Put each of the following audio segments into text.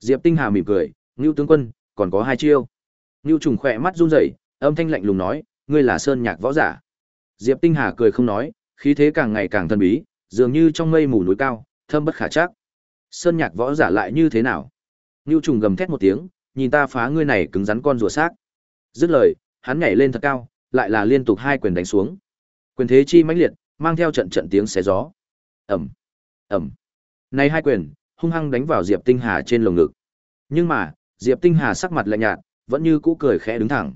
Diệp Tinh Hà mỉm cười, "Nưu tướng quân, còn có hai chiêu. Nưu trùng khỏe mắt run rẩy, âm thanh lạnh lùng nói, ngươi là sơn nhạc võ giả. Diệp Tinh Hà cười không nói, khí thế càng ngày càng thần bí, dường như trong mây mù núi cao, thâm bất khả trắc. Sơn nhạc võ giả lại như thế nào? Nưu trùng gầm thét một tiếng, nhìn ta phá ngươi này cứng rắn con rùa xác. Dứt lời, hắn nhảy lên thật cao, lại là liên tục hai quyền đánh xuống. Quyền thế chi mãnh liệt, mang theo trận trận tiếng xé gió. Ầm, ầm. Này hai quyền, hung hăng đánh vào Diệp Tinh Hà trên lồng ngực. Nhưng mà, Diệp Tinh Hà sắc mặt lạnh nhạt, vẫn như cũ cười khẽ đứng thẳng.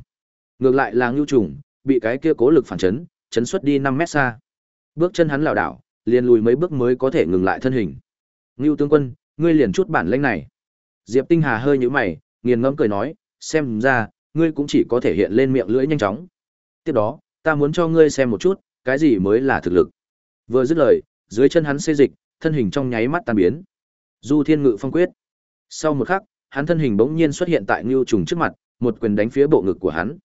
Ngược lại là Ngưu Trùng, bị cái kia cố lực phản chấn, chấn xuất đi 5 mét xa. Bước chân hắn lảo đảo, liền lùi mấy bước mới có thể ngừng lại thân hình. Ngưu tướng quân, ngươi liền chút bản lĩnh này. Diệp Tinh Hà hơi nhíu mày, nghiền ngẫm cười nói, xem ra, ngươi cũng chỉ có thể hiện lên miệng lưỡi nhanh chóng. Tiếp đó, ta muốn cho ngươi xem một chút, cái gì mới là thực lực. Vừa dứt lời, dưới chân hắn xê dịch, thân hình trong nháy mắt tan biến. Du Thiên Ngự Phong Quyết. Sau một khắc, hắn thân hình bỗng nhiên xuất hiện tại Nưu Trùng trước mặt, một quyền đánh phía bộ ngực của hắn.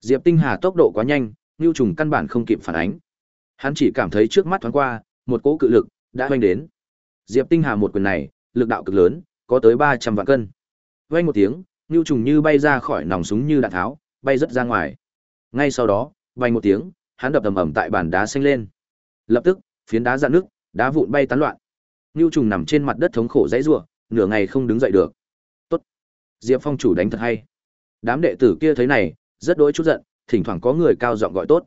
Diệp Tinh Hà tốc độ quá nhanh, Nưu Trùng căn bản không kịp phản ánh. Hắn chỉ cảm thấy trước mắt thoáng qua, một cỗ cự lực đã vênh đến. Diệp Tinh Hà một quyền này, lực đạo cực lớn, có tới 300 vạn cân. Vang một tiếng, Nưu Trùng như bay ra khỏi nòng súng như đạn tháo, bay rất ra ngoài. Ngay sau đó, vang một tiếng, hắn đập ầm ầm tại bàn đá xanh lên. Lập tức, phiến đá rạn nước, đá vụn bay tán loạn. Nưu Trùng nằm trên mặt đất thống khổ dãy rủa, nửa ngày không đứng dậy được. Tốt. Diệp Phong chủ đánh thật hay. Đám đệ tử kia thấy này, rất đối chút giận, thỉnh thoảng có người cao giọng gọi tốt.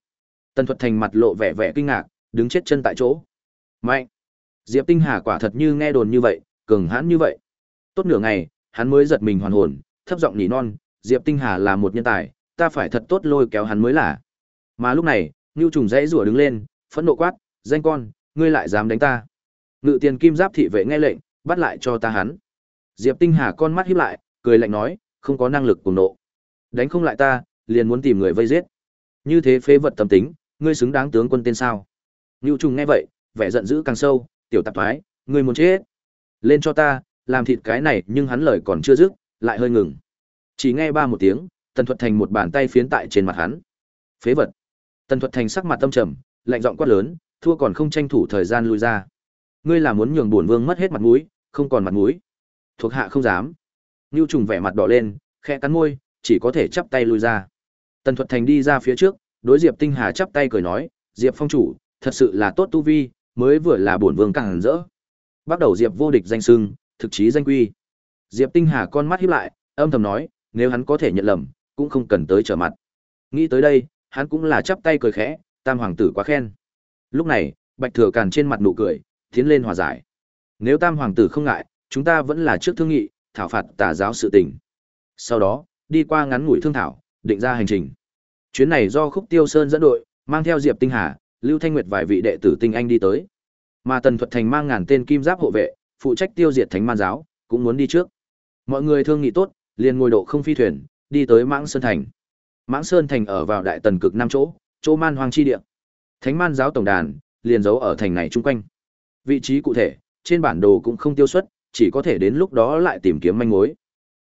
Tần Thuật Thành mặt lộ vẻ vẻ kinh ngạc, đứng chết chân tại chỗ. Mạnh. Diệp Tinh Hà quả thật như nghe đồn như vậy, cường hãn như vậy. Tốt nửa ngày, hắn mới giật mình hoàn hồn, thấp giọng nỉ non, Diệp Tinh Hà là một nhân tài, ta phải thật tốt lôi kéo hắn mới là. Mà lúc này, Nưu Trùng dãy rủa đứng lên, phẫn nộ quát, "Danh con, ngươi lại dám đánh ta?" Ngự tiền kim giáp thị vệ nghe lệnh, bắt lại cho ta hắn. Diệp Tinh Hà con mắt híp lại, cười lạnh nói, không có năng lực cùng nộ. Đánh không lại ta, liền muốn tìm người vây giết. Như thế phế vật tâm tính, ngươi xứng đáng tướng quân tên sao? Nưu Trùng nghe vậy, vẻ giận dữ càng sâu, tiểu tạp thoái, ngươi muốn chết. Lên cho ta, làm thịt cái này, nhưng hắn lời còn chưa dứt, lại hơi ngừng. Chỉ nghe ba một tiếng, Tần Thuật Thành một bàn tay phiến tại trên mặt hắn. Phế vật. Tần Thuật Thành sắc mặt tâm trầm, lạnh giọng quát lớn, thua còn không tranh thủ thời gian lui ra. Ngươi là muốn nhường bổn vương mất hết mặt mũi, không còn mặt mũi. Thuộc hạ không dám. Nưu Trùng vẻ mặt đỏ lên, khẽ cắn môi, chỉ có thể chắp tay lui ra. Tần Thuật Thành đi ra phía trước, đối Diệp Tinh Hà chắp tay cười nói, "Diệp phong chủ, thật sự là tốt tu vi, mới vừa là bổn vương càng rỡ." Bắt đầu Diệp vô địch danh xưng, thực chí danh quy. Diệp Tinh Hà con mắt híp lại, âm thầm nói, nếu hắn có thể nhận lầm, cũng không cần tới trở mặt. Nghĩ tới đây, hắn cũng là chắp tay cười khẽ, Tam hoàng tử quá khen. Lúc này, Bạch Thừa Càn trên mặt nụ cười, tiến lên hòa giải. Nếu Tam hoàng tử không ngại, chúng ta vẫn là trước thương nghị, thảo phạt tà giáo sự tình. Sau đó, đi qua ngắn ngủi thương thảo, định ra hành trình. Chuyến này do Khúc Tiêu Sơn dẫn đội, mang theo Diệp Tinh Hà, Lưu Thanh Nguyệt vài vị đệ tử tinh anh đi tới. Mà Tần Thuật Thành mang ngàn tên kim giáp hộ vệ, phụ trách tiêu diệt Thánh Man giáo, cũng muốn đi trước. Mọi người thương nghị tốt, liền ngồi độ không phi thuyền, đi tới Mãng Sơn Thành. Mãng Sơn Thành ở vào đại tần cực năm chỗ, chỗ man hoang chi địa. Thánh Man giáo tổng đàn liền giấu ở thành này chung quanh. Vị trí cụ thể, trên bản đồ cũng không tiêu xuất, chỉ có thể đến lúc đó lại tìm kiếm manh mối.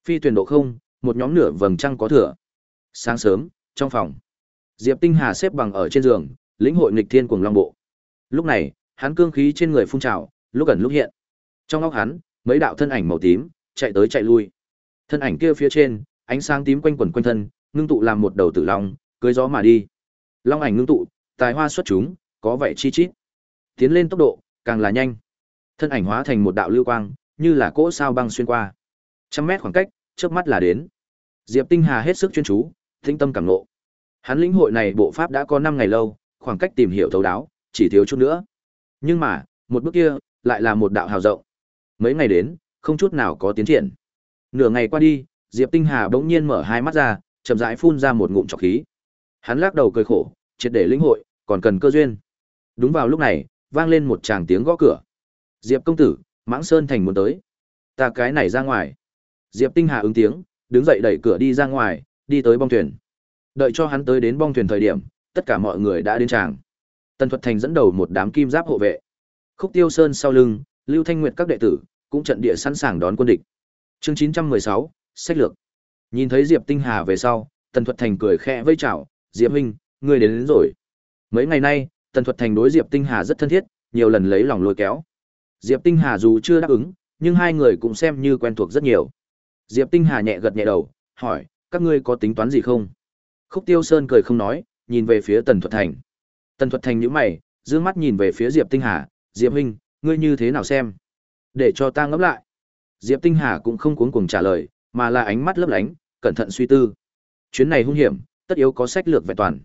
Phi thuyền độ không, một nhóm nửa vầng trăng có thừa. Sáng sớm, trong phòng, Diệp Tinh Hà xếp bằng ở trên giường, lĩnh hội nghịch thiên cuồng long bộ. Lúc này, hắn cương khí trên người phun trào, lúc gần lúc hiện. Trong óc hắn, mấy đạo thân ảnh màu tím chạy tới chạy lui. Thân ảnh kia phía trên, ánh sáng tím quanh quẩn quanh thân, ngưng tụ làm một đầu tử long, cưới gió mà đi. Long ảnh ngưng tụ, tài hoa xuất chúng, có vẻ chi chít. Tiến lên tốc độ càng là nhanh. Thân ảnh hóa thành một đạo lưu quang, như là cỗ sao băng xuyên qua. Trăm mét khoảng cách, trước mắt là đến. Diệp Tinh Hà hết sức chuyên chú, thinh tâm cảm nộ Hắn lĩnh hội này bộ pháp đã có 5 ngày lâu, khoảng cách tìm hiểu thấu đáo, chỉ thiếu chút nữa. Nhưng mà, một bước kia, lại là một đạo hào rộng. Mấy ngày đến, không chút nào có tiến triển. Nửa ngày qua đi, Diệp Tinh Hà bỗng nhiên mở hai mắt ra, chậm rãi phun ra một ngụm trọc khí. Hắn lắc đầu cười khổ, triệt để lĩnh hội, còn cần cơ duyên. Đúng vào lúc này, vang lên một tràng tiếng gõ cửa. Diệp công tử, Mãng Sơn thành muốn tới. Ta cái này ra ngoài. Diệp Tinh Hà ứng tiếng, đứng dậy đẩy cửa đi ra ngoài, đi tới bong thuyền. Đợi cho hắn tới đến bong thuyền thời điểm, tất cả mọi người đã đến tràng. Tần Thuật Thành dẫn đầu một đám kim giáp hộ vệ. Khúc Tiêu Sơn sau lưng, Lưu Thanh Nguyệt các đệ tử cũng trận địa sẵn sàng đón quân địch. Chương 916, sách lược. Nhìn thấy Diệp Tinh Hà về sau, Tần Thuật Thành cười khẽ vây chào, "Diệp huynh, ngươi đến, đến rồi." Mấy ngày nay, Tần Thuật Thành đối Diệp Tinh Hà rất thân thiết, nhiều lần lấy lòng lôi kéo. Diệp Tinh Hà dù chưa đáp ứng, nhưng hai người cũng xem như quen thuộc rất nhiều. Diệp Tinh Hà nhẹ gật nhẹ đầu, hỏi, các ngươi có tính toán gì không? Khúc Tiêu Sơn cười không nói, nhìn về phía Tần Thuật Thành. Tần Thuật Thành nhíu mày, dương mắt nhìn về phía Diệp Tinh Hà, Diệp huynh, ngươi như thế nào xem? Để cho ta ngẫm lại. Diệp Tinh Hà cũng không cuống cuồng trả lời, mà là ánh mắt lấp lánh, cẩn thận suy tư. Chuyến này hung hiểm, tất yếu có sách lược vẹn toàn.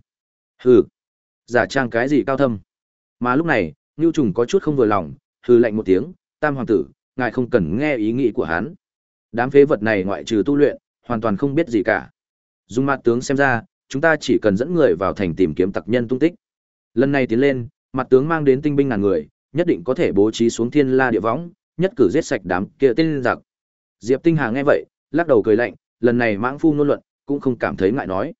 Hừ, giả trang cái gì cao thâm? Mà lúc này, Nưu Trùng có chút không vừa lòng, hừ lạnh một tiếng, Tam hoàng tử, ngài không cần nghe ý nghĩ của hắn. Đám phế vật này ngoại trừ tu luyện, hoàn toàn không biết gì cả. Dùng mặt tướng xem ra, chúng ta chỉ cần dẫn người vào thành tìm kiếm tặc nhân tung tích. Lần này tiến lên, mặt tướng mang đến tinh binh ngàn người, nhất định có thể bố trí xuống thiên la địa võng, nhất cử giết sạch đám kia tên giặc. Diệp Tinh Hà nghe vậy, lắc đầu cười lạnh, lần này mãng phu ngôn luận, cũng không cảm thấy ngại nói.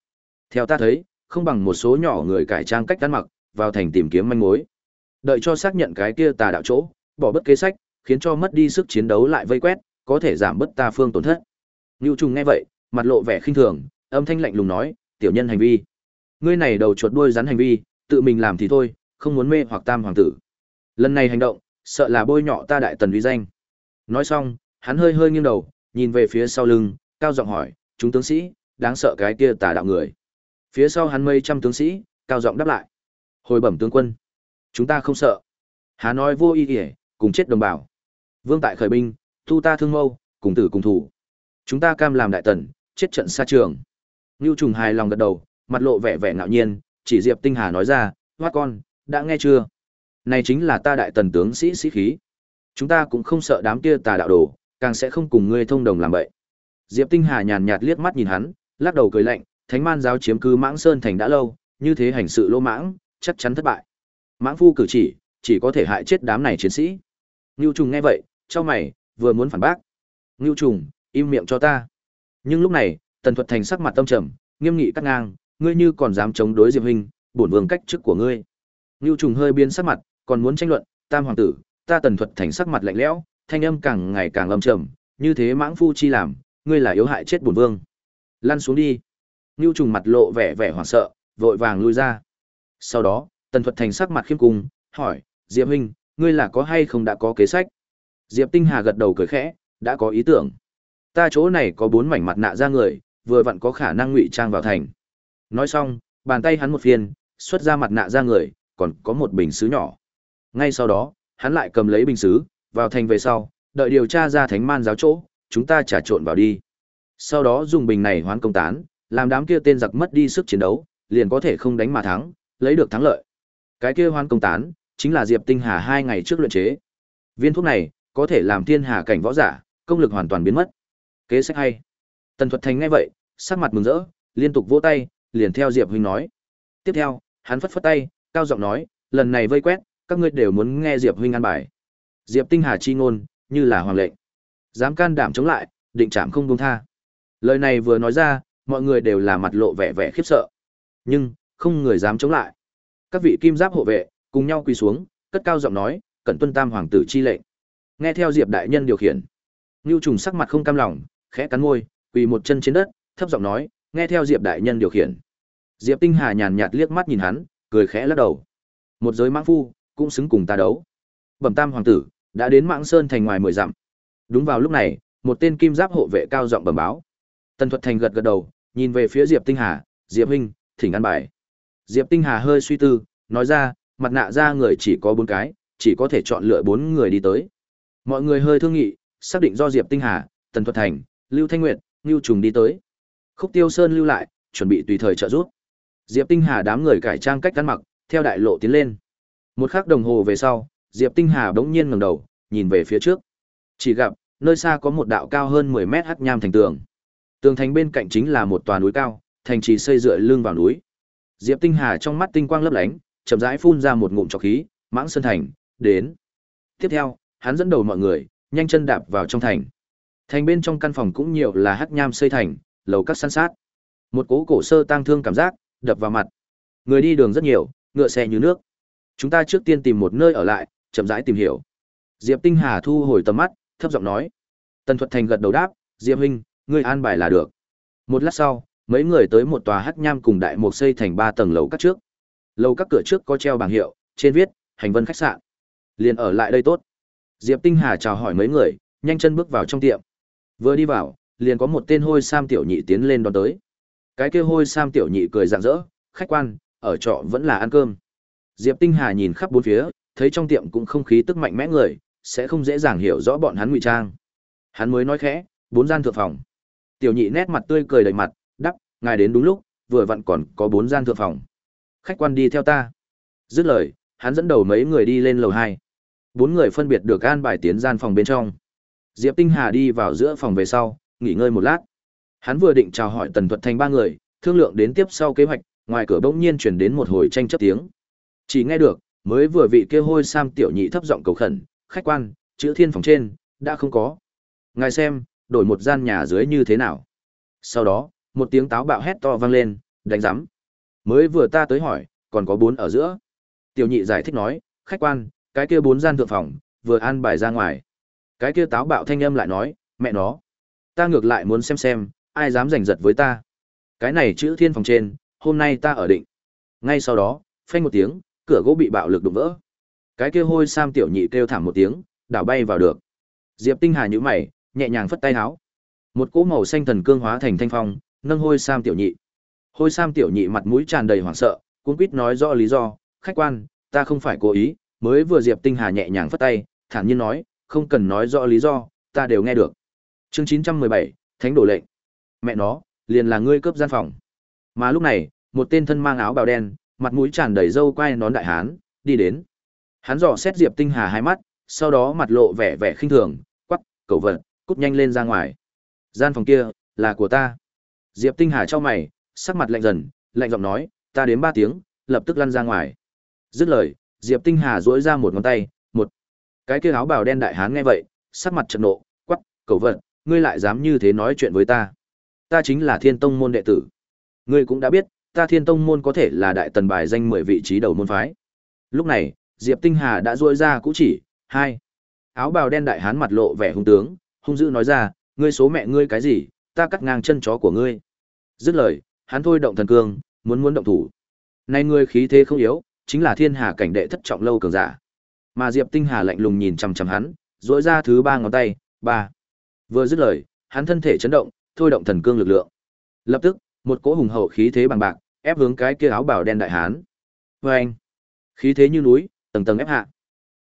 Theo ta thấy, không bằng một số nhỏ người cải trang cách ăn mặc, vào thành tìm kiếm manh mối. Đợi cho xác nhận cái kia tà đạo chỗ, bỏ bất kế sách, khiến cho mất đi sức chiến đấu lại vây quét, có thể giảm bớt ta phương tổn thất. Nưu Trùng nghe vậy, mặt lộ vẻ khinh thường, âm thanh lạnh lùng nói, tiểu nhân hành vi. Ngươi này đầu chuột đuôi rắn hành vi, tự mình làm thì thôi, không muốn mê hoặc tam hoàng tử. Lần này hành động, sợ là bôi nhọ ta đại tần uy danh. Nói xong, hắn hơi hơi nghiêng đầu, nhìn về phía sau lưng, cao giọng hỏi, chúng tướng sĩ, đáng sợ cái kia tà đạo người. Phía sau hắn mấy trăm tướng sĩ, cao giọng đáp lại. Hồi bẩm tướng quân, chúng ta không sợ. hà nói vô ý nghĩa, cùng chết đồng bào. Vương tại khởi binh, thu ta thương mâu, cùng tử cùng thủ. Chúng ta cam làm đại tần, chết trận xa trường. ngưu Trùng hài lòng gật đầu, mặt lộ vẻ vẻ ngạo nhiên, chỉ Diệp Tinh Hà nói ra, "Hoa con, đã nghe chưa? Này chính là ta đại tần tướng sĩ sĩ khí. Chúng ta cũng không sợ đám kia tà đạo đồ, càng sẽ không cùng ngươi thông đồng làm vậy." Diệp Tinh Hà nhàn nhạt liếc mắt nhìn hắn, lắc đầu cười lạnh, Thánh Man giáo chiếm cứ Mãng Sơn thành đã lâu, như thế hành sự lỗ mãng, chắc chắn thất bại. Mãng phu cử chỉ, chỉ có thể hại chết đám này chiến sĩ. ngưu Trùng nghe vậy, cho mày, vừa muốn phản bác. ngưu Trùng, im miệng cho ta. Nhưng lúc này, Tần Thuật Thành sắc mặt tâm trầm, nghiêm nghị cắt ngang, ngươi như còn dám chống đối Diệp huynh, bổn vương cách chức của ngươi. ngưu Trùng hơi biến sắc mặt, còn muốn tranh luận, Tam hoàng tử, ta Tần Thuật Thành sắc mặt lạnh lẽo, thanh âm càng ngày càng âm trầm, như thế mãng phu chi làm, ngươi là yếu hại chết bổn vương. Lăn xuống đi. Nưu Trùng mặt lộ vẻ vẻ hoảng sợ, vội vàng lui ra. Sau đó, Tần Thuật Thành sắc mặt khiêm cung, hỏi, Diệp huynh, ngươi là có hay không đã có kế sách? Diệp Tinh Hà gật đầu cười khẽ, đã có ý tưởng. Ta chỗ này có bốn mảnh mặt nạ ra người, vừa vặn có khả năng ngụy trang vào thành. Nói xong, bàn tay hắn một phiên, xuất ra mặt nạ ra người, còn có một bình sứ nhỏ. Ngay sau đó, hắn lại cầm lấy bình sứ, vào thành về sau, đợi điều tra ra thánh man giáo chỗ, chúng ta trả trộn vào đi. Sau đó dùng bình này hoán công tán, làm đám kia tên giặc mất đi sức chiến đấu, liền có thể không đánh mà thắng, lấy được thắng lợi. Cái kia hoan công tán, chính là Diệp Tinh Hà hai ngày trước luyện chế. Viên thuốc này, có thể làm thiên hà cảnh võ giả, công lực hoàn toàn biến mất. Kế sách hay. Tần Thuật Thành nghe vậy, sắc mặt mừng rỡ, liên tục vỗ tay, liền theo Diệp huynh nói. Tiếp theo, hắn phất phất tay, cao giọng nói, lần này vây quét, các ngươi đều muốn nghe Diệp huynh an bài. Diệp Tinh Hà chi ngôn, như là hoàng lệnh. Dám can đảm chống lại, định chạm không buông tha. Lời này vừa nói ra, mọi người đều là mặt lộ vẻ vẻ khiếp sợ. Nhưng, không người dám chống lại. Các vị kim giáp hộ vệ, cùng nhau quỳ xuống, cất cao giọng nói, cẩn tuân tam hoàng tử chi lệnh. Nghe theo Diệp đại nhân điều khiển. Nưu Trùng sắc mặt không cam lòng, khẽ cắn môi, quỳ một chân trên đất, thấp giọng nói, nghe theo Diệp đại nhân điều khiển. Diệp Tinh Hà nhàn nhạt liếc mắt nhìn hắn, cười khẽ lắc đầu. Một giới mãng phu, cũng xứng cùng ta đấu. Bẩm Tam hoàng tử, đã đến Mãng Sơn thành ngoài mười dặm. Đúng vào lúc này, một tên kim giáp hộ vệ cao giọng bẩm báo. Tần Thuật Thành gật gật đầu, nhìn về phía Diệp Tinh Hà, "Diệp huynh, thỉnh ăn bài." Diệp Tinh Hà hơi suy tư, nói ra, mặt nạ ra người chỉ có bốn cái, chỉ có thể chọn lựa bốn người đi tới. Mọi người hơi thương nghị, xác định do Diệp Tinh Hà, Tần Thuật Thành, Lưu Thanh Nguyệt, Lưu Trùng đi tới. Khúc Tiêu Sơn lưu lại, chuẩn bị tùy thời trợ giúp. Diệp Tinh Hà đám người cải trang cách ăn mặc, theo đại lộ tiến lên. Một khắc đồng hồ về sau, Diệp Tinh Hà bỗng nhiên ngẩng đầu, nhìn về phía trước. Chỉ gặp, nơi xa có một đạo cao hơn 10 mét hắc nham thành tường. Tường thành bên cạnh chính là một tòa núi cao, thành trì xây dựa lưng vào núi. Diệp Tinh Hà trong mắt tinh quang lấp lánh, chậm rãi phun ra một ngụm trọc khí, mãng sơn thành, đến. Tiếp theo, hắn dẫn đầu mọi người, nhanh chân đạp vào trong thành. Thành bên trong căn phòng cũng nhiều là hắc nham xây thành, lầu các san sát. Một cố cổ sơ tang thương cảm giác, đập vào mặt. Người đi đường rất nhiều, ngựa xe như nước. Chúng ta trước tiên tìm một nơi ở lại, chậm rãi tìm hiểu. Diệp Tinh Hà thu hồi tầm mắt, thấp giọng nói. Tần Thuật Thành gật đầu đáp, Diệp huynh, ngươi an bài là được. Một lát sau, mấy người tới một tòa hắc nham cùng đại mục xây thành ba tầng lầu các trước. Lầu các cửa trước có treo bảng hiệu, trên viết, hành vân khách sạn. Liền ở lại đây tốt. Diệp Tinh Hà chào hỏi mấy người, nhanh chân bước vào trong tiệm. Vừa đi vào, liền có một tên hôi sam tiểu nhị tiến lên đón tới. Cái kia hôi sam tiểu nhị cười rạng rỡ, khách quan, ở trọ vẫn là ăn cơm. Diệp Tinh Hà nhìn khắp bốn phía, thấy trong tiệm cũng không khí tức mạnh mẽ người, sẽ không dễ dàng hiểu rõ bọn hắn ngụy trang. Hắn mới nói khẽ, bốn gian thượng phòng. Tiểu nhị nét mặt tươi cười đầy mặt, đắp, ngài đến đúng lúc, vừa vặn còn có bốn gian thượng phòng. Khách quan đi theo ta. Dứt lời, hắn dẫn đầu mấy người đi lên lầu hai. Bốn người phân biệt được an bài tiến gian phòng bên trong. Diệp Tinh Hà đi vào giữa phòng về sau, nghỉ ngơi một lát. Hắn vừa định chào hỏi Tần Thuật Thành ba người, thương lượng đến tiếp sau kế hoạch, ngoài cửa bỗng nhiên truyền đến một hồi tranh chấp tiếng. Chỉ nghe được, mới vừa vị kia hôi sam tiểu nhị thấp giọng cầu khẩn, khách quan, chữ thiên phòng trên, đã không có. Ngài xem, đổi một gian nhà dưới như thế nào. Sau đó, một tiếng táo bạo hét to vang lên, đánh rắm Mới vừa ta tới hỏi, còn có bốn ở giữa. Tiểu nhị giải thích nói, khách quan, cái kia bốn gian thượng phòng, vừa an bài ra ngoài. Cái kia táo bạo thanh âm lại nói, mẹ nó. Ta ngược lại muốn xem xem, ai dám giành giật với ta. Cái này chữ thiên phòng trên, hôm nay ta ở định. Ngay sau đó, phanh một tiếng, cửa gỗ bị bạo lực đụng vỡ. Cái kia hôi sam tiểu nhị kêu thảm một tiếng, đảo bay vào được. Diệp Tinh Hà nhíu mày, nhẹ nhàng phất tay áo. Một cỗ màu xanh thần cương hóa thành thanh phong, nâng hôi sam tiểu nhị. Hôi sam tiểu nhị mặt mũi tràn đầy hoảng sợ, cuống quýt nói rõ lý do, khách quan, ta không phải cố ý, mới vừa Diệp Tinh Hà nhẹ nhàng phất tay, thản nhiên nói, không cần nói rõ lý do, ta đều nghe được. Chương 917, Thánh đổ lệnh. Mẹ nó, liền là ngươi cướp gian phòng. Mà lúc này, một tên thân mang áo bào đen, mặt mũi tràn đầy râu quai nón đại hán, đi đến. Hắn dò xét Diệp Tinh Hà hai mắt, sau đó mặt lộ vẻ vẻ khinh thường, quắc, cậu vật, cút nhanh lên ra ngoài. Gian phòng kia, là của ta. Diệp Tinh Hà cho mày, sắc mặt lạnh dần, lạnh giọng nói, ta đến ba tiếng, lập tức lăn ra ngoài. Dứt lời, Diệp Tinh Hà duỗi ra một ngón tay, một. Cái kia áo bào đen đại hán nghe vậy, sắc mặt chợt nộ, quắc, cầu vật, ngươi lại dám như thế nói chuyện với ta. Ta chính là Thiên Tông môn đệ tử. Ngươi cũng đã biết, ta Thiên Tông môn có thể là đại tần bài danh 10 vị trí đầu môn phái. Lúc này, Diệp Tinh Hà đã duỗi ra cũ chỉ, hai. Áo bào đen đại hán mặt lộ vẻ hung tướng, hung dữ nói ra, ngươi số mẹ ngươi cái gì, ta cắt ngang chân chó của ngươi. Dứt lời, hắn thôi động thần cương, muốn muốn động thủ. Này ngươi khí thế không yếu, chính là thiên hà cảnh đệ thất trọng lâu cường giả. Mà Diệp Tinh Hà lạnh lùng nhìn chằm chằm hắn, duỗi ra thứ ba ngón tay, ba. Vừa dứt lời, hắn thân thể chấn động, thôi động thần cương lực lượng. Lập tức, một cỗ hùng hậu khí thế bằng bạc, ép hướng cái kia áo bào đen đại hán. Oeng! Khí thế như núi, tầng tầng ép hạ.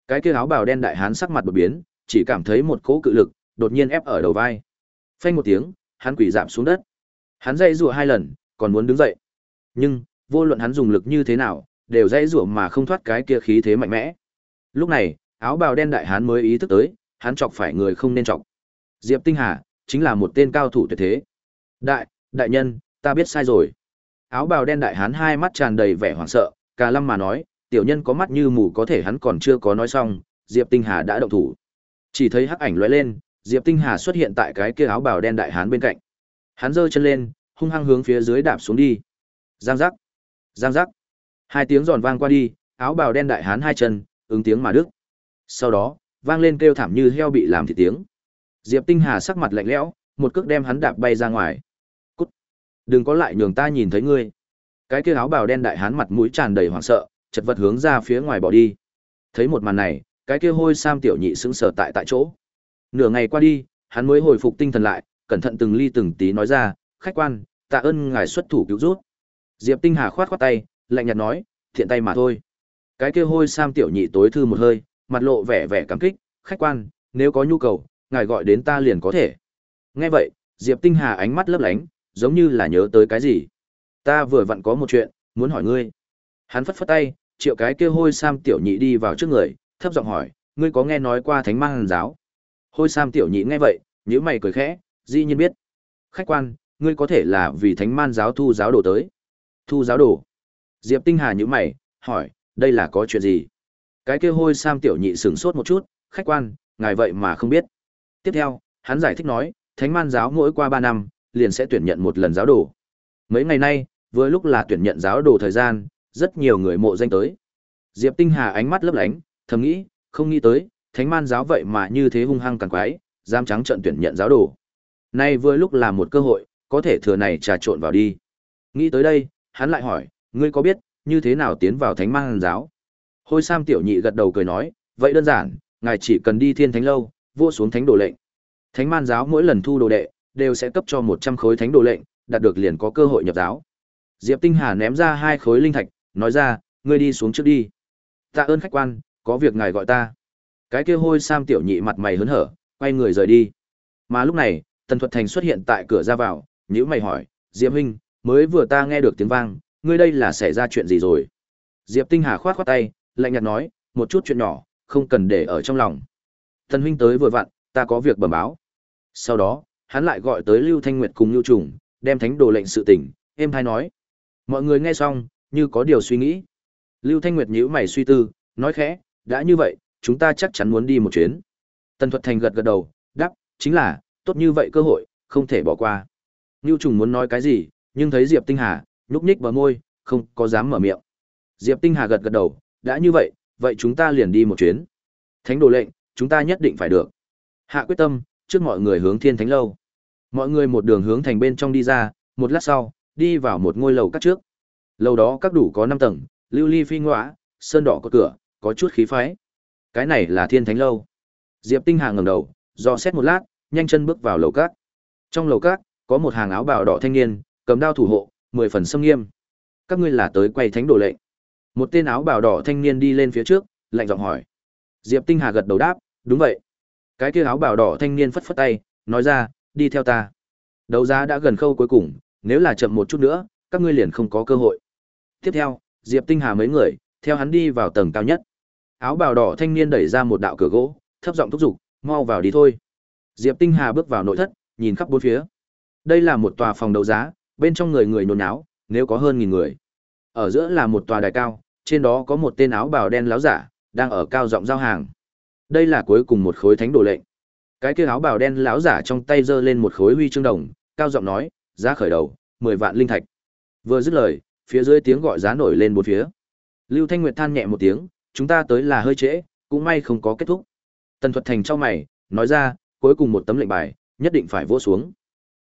Cái kia áo bào đen đại hán sắc mặt đột biến, chỉ cảm thấy một cỗ cự lực đột nhiên ép ở đầu vai. Phanh một tiếng, hắn quỳ giảm xuống đất. Hắn dãy rủa hai lần, còn muốn đứng dậy. Nhưng, vô luận hắn dùng lực như thế nào, đều dãy rủa mà không thoát cái kia khí thế mạnh mẽ. Lúc này, áo bào đen đại hán mới ý thức tới, hắn chọc phải người không nên chọc. Diệp Tinh Hà chính là một tên cao thủ tuyệt thế. Đại, đại nhân, ta biết sai rồi. Áo bào đen đại hán hai mắt tràn đầy vẻ hoảng sợ, cà lâm mà nói, tiểu nhân có mắt như mù có thể hắn còn chưa có nói xong, Diệp Tinh Hà đã động thủ. Chỉ thấy hắc ảnh lóe lên, Diệp Tinh Hà xuất hiện tại cái kia áo bào đen đại hán bên cạnh. Hắn giơ chân lên, hung hăng hướng phía dưới đạp xuống đi. Giang giác, giang giác. Hai tiếng giòn vang qua đi, áo bào đen đại hán hai chân, ứng tiếng mà đứt. Sau đó, vang lên kêu thảm như heo bị làm thịt tiếng. Diệp Tinh Hà sắc mặt lạnh lẽo, một cước đem hắn đạp bay ra ngoài. Cút! Đừng có lại nhường ta nhìn thấy ngươi. Cái kia áo bào đen đại hán mặt mũi tràn đầy hoảng sợ, chật vật hướng ra phía ngoài bỏ đi. Thấy một màn này, cái kia hôi sam tiểu nhị sững sờ tại tại chỗ. Nửa ngày qua đi, hắn mới hồi phục tinh thần lại, cẩn thận từng ly từng tí nói ra, khách quan, tạ ơn ngài xuất thủ cứu rút. Diệp Tinh Hà khoát khoát tay, lạnh nhạt nói, thiện tay mà thôi. Cái kia hôi sam tiểu nhị tối thư một hơi, mặt lộ vẻ vẻ cảm kích, khách quan, nếu có nhu cầu, ngài gọi đến ta liền có thể. Nghe vậy, Diệp Tinh Hà ánh mắt lấp lánh, giống như là nhớ tới cái gì. Ta vừa vặn có một chuyện, muốn hỏi ngươi. Hắn phất phất tay, triệu cái kia hôi sam tiểu nhị đi vào trước người, thấp giọng hỏi, ngươi có nghe nói qua thánh mang giáo? Hôi sam tiểu nhị nghe vậy, nhíu mày cười khẽ, dĩ nhiên biết. Khách quan, ngươi có thể là vì thánh man giáo thu giáo đồ tới. Thu giáo đồ. Diệp Tinh Hà nhíu mày, hỏi, đây là có chuyện gì? Cái kia hôi sam tiểu nhị sửng sốt một chút, khách quan, ngài vậy mà không biết. Tiếp theo, hắn giải thích nói, thánh man giáo mỗi qua 3 năm, liền sẽ tuyển nhận một lần giáo đồ. Mấy ngày nay, vừa lúc là tuyển nhận giáo đồ thời gian, rất nhiều người mộ danh tới. Diệp Tinh Hà ánh mắt lấp lánh, thầm nghĩ, không nghĩ tới, thánh man giáo vậy mà như thế hung hăng càng quái, dám trắng trận tuyển nhận giáo đồ. Nay vừa lúc là một cơ hội, có thể thừa này trà trộn vào đi. Nghĩ tới đây, hắn lại hỏi, ngươi có biết, như thế nào tiến vào thánh man giáo? Hôi Sam tiểu nhị gật đầu cười nói, vậy đơn giản, ngài chỉ cần đi thiên thánh lâu, vua xuống thánh đồ lệnh. Thánh man giáo mỗi lần thu đồ đệ, đều sẽ cấp cho 100 khối thánh đồ lệnh, đạt được liền có cơ hội nhập giáo. Diệp Tinh Hà ném ra hai khối linh thạch, nói ra, ngươi đi xuống trước đi. Tạ ơn khách quan, có việc ngài gọi ta. Cái kia hôi sam tiểu nhị mặt mày hớn hở, quay người rời đi. Mà lúc này, Tần Thuật Thành xuất hiện tại cửa ra vào, nhíu mày hỏi, Diệp huynh, mới vừa ta nghe được tiếng vang, ngươi đây là xảy ra chuyện gì rồi? Diệp Tinh Hà khoát khoát tay, lạnh nhạt nói, một chút chuyện nhỏ, không cần để ở trong lòng. Tần huynh tới vừa vặn, ta có việc bẩm báo. Sau đó, hắn lại gọi tới Lưu Thanh Nguyệt cùng Lưu Trùng, đem thánh đồ lệnh sự tình, êm hay nói. Mọi người nghe xong, như có điều suy nghĩ. Lưu Thanh Nguyệt nhíu mày suy tư, nói khẽ, đã như vậy, chúng ta chắc chắn muốn đi một chuyến. Tần Thuật Thành gật gật đầu, đáp, chính là, tốt như vậy cơ hội, không thể bỏ qua. Nưu Trùng muốn nói cái gì, nhưng thấy Diệp Tinh Hà, nhúc nhích bờ môi, không có dám mở miệng. Diệp Tinh Hà gật gật đầu, đã như vậy, vậy chúng ta liền đi một chuyến. Thánh đồ lệnh, chúng ta nhất định phải được. Hạ quyết tâm, trước mọi người hướng Thiên Thánh lâu. Mọi người một đường hướng thành bên trong đi ra, một lát sau, đi vào một ngôi lầu các trước. Lầu đó các đủ có 5 tầng, lưu ly phi ngõa, sơn đỏ có cửa, có chút khí phái. Cái này là Thiên Thánh lâu. Diệp Tinh Hà ngẩng đầu, dò xét một lát, nhanh chân bước vào lầu cát Trong lầu cát có một hàng áo bào đỏ thanh niên, cầm đao thủ hộ, mười phần xâm nghiêm. Các ngươi là tới quay thánh đồ lệnh. Một tên áo bào đỏ thanh niên đi lên phía trước, lạnh giọng hỏi. Diệp Tinh Hà gật đầu đáp, đúng vậy. Cái kia áo bào đỏ thanh niên phất phất tay, nói ra, đi theo ta. Đấu giá đã gần khâu cuối cùng, nếu là chậm một chút nữa, các ngươi liền không có cơ hội. Tiếp theo, Diệp Tinh Hà mấy người, theo hắn đi vào tầng cao nhất. Áo bào đỏ thanh niên đẩy ra một đạo cửa gỗ, thấp giọng thúc giục, mau vào đi thôi. Diệp Tinh Hà bước vào nội thất, nhìn khắp bốn phía. Đây là một tòa phòng đấu giá, bên trong người người nhốn náo, nếu có hơn nghìn người. Ở giữa là một tòa đài cao, trên đó có một tên áo bào đen láo giả, đang ở cao giọng giao hàng. Đây là cuối cùng một khối thánh đồ lệnh. Cái kia áo bào đen láo giả trong tay giơ lên một khối huy chương đồng, cao giọng nói, giá khởi đầu, 10 vạn linh thạch. Vừa dứt lời, phía dưới tiếng gọi giá nổi lên bốn phía. Lưu Thanh Nguyệt than nhẹ một tiếng, chúng ta tới là hơi trễ, cũng may không có kết thúc. Tần Thuật Thành cho mày, nói ra, cuối cùng một tấm lệnh bài, nhất định phải vỗ xuống.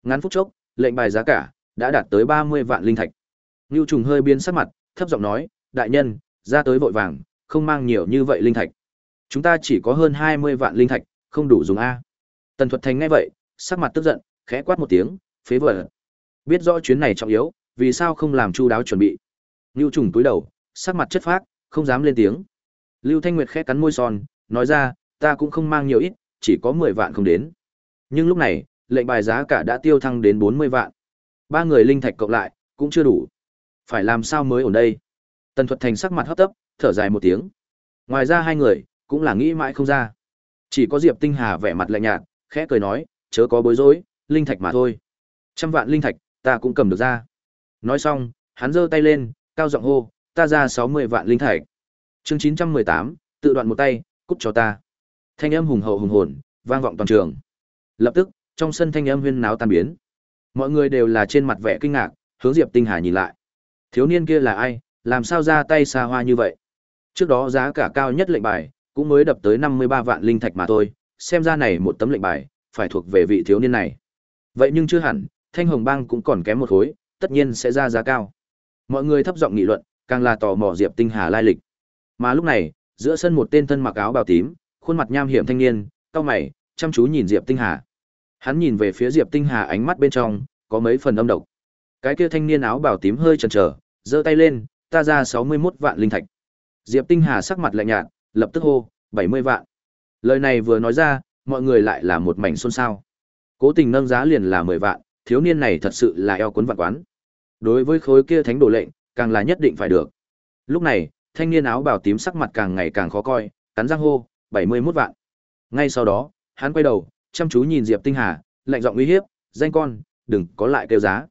Ngắn phút chốc, lệnh bài giá cả đã đạt tới 30 vạn linh thạch. Nưu Trùng hơi biến sắc mặt, thấp giọng nói, đại nhân, ra tới vội vàng, không mang nhiều như vậy linh thạch. Chúng ta chỉ có hơn 20 vạn linh thạch, không đủ dùng a. Tần Thuật Thành nghe vậy, sắc mặt tức giận, khẽ quát một tiếng, phế vật. Biết rõ chuyến này trọng yếu, vì sao không làm chu đáo chuẩn bị? Nưu Trùng túi đầu, sắc mặt chất phác, không dám lên tiếng. Lưu Thanh Nguyệt khẽ cắn môi son, nói ra, ta cũng không mang nhiều ít, chỉ có 10 vạn không đến. Nhưng lúc này, lệnh bài giá cả đã tiêu thăng đến 40 vạn. Ba người linh thạch cộng lại, cũng chưa đủ. Phải làm sao mới ổn đây? Tần Thuật Thành sắc mặt hấp tấp, thở dài một tiếng. Ngoài ra hai người, cũng là nghĩ mãi không ra. Chỉ có Diệp Tinh Hà vẻ mặt lạnh nhạt, khẽ cười nói, chớ có bối rối, linh thạch mà thôi. Trăm vạn linh thạch, ta cũng cầm được ra. Nói xong, hắn giơ tay lên, cao giọng hô, ta ra 60 vạn linh thạch. Chương 918, tự đoạn một tay, cút cho ta. Thanh âm hùng hậu hùng hồn, vang vọng toàn trường. Lập tức, trong sân thanh âm huyên náo tan biến. Mọi người đều là trên mặt vẻ kinh ngạc, hướng Diệp Tinh Hà nhìn lại. Thiếu niên kia là ai, làm sao ra tay xa hoa như vậy? Trước đó giá cả cao nhất lệnh bài, cũng mới đập tới 53 vạn linh thạch mà thôi, xem ra này một tấm lệnh bài, phải thuộc về vị thiếu niên này. Vậy nhưng chưa hẳn, Thanh Hồng Bang cũng còn kém một khối, tất nhiên sẽ ra giá cao. Mọi người thấp giọng nghị luận, càng là tò mò Diệp Tinh Hà lai lịch. Mà lúc này, giữa sân một tên thân mặc áo bào tím, khuôn mặt nham hiểm thanh niên, cau mày, chăm chú nhìn Diệp Tinh Hà. Hắn nhìn về phía Diệp Tinh Hà ánh mắt bên trong có mấy phần âm độc. Cái kia thanh niên áo bào tím hơi chần chờ, giơ tay lên, ta ra 61 vạn linh thạch. Diệp Tinh Hà sắc mặt lạnh nhạt, lập tức hô, 70 vạn. Lời này vừa nói ra, mọi người lại là một mảnh xôn xao. Cố tình nâng giá liền là 10 vạn, thiếu niên này thật sự là eo cuốn vạn quán. Đối với khối kia thánh đồ lệnh, càng là nhất định phải được. Lúc này, thanh niên áo bào tím sắc mặt càng ngày càng khó coi, cắn răng hô, 71 vạn. Ngay sau đó, hắn quay đầu, chăm chú nhìn Diệp Tinh Hà, lạnh giọng uy hiếp, "Danh con, đừng có lại kêu giá."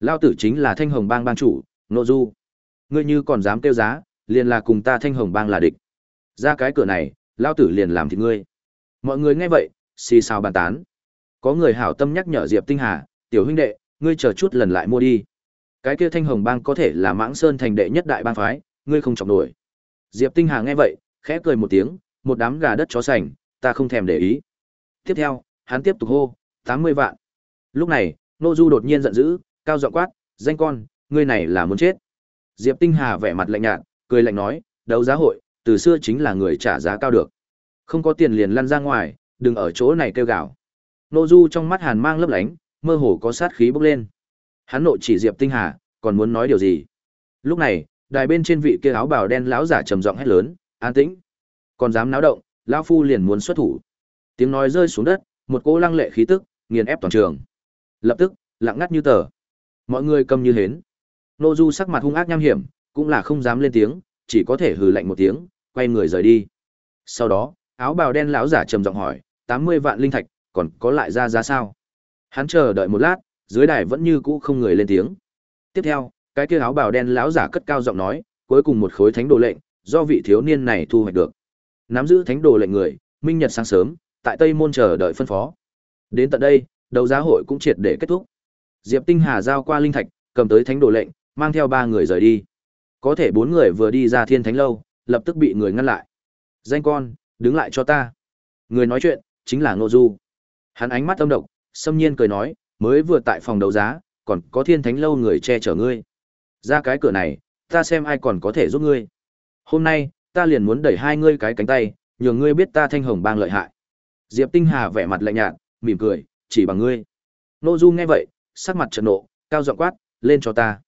Lao tử chính là Thanh Hồng Bang bang chủ, Nô Du. Ngươi như còn dám kêu giá, liền là cùng ta Thanh Hồng Bang là địch. Ra cái cửa này, lao tử liền làm thịt ngươi. Mọi người nghe vậy, xì xào bàn tán. Có người hảo tâm nhắc nhở Diệp Tinh Hà, "Tiểu huynh đệ, ngươi chờ chút lần lại mua đi." Cái kia Thanh Hồng Bang có thể là Mãng Sơn thành đệ nhất đại bang phái, ngươi không chọc nổi. Diệp Tinh Hà nghe vậy, khẽ cười một tiếng, một đám gà đất chó sành, ta không thèm để ý. Tiếp theo, hắn tiếp tục hô, 80 vạn. Lúc này, Nô Du đột nhiên giận dữ, cao giọng quát, danh con, ngươi này là muốn chết. Diệp Tinh Hà vẻ mặt lạnh nhạt, cười lạnh nói, đấu giá hội, từ xưa chính là người trả giá cao được. Không có tiền liền lăn ra ngoài, đừng ở chỗ này kêu gào. Nô Du trong mắt hàn mang lấp lánh, mơ hồ có sát khí bốc lên. Hắn nộ chỉ Diệp Tinh Hà, còn muốn nói điều gì? Lúc này, đài bên trên vị kia áo bào đen lão giả trầm giọng hét lớn, "An tĩnh! Còn dám náo động, lão phu liền muốn xuất thủ." Tiếng nói rơi xuống đất, một cỗ lăng lệ khí tức nghiền ép toàn trường. Lập tức, lặng ngắt như tờ. Mọi người câm như hến. Nô Du sắc mặt hung ác nham hiểm, cũng là không dám lên tiếng, chỉ có thể hừ lạnh một tiếng, quay người rời đi. Sau đó, áo bào đen lão giả trầm giọng hỏi, tám mươi vạn linh thạch, còn có lại ra giá sao? Hắn chờ đợi một lát, dưới đài vẫn như cũ không người lên tiếng. Tiếp theo, cái kia áo bào đen lão giả cất cao giọng nói, cuối cùng một khối thánh đồ lệnh, do vị thiếu niên này thu hoạch được. Nắm giữ thánh đồ lệnh người, minh nhật sáng sớm, tại Tây môn chờ đợi phân phó. Đến tận đây, đấu giá hội cũng triệt để kết thúc. Diệp Tinh Hà giao qua linh thạch, cầm tới thánh đồ lệnh, mang theo ba người rời đi. Có thể bốn người vừa đi ra thiên thánh lâu, lập tức bị người ngăn lại. Danh con, đứng lại cho ta. Người nói chuyện, chính là Ngô Du. Hắn ánh mắt âm độc, xâm nhiên cười nói, mới vừa tại phòng đấu giá, còn có thiên thánh lâu người che chở ngươi. Ra cái cửa này, ta xem ai còn có thể giúp ngươi. Hôm nay, ta liền muốn đẩy hai ngươi cái cánh tay, nhường ngươi biết ta thanh hồng bang lợi hại. Diệp Tinh Hà vẻ mặt lạnh nhạt, mỉm cười, chỉ bằng ngươi. Nô Du nghe vậy, sắc mặt trợn nộ, cao giọng quát, lên cho ta.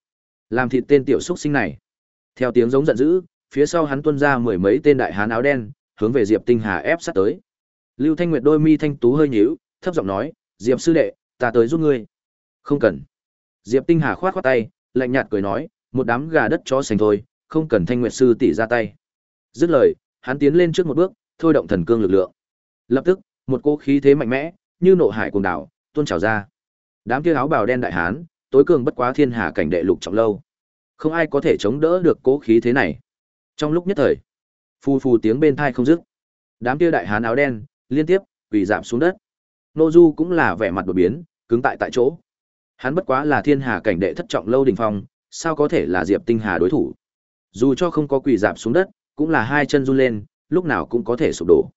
Làm thịt tên tiểu xúc sinh này. Theo tiếng giống giận dữ, phía sau hắn tuôn ra mười mấy tên đại hán áo đen, hướng về Diệp Tinh Hà ép sát tới. Lưu Thanh Nguyệt đôi mi thanh tú hơi nhíu, thấp giọng nói, "Diệp sư đệ, ta tới giúp ngươi." "Không cần." Diệp Tinh Hà khoát khoát tay, lạnh nhạt cười nói, "Một đám gà đất chó sành thôi, không cần Thanh Nguyệt sư tỷ ra tay." Dứt lời, hắn tiến lên trước một bước, thôi động thần cương lực lượng. Lập tức, một cỗ khí thế mạnh mẽ, như nộ hải cuồng đảo, tuôn trào ra. Đám kia áo bào đen đại hán, tối cường bất quá thiên hà cảnh đệ lục trọng lâu. Không ai có thể chống đỡ được cỗ khí thế này. Trong lúc nhất thời, phù phù tiếng bên tai không dứt. Đám kia đại hán áo đen liên tiếp quỳ giảm xuống đất. Nô Du cũng là vẻ mặt đột biến, cứng tại tại chỗ. Hắn bất quá là thiên hà cảnh đệ thất trọng lâu đỉnh phong, sao có thể là Diệp Tinh Hà đối thủ? Dù cho không có quỳ giảm xuống đất, cũng là hai chân run lên, lúc nào cũng có thể sụp đổ.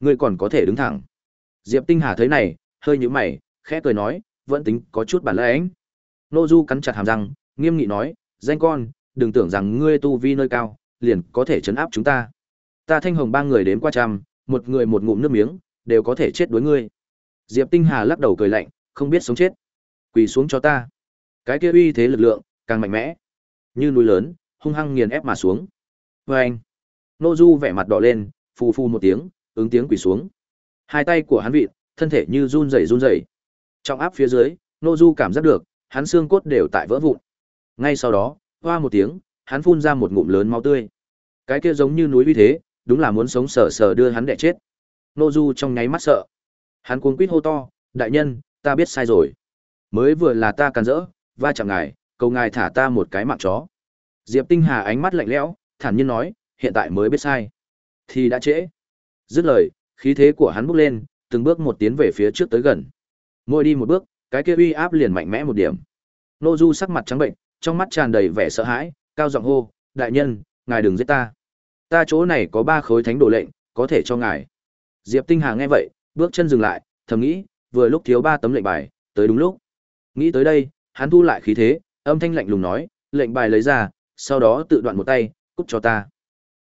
Ngươi còn có thể đứng thẳng. Diệp Tinh Hà thấy này, hơi nhíu mày, khẽ cười nói, vẫn tính có chút bản lĩnh. Nô Du cắn chặt hàm răng, nghiêm nghị nói, danh con, đừng tưởng rằng ngươi tu vi nơi cao, liền có thể chấn áp chúng ta. Ta thanh hồng ba người đến qua trăm, một người một ngụm nước miếng, đều có thể chết đối ngươi. Diệp Tinh Hà lắc đầu cười lạnh, không biết sống chết. Quỳ xuống cho ta. Cái kia uy thế lực lượng, càng mạnh mẽ. Như núi lớn, hung hăng nghiền ép mà xuống. Vâng! Nô Du vẻ mặt đỏ lên, phù phù một tiếng, ứng tiếng quỳ xuống. Hai tay của hắn vịt, thân thể như run rẩy run rẩy. Trong áp phía dưới, Nô Du cảm giác được, hắn xương cốt đều tại vỡ vụn. Ngay sau đó, hoa một tiếng, hắn phun ra một ngụm lớn máu tươi. Cái kia giống như núi uy thế, đúng là muốn sống sờ sờ đưa hắn đẻ chết. Nô Du trong nháy mắt sợ. Hắn cuống quýt hô to, đại nhân, ta biết sai rồi. Mới vừa là ta càn rỡ, va chạm ngài, cầu ngài thả ta một cái mạng chó. Diệp Tinh Hà ánh mắt lạnh lẽo, thản nhiên nói, hiện tại mới biết sai. Thì đã trễ. Dứt lời, khí thế của hắn bước lên, từng bước một tiến về phía trước tới gần. Mỗi đi một bước, cái kia uy áp liền mạnh mẽ một điểm. Nô Du sắc mặt trắng bệnh, trong mắt tràn đầy vẻ sợ hãi, cao giọng hô, đại nhân, ngài đừng giết ta. Ta chỗ này có ba khối thánh đồ lệnh, có thể cho ngài. Diệp Tinh Hà nghe vậy, bước chân dừng lại, thầm nghĩ, vừa lúc thiếu ba tấm lệnh bài, tới đúng lúc. Nghĩ tới đây, hắn thu lại khí thế, âm thanh lạnh lùng nói, lệnh bài lấy ra, sau đó tự đoạn một tay, cút cho ta.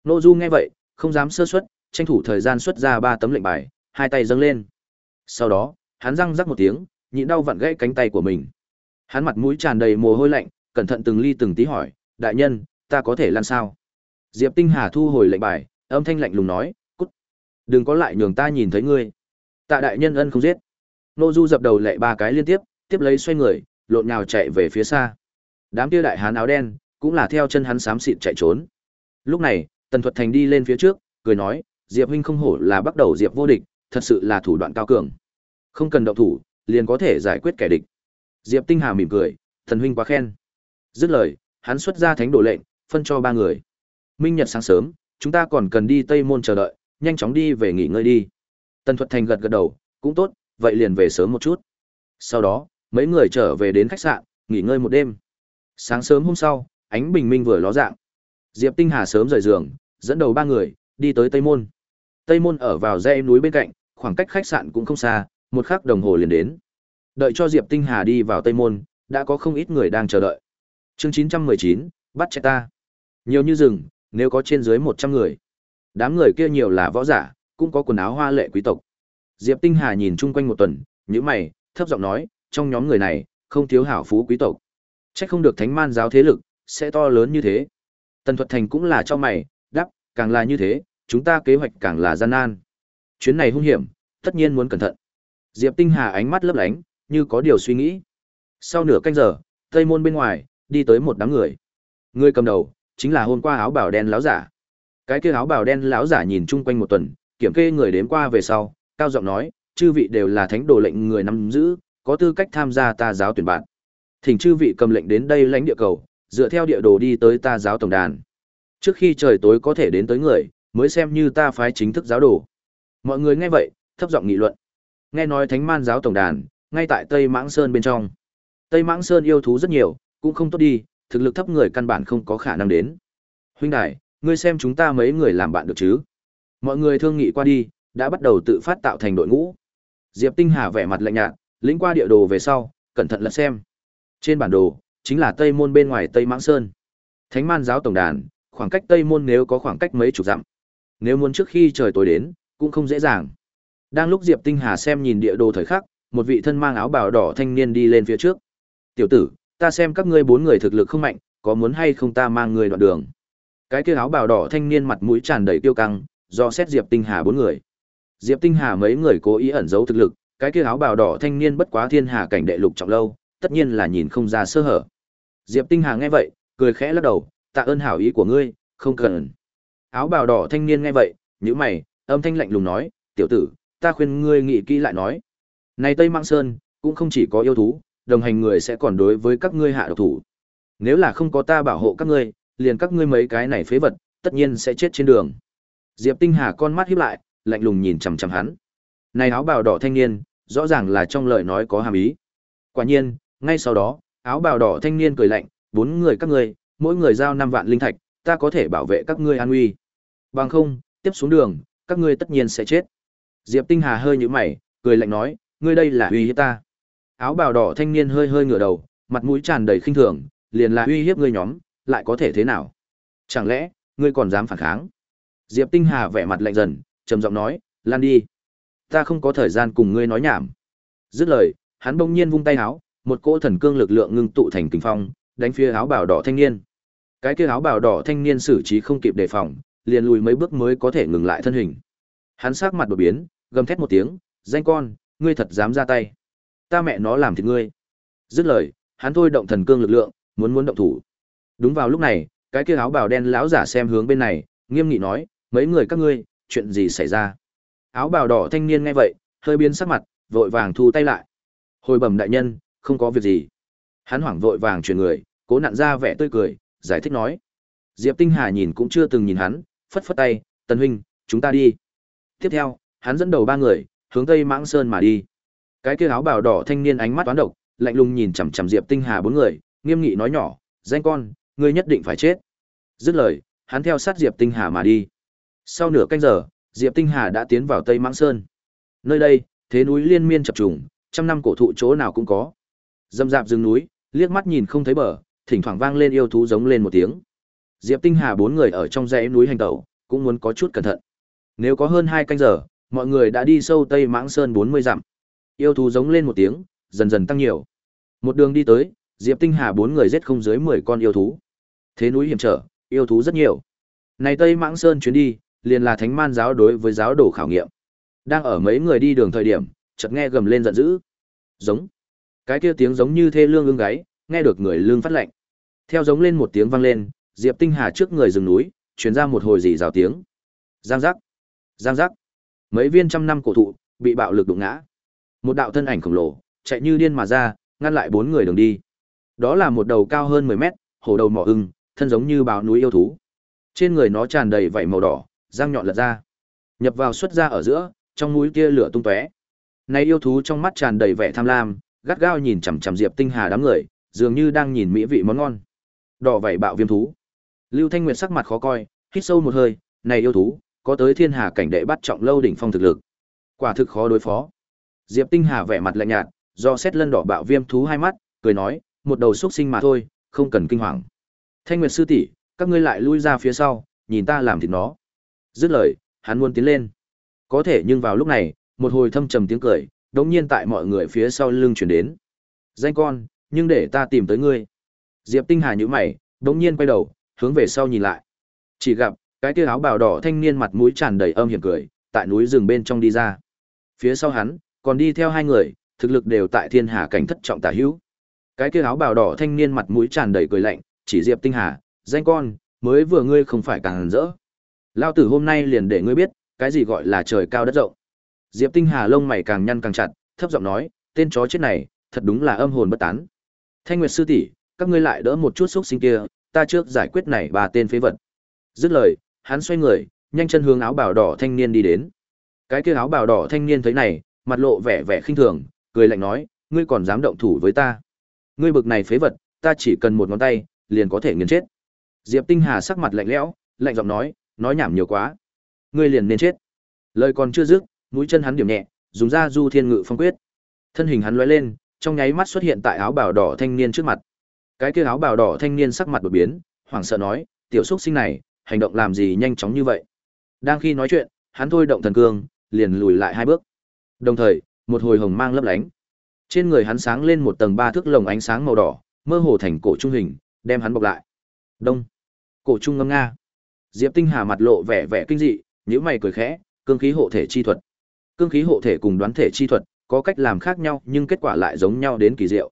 Nô Du nghe vậy, không dám sơ suất, tranh thủ thời gian xuất ra ba tấm lệnh bài, hai tay dâng lên. Sau đó, hắn răng rắc một tiếng, nhịn đau vặn gãy cánh tay của mình. Hắn mặt mũi tràn đầy mồ hôi lạnh, cẩn thận từng ly từng tí hỏi, đại nhân, ta có thể lăn sao? Diệp Tinh Hà thu hồi lệnh bài, âm thanh lạnh lùng nói, cút. Đừng có lại nhường ta nhìn thấy ngươi. Tạ đại nhân ân không giết. Nô Du dập đầu lệ ba cái liên tiếp, tiếp lấy xoay người, lộn nhào chạy về phía xa. Đám kia đại hán áo đen, cũng là theo chân hắn xám xịt chạy trốn. Lúc này, Tần Thuật Thành đi lên phía trước, cười nói, Diệp huynh không hổ là bắt đầu Diệp vô địch, thật sự là thủ đoạn cao cường. Không cần động thủ, liền có thể giải quyết kẻ địch. Diệp Tinh Hà mỉm cười, thần huynh quá khen. Dứt lời, hắn xuất ra thánh đồ lệnh, phân cho ba người. Minh Nhật sáng sớm, chúng ta còn cần đi Tây Môn chờ đợi, nhanh chóng đi về nghỉ ngơi đi. Tần Thuật Thành gật gật đầu, cũng tốt, vậy liền về sớm một chút. Sau đó, mấy người trở về đến khách sạn, nghỉ ngơi một đêm. Sáng sớm hôm sau, ánh bình minh vừa ló dạng. Diệp Tinh Hà sớm rời giường, dẫn đầu ba người đi tới Tây Môn. Tây Môn ở vào dãy núi bên cạnh, khoảng cách khách sạn cũng không xa, một khắc đồng hồ liền đến. Đợi cho Diệp Tinh Hà đi vào Tây Môn, đã có không ít người đang chờ đợi. Chương 919, bắt chạy ta. Nhiều như rừng, nếu có trên dưới 100 người. Đám người kia nhiều là võ giả, cũng có quần áo hoa lệ quý tộc. Diệp Tinh Hà nhìn chung quanh một tuần, nhíu mày, thấp giọng nói, trong nhóm người này, không thiếu hảo phú quý tộc. Chắc không được thánh man giáo thế lực, sẽ to lớn như thế. Tần Thuật Thành cũng là cho mày, đáp, càng là như thế, chúng ta kế hoạch càng là gian nan. Chuyến này hung hiểm, tất nhiên muốn cẩn thận. Diệp Tinh Hà ánh mắt lấp lánh, như có điều suy nghĩ. Sau nửa canh giờ, tây môn bên ngoài, đi tới một đám người. Người cầm đầu, chính là hôm qua áo bào đen láo giả. Cái kia áo bào đen láo giả nhìn chung quanh một tuần, kiểm kê người đến qua về sau, cao giọng nói, chư vị đều là thánh đồ lệnh người nắm giữ, có tư cách tham gia ta giáo tuyển bạn. Thỉnh chư vị cầm lệnh đến đây lãnh địa cầu, dựa theo địa đồ đi tới ta giáo tổng đàn. Trước khi trời tối có thể đến tới người, mới xem như ta phái chính thức giáo đồ. Mọi người nghe vậy, thấp giọng nghị luận. Nghe nói Thánh Man giáo tổng đàn, ngay tại Tây Mãng Sơn bên trong. Tây Mãng Sơn yêu thú rất nhiều, cũng không tốt đi, thực lực thấp người căn bản không có khả năng đến. Huynh đài, ngươi xem chúng ta mấy người làm bạn được chứ? Mọi người thương nghị qua đi, đã bắt đầu tự phát tạo thành đội ngũ. Diệp Tinh Hà vẻ mặt lạnh nhạt, lĩnh qua địa đồ về sau, cẩn thận lật xem. Trên bản đồ, chính là Tây Môn bên ngoài Tây Mãng Sơn. Thánh Man giáo tổng đàn, khoảng cách Tây Môn nếu có khoảng cách mấy chục dặm. Nếu muốn trước khi trời tối đến, cũng không dễ dàng. Đang lúc Diệp Tinh Hà xem nhìn địa đồ thời khắc, một vị thân mang áo bào đỏ thanh niên đi lên phía trước. "Tiểu tử, ta xem các ngươi bốn người thực lực không mạnh, có muốn hay không ta mang người đoạn đường?" Cái kia áo bào đỏ thanh niên mặt mũi tràn đầy tiêu căng, do xét Diệp Tinh Hà bốn người. Diệp Tinh Hà mấy người cố ý ẩn giấu thực lực, cái kia áo bào đỏ thanh niên bất quá thiên hà cảnh đệ lục trọng lâu, tất nhiên là nhìn không ra sơ hở. Diệp Tinh Hà nghe vậy, cười khẽ lắc đầu, tạ ơn hảo ý của ngươi, không cần. Áo bào đỏ thanh niên nghe vậy, nhíu mày, âm thanh lạnh lùng nói, tiểu tử, ta khuyên ngươi nghĩ kỹ lại nói. Này Tây Mạng Sơn, cũng không chỉ có yêu thú, đồng hành người sẽ còn đối với các ngươi hạ độc thủ. Nếu là không có ta bảo hộ các ngươi, liền các ngươi mấy cái này phế vật, tất nhiên sẽ chết trên đường. Diệp Tinh Hà con mắt híp lại, lạnh lùng nhìn chằm chằm hắn. Này áo bào đỏ thanh niên, rõ ràng là trong lời nói có hàm ý. Quả nhiên, ngay sau đó, áo bào đỏ thanh niên cười lạnh, bốn người các ngươi, mỗi người giao 5 vạn linh thạch, ta có thể bảo vệ các ngươi an nguy. Bằng không, tiếp xuống đường, các ngươi tất nhiên sẽ chết. Diệp Tinh Hà hơi nhíu mày, cười lạnh nói, ngươi đây là uy hiếp ta. Áo bào đỏ thanh niên hơi hơi ngửa đầu, mặt mũi tràn đầy khinh thường, liền là uy hiếp ngươi nhóm, lại có thể thế nào? Chẳng lẽ, ngươi còn dám phản kháng? Diệp Tinh Hà vẻ mặt lạnh dần, trầm giọng nói, lan đi. Ta không có thời gian cùng ngươi nói nhảm. Dứt lời, hắn bỗng nhiên vung tay áo, một cỗ thần cương lực lượng ngưng tụ thành kình phong, đánh phía áo bào đỏ thanh niên. Cái kia áo bào đỏ thanh niên xử trí không kịp đề phòng, liền lùi mấy bước mới có thể ngừng lại thân hình. Hắn sắc mặt đột biến, gầm thét một tiếng, "Danh con, ngươi thật dám ra tay? Ta mẹ nó làm thịt ngươi!" Dứt lời, hắn thôi động thần cương lực lượng, muốn muốn động thủ. Đúng vào lúc này, cái kia áo bào đen lão giả xem hướng bên này, nghiêm nghị nói, "Mấy người các ngươi, chuyện gì xảy ra?" Áo bào đỏ thanh niên nghe vậy, hơi biến sắc mặt, vội vàng thu tay lại. Hồi bẩm đại nhân, không có việc gì. Hắn hoảng vội vàng chuyển người, cố nặn ra vẻ tươi cười, giải thích nói. Diệp Tinh Hà nhìn cũng chưa từng nhìn hắn, phất phất tay, Tần huynh, chúng ta đi. Tiếp theo, hắn dẫn đầu ba người, hướng Tây Mãng Sơn mà đi. Cái kia áo bào đỏ thanh niên ánh mắt toán độc, lạnh lùng nhìn chằm chằm Diệp Tinh Hà bốn người, nghiêm nghị nói nhỏ, danh con, ngươi nhất định phải chết. Dứt lời, hắn theo sát Diệp Tinh Hà mà đi. Sau nửa canh giờ, Diệp Tinh Hà đã tiến vào Tây Mãng Sơn. Nơi đây, thế núi liên miên chập trùng, trăm năm cổ thụ chỗ nào cũng có. Dâm dạp rừng núi, liếc mắt nhìn không thấy bờ, thỉnh thoảng vang lên yêu thú giống lên một tiếng. Diệp Tinh Hà bốn người ở trong dãy núi hành tẩu, cũng muốn có chút cẩn thận. Nếu có hơn hai canh giờ, mọi người đã đi sâu Tây Mãng Sơn 40 dặm. Yêu thú giống lên một tiếng, dần dần tăng nhiều. Một đường đi tới, Diệp Tinh Hà bốn người giết không dưới 10 con yêu thú. Thế núi hiểm trở, yêu thú rất nhiều. Này Tây Mãng Sơn chuyến đi, liền là thánh man giáo đối với giáo đồ khảo nghiệm. Đang ở mấy người đi đường thời điểm, chợt nghe gầm lên giận dữ. Giống. Cái kia tiếng giống như thê lương ưng gáy, nghe được người lương phát lạnh. Theo giống lên một tiếng vang lên, Diệp Tinh Hà trước người rừng núi, truyền ra một hồi rì rào tiếng. Giang giác. Giang giác. Mấy viên trăm năm cổ thụ bị bạo lực đụng ngã. Một đạo thân ảnh khổng lồ, chạy như điên mà ra, ngăn lại bốn người đường đi. Đó là một đầu cao hơn 10 mét, hổ đầu mỏ ưng, thân giống như báo núi yêu thú. Trên người nó tràn đầy vảy màu đỏ, răng nhọn lật ra. Nhập vào xuất ra ở giữa, trong mũi tia lửa tung tóe. Này yêu thú trong mắt tràn đầy vẻ tham lam, gắt gao nhìn chằm chằm Diệp Tinh Hà đám người, dường như đang nhìn mỹ vị món ngon. Đỏ vảy bạo viêm thú. Lưu Thanh Nguyệt sắc mặt khó coi, hít sâu một hơi, này yêu thú, có tới thiên hà cảnh đệ bắt trọng lâu đỉnh phong thực lực. Quả thực khó đối phó. Diệp Tinh Hà vẻ mặt lạnh nhạt, do xét lân đỏ bạo viêm thú hai mắt, cười nói, một đầu xuất sinh mà thôi, không cần kinh hoàng. Thanh Nguyệt sư tỷ, các ngươi lại lui ra phía sau, nhìn ta làm thịt nó. Dứt lời, hắn muốn tiến lên. Có thể nhưng vào lúc này, một hồi thâm trầm tiếng cười, đống nhiên tại mọi người phía sau lưng chuyển đến. Danh con, nhưng để ta tìm tới ngươi. Diệp Tinh Hà nhíu mày, đống nhiên quay đầu, hướng về sau nhìn lại. Chỉ gặp, cái kia áo bào đỏ thanh niên mặt mũi tràn đầy âm hiểm cười, tại núi rừng bên trong đi ra. Phía sau hắn, còn đi theo hai người, thực lực đều tại thiên hà cảnh thất trọng tả hữu. Cái kia áo bào đỏ thanh niên mặt mũi tràn đầy cười lạnh, chỉ Diệp Tinh Hà, danh con, mới vừa ngươi không phải càng rỡ. Lao tử hôm nay liền để ngươi biết, cái gì gọi là trời cao đất rộng. Diệp Tinh Hà lông mày càng nhăn càng chặt, thấp giọng nói, tên chó chết này, thật đúng là âm hồn bất tán. Thanh Nguyệt sư tỷ, các ngươi lại đỡ một chút xúc sinh kia, ta trước giải quyết này ba tên phế vật. Dứt lời, hắn xoay người, nhanh chân hướng áo bào đỏ thanh niên đi đến. Cái kia áo bào đỏ thanh niên thấy này, mặt lộ vẻ vẻ khinh thường, cười lạnh nói, ngươi còn dám động thủ với ta? Ngươi bực này phế vật, ta chỉ cần một ngón tay, liền có thể nghiền chết. Diệp Tinh Hà sắc mặt lạnh lẽo, lạnh giọng nói, nói nhảm nhiều quá, ngươi liền nên chết. Lời còn chưa dứt, mũi chân hắn điểm nhẹ, dùng ra Du Thiên Ngự Phong quyết. Thân hình hắn lóe lên, trong nháy mắt xuất hiện tại áo bào đỏ thanh niên trước mặt. Cái kia áo bào đỏ thanh niên sắc mặt đột biến, hoảng sợ nói, tiểu xúc sinh này, hành động làm gì nhanh chóng như vậy? Đang khi nói chuyện, hắn thôi động thần cương, liền lùi lại hai bước. Đồng thời, một hồi hồng mang lấp lánh. Trên người hắn sáng lên một tầng ba thước lồng ánh sáng màu đỏ, mơ hồ thành cổ trung hình, đem hắn bọc lại. Đông. Cổ trung ngâm nga. Diệp Tinh Hà mặt lộ vẻ vẻ kinh dị, nhíu mày cười khẽ, cương khí hộ thể chi thuật. Cương khí hộ thể cùng đoán thể chi thuật có cách làm khác nhau, nhưng kết quả lại giống nhau đến kỳ diệu.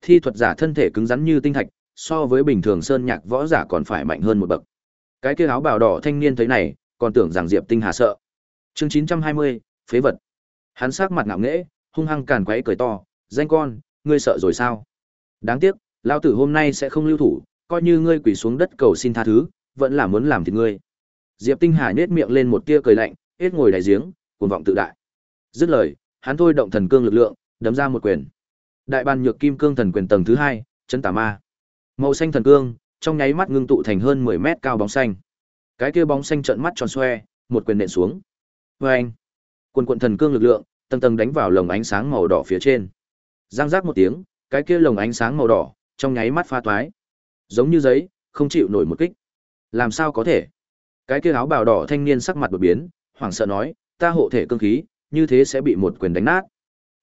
Thi thuật giả thân thể cứng rắn như tinh thạch, so với bình thường sơn nhạc võ giả còn phải mạnh hơn một bậc. Cái kia áo bào đỏ thanh niên thấy này, còn tưởng rằng Diệp Tinh Hà sợ. Chương 920, phế vật. Hắn sắc mặt ngạo nghễ, hung hăng càn quấy cười to, "Danh con, ngươi sợ rồi sao? Đáng tiếc, lão tử hôm nay sẽ không lưu thủ, coi như ngươi quỳ xuống đất cầu xin tha thứ, vẫn là muốn làm thịt ngươi." Diệp Tinh Hà nhếch miệng lên một tia cười lạnh, hết ngồi đáy giếng, cuồng vọng tự đại. Dứt lời, hắn thôi động thần cương lực lượng, đấm ra một quyền. Đại ban nhược kim cương thần quyền tầng thứ hai, chân tà ma. Màu xanh thần cương, trong nháy mắt ngưng tụ thành hơn 10 mét cao bóng xanh. Cái kia bóng xanh trợn mắt tròn xoe, một quyền nện xuống. Oeng! Quần quần thần cương lực lượng, tầng tầng đánh vào lồng ánh sáng màu đỏ phía trên. Giang rác một tiếng, cái kia lồng ánh sáng màu đỏ, trong nháy mắt pha toái. Giống như giấy, không chịu nổi một kích. Làm sao có thể? Cái kia áo bào đỏ thanh niên sắc mặt đột biến, hoảng sợ nói, ta hộ thể cương khí, như thế sẽ bị một quyền đánh nát.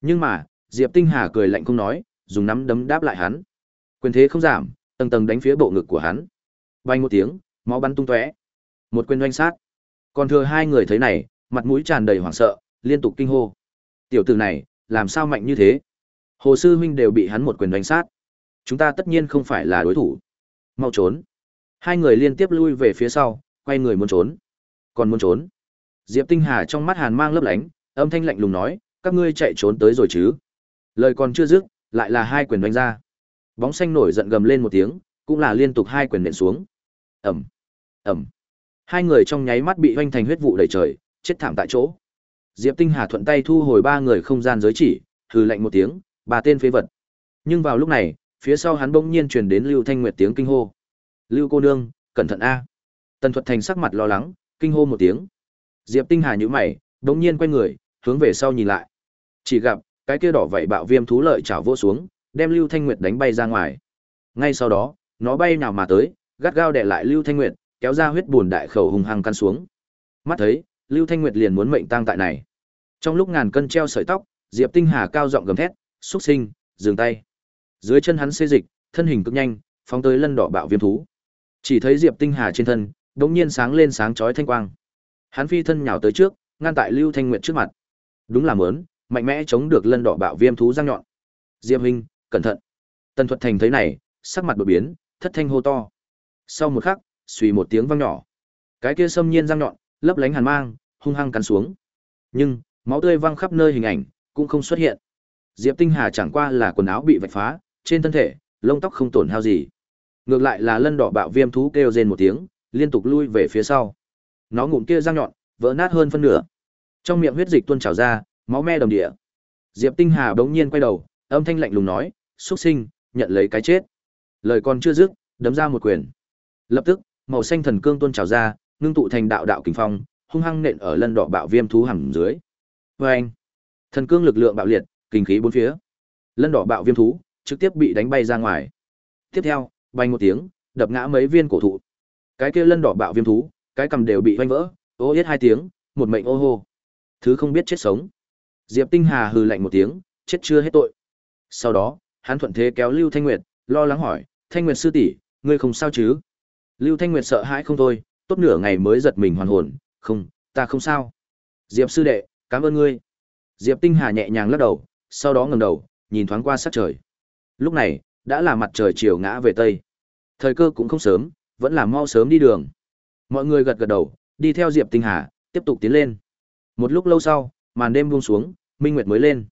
Nhưng mà, Diệp Tinh Hà cười lạnh không nói, dùng nắm đấm đáp lại hắn. Quyền thế không giảm, tầng tầng đánh phía bộ ngực của hắn. Vang một tiếng, máu bắn tung tóe. Một quyền doanh sát. Còn thừa hai người thấy này, mặt mũi tràn đầy hoảng sợ, liên tục kinh hô. Tiểu tử này, làm sao mạnh như thế? Hồ sư huynh đều bị hắn một quyền đánh sát. Chúng ta tất nhiên không phải là đối thủ. Mau trốn. Hai người liên tiếp lui về phía sau, quay người muốn trốn. Còn muốn trốn. Diệp Tinh Hà trong mắt hàn mang lấp lánh, âm thanh lạnh lùng nói, các ngươi chạy trốn tới rồi chứ? Lời còn chưa dứt, lại là hai quyền đánh ra. Bóng xanh nổi giận gầm lên một tiếng, cũng là liên tục hai quyền nện xuống. Ầm, ầm. Hai người trong nháy mắt bị hoành thành huyết vụ đầy trời, chết thảm tại chỗ. Diệp Tinh Hà thuận tay thu hồi ba người không gian giới chỉ, hừ lạnh một tiếng, ba tên phế vật. Nhưng vào lúc này, phía sau hắn bỗng nhiên truyền đến Lưu Thanh Nguyệt tiếng kinh hô. "Lưu cô nương, cẩn thận a." Tần Thuật Thành sắc mặt lo lắng, kinh hô một tiếng. Diệp Tinh Hà nhíu mày, đống nhiên quay người, hướng về sau nhìn lại. Chỉ gặp, cái kia đỏ vậy bạo viêm thú lợi chảo vỗ xuống, đem Lưu Thanh Nguyệt đánh bay ra ngoài. Ngay sau đó, nó bay nào mà tới, gắt gao đè lại Lưu Thanh Nguyệt, kéo ra huyết bùn đại khẩu hùng hăng căn xuống. Mắt thấy, Lưu Thanh Nguyệt liền muốn mệnh tang tại này. Trong lúc ngàn cân treo sợi tóc, Diệp Tinh Hà cao giọng gầm thét, xuất sinh, dừng tay!" Dưới chân hắn xê dịch, thân hình cực nhanh, phóng tới lân đỏ bạo viêm thú. Chỉ thấy Diệp Tinh Hà trên thân, đột nhiên sáng lên sáng chói thanh quang. Hắn phi thân nhào tới trước, ngăn tại Lưu Thanh Nguyệt trước mặt. Đúng là mớn, mạnh mẽ chống được lân đỏ bạo viêm thú răng nhọn. Diệp huynh, cẩn thận. Tần Thuật Thành thấy này, sắc mặt đột biến, thất thanh hô to. Sau một khắc, suy một tiếng vang nhỏ. Cái kia xâm nhiên răng nhọn, lấp lánh hàn mang, hung hăng cắn xuống. Nhưng, máu tươi văng khắp nơi hình ảnh, cũng không xuất hiện. Diệp Tinh Hà chẳng qua là quần áo bị vạch phá, trên thân thể, lông tóc không tổn hao gì. Ngược lại là lân đỏ bạo viêm thú kêu rên một tiếng, liên tục lui về phía sau. Nó ngụm kia răng nhọn, vỡ nát hơn phân nửa. Trong miệng huyết dịch tuôn trào ra, máu me đồng địa. Diệp Tinh Hà bỗng nhiên quay đầu, âm thanh lạnh lùng nói, "Xuất sinh, nhận lấy cái chết." Lời còn chưa dứt, đấm ra một quyền. Lập tức, màu xanh thần cương tuôn trào ra, ngưng tụ thành đạo đạo kình phong, hung hăng nện ở lân đỏ bạo viêm thú hằng dưới. Oeng! Thần cương lực lượng bạo liệt, kinh khí bốn phía. Lân đỏ bạo viêm thú trực tiếp bị đánh bay ra ngoài. Tiếp theo, bay một tiếng, đập ngã mấy viên cổ thụ. Cái kia lân đỏ bạo viêm thú, cái cầm đều bị vanh vỡ, ô yết hai tiếng, một mệnh ô hô. Thứ không biết chết sống. Diệp Tinh Hà hừ lạnh một tiếng, chết chưa hết tội. Sau đó, Hắn thuận thế kéo Lưu Thanh Nguyệt, lo lắng hỏi, "Thanh Nguyệt sư tỷ, ngươi không sao chứ?" Lưu Thanh Nguyệt sợ hãi không thôi, tốt nửa ngày mới giật mình hoàn hồn, "Không, ta không sao." "Diệp sư đệ, cảm ơn ngươi." Diệp Tinh Hà nhẹ nhàng lắc đầu, sau đó ngẩng đầu, nhìn thoáng qua sát trời. Lúc này, đã là mặt trời chiều ngã về tây. Thời cơ cũng không sớm, vẫn là mau sớm đi đường. Mọi người gật gật đầu, đi theo Diệp Tinh Hà, tiếp tục tiến lên. Một lúc lâu sau, màn đêm buông xuống, minh nguyệt mới lên.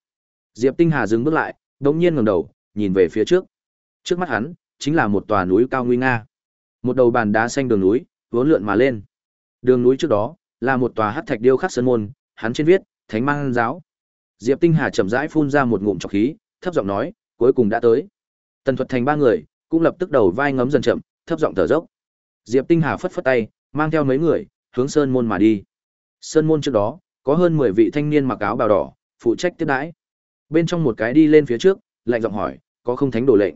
Diệp Tinh Hà dừng bước lại, đống nhiên ngẩng đầu, nhìn về phía trước. Trước mắt hắn, chính là một tòa núi cao nguy nga. Một đầu bàn đá xanh đường núi, vốn lượn mà lên. Đường núi trước đó, là một tòa hắc thạch điêu khắc sơn môn, hắn trên viết, Thánh Mang giáo. Diệp Tinh Hà chậm rãi phun ra một ngụm trọc khí, thấp giọng nói, cuối cùng đã tới. Tần Thuật Thành ba người, cũng lập tức đầu vai ngấm dần chậm, thấp giọng thở dốc. Diệp Tinh Hà phất phất tay, mang theo mấy người, hướng sơn môn mà đi. Sơn môn trước đó, có hơn 10 vị thanh niên mặc áo bào đỏ, phụ trách tiếp đãi. Bên trong một cái đi lên phía trước, lạnh giọng hỏi, có không thánh đồ lệnh?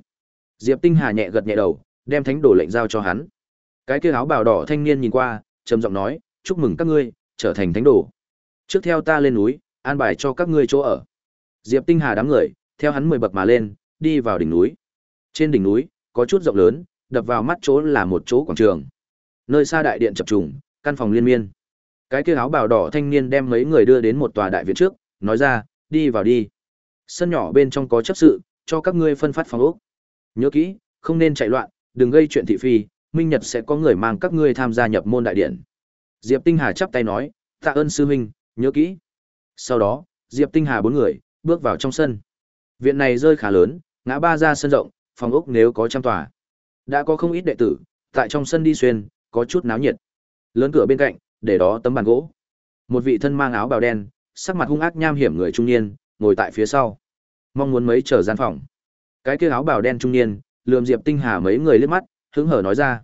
Diệp Tinh Hà nhẹ gật nhẹ đầu, đem thánh đồ lệnh giao cho hắn. Cái kia áo bào đỏ thanh niên nhìn qua, trầm giọng nói, chúc mừng các ngươi trở thành thánh đồ. Trước theo ta lên núi, an bài cho các ngươi chỗ ở. Diệp Tinh Hà đám người, theo hắn 10 bậc mà lên, đi vào đỉnh núi. Trên đỉnh núi, có chút rộng lớn, đập vào mắt chỗ là một chỗ quảng trường. Nơi xa đại điện chập trùng, căn phòng liên miên. Cái kia áo bào đỏ thanh niên đem mấy người đưa đến một tòa đại viện trước, nói ra, đi vào đi. Sân nhỏ bên trong có chấp sự, cho các ngươi phân phát phòng ốc. Nhớ kỹ, không nên chạy loạn, đừng gây chuyện thị phi, minh nhật sẽ có người mang các ngươi tham gia nhập môn đại điện. Diệp Tinh Hà chắp tay nói, tạ ơn sư huynh, nhớ kỹ. Sau đó, Diệp Tinh Hà bốn người bước vào trong sân. Viện này rơi khá lớn, ngã ba ra sân rộng, phòng ốc nếu có trăm tòa. Đã có không ít đệ tử, tại trong sân đi xuyên, có chút náo nhiệt. Lớn cửa bên cạnh, để đó tấm bàn gỗ. Một vị thân mang áo bào đen, sắc mặt hung ác nham hiểm người trung niên, ngồi tại phía sau. Mong muốn mấy trở gian phòng. Cái kia áo bào đen trung niên, lườm Diệp Tinh Hà mấy người liếc mắt, hứng hở nói ra.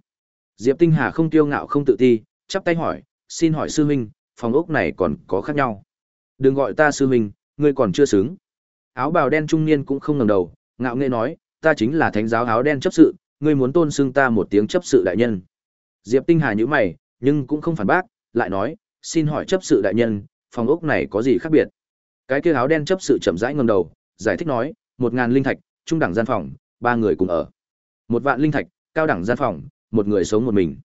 Diệp Tinh Hà không tiêu ngạo không tự ti, chắp tay hỏi, xin hỏi sư huynh, phòng ốc này còn có khác nhau. Đừng gọi ta sư huynh, ngươi còn chưa xứng. Áo bào đen trung niên cũng không ngẩng đầu, ngạo nghễ nói, ta chính là thánh giáo áo đen chấp sự, ngươi muốn tôn xưng ta một tiếng chấp sự đại nhân. Diệp Tinh Hà nhíu mày, nhưng cũng không phản bác, lại nói, xin hỏi chấp sự đại nhân, phòng ốc này có gì khác biệt? Cái kia áo đen chấp sự chậm rãi ngẩng đầu, giải thích nói, một ngàn linh thạch, trung đẳng gian phòng, ba người cùng ở. Một vạn linh thạch, cao đẳng gian phòng, một người sống một mình.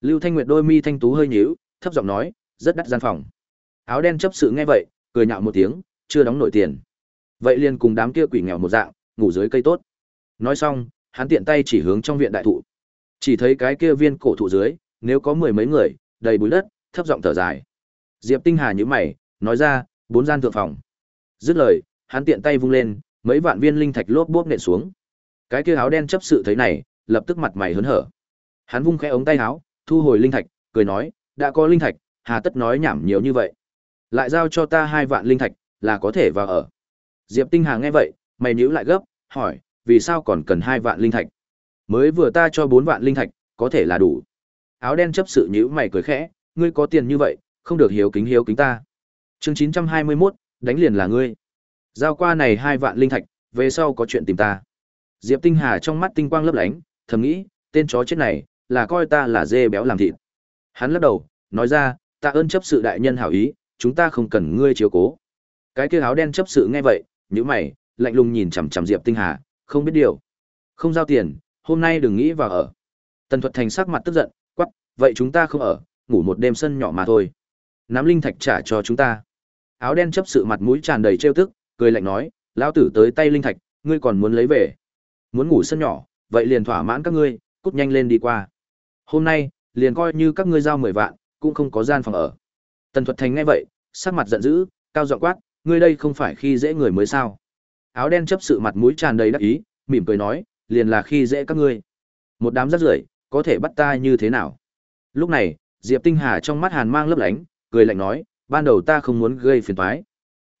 Lưu Thanh Nguyệt đôi mi thanh tú hơi nhíu, thấp giọng nói, rất đắt gian phòng. Áo đen chấp sự nghe vậy, cười nhạo một tiếng, chưa đóng nổi tiền. Vậy liền cùng đám kia quỷ nghèo một dạng, ngủ dưới cây tốt. Nói xong, hắn tiện tay chỉ hướng trong viện đại thụ. Chỉ thấy cái kia viên cổ thụ dưới, nếu có mười mấy người, đầy bụi đất, thấp giọng thở dài. Diệp Tinh Hà nhíu mày, nói ra, bốn gian thượng phòng. Dứt lời, hắn tiện tay vung lên, mấy vạn viên linh thạch lốp bốp nện xuống. Cái kia áo đen chấp sự thấy này, lập tức mặt mày hớn hở. Hắn vung khẽ ống tay áo, thu hồi linh thạch, cười nói, đã có linh thạch, hà tất nói nhảm nhiều như vậy. Lại giao cho ta hai vạn linh thạch, là có thể vào ở. Diệp Tinh Hà nghe vậy, mày nhíu lại gấp, hỏi, vì sao còn cần hai vạn linh thạch? Mới vừa ta cho bốn vạn linh thạch, có thể là đủ. Áo đen chấp sự nhữ mày cười khẽ, ngươi có tiền như vậy, không được hiếu kính hiếu kính ta. Chương 921, đánh liền là ngươi. Giao qua này hai vạn linh thạch, về sau có chuyện tìm ta. Diệp Tinh Hà trong mắt tinh quang lấp lánh, thầm nghĩ, tên chó chết này, là coi ta là dê béo làm thịt. Hắn lắc đầu, nói ra, ta ơn chấp sự đại nhân hảo ý, chúng ta không cần ngươi chiếu cố. Cái kia áo đen chấp sự nghe vậy, nhữ mày, lạnh lùng nhìn chằm chằm Diệp Tinh Hà, không biết điều. Không giao tiền, hôm nay đừng nghĩ vào ở. Tần Thuật Thành sắc mặt tức giận, quắc, vậy chúng ta không ở, ngủ một đêm sân nhỏ mà thôi. Nắm linh thạch trả cho chúng ta. Áo đen chấp sự mặt mũi tràn đầy trêu tức, cười lạnh nói, lão tử tới tay linh thạch, ngươi còn muốn lấy về. Muốn ngủ sân nhỏ, vậy liền thỏa mãn các ngươi, cút nhanh lên đi qua. Hôm nay, liền coi như các ngươi giao 10 vạn, cũng không có gian phòng ở. Tần Thuật Thành nghe vậy, sắc mặt giận dữ, cao giọng quát, ngươi đây không phải khi dễ người mới sao? Áo đen chấp sự mặt mũi tràn đầy đắc ý, mỉm cười nói, liền là khi dễ các ngươi. Một đám rác rưởi, có thể bắt ta như thế nào? Lúc này, Diệp Tinh Hà trong mắt hàn mang lấp lánh, cười lạnh nói, ban đầu ta không muốn gây phiền toái,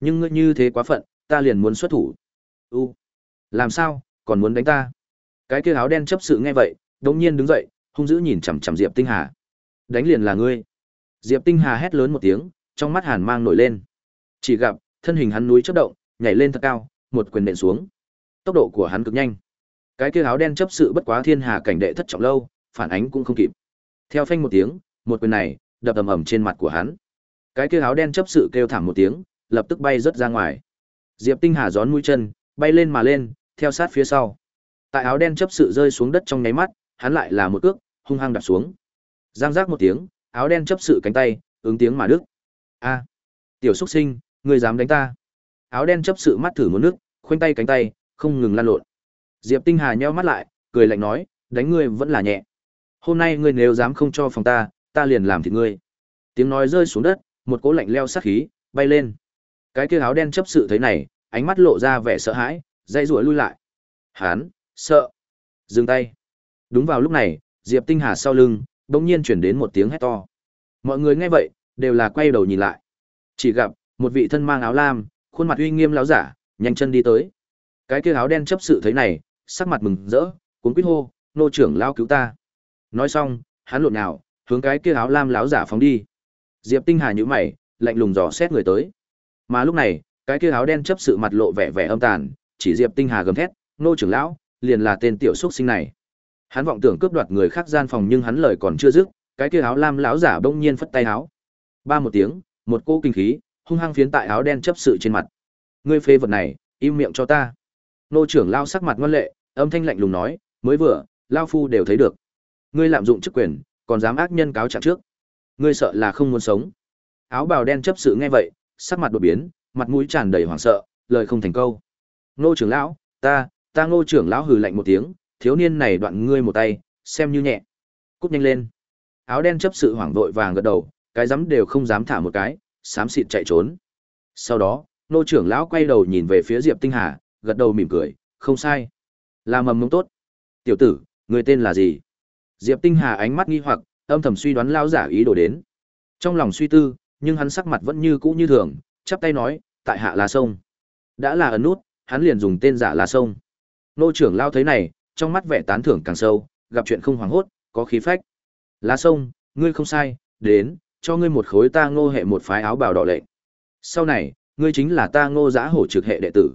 nhưng ngươi như thế quá phận, ta liền muốn xuất thủ. U, làm sao, còn muốn đánh ta? Cái kia áo đen chấp sự nghe vậy, đống nhiên đứng dậy, hung dữ nhìn chằm chằm Diệp Tinh Hà. Đánh liền là ngươi. Diệp Tinh Hà hét lớn một tiếng, trong mắt hàn mang nổi lên. Chỉ gặp, thân hình hắn núi chớp động, nhảy lên thật cao, một quyền nện xuống. Tốc độ của hắn cực nhanh. Cái kia áo đen chấp sự bất quá thiên hà cảnh đệ thất trọng lâu, phản ánh cũng không kịp. Theo phanh một tiếng, một quyền này đập ầm ầm trên mặt của hắn. Cái kia áo đen chấp sự kêu thảm một tiếng, lập tức bay rất ra ngoài. Diệp Tinh Hà gión mũi chân, bay lên mà lên, theo sát phía sau. Tại áo đen chấp sự rơi xuống đất trong nháy mắt, hắn lại là một cước, hung hăng đạp xuống. Giang giác một tiếng, áo đen chấp sự cánh tay, ứng tiếng mà đứt. A, tiểu xuất sinh, ngươi dám đánh ta? Áo đen chấp sự mắt thử muốn nước, khoanh tay cánh tay, không ngừng lan lộn. Diệp Tinh Hà nheo mắt lại, cười lạnh nói, đánh ngươi vẫn là nhẹ. Hôm nay ngươi nếu dám không cho phòng ta, ta liền làm thịt ngươi. Tiếng nói rơi xuống đất, một cỗ lạnh leo sát khí bay lên. Cái kia áo đen chấp sự thấy này, ánh mắt lộ ra vẻ sợ hãi, dây rủa lui lại. Hán, sợ. Dừng tay. Đúng vào lúc này, Diệp Tinh Hà sau lưng, bỗng nhiên chuyển đến một tiếng hét to. Mọi người nghe vậy, đều là quay đầu nhìn lại. Chỉ gặp, một vị thân mang áo lam, khuôn mặt uy nghiêm lão giả, nhanh chân đi tới. Cái kia áo đen chấp sự thấy này, sắc mặt mừng rỡ, cuốn quýt hô, nô trưởng lao cứu ta. Nói xong, hắn lộn nào, hướng cái kia áo lam lão giả phóng đi. Diệp Tinh Hà nhíu mày, lạnh lùng dò xét người tới. Mà lúc này, cái kia áo đen chấp sự mặt lộ vẻ vẻ âm tàn, chỉ Diệp Tinh Hà gầm thét, nô trưởng lão, liền là tên tiểu xuất sinh này. Hắn vọng tưởng cướp đoạt người khác gian phòng nhưng hắn lời còn chưa dứt, cái kia áo lam lão giả bỗng nhiên phất tay áo. Ba một tiếng, một cô kinh khí hung hăng phiến tại áo đen chấp sự trên mặt. Ngươi phê vật này, im miệng cho ta. Nô trưởng lao sắc mặt ngoan lệ, âm thanh lạnh lùng nói, mới vừa, lao phu đều thấy được. Ngươi lạm dụng chức quyền, còn dám ác nhân cáo trạng trước. Ngươi sợ là không muốn sống. Áo bào đen chấp sự nghe vậy, sắc mặt đột biến, mặt mũi tràn đầy hoảng sợ, lời không thành câu. Nô trưởng lão, ta, ta ngô trưởng lão hừ lạnh một tiếng, thiếu niên này đoạn ngươi một tay, xem như nhẹ. Cút nhanh lên. Áo đen chấp sự hoảng vội vàng gật đầu, cái dám đều không dám thả một cái, xám xịt chạy trốn. Sau đó, nô trưởng lão quay đầu nhìn về phía Diệp Tinh Hà, gật đầu mỉm cười, không sai. Là mầm mống tốt. Tiểu tử, người tên là gì? Diệp Tinh Hà ánh mắt nghi hoặc, âm thầm suy đoán lão giả ý đồ đến. Trong lòng suy tư, nhưng hắn sắc mặt vẫn như cũ như thường, chắp tay nói, tại hạ là sông. Đã là ấn nút, hắn liền dùng tên giả là sông. Nô trưởng lao thấy này, trong mắt vẻ tán thưởng càng sâu, gặp chuyện không hoảng hốt, có khí phách. Lá sông, ngươi không sai, đến, cho ngươi một khối ta ngô hệ một phái áo bào đỏ lệnh. Sau này, ngươi chính là ta ngô giã hổ trực hệ đệ tử.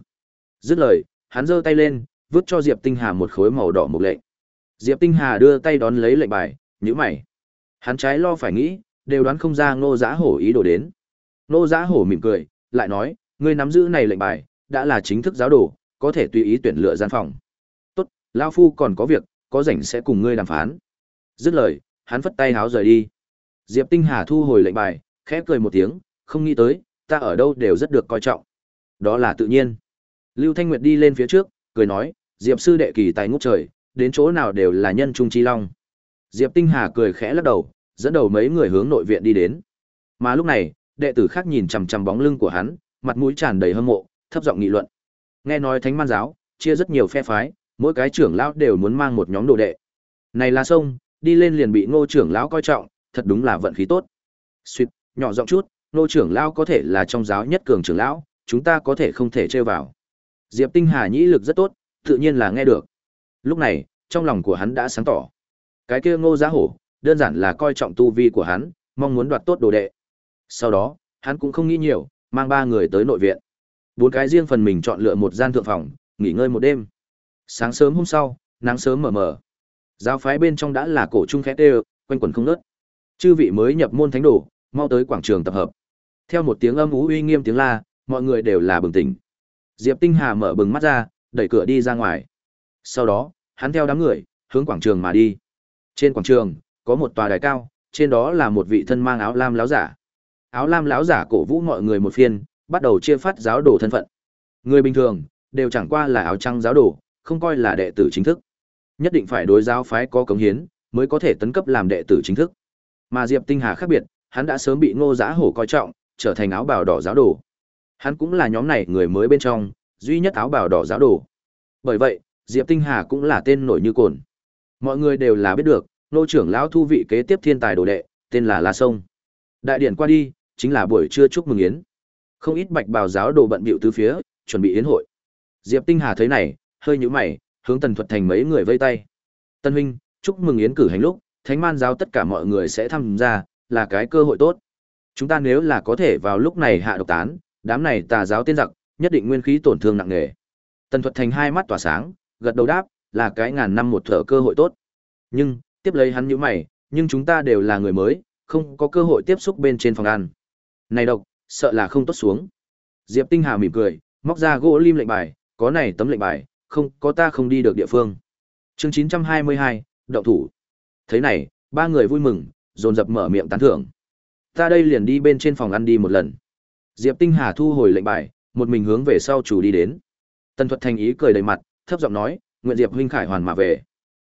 Dứt lời, hắn giơ tay lên, vứt cho Diệp Tinh Hà một khối màu đỏ mục lệnh. Diệp Tinh Hà đưa tay đón lấy lệnh bài, nhíu mày. Hắn trái lo phải nghĩ, đều đoán không ra ngô giã hổ ý đồ đến. Ngô giã hổ mỉm cười, lại nói, ngươi nắm giữ này lệnh bài, đã là chính thức giáo đồ, có thể tùy ý tuyển lựa gian phòng. Tốt, Lao Phu còn có việc, có rảnh sẽ cùng ngươi đàm phán. Dứt lời, hắn phất tay háo rời đi. Diệp Tinh Hà thu hồi lệnh bài, khẽ cười một tiếng, không nghĩ tới, ta ở đâu đều rất được coi trọng. Đó là tự nhiên. Lưu Thanh Nguyệt đi lên phía trước, cười nói, Diệp sư đệ kỳ tài ngút trời, đến chỗ nào đều là nhân trung chi long. Diệp Tinh Hà cười khẽ lắc đầu, dẫn đầu mấy người hướng nội viện đi đến. Mà lúc này, đệ tử khác nhìn chằm chằm bóng lưng của hắn, mặt mũi tràn đầy hâm mộ, thấp giọng nghị luận. Nghe nói Thánh Man giáo chia rất nhiều phe phái, mỗi cái trưởng lão đều muốn mang một nhóm đồ đệ. Này là sông, đi lên liền bị Ngô trưởng lão coi trọng, thật đúng là vận khí tốt. Suýt, nhỏ giọng chút, nô trưởng lão có thể là trong giáo nhất cường trưởng lão, chúng ta có thể không thể trêu vào. Diệp Tinh Hà nhĩ lực rất tốt, tự nhiên là nghe được. Lúc này, trong lòng của hắn đã sáng tỏ. Cái kia Ngô Giá Hổ, đơn giản là coi trọng tu vi của hắn, mong muốn đoạt tốt đồ đệ. Sau đó, hắn cũng không nghĩ nhiều, mang ba người tới nội viện. Bốn cái riêng phần mình chọn lựa một gian thượng phòng, nghỉ ngơi một đêm. Sáng sớm hôm sau, nắng sớm mờ mờ. Giáo phái bên trong đã là cổ trung khẽ đều, quanh quần không ngớt. Chư vị mới nhập môn thánh đồ, mau tới quảng trường tập hợp. Theo một tiếng âm ú uy nghiêm tiếng la, mọi người đều là bừng tỉnh. Diệp Tinh Hà mở bừng mắt ra, đẩy cửa đi ra ngoài. Sau đó, hắn theo đám người, hướng quảng trường mà đi. Trên quảng trường, có một tòa đài cao, trên đó là một vị thân mang áo lam láo giả. Áo lam láo giả cổ vũ mọi người một phiên, bắt đầu chia phát giáo đồ thân phận. Người bình thường, đều chẳng qua là áo trăng giáo đồ, không coi là đệ tử chính thức. Nhất định phải đối giáo phái có cống hiến, mới có thể tấn cấp làm đệ tử chính thức. Mà Diệp Tinh Hà khác biệt, hắn đã sớm bị Ngô Giá Hổ coi trọng, trở thành áo bào đỏ giáo đồ. Hắn cũng là nhóm này người mới bên trong, duy nhất áo bào đỏ giáo đồ. Bởi vậy, Diệp Tinh Hà cũng là tên nổi như cồn. Mọi người đều là biết được, nô trưởng lão thu vị kế tiếp thiên tài đồ đệ, tên là La Sông. Đại điển qua đi, chính là buổi trưa chúc mừng yến. Không ít bạch bào giáo đồ bận bịu tứ phía, chuẩn bị yến hội. Diệp Tinh Hà thấy này, hơi nhíu mày, hướng Tần Thuật Thành mấy người vây tay. Tân huynh, chúc mừng yến cử hành lúc, Thánh Man giáo tất cả mọi người sẽ tham gia, là cái cơ hội tốt. Chúng ta nếu là có thể vào lúc này hạ độc tán, đám này tà giáo tiên giặc, nhất định nguyên khí tổn thương nặng nề. Tần Thuật Thành hai mắt tỏa sáng, gật đầu đáp, là cái ngàn năm một thở cơ hội tốt. Nhưng, tiếp lấy hắn như mày, nhưng chúng ta đều là người mới, không có cơ hội tiếp xúc bên trên phòng ăn. Này độc, sợ là không tốt xuống. Diệp Tinh Hà mỉm cười, móc ra gỗ lim lệnh bài, có này tấm lệnh bài, không có ta không đi được địa phương. Chương 922, động thủ. Thế này, ba người vui mừng, dồn dập mở miệng tán thưởng. Ta đây liền đi bên trên phòng ăn đi một lần. Diệp Tinh Hà thu hồi lệnh bài, một mình hướng về sau chủ đi đến. Tần Thuật Thành ý cười đầy mặt, thấp giọng nói, nguyện Diệp huynh khải hoàn mà về.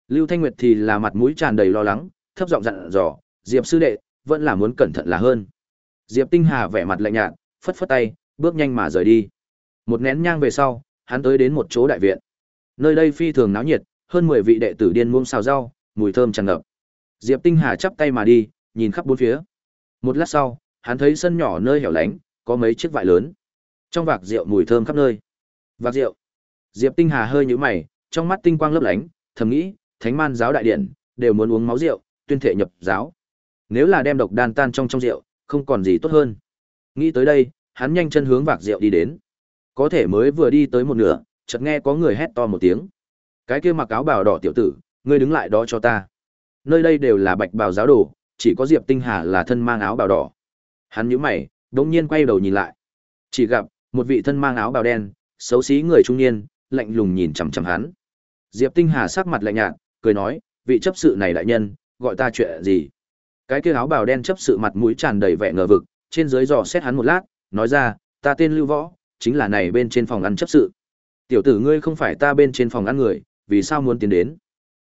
Lưu Thanh Nguyệt thì là mặt mũi tràn đầy lo lắng, thấp giọng dặn dò, Diệp sư đệ, vẫn là muốn cẩn thận là hơn. Diệp Tinh Hà vẻ mặt lạnh nhạt, phất phất tay, bước nhanh mà rời đi. Một nén nhang về sau, hắn tới đến một chỗ đại viện. Nơi đây phi thường náo nhiệt, hơn 10 vị đệ tử điên muông xào rau, mùi thơm tràn ngập. Diệp Tinh Hà chắp tay mà đi, nhìn khắp bốn phía. Một lát sau, hắn thấy sân nhỏ nơi hẻo lánh, có mấy chiếc vại lớn. Trong vạc rượu mùi thơm khắp nơi. Vạc rượu. Diệp Tinh Hà hơi nhíu mày, trong mắt tinh quang lấp lánh, thầm nghĩ, Thánh Man giáo đại điện đều muốn uống máu rượu, tuyên thể nhập giáo. Nếu là đem độc đan tan trong trong rượu, không còn gì tốt hơn. Nghĩ tới đây, hắn nhanh chân hướng vạc rượu đi đến. Có thể mới vừa đi tới một nửa, chợt nghe có người hét to một tiếng. Cái kia mặc áo bào đỏ tiểu tử, ngươi đứng lại đó cho ta. Nơi đây đều là bạch bào giáo đồ, chỉ có Diệp Tinh Hà là thân mang áo bào đỏ. Hắn nhíu mày, đột nhiên quay đầu nhìn lại. Chỉ gặp một vị thân mang áo bào đen, xấu xí người trung niên, lạnh lùng nhìn chằm chằm hắn. Diệp Tinh Hà sắc mặt lạnh nhạt, cười nói, vị chấp sự này đại nhân, gọi ta chuyện gì? Cái kia áo bào đen chấp sự mặt mũi tràn đầy vẻ ngờ vực, trên dưới dò xét hắn một lát, nói ra, ta tên Lưu Võ, chính là này bên trên phòng ăn chấp sự. Tiểu tử ngươi không phải ta bên trên phòng ăn người, vì sao muốn tiến đến?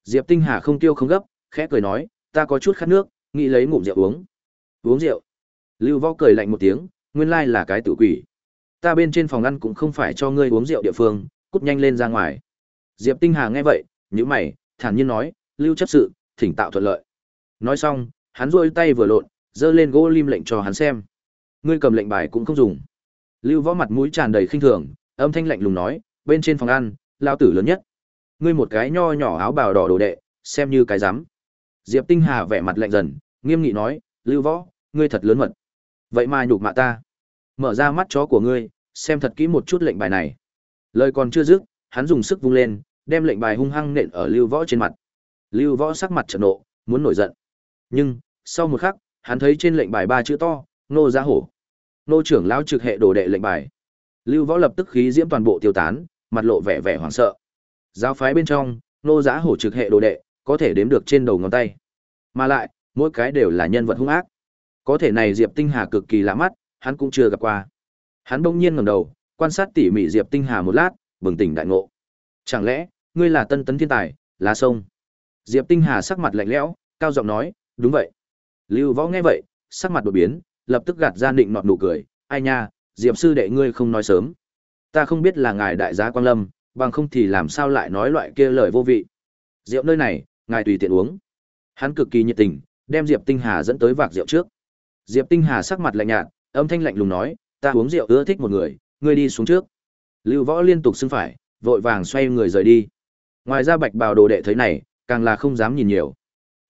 Diệp Tinh Hà không tiêu không gấp, khẽ cười nói, ta có chút khát nước, nghĩ lấy ngụm rượu uống. Uống rượu? Lưu Võ cười lạnh một tiếng, nguyên lai là cái tử quỷ. Ta bên trên phòng ăn cũng không phải cho ngươi uống rượu địa phương, cút nhanh lên ra ngoài. Diệp Tinh Hà nghe vậy, nhíu mày, thản nhiên nói, Lưu chấp sự, thỉnh tạo thuận lợi. Nói xong, hắn rôi tay vừa lộn, giơ lên gỗ lim lệnh cho hắn xem. Ngươi cầm lệnh bài cũng không dùng. Lưu Võ mặt mũi tràn đầy khinh thường, âm thanh lạnh lùng nói, bên trên phòng ăn, lao tử lớn nhất. Ngươi một cái nho nhỏ áo bào đỏ đồ đệ, xem như cái rắm. Diệp Tinh Hà vẻ mặt lạnh dần, nghiêm nghị nói, Lưu Võ, ngươi thật lớn mật. Vậy mà nhục mạ ta. Mở ra mắt chó của ngươi, xem thật kỹ một chút lệnh bài này. Lời còn chưa dứt, hắn dùng sức vung lên, đem lệnh bài hung hăng nện ở Lưu Võ trên mặt. Lưu Võ sắc mặt trợn nộ, muốn nổi giận. Nhưng, sau một khắc, hắn thấy trên lệnh bài ba chữ to, nô giá hổ. Nô trưởng lão trực hệ đồ đệ lệnh bài. Lưu Võ lập tức khí diễm toàn bộ tiêu tán, mặt lộ vẻ vẻ hoảng sợ. Giáo phái bên trong, nô giá hổ trực hệ đồ đệ, có thể đếm được trên đầu ngón tay. Mà lại, mỗi cái đều là nhân vật hung ác. Có thể này Diệp Tinh Hà cực kỳ lạ mắt, hắn cũng chưa gặp qua. Hắn bỗng nhiên ngẩng đầu, quan sát tỉ mỉ Diệp Tinh Hà một lát, bừng tỉnh đại ngộ. Chẳng lẽ, ngươi là tân tấn thiên tài, lá sông? Diệp Tinh Hà sắc mặt lạnh lẽo, cao giọng nói, đúng vậy. Lưu Võ nghe vậy, sắc mặt đột biến, lập tức gạt ra định nọt nụ cười, ai nha, Diệp sư đệ ngươi không nói sớm. Ta không biết là ngài đại giá Quang Lâm, bằng không thì làm sao lại nói loại kia lời vô vị. Rượu nơi này, ngài tùy tiện uống. Hắn cực kỳ nhiệt tình, đem Diệp Tinh Hà dẫn tới vạc rượu trước. Diệp Tinh Hà sắc mặt lạnh nhạt, âm thanh lạnh lùng nói, ta uống rượu ưa thích một người, ngươi đi xuống trước. Lưu Võ liên tục xưng phải, vội vàng xoay người rời đi. Ngoài ra Bạch Bào đồ đệ thấy này, càng là không dám nhìn nhiều.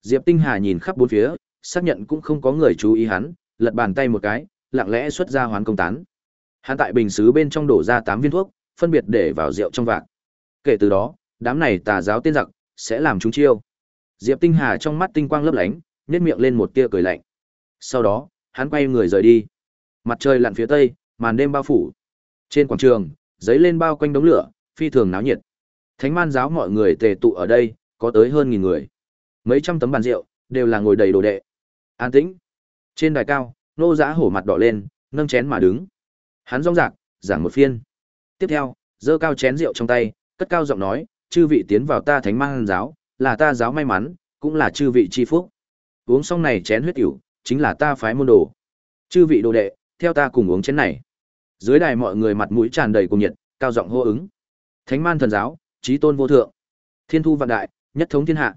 Diệp Tinh Hà nhìn khắp bốn phía, xác nhận cũng không có người chú ý hắn, lật bàn tay một cái, lặng lẽ xuất ra hoán công tán. Hắn tại bình sứ bên trong đổ ra 8 viên thuốc, phân biệt để vào rượu trong vạc. Kể từ đó, đám này tà giáo tiên giặc sẽ làm chúng chiêu. Diệp Tinh Hà trong mắt tinh quang lấp lánh, nhếch miệng lên một tia cười lạnh. Sau đó, hắn quay người rời đi. Mặt trời lặn phía tây, màn đêm bao phủ. Trên quảng trường, giấy lên bao quanh đống lửa, phi thường náo nhiệt. Thánh man giáo mọi người tề tụ ở đây, có tới hơn nghìn người. Mấy trăm tấm bàn rượu, đều là ngồi đầy đồ đệ. An tĩnh. Trên đài cao, nô giã hổ mặt đỏ lên, nâng chén mà đứng. Hắn rong rạc, giảng một phiên. Tiếp theo, giơ cao chén rượu trong tay, cất cao giọng nói, chư vị tiến vào ta thánh Man giáo, là ta giáo may mắn, cũng là chư vị chi phúc. Uống xong này chén huyết ỉu, chính là ta phái môn đồ. Chư vị đồ đệ, theo ta cùng uống chén này. Dưới đài mọi người mặt mũi tràn đầy cùng nhiệt, cao giọng hô ứng. Thánh man thần giáo, chí tôn vô thượng. Thiên thu vạn đại, nhất thống thiên hạ.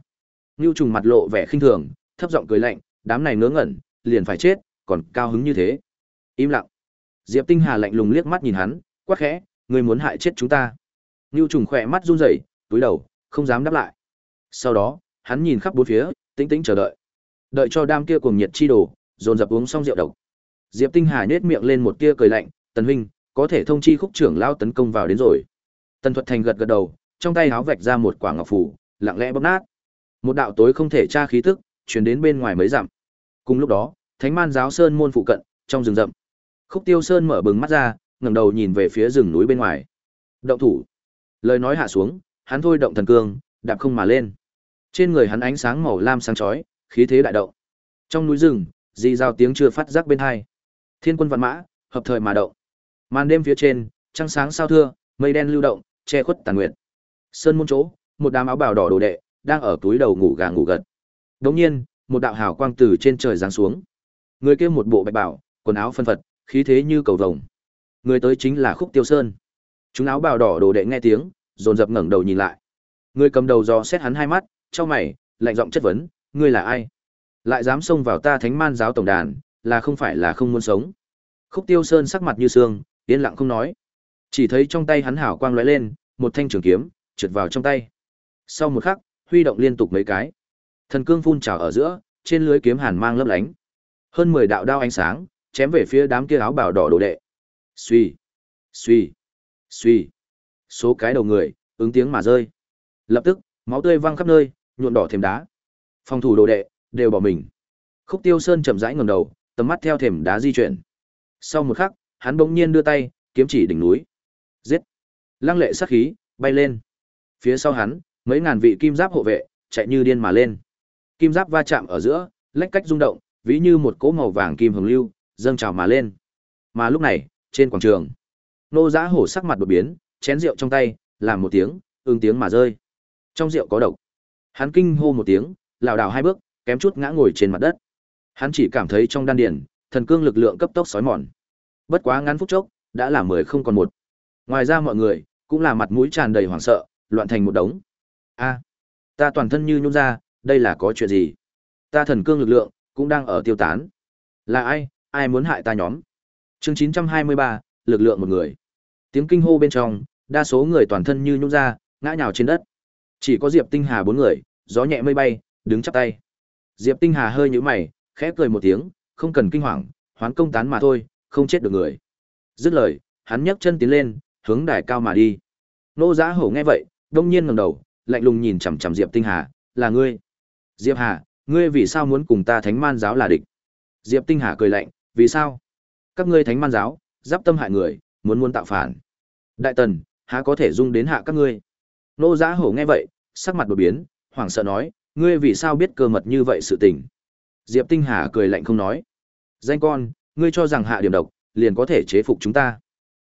Nưu trùng mặt lộ vẻ khinh thường, thấp giọng cười lạnh, đám này ngớ ngẩn, liền phải chết, còn cao hứng như thế. Im lặng. Diệp Tinh Hà lạnh lùng liếc mắt nhìn hắn, quát khẽ, ngươi muốn hại chết chúng ta. Nưu trùng khỏe mắt run rẩy, túi đầu, không dám đáp lại. Sau đó, hắn nhìn khắp bốn phía, tĩnh tĩnh chờ đợi. Đợi cho đam kia cuồng nhiệt chi đồ, dồn dập uống xong rượu độc. Diệp Tinh Hà nhếch miệng lên một tia cười lạnh, "Tần huynh, có thể thông chi khúc trưởng lao tấn công vào đến rồi." Tần Thuật Thành gật gật đầu, trong tay háo vạch ra một quả ngọc phủ, lặng lẽ bóp nát. Một đạo tối không thể tra khí tức, truyền đến bên ngoài mấy dặm. Cùng lúc đó, Thánh Man giáo sơn môn phụ cận, trong rừng rậm. Khúc Tiêu Sơn mở bừng mắt ra, ngẩng đầu nhìn về phía rừng núi bên ngoài. Động thủ. Lời nói hạ xuống, hắn thôi động thần cương, đạp không mà lên. Trên người hắn ánh sáng màu lam sáng chói, khí thế đại động. Trong núi rừng, di giao tiếng chưa phát giác bên hai. Thiên quân vạn mã, hợp thời mà động. Màn đêm phía trên, trăng sáng sao thưa, mây đen lưu động, che khuất tàn nguyệt. Sơn môn chỗ, một đám áo bào đỏ đồ đệ, đang ở túi đầu ngủ gà ngủ gật. Đống nhiên, một đạo hào quang từ trên trời giáng xuống. Người kia một bộ bạch bảo, quần áo phân phật, khí thế như cầu vồng. Người tới chính là Khúc Tiêu Sơn. Chúng áo bào đỏ đồ đệ nghe tiếng, dồn dập ngẩng đầu nhìn lại. Người cầm đầu dò xét hắn hai mắt, cho mày, lạnh giọng chất vấn, ngươi là ai? Lại dám xông vào ta Thánh Man giáo tổng đàn, là không phải là không muốn sống. Khúc Tiêu Sơn sắc mặt như xương, yên lặng không nói. Chỉ thấy trong tay hắn hảo quang lóe lên, một thanh trường kiếm trượt vào trong tay. Sau một khắc, huy động liên tục mấy cái. Thần cương phun trào ở giữa, trên lưới kiếm hàn mang lấp lánh. Hơn 10 đạo đao ánh sáng, chém về phía đám kia áo bào đỏ đồ đệ. Suy, suy, suy. Số cái đầu người, ứng tiếng mà rơi. Lập tức, máu tươi văng khắp nơi, nhuộm đỏ thềm đá. Phòng thủ đồ đệ đều bỏ mình. Khúc Tiêu Sơn chậm rãi ngẩng đầu, tầm mắt theo thềm đá di chuyển. Sau một khắc, hắn bỗng nhiên đưa tay, kiếm chỉ đỉnh núi. Giết! Lăng lệ sát khí bay lên. Phía sau hắn, mấy ngàn vị kim giáp hộ vệ chạy như điên mà lên. Kim giáp va chạm ở giữa, lách cách rung động, ví như một cỗ màu vàng kim hồng lưu, dâng trào mà lên. Mà lúc này, trên quảng trường, nô giá hổ sắc mặt đột biến, chén rượu trong tay, làm một tiếng, ưng tiếng mà rơi. Trong rượu có độc. Hắn kinh hô một tiếng, lảo đảo hai bước, kém chút ngã ngồi trên mặt đất. Hắn chỉ cảm thấy trong đan điền, thần cương lực lượng cấp tốc sói mòn. Bất quá ngắn phút chốc, đã là mười không còn một. Ngoài ra mọi người, cũng là mặt mũi tràn đầy hoảng sợ, loạn thành một đống. A, ta toàn thân như nhũn ra, đây là có chuyện gì? Ta thần cương lực lượng cũng đang ở tiêu tán. Là ai, ai muốn hại ta nhóm? Chương 923, lực lượng một người. Tiếng kinh hô bên trong, đa số người toàn thân như nhũn ra, ngã nhào trên đất. Chỉ có Diệp Tinh Hà bốn người, gió nhẹ mây bay, đứng chắp tay. Diệp Tinh Hà hơi nhíu mày, khẽ cười một tiếng, không cần kinh hoàng, hoán công tán mà thôi, không chết được người. Dứt lời, hắn nhấc chân tiến lên, hướng đài cao mà đi. Nô Giá Hổ nghe vậy, đông nhiên ngẩng đầu, lạnh lùng nhìn chằm chằm Diệp Tinh Hà, "Là ngươi?" "Diệp Hà, ngươi vì sao muốn cùng ta Thánh Man giáo là địch?" Diệp Tinh Hà cười lạnh, "Vì sao? Các ngươi Thánh Man giáo, giáp tâm hại người, muốn muốn tạo phản. Đại tần, há có thể dung đến hạ các ngươi?" Nô Giá Hổ nghe vậy, sắc mặt đột biến, hoảng sợ nói, "Ngươi vì sao biết cơ mật như vậy sự tình?" Diệp Tinh Hà cười lạnh không nói. "Danh con, ngươi cho rằng hạ điểm độc, liền có thể chế phục chúng ta?"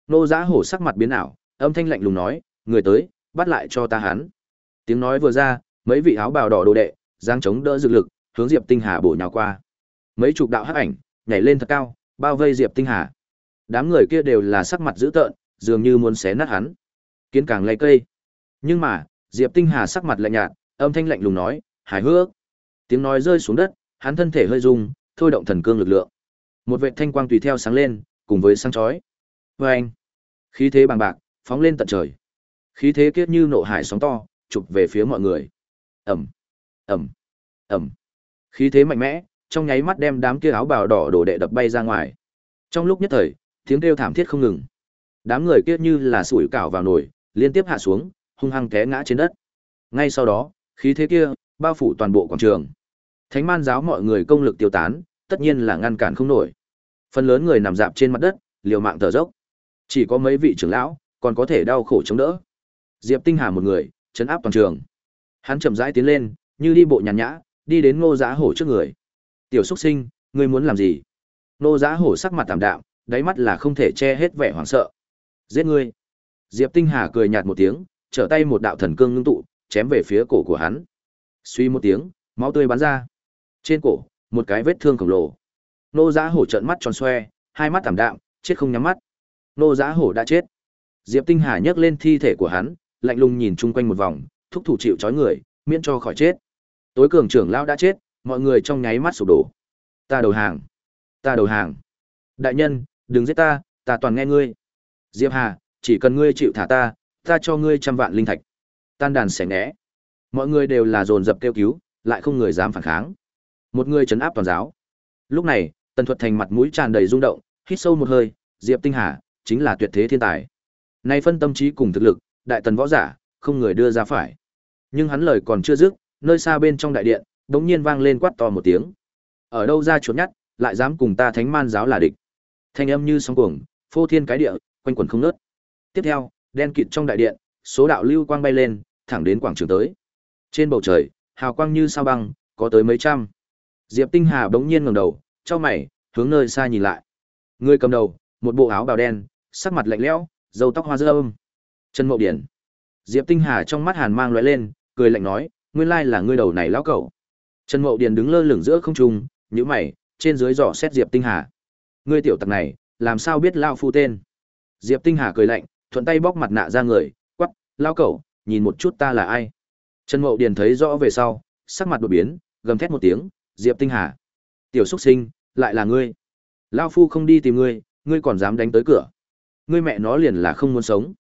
Nô Giá Hổ sắc mặt biến ảo, âm thanh lạnh lùng nói, "Người tới, bắt lại cho ta hắn." Tiếng nói vừa ra, mấy vị áo bào đỏ đồ đệ, giang chống đỡ dược lực, hướng Diệp Tinh Hà bổ nhào qua. Mấy chục đạo hắc ảnh, nhảy lên thật cao, bao vây Diệp Tinh Hà. Đám người kia đều là sắc mặt dữ tợn, dường như muốn xé nát hắn. Kiến càng lay cây. Nhưng mà, Diệp Tinh Hà sắc mặt lạnh nhạt, âm thanh lạnh lùng nói, hài hước. Tiếng nói rơi xuống đất, hắn thân thể hơi rung, thôi động thần cương lực lượng. Một vệt thanh quang tùy theo sáng lên, cùng với sáng chói. Và anh, khí thế bằng bạc, phóng lên tận trời. Khí thế kiết như nộ hải sóng to, chụp về phía mọi người. Ầm, ầm, ầm. Khí thế mạnh mẽ, trong nháy mắt đem đám kia áo bào đỏ đổ đệ đập bay ra ngoài. Trong lúc nhất thời, tiếng kêu thảm thiết không ngừng. Đám người kia như là sủi cảo vào nồi, liên tiếp hạ xuống, hung hăng té ngã trên đất. Ngay sau đó, khí thế kia bao phủ toàn bộ quảng trường. Thánh man giáo mọi người công lực tiêu tán, tất nhiên là ngăn cản không nổi. Phần lớn người nằm dạp trên mặt đất, liều mạng thở dốc. Chỉ có mấy vị trưởng lão còn có thể đau khổ chống đỡ. Diệp Tinh Hà một người, chấn áp toàn trường. Hắn chậm rãi tiến lên, như đi bộ nhàn nhã, đi đến Ngô Giá Hổ trước người. "Tiểu Súc Sinh, ngươi muốn làm gì?" Ngô Giá Hổ sắc mặt tạm đạm, đáy mắt là không thể che hết vẻ hoảng sợ. "Giết ngươi." Diệp Tinh Hà cười nhạt một tiếng, trở tay một đạo thần cương ngưng tụ, chém về phía cổ của hắn. Suy một tiếng, máu tươi bắn ra. Trên cổ, một cái vết thương khổng lồ. Nô Giá Hổ trợn mắt tròn xoe, hai mắt thảm đạm, chết không nhắm mắt. Nô Giá Hổ đã chết. Diệp Tinh Hà nhấc lên thi thể của hắn, lạnh lùng nhìn chung quanh một vòng, thúc thủ chịu trói người, miễn cho khỏi chết. Tối cường trưởng lão đã chết, mọi người trong nháy mắt sụp đổ. Ta đầu hàng, ta đầu hàng. Đại nhân, đừng giết ta, ta toàn nghe ngươi. Diệp Hà, chỉ cần ngươi chịu thả ta, ta cho ngươi trăm vạn linh thạch. Tan đàn xẻ ngẽ. Mọi người đều là dồn dập kêu cứu, lại không người dám phản kháng. Một người trấn áp toàn giáo. Lúc này, Tần Thuật Thành mặt mũi tràn đầy rung động, hít sâu một hơi, Diệp Tinh Hà chính là tuyệt thế thiên tài. Nay phân tâm trí cùng thực lực, đại tần võ giả, không người đưa ra phải. Nhưng hắn lời còn chưa dứt, nơi xa bên trong đại điện, đống nhiên vang lên quát to một tiếng. Ở đâu ra chuột nhắt, lại dám cùng ta thánh man giáo là địch. Thanh âm như sóng cuồng, phô thiên cái địa, quanh quẩn không nớt. Tiếp theo, đen kịt trong đại điện, số đạo lưu quang bay lên, thẳng đến quảng trường tới. Trên bầu trời, hào quang như sao băng, có tới mấy trăm. Diệp Tinh Hà bỗng nhiên ngẩng đầu, trong mày, hướng nơi xa nhìn lại. Người cầm đầu, một bộ áo bào đen, sắc mặt lạnh lẽo, râu tóc hoa râm. Trần Mậu Điển. Diệp Tinh Hà trong mắt hàn mang lóe lên, cười lạnh nói, nguyên lai là ngươi đầu này lão cẩu. Trần Mậu Điển đứng lơ lửng giữa không trung, nhíu mày, trên dưới dò xét Diệp Tinh Hà. Ngươi tiểu tặc này, làm sao biết lao phu tên? Diệp Tinh Hà cười lạnh, thuận tay bóc mặt nạ ra người, quắc, lao cẩu, nhìn một chút ta là ai? Trần Mậu Điền thấy rõ về sau, sắc mặt đột biến, gầm thét một tiếng, Diệp Tinh Hà. Tiểu xuất sinh, lại là ngươi. Lao phu không đi tìm ngươi, ngươi còn dám đánh tới cửa. Ngươi mẹ nó liền là không muốn sống.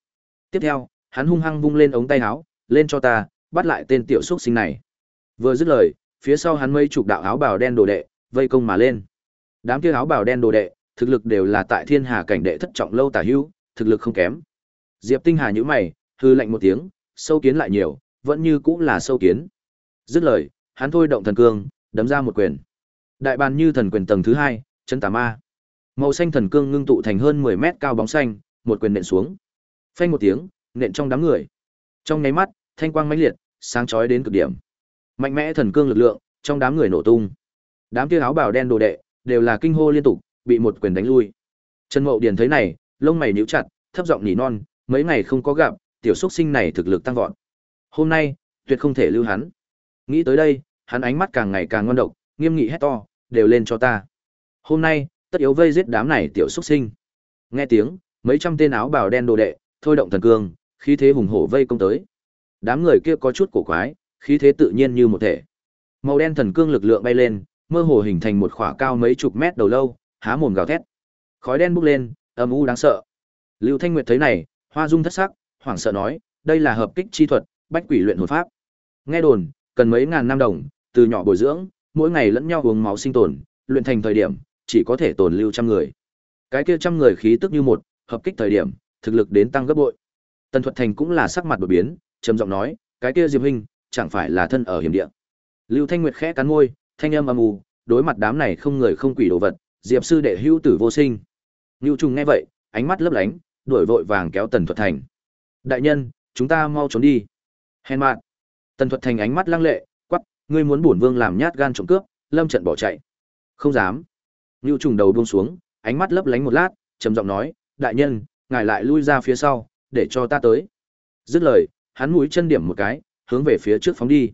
Tiếp theo, hắn hung hăng vung lên ống tay áo, lên cho ta, bắt lại tên tiểu xuất sinh này. Vừa dứt lời, phía sau hắn mấy chục đạo áo bào đen đồ đệ, vây công mà lên. Đám kia áo bào đen đồ đệ, thực lực đều là tại thiên hà cảnh đệ thất trọng lâu tả hữu, thực lực không kém. Diệp Tinh Hà nhíu mày, hư lạnh một tiếng, sâu kiến lại nhiều, vẫn như cũng là sâu kiến. Dứt lời, hắn thôi động thần cương, đấm ra một quyền. Đại bàn như thần quyền tầng thứ hai, chân tà ma. Màu xanh thần cương ngưng tụ thành hơn 10 mét cao bóng xanh, một quyền nện xuống. Phanh một tiếng, nện trong đám người. Trong nháy mắt, thanh quang mãnh liệt, sáng chói đến cực điểm. Mạnh mẽ thần cương lực lượng, trong đám người nổ tung. Đám kia áo bào đen đồ đệ, đều là kinh hô liên tục, bị một quyền đánh lui. Trần Mậu Điền thấy này, lông mày nhíu chặt, thấp giọng nỉ non, mấy ngày không có gặp, tiểu xuất sinh này thực lực tăng vọt. Hôm nay, tuyệt không thể lưu hắn. Nghĩ tới đây, hắn ánh mắt càng ngày càng ngoan độc, nghiêm nghị hét to, đều lên cho ta. Hôm nay, tất yếu vây giết đám này tiểu xuất sinh. Nghe tiếng, mấy trăm tên áo bào đen đồ đệ, thôi động thần cương, khí thế hùng hổ vây công tới. Đám người kia có chút cổ quái, khí thế tự nhiên như một thể. Màu đen thần cương lực lượng bay lên, mơ hồ hình thành một khỏa cao mấy chục mét đầu lâu, há mồm gào thét. Khói đen bốc lên, âm u đáng sợ. Lưu Thanh Nguyệt thấy này, hoa dung thất sắc, hoảng sợ nói, đây là hợp kích chi thuật, bách quỷ luyện hồn pháp. Nghe đồn, cần mấy ngàn năm đồng, từ nhỏ bồi dưỡng, mỗi ngày lẫn nhau uống máu sinh tồn, luyện thành thời điểm, chỉ có thể tồn lưu trăm người. Cái kia trăm người khí tức như một, hợp kích thời điểm, thực lực đến tăng gấp bội. Tần Thuật Thành cũng là sắc mặt đổi biến, trầm giọng nói, cái kia Diệp huynh, chẳng phải là thân ở hiểm địa. Lưu Thanh Nguyệt khẽ cắn môi, thanh âm âm u, đối mặt đám này không người không quỷ đồ vật, Diệp sư đệ hữu tử vô sinh. Nưu Trùng nghe vậy, ánh mắt lấp lánh, đuổi vội vàng kéo Tần Thuật Thành. Đại nhân, chúng ta mau trốn đi. Hèn mạn. Tần Thuật Thành ánh mắt lăng lệ, quắp ngươi muốn bổn vương làm nhát gan trộm cướp, lâm trận bỏ chạy. Không dám. ngưu Trùng đầu buông xuống, ánh mắt lấp lánh một lát, trầm giọng nói, đại nhân, ngài lại lui ra phía sau, để cho ta tới. Dứt lời, hắn mũi chân điểm một cái, hướng về phía trước phóng đi.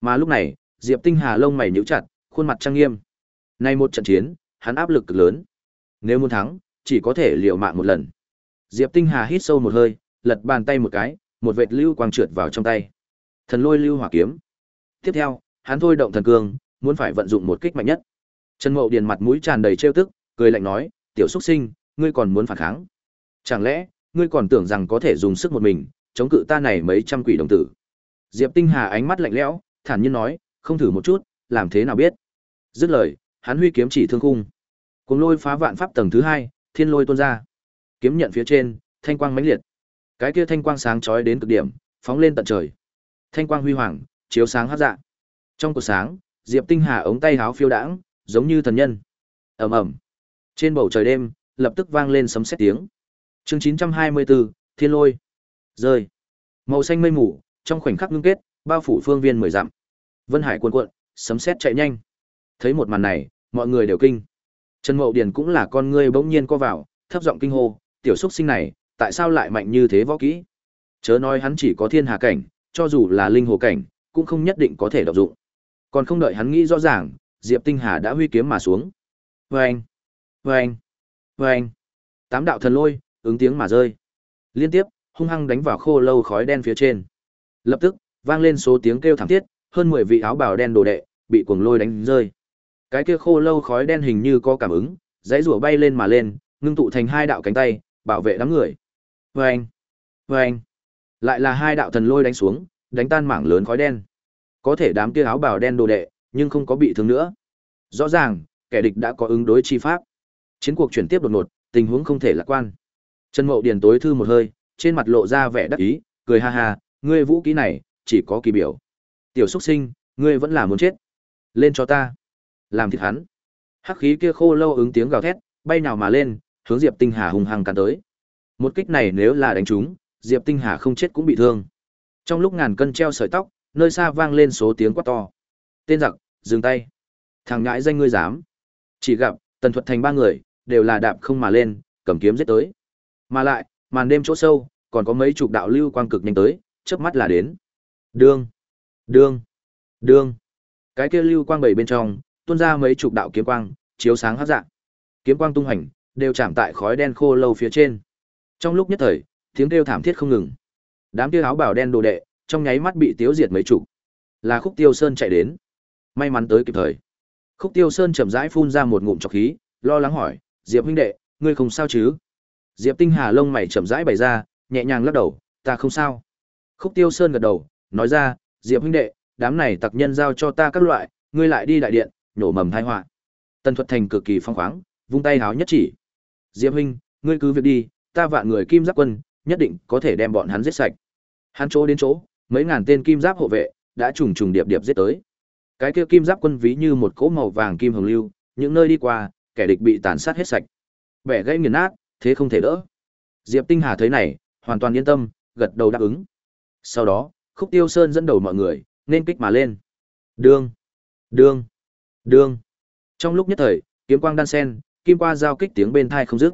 Mà lúc này, Diệp Tinh Hà lông mày nhíu chặt, khuôn mặt trang nghiêm. Nay một trận chiến, hắn áp lực cực lớn. Nếu muốn thắng, chỉ có thể liều mạng một lần. Diệp Tinh Hà hít sâu một hơi, lật bàn tay một cái, một vệt lưu quang trượt vào trong tay. Thần lôi lưu hỏa kiếm. Tiếp theo, hắn thôi động thần cương, muốn phải vận dụng một kích mạnh nhất. Trần Mậu Điền mặt mũi tràn đầy trêu tức, cười lạnh nói, "Tiểu xuất sinh, ngươi còn muốn phản kháng? Chẳng lẽ ngươi còn tưởng rằng có thể dùng sức một mình chống cự ta này mấy trăm quỷ đồng tử?" Diệp Tinh Hà ánh mắt lạnh lẽo, thản nhiên nói, "Không thử một chút, làm thế nào biết?" Dứt lời, hắn huy kiếm chỉ thương khung. cùng lôi phá vạn pháp tầng thứ hai, thiên lôi tuôn ra. Kiếm nhận phía trên, thanh quang mãnh liệt. Cái kia thanh quang sáng chói đến cực điểm, phóng lên tận trời. Thanh quang huy hoàng, chiếu sáng hấp dạ. Trong cuộc sáng, Diệp Tinh Hà ống tay háo phiêu đãng, giống như thần nhân. Ầm ầm. Trên bầu trời đêm, lập tức vang lên sấm sét tiếng. Chương 924, Thiên Lôi. Rơi. Màu xanh mây mù, trong khoảnh khắc ngưng kết, bao phủ phương viên mười dặm. Vân Hải cuồn cuộn, sấm sét chạy nhanh. Thấy một màn này, mọi người đều kinh. Trần Mậu Điền cũng là con ngươi bỗng nhiên co vào, thấp giọng kinh hô, tiểu xúc sinh này, tại sao lại mạnh như thế võ kỹ? Chớ nói hắn chỉ có thiên hà cảnh, cho dù là linh hồ cảnh, cũng không nhất định có thể đọc dụng. Còn không đợi hắn nghĩ rõ ràng, Diệp Tinh Hà đã huy kiếm mà xuống. Vâng! Vâng! Vâng! Tám đạo thần lôi, ứng tiếng mà rơi. Liên tiếp, hung hăng đánh vào khô lâu khói đen phía trên. Lập tức, vang lên số tiếng kêu thảm thiết, hơn 10 vị áo bào đen đồ đệ, bị cuồng lôi đánh rơi. Cái kia khô lâu khói đen hình như có cảm ứng, dãy rùa bay lên mà lên, ngưng tụ thành hai đạo cánh tay, bảo vệ đám người. Vâng! Vâng! Lại là hai đạo thần lôi đánh xuống, đánh tan mảng lớn khói đen. Có thể đám kia áo bào đen đồ đệ, nhưng không có bị thương nữa. Rõ ràng, kẻ địch đã có ứng đối chi pháp. Chiến cuộc chuyển tiếp đột ngột, tình huống không thể lạc quan. Trần Mậu Điền tối thư một hơi, trên mặt lộ ra vẻ đắc ý, cười ha ha, ngươi vũ khí này, chỉ có kỳ biểu. Tiểu xuất sinh, ngươi vẫn là muốn chết. Lên cho ta. Làm thịt hắn. Hắc khí kia khô lâu ứng tiếng gào thét, bay nào mà lên, hướng Diệp Tinh Hà hung hăng cắn tới. Một kích này nếu là đánh trúng, Diệp Tinh Hà không chết cũng bị thương. Trong lúc ngàn cân treo sợi tóc, nơi xa vang lên số tiếng quát to. Tên giặc, dừng tay. Thằng nhãi danh ngươi dám. Chỉ gặp, tần thuật thành ba người, đều là đạp không mà lên, cầm kiếm giết tới. Mà lại, màn đêm chỗ sâu, còn có mấy chục đạo lưu quang cực nhanh tới, chớp mắt là đến. Đương, đương, đương. Cái kia lưu quang bảy bên trong, tuôn ra mấy chục đạo kiếm quang, chiếu sáng hấp dạng. Kiếm quang tung hành, đều chạm tại khói đen khô lâu phía trên. Trong lúc nhất thời, tiếng kêu thảm thiết không ngừng. Đám kia áo bào đen đồ đệ, trong nháy mắt bị tiêu diệt mấy chục. Là Khúc Tiêu Sơn chạy đến. May mắn tới kịp thời. Khúc Tiêu Sơn chậm rãi phun ra một ngụm trọc khí, lo lắng hỏi, "Diệp huynh đệ, ngươi không sao chứ?" Diệp Tinh Hà lông mày chậm rãi bày ra, nhẹ nhàng lắc đầu, "Ta không sao." Khúc Tiêu Sơn gật đầu, nói ra, "Diệp huynh đệ, đám này tặc nhân giao cho ta các loại, ngươi lại đi đại điện, nhổ mầm tai họa." Tần Thuật Thành cực kỳ phong khoáng, vung tay háo nhất chỉ. "Diệp huynh, ngươi cứ việc đi, ta vạn người kim giáp quân, nhất định có thể đem bọn hắn giết sạch." Hắn chỗ đến chỗ, mấy ngàn tên kim giáp hộ vệ đã trùng trùng điệp điệp giết tới. Cái kia kim giáp quân ví như một cỗ màu vàng kim hồng lưu, những nơi đi qua, kẻ địch bị tàn sát hết sạch. Bẻ gãy nghiền nát, thế không thể đỡ. Diệp Tinh Hà thấy này, hoàn toàn yên tâm, gật đầu đáp ứng. Sau đó, Khúc Tiêu Sơn dẫn đầu mọi người, nên kích mà lên. Đương, đương, đương. Trong lúc nhất thời, kiếm quang đan sen, kim qua giao kích tiếng bên thai không dứt.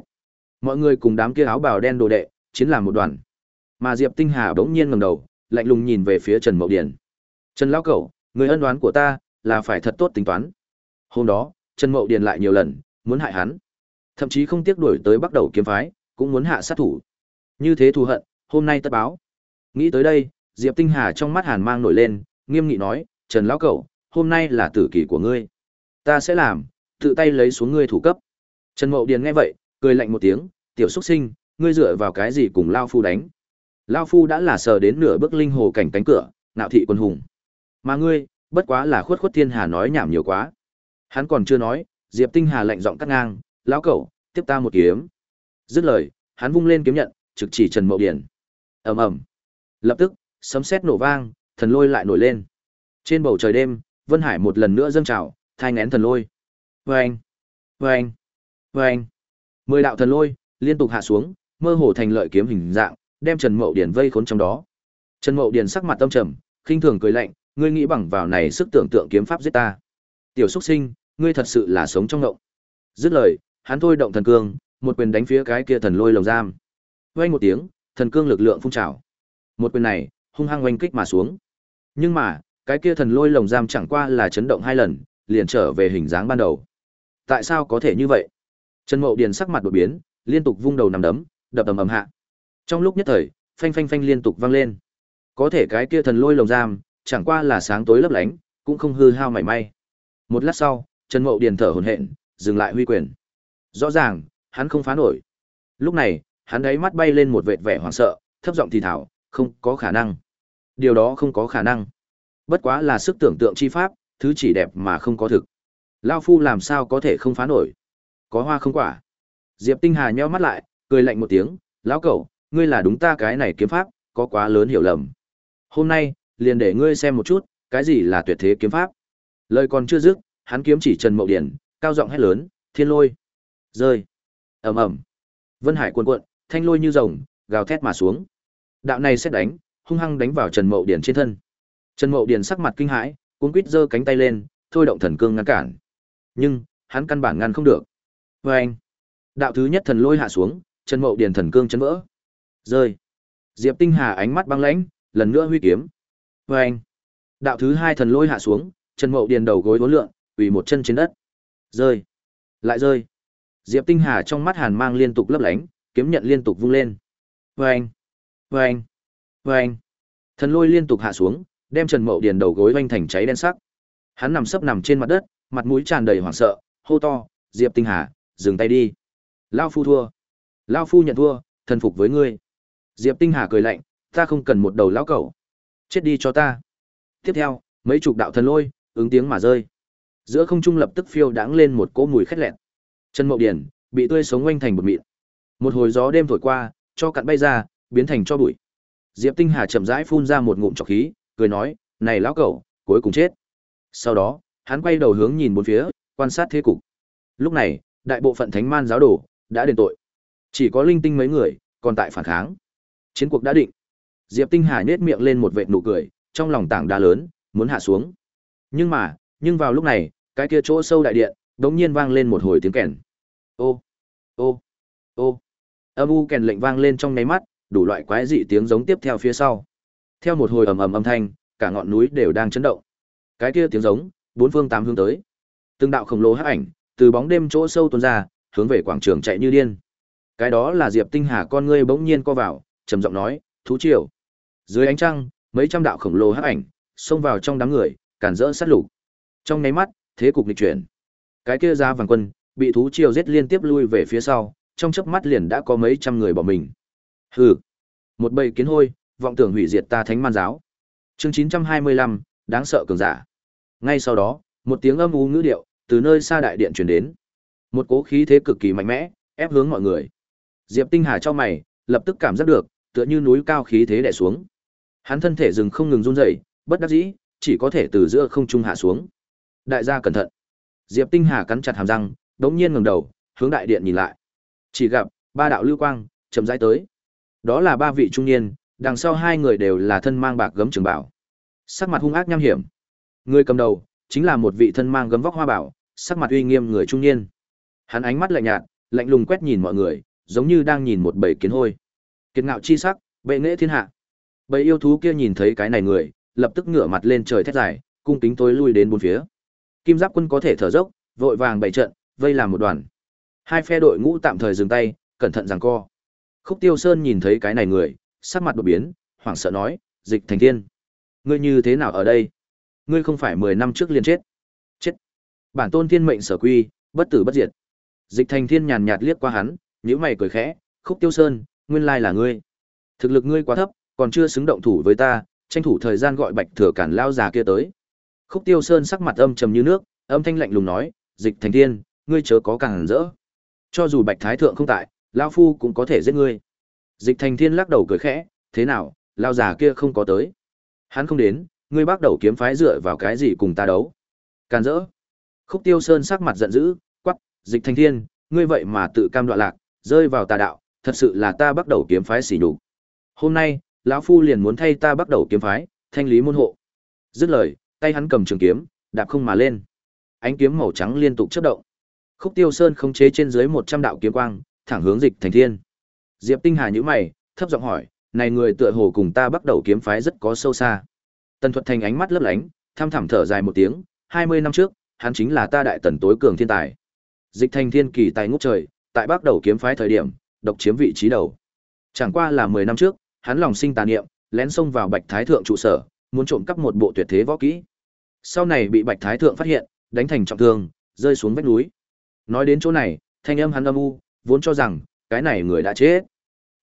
Mọi người cùng đám kia áo bào đen đồ đệ, chiến làm một đoàn. Mà Diệp Tinh Hà bỗng nhiên ngẩng đầu, lạnh lùng nhìn về phía Trần Mậu Điền. "Trần lão cẩu, người ân oán của ta, là phải thật tốt tính toán." Hôm đó, Trần Mậu Điền lại nhiều lần muốn hại hắn, thậm chí không tiếc đuổi tới bắt đầu kiếm phái, cũng muốn hạ sát thủ. Như thế thù hận, hôm nay tất báo. Nghĩ tới đây, Diệp Tinh Hà trong mắt hàn mang nổi lên, nghiêm nghị nói, "Trần lão cẩu, hôm nay là tử kỳ của ngươi. Ta sẽ làm, tự tay lấy xuống ngươi thủ cấp." Trần Mậu Điền nghe vậy, cười lạnh một tiếng, "Tiểu xuất sinh, ngươi dựa vào cái gì cùng Lão phu đánh?" Lão phu đã là sờ đến nửa bước linh hồ cảnh cánh cửa, nạo thị quân hùng. Mà ngươi, bất quá là khuất khuất thiên hà nói nhảm nhiều quá. Hắn còn chưa nói, Diệp Tinh Hà lạnh giọng cắt ngang, lão cẩu, tiếp ta một kiếm. Dứt lời, hắn vung lên kiếm nhận, trực chỉ Trần Mậu Điền. ầm ầm, lập tức, sấm sét nổ vang, thần lôi lại nổi lên. Trên bầu trời đêm, Vân Hải một lần nữa dâng trào, thai ngén thần lôi. Vâng, vâng, vâng. Mười đạo thần lôi liên tục hạ xuống, mơ hồ thành lợi kiếm hình dạng, đem Trần Mậu Điền vây khốn trong đó. Trần Mậu Điền sắc mặt tâm trầm, khinh thường cười lạnh, ngươi nghĩ bằng vào này sức tưởng tượng kiếm pháp giết ta. Tiểu xuất sinh, ngươi thật sự là sống trong ngộng. Dứt lời, hắn thôi động thần cương, một quyền đánh phía cái kia thần lôi lồng giam. Vang một tiếng, thần cương lực lượng phun trào. Một quyền này, hung hăng oanh kích mà xuống. Nhưng mà, cái kia thần lôi lồng giam chẳng qua là chấn động hai lần, liền trở về hình dáng ban đầu. Tại sao có thể như vậy? Trần Mậu Điền sắc mặt đột biến, liên tục vung đầu nằm đấm, đập ầm ầm hạ. Trong lúc nhất thời, phanh phanh phanh liên tục vang lên. Có thể cái kia thần lôi lồng giam, chẳng qua là sáng tối lấp lánh, cũng không hư hao mảy may. Một lát sau, Trần Mậu Điền thở hổn hển, dừng lại huy quyền. Rõ ràng, hắn không phá nổi. Lúc này, hắn ấy mắt bay lên một vệt vẻ hoảng sợ, thấp giọng thì thào, không có khả năng. Điều đó không có khả năng. Bất quá là sức tưởng tượng chi pháp, thứ chỉ đẹp mà không có thực. Lao phu làm sao có thể không phá nổi? Có hoa không quả. Diệp Tinh Hà nheo mắt lại, cười lạnh một tiếng, lão cẩu, ngươi là đúng ta cái này kiếm pháp, có quá lớn hiểu lầm. Hôm nay, liền để ngươi xem một chút, cái gì là tuyệt thế kiếm pháp. Lời còn chưa dứt, hắn kiếm chỉ Trần Mậu Điển, cao giọng hét lớn, "Thiên lôi!" Rơi. Ầm ầm. Vân Hải cuồn cuộn, thanh lôi như rồng, gào thét mà xuống. Đạo này sẽ đánh, hung hăng đánh vào Trần Mậu Điển trên thân. Trần Mậu Điển sắc mặt kinh hãi, cuống quýt giơ cánh tay lên, thôi động thần cương ngăn cản. Nhưng, hắn căn bản ngăn không được. Vâng Oeng. Đạo thứ nhất thần lôi hạ xuống, chân Mậu điền thần cương chấn vỡ. Rơi. Diệp Tinh Hà ánh mắt băng lãnh, lần nữa huy kiếm. Và anh. Đạo thứ hai thần lôi hạ xuống, chân Mậu Điền đầu gối uốn lượn, quỳ một chân trên đất. Rơi. Lại rơi. Diệp Tinh Hà trong mắt hàn mang liên tục lấp lánh, kiếm nhận liên tục vung lên. Và anh. Và anh. Và anh. Thần lôi liên tục hạ xuống, đem Trần Mậu Điền đầu gối vành thành cháy đen sắc. Hắn nằm sấp nằm trên mặt đất, mặt mũi tràn đầy hoảng sợ, hô to, "Diệp Tinh Hà, dừng tay đi." Lão phu thua. Lão phu nhận thua, thần phục với ngươi. Diệp Tinh Hà cười lạnh, ta không cần một đầu lão cẩu. Chết đi cho ta. Tiếp theo, mấy chục đạo thần lôi, ứng tiếng mà rơi. Giữa không trung lập tức phiêu đãng lên một cỗ mùi khét lẹn. Chân Mậu Điển bị tươi sống quanh thành một mịn. Một hồi gió đêm thổi qua, cho cặn bay ra, biến thành cho bụi. Diệp Tinh Hà chậm rãi phun ra một ngụm trọc khí, cười nói, "Này lão cẩu, cuối cùng chết." Sau đó, hắn quay đầu hướng nhìn bốn phía, quan sát thế cục. Lúc này, đại bộ phận thánh man giáo đồ đã đền tội. Chỉ có linh tinh mấy người còn tại phản kháng. Chiến cuộc đã định. Diệp Tinh Hà nết miệng lên một vệt nụ cười, trong lòng tảng đá lớn, muốn hạ xuống. Nhưng mà, nhưng vào lúc này, cái kia chỗ sâu đại điện, đống nhiên vang lên một hồi tiếng kèn. Ô, ô, ô. Âm u kèn lệnh vang lên trong nháy mắt, đủ loại quái dị tiếng giống tiếp theo phía sau. Theo một hồi ầm ầm âm thanh, cả ngọn núi đều đang chấn động. Cái kia tiếng giống, bốn phương tám hướng tới. Từng đạo khổng lồ hắc ảnh, từ bóng đêm chỗ sâu tuôn ra, hướng về quảng trường chạy như điên. Cái đó là Diệp Tinh Hà con ngươi bỗng nhiên co vào, trầm giọng nói, "Thú triều." Dưới ánh trăng, mấy trăm đạo khổng lồ hắc ảnh xông vào trong đám người, cản rỡ sát lục. Trong nháy mắt, thế cục nghịch chuyển. Cái kia ra vàng quân, bị thú triều giết liên tiếp lui về phía sau, trong chớp mắt liền đã có mấy trăm người bỏ mình. Hừ, một bầy kiến hôi, vọng tưởng hủy diệt ta Thánh Man giáo. Chương 925, đáng sợ cường giả. Ngay sau đó, một tiếng âm u ngữ điệu từ nơi xa đại điện truyền đến. Một cố khí thế cực kỳ mạnh mẽ, ép hướng mọi người. Diệp Tinh Hà cho mày, lập tức cảm giác được, tựa như núi cao khí thế đè xuống. Hắn thân thể dừng không ngừng run rẩy, bất đắc dĩ, chỉ có thể từ giữa không trung hạ xuống. Đại gia cẩn thận. Diệp Tinh Hà cắn chặt hàm răng, đống nhiên ngẩng đầu, hướng đại điện nhìn lại. Chỉ gặp ba đạo lưu quang chậm rãi tới. Đó là ba vị trung niên, đằng sau hai người đều là thân mang bạc gấm trường bảo. Sắc mặt hung ác nham hiểm. Người cầm đầu chính là một vị thân mang gấm vóc hoa bảo, sắc mặt uy nghiêm người trung niên. Hắn ánh mắt lạnh nhạt, lạnh lùng quét nhìn mọi người, giống như đang nhìn một bầy kiến hôi. Kiệt ngạo chi sắc, bệ nghệ thiên hạ. Bầy yêu thú kia nhìn thấy cái này người, lập tức ngửa mặt lên trời thét dài, cung kính tối lui đến bốn phía. Kim Giáp quân có thể thở dốc, vội vàng bày trận, vây làm một đoàn. Hai phe đội ngũ tạm thời dừng tay, cẩn thận giằng co. Khúc Tiêu Sơn nhìn thấy cái này người, sắc mặt đột biến, hoảng sợ nói, "Dịch Thành Thiên, ngươi như thế nào ở đây? Ngươi không phải mười năm trước liền chết?" "Chết." Bản tôn thiên mệnh sở quy, bất tử bất diệt. Dịch Thành Thiên nhàn nhạt liếc qua hắn, nhíu mày cười khẽ, "Khúc Tiêu Sơn, nguyên lai là ngươi. Thực lực ngươi quá thấp, còn chưa xứng động thủ với ta, tranh thủ thời gian gọi Bạch Thừa Cản lao già kia tới." Khúc Tiêu Sơn sắc mặt âm trầm như nước, âm thanh lạnh lùng nói, "Dịch Thành Thiên, ngươi chớ có càng rỡ. Cho dù Bạch Thái thượng không tại, lão phu cũng có thể giết ngươi." Dịch Thành Thiên lắc đầu cười khẽ, "Thế nào, lao già kia không có tới?" Hắn không đến, ngươi bắt đầu kiếm phái dựa vào cái gì cùng ta đấu? Càn rỡ. Khúc Tiêu Sơn sắc mặt giận dữ, quắc, "Dịch Thanh Thiên, ngươi vậy mà tự cam đoạn lạc, rơi vào tà đạo, thật sự là ta bắt đầu kiếm phái xỉ nhục. Hôm nay, lão phu liền muốn thay ta bắt đầu kiếm phái, thanh lý môn hộ." Dứt lời, tay hắn cầm trường kiếm, đạp không mà lên. Ánh kiếm màu trắng liên tục chớp động. Khúc Tiêu Sơn khống chế trên dưới 100 đạo kiếm quang, thẳng hướng Dịch Thành Thiên. Diệp Tinh Hà nhíu mày, thấp giọng hỏi, "Này người tựa hồ cùng ta bắt đầu kiếm phái rất có sâu xa." Tần Thuật Thành ánh mắt lấp lánh, tham thẳm thở dài một tiếng, "20 năm trước, hắn chính là ta đại tần tối cường thiên tài." Dịch Thành Thiên kỳ tài ngút trời, tại bắt đầu kiếm phái thời điểm, độc chiếm vị trí đầu. Chẳng qua là 10 năm trước, hắn lòng sinh tà niệm, lén xông vào Bạch Thái thượng trụ sở, muốn trộm cắp một bộ tuyệt thế võ kỹ. Sau này bị Bạch Thái thượng phát hiện, đánh thành trọng thương, rơi xuống vách núi. Nói đến chỗ này, thanh âm hắn âm u, vốn cho rằng cái này người đã chết.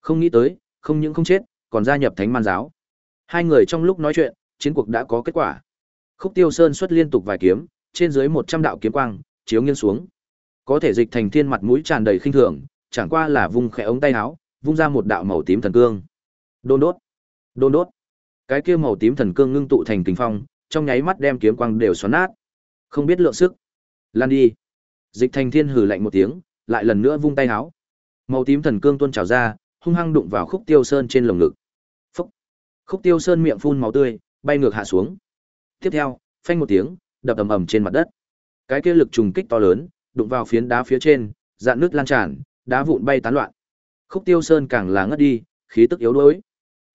Không nghĩ tới, không những không chết, còn gia nhập Thánh Man giáo. Hai người trong lúc nói chuyện, chiến cuộc đã có kết quả. Khúc Tiêu Sơn xuất liên tục vài kiếm, trên dưới 100 đạo kiếm quang chiếu nghiêng xuống. Có thể dịch thành thiên mặt mũi tràn đầy khinh thường, chẳng qua là vung khẽ ống tay áo, vung ra một đạo màu tím thần cương. Đôn đốt, đôn đốt. Cái kia màu tím thần cương ngưng tụ thành kình phong, trong nháy mắt đem kiếm quang đều xoắn nát. Không biết lượng sức. Lan đi. Dịch Thành Thiên hừ lạnh một tiếng, lại lần nữa vung tay áo. Màu tím thần cương tuôn trào ra, hung hăng đụng vào Khúc Tiêu Sơn trên lồng ngực. Phúc. Khúc Tiêu Sơn miệng phun máu tươi, bay ngược hạ xuống. Tiếp theo, phanh một tiếng, đập ầm ầm trên mặt đất. Cái kia lực trùng kích to lớn, đụng vào phiến đá phía trên, dạn nước lan tràn, đá vụn bay tán loạn. Khúc Tiêu Sơn càng là ngất đi, khí tức yếu đuối.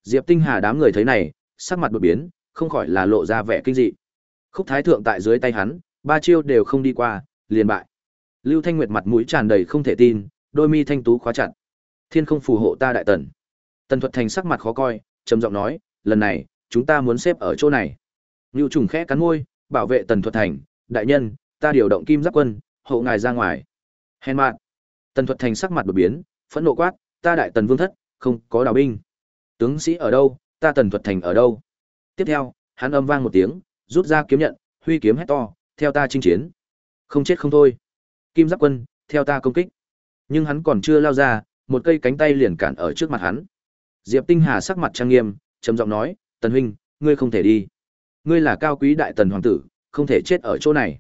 Diệp Tinh Hà đám người thấy này, sắc mặt đột biến, không khỏi là lộ ra vẻ kinh dị. Khúc Thái thượng tại dưới tay hắn, ba chiêu đều không đi qua, liền bại. Lưu Thanh Nguyệt mặt mũi tràn đầy không thể tin, đôi mi thanh tú khóa chặt. Thiên không phù hộ ta đại tần. Tần Thuật Thành sắc mặt khó coi, trầm giọng nói, lần này, chúng ta muốn xếp ở chỗ này. Nưu trùng khẽ cắn môi, bảo vệ Tần Thuật Thành, đại nhân, ta điều động kim giáp quân, hộ ngài ra ngoài. Hèn mạn. Tần Thuật Thành sắc mặt đột biến, phẫn nộ quát, ta đại tần vương thất, không có đào binh. Tướng sĩ ở đâu, ta Tần Thuật Thành ở đâu? Tiếp theo, hắn âm vang một tiếng, rút ra kiếm nhận, huy kiếm hét to, theo ta chinh chiến. Không chết không thôi. Kim Giáp Quân, theo ta công kích. Nhưng hắn còn chưa lao ra, một cây cánh tay liền cản ở trước mặt hắn. Diệp Tinh Hà sắc mặt trang nghiêm, trầm giọng nói, "Tần huynh, ngươi không thể đi. Ngươi là cao quý đại tần hoàng tử, không thể chết ở chỗ này."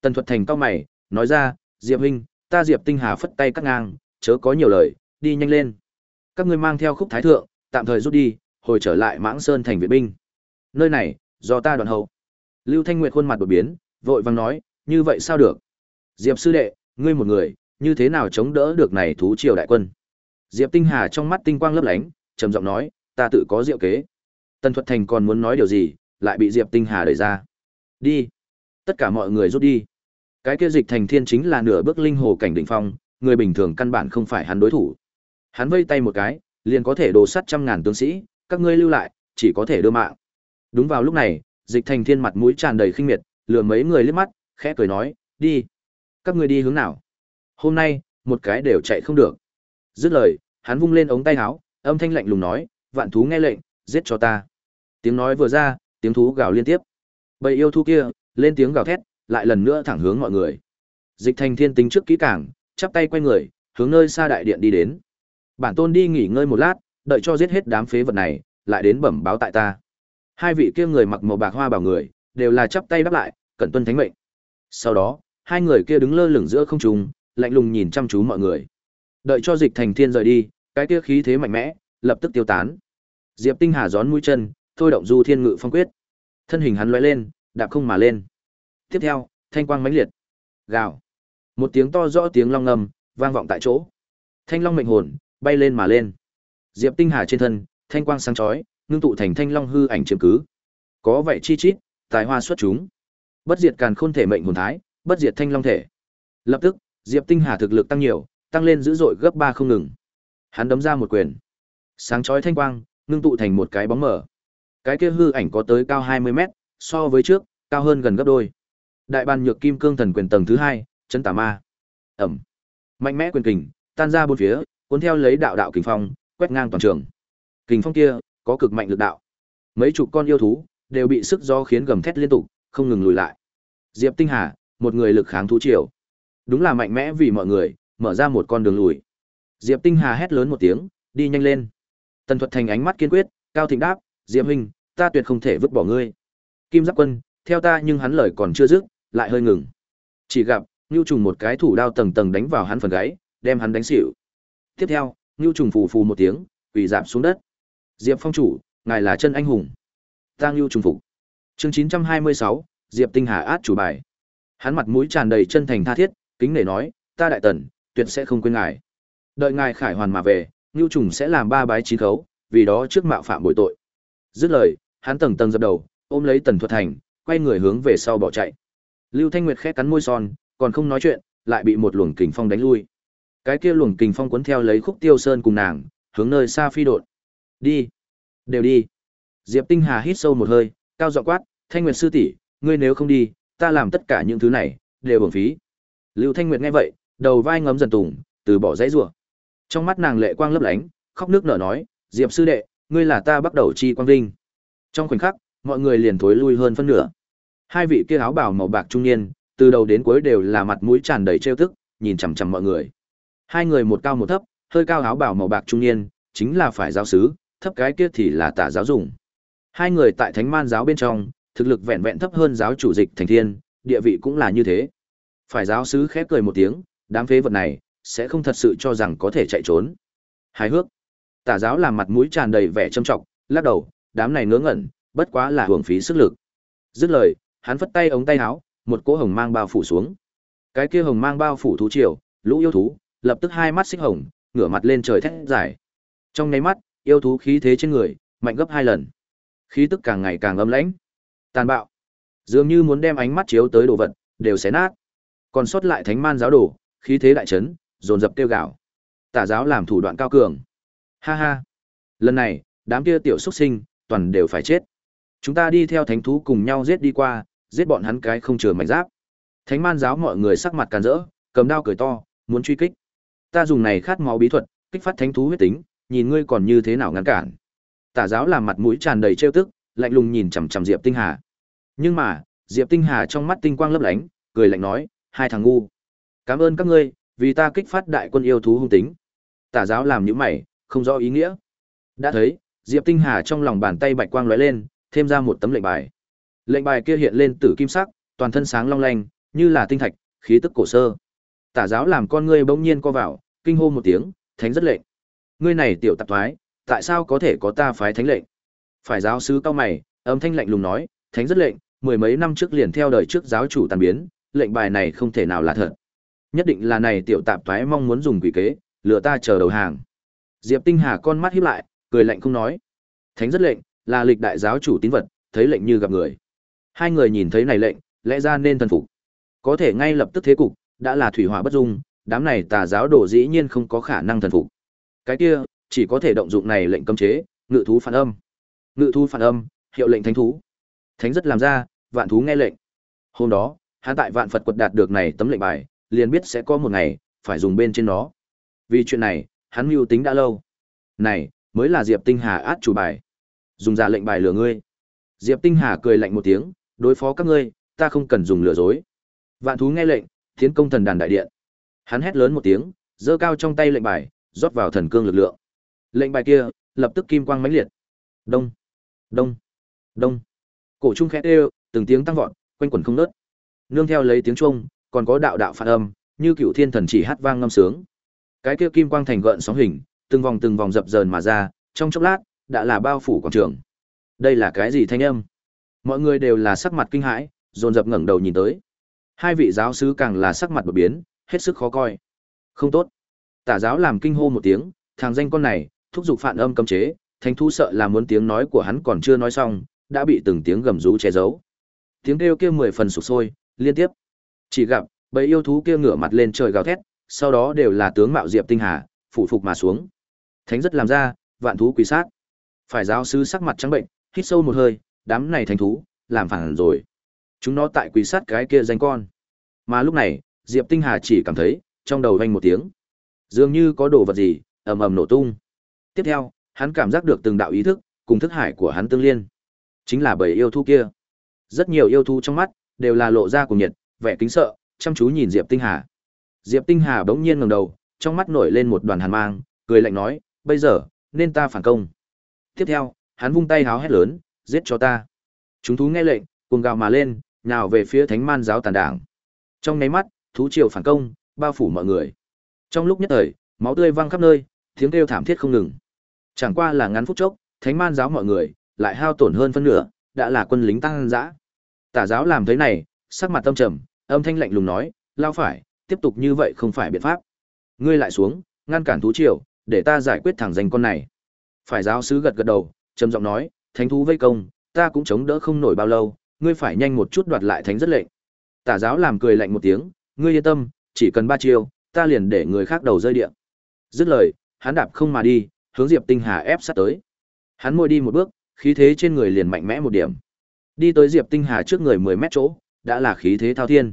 Tần Thuật Thành cao mày, nói ra, "Diệp huynh, ta Diệp Tinh Hà phất tay cắt ngang, chớ có nhiều lời, đi nhanh lên. Các ngươi mang theo khúc thái thượng, tạm thời rút đi, hồi trở lại Mãng Sơn thành viện binh. Nơi này, do ta đoàn hậu. Lưu Thanh Nguyệt khuôn mặt đột biến, vội vàng nói, như vậy sao được? Diệp sư đệ, ngươi một người, như thế nào chống đỡ được này thú triều đại quân? Diệp Tinh Hà trong mắt tinh quang lấp lánh, trầm giọng nói, ta tự có diệu kế. Tần Thuật Thành còn muốn nói điều gì, lại bị Diệp Tinh Hà đẩy ra. Đi. Tất cả mọi người rút đi. Cái kia dịch thành thiên chính là nửa bước linh hồ cảnh đỉnh phong, người bình thường căn bản không phải hắn đối thủ. Hắn vây tay một cái, liền có thể đồ sát trăm ngàn tướng sĩ, các ngươi lưu lại, chỉ có thể đưa mạng. Đúng vào lúc này, dịch thành thiên mặt mũi tràn đầy khinh miệt, lừa mấy người liếc mắt, khẽ cười nói, đi. Các ngươi đi hướng nào? Hôm nay, một cái đều chạy không được. Dứt lời, hắn vung lên ống tay áo, âm thanh lạnh lùng nói, vạn thú nghe lệnh, giết cho ta. Tiếng nói vừa ra, tiếng thú gào liên tiếp. Bầy yêu thú kia, lên tiếng gào thét, lại lần nữa thẳng hướng mọi người. Dịch Thành Thiên tính trước kỹ càng, chắp tay quay người, hướng nơi xa đại điện đi đến. Bản tôn đi nghỉ ngơi một lát, đợi cho giết hết đám phế vật này, lại đến bẩm báo tại ta. Hai vị kia người mặc màu bạc hoa bảo người, đều là chắp tay đáp lại, cẩn tuân thánh mệnh. Sau đó, hai người kia đứng lơ lửng giữa không trung, lạnh lùng nhìn chăm chú mọi người. Đợi cho Dịch Thành Thiên rời đi, cái kia khí thế mạnh mẽ, lập tức tiêu tán. Diệp Tinh Hà gión mũi chân, thôi động Du Thiên Ngự Phong Quyết. Thân hình hắn lóe lên, đạp không mà lên. Tiếp theo, thanh quang mãnh liệt. Gào. Một tiếng to rõ tiếng long ngầm vang vọng tại chỗ. Thanh long mệnh hồn bay lên mà lên. Diệp Tinh Hà trên thân, thanh quang sáng chói, ngưng tụ thành thanh long hư ảnh chiếm cứ. Có vậy chi chít, tài hoa xuất chúng. Bất diệt càn khôn thể mệnh hồn thái, bất diệt thanh long thể. Lập tức, Diệp Tinh Hà thực lực tăng nhiều, tăng lên dữ dội gấp ba không ngừng. Hắn đấm ra một quyền. Sáng chói thanh quang, ngưng tụ thành một cái bóng mở. Cái kia hư ảnh có tới cao 20 mét, so với trước, cao hơn gần gấp đôi. Đại ban nhược kim cương thần quyền tầng thứ hai, chân tà ma. Ẩm. Mạnh mẽ quyền kình, tan ra bốn phía, cuốn theo lấy đạo đạo kình phong, quét ngang toàn trường. Kình phong kia, có cực mạnh lực đạo. Mấy chục con yêu thú đều bị sức gió khiến gầm thét liên tục, không ngừng lùi lại. Diệp Tinh Hà, một người lực kháng thú triều. Đúng là mạnh mẽ vì mọi người, mở ra một con đường lùi. Diệp Tinh Hà hét lớn một tiếng, đi nhanh lên. Tần Thuật Thành ánh mắt kiên quyết, cao thịnh đáp, Diệp huynh, ta tuyệt không thể vứt bỏ ngươi. Kim Giáp Quân, theo ta nhưng hắn lời còn chưa dứt, lại hơi ngừng. Chỉ gặp, Nưu Trùng một cái thủ đao tầng tầng đánh vào hắn phần gáy, đem hắn đánh xỉu. Tiếp theo, Nưu Trùng phù phù một tiếng, quỳ rạp xuống đất. Diệp Phong chủ, ngài là chân anh hùng. Ta Nưu Trùng phục. Chương 926, Diệp Tinh Hà át chủ bài. Hắn mặt mũi tràn đầy chân thành tha thiết, kính nể nói, ta đại tần, tuyệt sẽ không quên ngài. Đợi ngài khải hoàn mà về, Nưu Trùng sẽ làm ba bái chín khấu, vì đó trước mạo phạm bội tội. Dứt lời, hắn tầng tầng dập đầu, ôm lấy Tần Thuật Thành, quay người hướng về sau bỏ chạy. Lưu Thanh Nguyệt khẽ cắn môi son, còn không nói chuyện, lại bị một luồng kình phong đánh lui. Cái kia luồng kình phong cuốn theo lấy Khúc Tiêu Sơn cùng nàng, hướng nơi xa phi đột. Đi, đều đi. Diệp Tinh Hà hít sâu một hơi, cao giọng quát, "Thanh Nguyệt sư tỷ, ngươi nếu không đi, ta làm tất cả những thứ này đều uổng phí." Lưu Thanh Nguyệt nghe vậy, đầu vai ngấm dần tùng, từ bỏ dãy rủa. Trong mắt nàng lệ quang lấp lánh, khóc nước nở nói, "Diệp sư đệ, ngươi là ta bắt đầu chi quang vinh." Trong khoảnh khắc, mọi người liền thối lui hơn phân nửa. Hai vị kia áo bào màu bạc trung niên, từ đầu đến cuối đều là mặt mũi tràn đầy trêu tức, nhìn chằm chằm mọi người. Hai người một cao một thấp, hơi cao áo bào màu bạc trung niên, chính là phải giáo sứ, thấp cái kia thì là tả giáo dùng. Hai người tại Thánh Man giáo bên trong, thực lực vẹn vẹn thấp hơn giáo chủ dịch thành thiên, địa vị cũng là như thế. Phải giáo sứ khép cười một tiếng, đám phế vật này sẽ không thật sự cho rằng có thể chạy trốn. Hài hước. Tả giáo làm mặt mũi tràn đầy vẻ trâm trọng, lắc đầu, đám này ngớ ngẩn, bất quá là hưởng phí sức lực. Dứt lời, hắn phất tay ống tay áo, một cỗ hồng mang bao phủ xuống. Cái kia hồng mang bao phủ thú triều, lũ yêu thú, lập tức hai mắt xích hồng, ngửa mặt lên trời thét giải. Trong nháy mắt, yêu thú khí thế trên người mạnh gấp hai lần. Khí tức càng ngày càng âm lãnh, tàn bạo, dường như muốn đem ánh mắt chiếu tới đồ vật đều xé nát. Còn sót lại thánh man giáo đồ, khí thế đại chấn, dồn dập tiêu gạo. Tả giáo làm thủ đoạn cao cường. Ha ha, lần này, đám kia tiểu xuất sinh, toàn đều phải chết. Chúng ta đi theo thánh thú cùng nhau giết đi qua, giết bọn hắn cái không chừa mảnh giáp. Thánh man giáo mọi người sắc mặt càn rỡ, cầm đao cười to, muốn truy kích. Ta dùng này khát máu bí thuật, kích phát thánh thú huyết tính, nhìn ngươi còn như thế nào ngăn cản. Tả giáo làm mặt mũi tràn đầy trêu tức, lạnh lùng nhìn chằm chằm Diệp Tinh Hà. Nhưng mà, Diệp Tinh Hà trong mắt tinh quang lấp lánh, cười lạnh nói, hai thằng ngu. Cảm ơn các ngươi, vì ta kích phát đại quân yêu thú hung tính. Tả giáo làm những mày, không rõ ý nghĩa. Đã thấy, Diệp Tinh Hà trong lòng bàn tay bạch quang lóe lên, thêm ra một tấm lệnh bài. Lệnh bài kia hiện lên tử kim sắc, toàn thân sáng long lanh, như là tinh thạch, khí tức cổ sơ. Tả giáo làm con ngươi bỗng nhiên co vào, kinh hô một tiếng, thánh rất lệnh. Ngươi này tiểu tạp thoái, tại sao có thể có ta phái thánh lệnh? Phải giáo sứ cao mày, âm thanh lạnh lùng nói, thánh rất lệnh, mười mấy năm trước liền theo đời trước giáo chủ tàn biến, lệnh bài này không thể nào là thật. Nhất định là này tiểu tạp toái mong muốn dùng quỷ kế, lừa ta chờ đầu hàng. Diệp Tinh Hà con mắt híp lại, cười lạnh không nói. Thánh rất lệnh, là lịch đại giáo chủ tín vật, thấy lệnh như gặp người. Hai người nhìn thấy này lệnh, lẽ ra nên thần phục. Có thể ngay lập tức thế cục, đã là thủy hỏa bất dung, đám này tà giáo đồ dĩ nhiên không có khả năng thần phục. Cái kia, chỉ có thể động dụng này lệnh cấm chế, ngự thú phản âm. Ngự thú phản âm, hiệu lệnh thánh thú. Thánh rất làm ra, vạn thú nghe lệnh. Hôm đó, hắn tại vạn Phật quật đạt được này tấm lệnh bài, liền biết sẽ có một ngày, phải dùng bên trên nó. Vì chuyện này, hắn mưu tính đã lâu. Này, mới là Diệp Tinh Hà át chủ bài. Dùng giả lệnh bài lừa ngươi. Diệp Tinh Hà cười lạnh một tiếng, đối phó các ngươi, ta không cần dùng lừa dối. Vạn thú nghe lệnh, tiến công thần đàn đại điện. Hắn hét lớn một tiếng, giơ cao trong tay lệnh bài, rót vào thần cương lực lượng. Lệnh bài kia, lập tức kim quang mãnh liệt. Đông, đông, đông. Cổ trung khẽ đều, từng tiếng tăng vọt, quanh quẩn không ngớt. Nương theo lấy tiếng chuông, còn có đạo đạo phản âm, như cựu thiên thần chỉ hát vang ngâm sướng. Cái kia kim quang thành gợn sóng hình, từng vòng từng vòng dập dờn mà ra, trong chốc lát, đã là bao phủ quảng trường. Đây là cái gì thanh âm? Mọi người đều là sắc mặt kinh hãi, dồn dập ngẩng đầu nhìn tới. Hai vị giáo sứ càng là sắc mặt đột biến, hết sức khó coi. Không tốt. Tả giáo làm kinh hô một tiếng, thằng danh con này, thúc giục phản âm cấm chế, thánh thú sợ là muốn tiếng nói của hắn còn chưa nói xong, đã bị từng tiếng gầm rú che giấu. Tiếng kêu kia mười phần sụp sôi, liên tiếp. Chỉ gặp, bầy yêu thú kia ngửa mặt lên trời gào thét, sau đó đều là tướng mạo diệp tinh hà, phụ phục mà xuống. Thánh rất làm ra, vạn thú quỳ sát. Phải giáo sư sắc mặt trắng bệnh, hít sâu một hơi, đám này thánh thú, làm phản rồi. Chúng nó tại quỳ sát cái kia danh con. Mà lúc này, Diệp Tinh Hà chỉ cảm thấy, trong đầu vang một tiếng. Dường như có đồ vật gì, ầm ầm nổ tung. Tiếp theo, hắn cảm giác được từng đạo ý thức, cùng thức hải của hắn tương liên. Chính là bầy yêu thú kia. Rất nhiều yêu thú trong mắt, đều là lộ ra cùng nhiệt, vẻ kính sợ, chăm chú nhìn Diệp Tinh Hà. Diệp Tinh Hà bỗng nhiên ngẩng đầu, trong mắt nổi lên một đoàn hàn mang, cười lạnh nói, bây giờ, nên ta phản công. Tiếp theo, hắn vung tay háo hét lớn, giết cho ta. Chúng thú nghe lệnh, cùng gào mà lên, nhào về phía thánh man giáo tàn đảng. Trong nháy mắt, thú triều phản công, bao phủ mọi người. Trong lúc nhất thời, máu tươi văng khắp nơi, tiếng kêu thảm thiết không ngừng. Chẳng qua là ngắn phút chốc, thánh man giáo mọi người lại hao tổn hơn phân nửa, đã là quân lính tăng dã. Tả giáo làm thế này, sắc mặt tâm trầm, âm thanh lạnh lùng nói, lao phải, tiếp tục như vậy không phải biện pháp. Ngươi lại xuống, ngăn cản thú triều, để ta giải quyết thẳng danh con này. Phải giáo sứ gật gật đầu, trầm giọng nói, thánh thú vây công, ta cũng chống đỡ không nổi bao lâu, ngươi phải nhanh một chút đoạt lại thánh rất lệnh. Tả giáo làm cười lạnh một tiếng, ngươi yên tâm, chỉ cần ba chiêu, ta liền để người khác đầu rơi địa. Dứt lời, hắn đạp không mà đi, hướng Diệp Tinh Hà ép sát tới. Hắn môi đi một bước, khí thế trên người liền mạnh mẽ một điểm. Đi tới Diệp Tinh Hà trước người 10 mét chỗ, đã là khí thế thao thiên.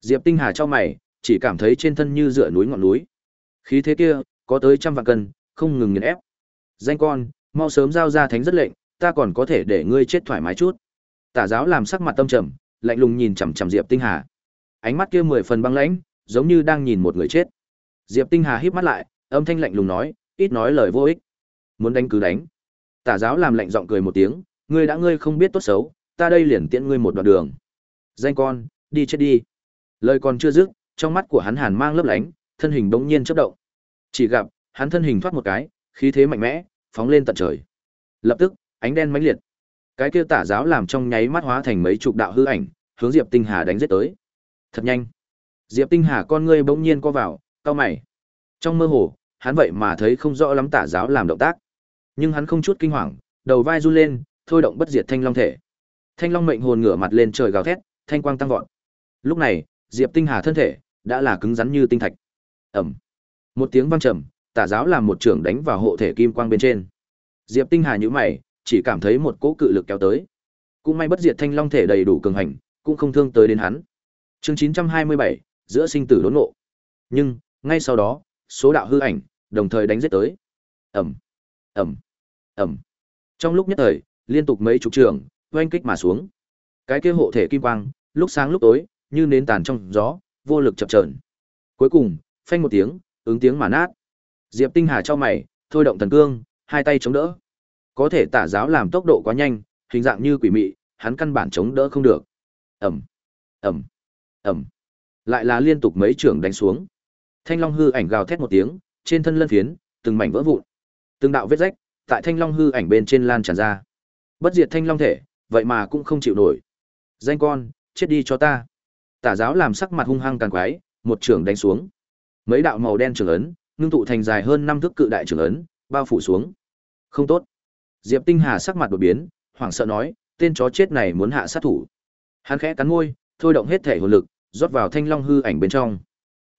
Diệp Tinh Hà cho mày, chỉ cảm thấy trên thân như dựa núi ngọn núi. Khí thế kia, có tới trăm vạn cân, không ngừng nghiền ép. Danh con, mau sớm giao ra thánh rất lệnh, ta còn có thể để ngươi chết thoải mái chút. Tả giáo làm sắc mặt tâm trầm, lạnh lùng nhìn chằm chằm Diệp Tinh Hà. Ánh mắt kia mười phần băng lãnh, giống như đang nhìn một người chết. Diệp Tinh Hà híp mắt lại, âm thanh lạnh lùng nói, ít nói lời vô ích. Muốn đánh cứ đánh. Tả giáo làm lạnh giọng cười một tiếng, ngươi đã ngươi không biết tốt xấu, ta đây liền tiễn ngươi một đoạn đường. Danh con, đi chết đi. Lời còn chưa dứt, trong mắt của hắn hàn mang lấp lánh, thân hình bỗng nhiên chớp động. Chỉ gặp, hắn thân hình thoát một cái, khí thế mạnh mẽ, phóng lên tận trời. Lập tức, ánh đen mãnh liệt. Cái kia tả giáo làm trong nháy mắt hóa thành mấy chục đạo hư ảnh, hướng Diệp Tinh Hà đánh giết tới. Thật nhanh. Diệp Tinh Hà con ngươi bỗng nhiên co vào, cau mày. Trong mơ hồ, hắn vậy mà thấy không rõ lắm tả giáo làm động tác. Nhưng hắn không chút kinh hoàng, đầu vai run lên, thôi động bất diệt thanh long thể. Thanh long mệnh hồn ngửa mặt lên trời gào thét, thanh quang tăng vọt. Lúc này, Diệp Tinh Hà thân thể đã là cứng rắn như tinh thạch. Ầm. Một tiếng vang trầm, tả giáo làm một trường đánh vào hộ thể kim quang bên trên. Diệp Tinh Hà nhíu mày, chỉ cảm thấy một cỗ cự lực kéo tới. Cũng may bất diệt thanh long thể đầy đủ cường hành, cũng không thương tới đến hắn. Chương 927, giữa sinh tử đốn ngộ. Nhưng, ngay sau đó, số đạo hư ảnh đồng thời đánh giết tới. Ầm, ầm, ầm. Trong lúc nhất thời, liên tục mấy chục trường oanh kích mà xuống. Cái kia hộ thể kim quang, lúc sáng lúc tối, như nến tàn trong gió, vô lực chập chờn. Cuối cùng, phanh một tiếng, ứng tiếng mà nát. Diệp Tinh Hà cho mày, thôi động thần cương, hai tay chống đỡ. Có thể tả giáo làm tốc độ quá nhanh, hình dạng như quỷ mị, hắn căn bản chống đỡ không được. Ầm, ầm, ầm. Lại là liên tục mấy trường đánh xuống. Thanh Long hư ảnh gào thét một tiếng, trên thân lân phiến, từng mảnh vỡ vụn. Từng đạo vết rách, tại thanh long hư ảnh bên trên lan tràn ra. Bất diệt thanh long thể, vậy mà cũng không chịu nổi. Danh con, chết đi cho ta. Tả giáo làm sắc mặt hung hăng càng quái, một trường đánh xuống. Mấy đạo màu đen trường ấn, ngưng tụ thành dài hơn năm thước cự đại trường ấn, bao phủ xuống. Không tốt. Diệp Tinh Hà sắc mặt đột biến, hoảng sợ nói, tên chó chết này muốn hạ sát thủ. Hắn khẽ cắn môi, thôi động hết thể hồn lực, rót vào thanh long hư ảnh bên trong.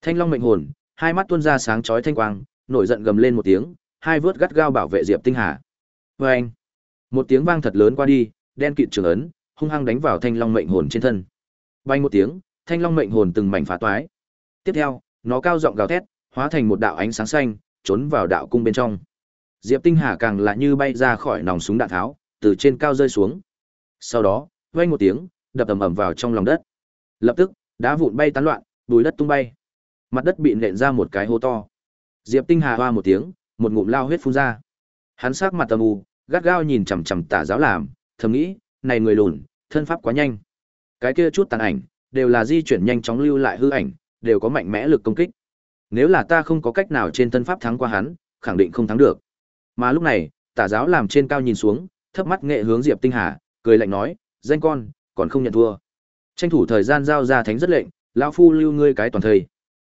Thanh long mệnh hồn, hai mắt tuôn ra sáng chói thanh quang, nổi giận gầm lên một tiếng, hai vớt gắt gao bảo vệ Diệp Tinh Hà. Oeng! Một tiếng vang thật lớn qua đi, đen kịt trường ấn, hung hăng đánh vào thanh long mệnh hồn trên thân. Bay một tiếng, thanh long mệnh hồn từng mảnh phá toái. Tiếp theo, nó cao giọng gào thét, hóa thành một đạo ánh sáng xanh, trốn vào đạo cung bên trong. Diệp Tinh Hà càng là như bay ra khỏi nòng súng đạn tháo, từ trên cao rơi xuống. Sau đó, vang một tiếng, đập ầm ầm vào trong lòng đất. Lập tức, đá vụn bay tán loạn, bùi đất tung bay. Mặt đất bị nện ra một cái hố to. Diệp Tinh Hà hoa một tiếng, một ngụm lao huyết phun ra. Hắn sắc mặt âm u, gắt gao nhìn chằm chằm Tả giáo làm, thầm nghĩ, này người lùn, thân pháp quá nhanh. Cái kia chút tàn ảnh, đều là di chuyển nhanh chóng lưu lại hư ảnh, đều có mạnh mẽ lực công kích. Nếu là ta không có cách nào trên thân pháp thắng qua hắn, khẳng định không thắng được. Mà lúc này, Tả giáo làm trên cao nhìn xuống, thấp mắt nghệ hướng Diệp Tinh Hà, cười lạnh nói, danh con, còn không nhận thua. Tranh thủ thời gian giao ra thánh rất lệnh, lão phu lưu ngươi cái toàn thời.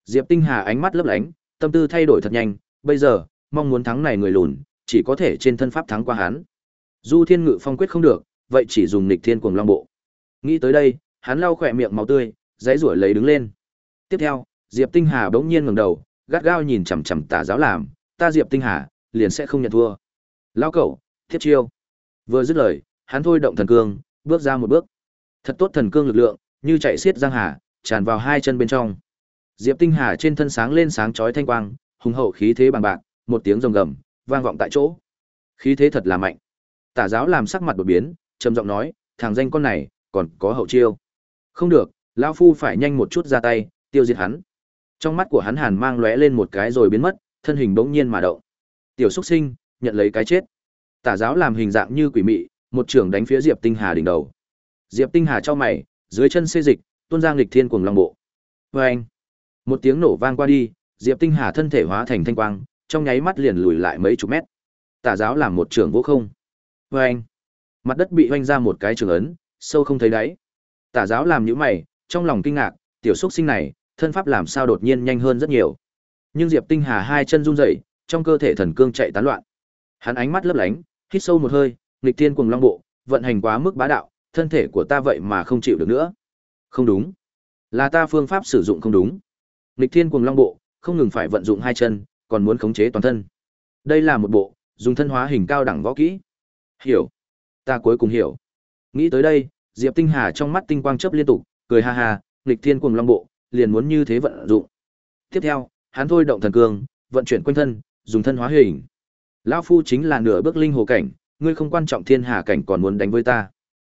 Diệp Tinh Hà ánh mắt lấp lánh, tâm tư thay đổi thật nhanh, bây giờ, mong muốn thắng này người lùn, chỉ có thể trên thân pháp thắng qua hắn. Du Thiên Ngự phong quyết không được, vậy chỉ dùng Nghịch Thiên Cuồng Long bộ. Nghĩ tới đây, hắn lau khỏe miệng máu tươi, dãy rủi lấy đứng lên. Tiếp theo, Diệp Tinh Hà bỗng nhiên ngẩng đầu, gắt gao nhìn chằm chằm Tả giáo làm, ta Diệp Tinh Hà, liền sẽ không nhận thua. Lão cẩu, thiết chiêu. Vừa dứt lời, hắn thôi động thần cương, bước ra một bước. Thật tốt thần cương lực lượng, như chạy xiết giang hà, tràn vào hai chân bên trong. Diệp Tinh Hà trên thân sáng lên sáng chói thanh quang, hùng hậu khí thế bằng bạc, một tiếng rồng gầm, vang vọng tại chỗ. Khí thế thật là mạnh. Tả giáo làm sắc mặt đột biến, trầm giọng nói, thằng danh con này, còn có hậu chiêu. Không được, lão phu phải nhanh một chút ra tay, tiêu diệt hắn. Trong mắt của hắn hàn mang lóe lên một cái rồi biến mất, thân hình bỗng nhiên mà động. Tiểu xuất sinh, nhận lấy cái chết. Tả giáo làm hình dạng như quỷ mị, một trường đánh phía Diệp Tinh Hà đỉnh đầu. Diệp Tinh Hà cho mày, dưới chân xê dịch, tuôn ra nghịch thiên cuồng long bộ. Oeng! Một tiếng nổ vang qua đi, Diệp Tinh Hà thân thể hóa thành thanh quang, trong nháy mắt liền lùi lại mấy chục mét. Tả giáo làm một trường vô không. Oeng! Mặt đất bị oanh ra một cái trường ấn, sâu không thấy đáy. Tả giáo làm nhíu mày, trong lòng kinh ngạc, tiểu xuất sinh này, thân pháp làm sao đột nhiên nhanh hơn rất nhiều. Nhưng Diệp Tinh Hà hai chân run rẩy, trong cơ thể thần cương chạy tán loạn. Hắn ánh mắt lấp lánh, hít sâu một hơi, nghịch thiên cùng long bộ, vận hành quá mức bá đạo, thân thể của ta vậy mà không chịu được nữa. Không đúng, là ta phương pháp sử dụng không đúng. Nghịch thiên cùng long bộ, không ngừng phải vận dụng hai chân, còn muốn khống chế toàn thân. Đây là một bộ dùng thân hóa hình cao đẳng võ kỹ. Hiểu, ta cuối cùng hiểu. Nghĩ tới đây, Diệp Tinh Hà trong mắt tinh quang chớp liên tục, cười ha ha, nghịch thiên cuồng long bộ, liền muốn như thế vận dụng. Tiếp theo, hắn thôi động thần cương, vận chuyển quanh thân, dùng thân hóa hình. Lão phu chính là nửa bước linh hồ cảnh, ngươi không quan trọng thiên hà cảnh còn muốn đánh với ta.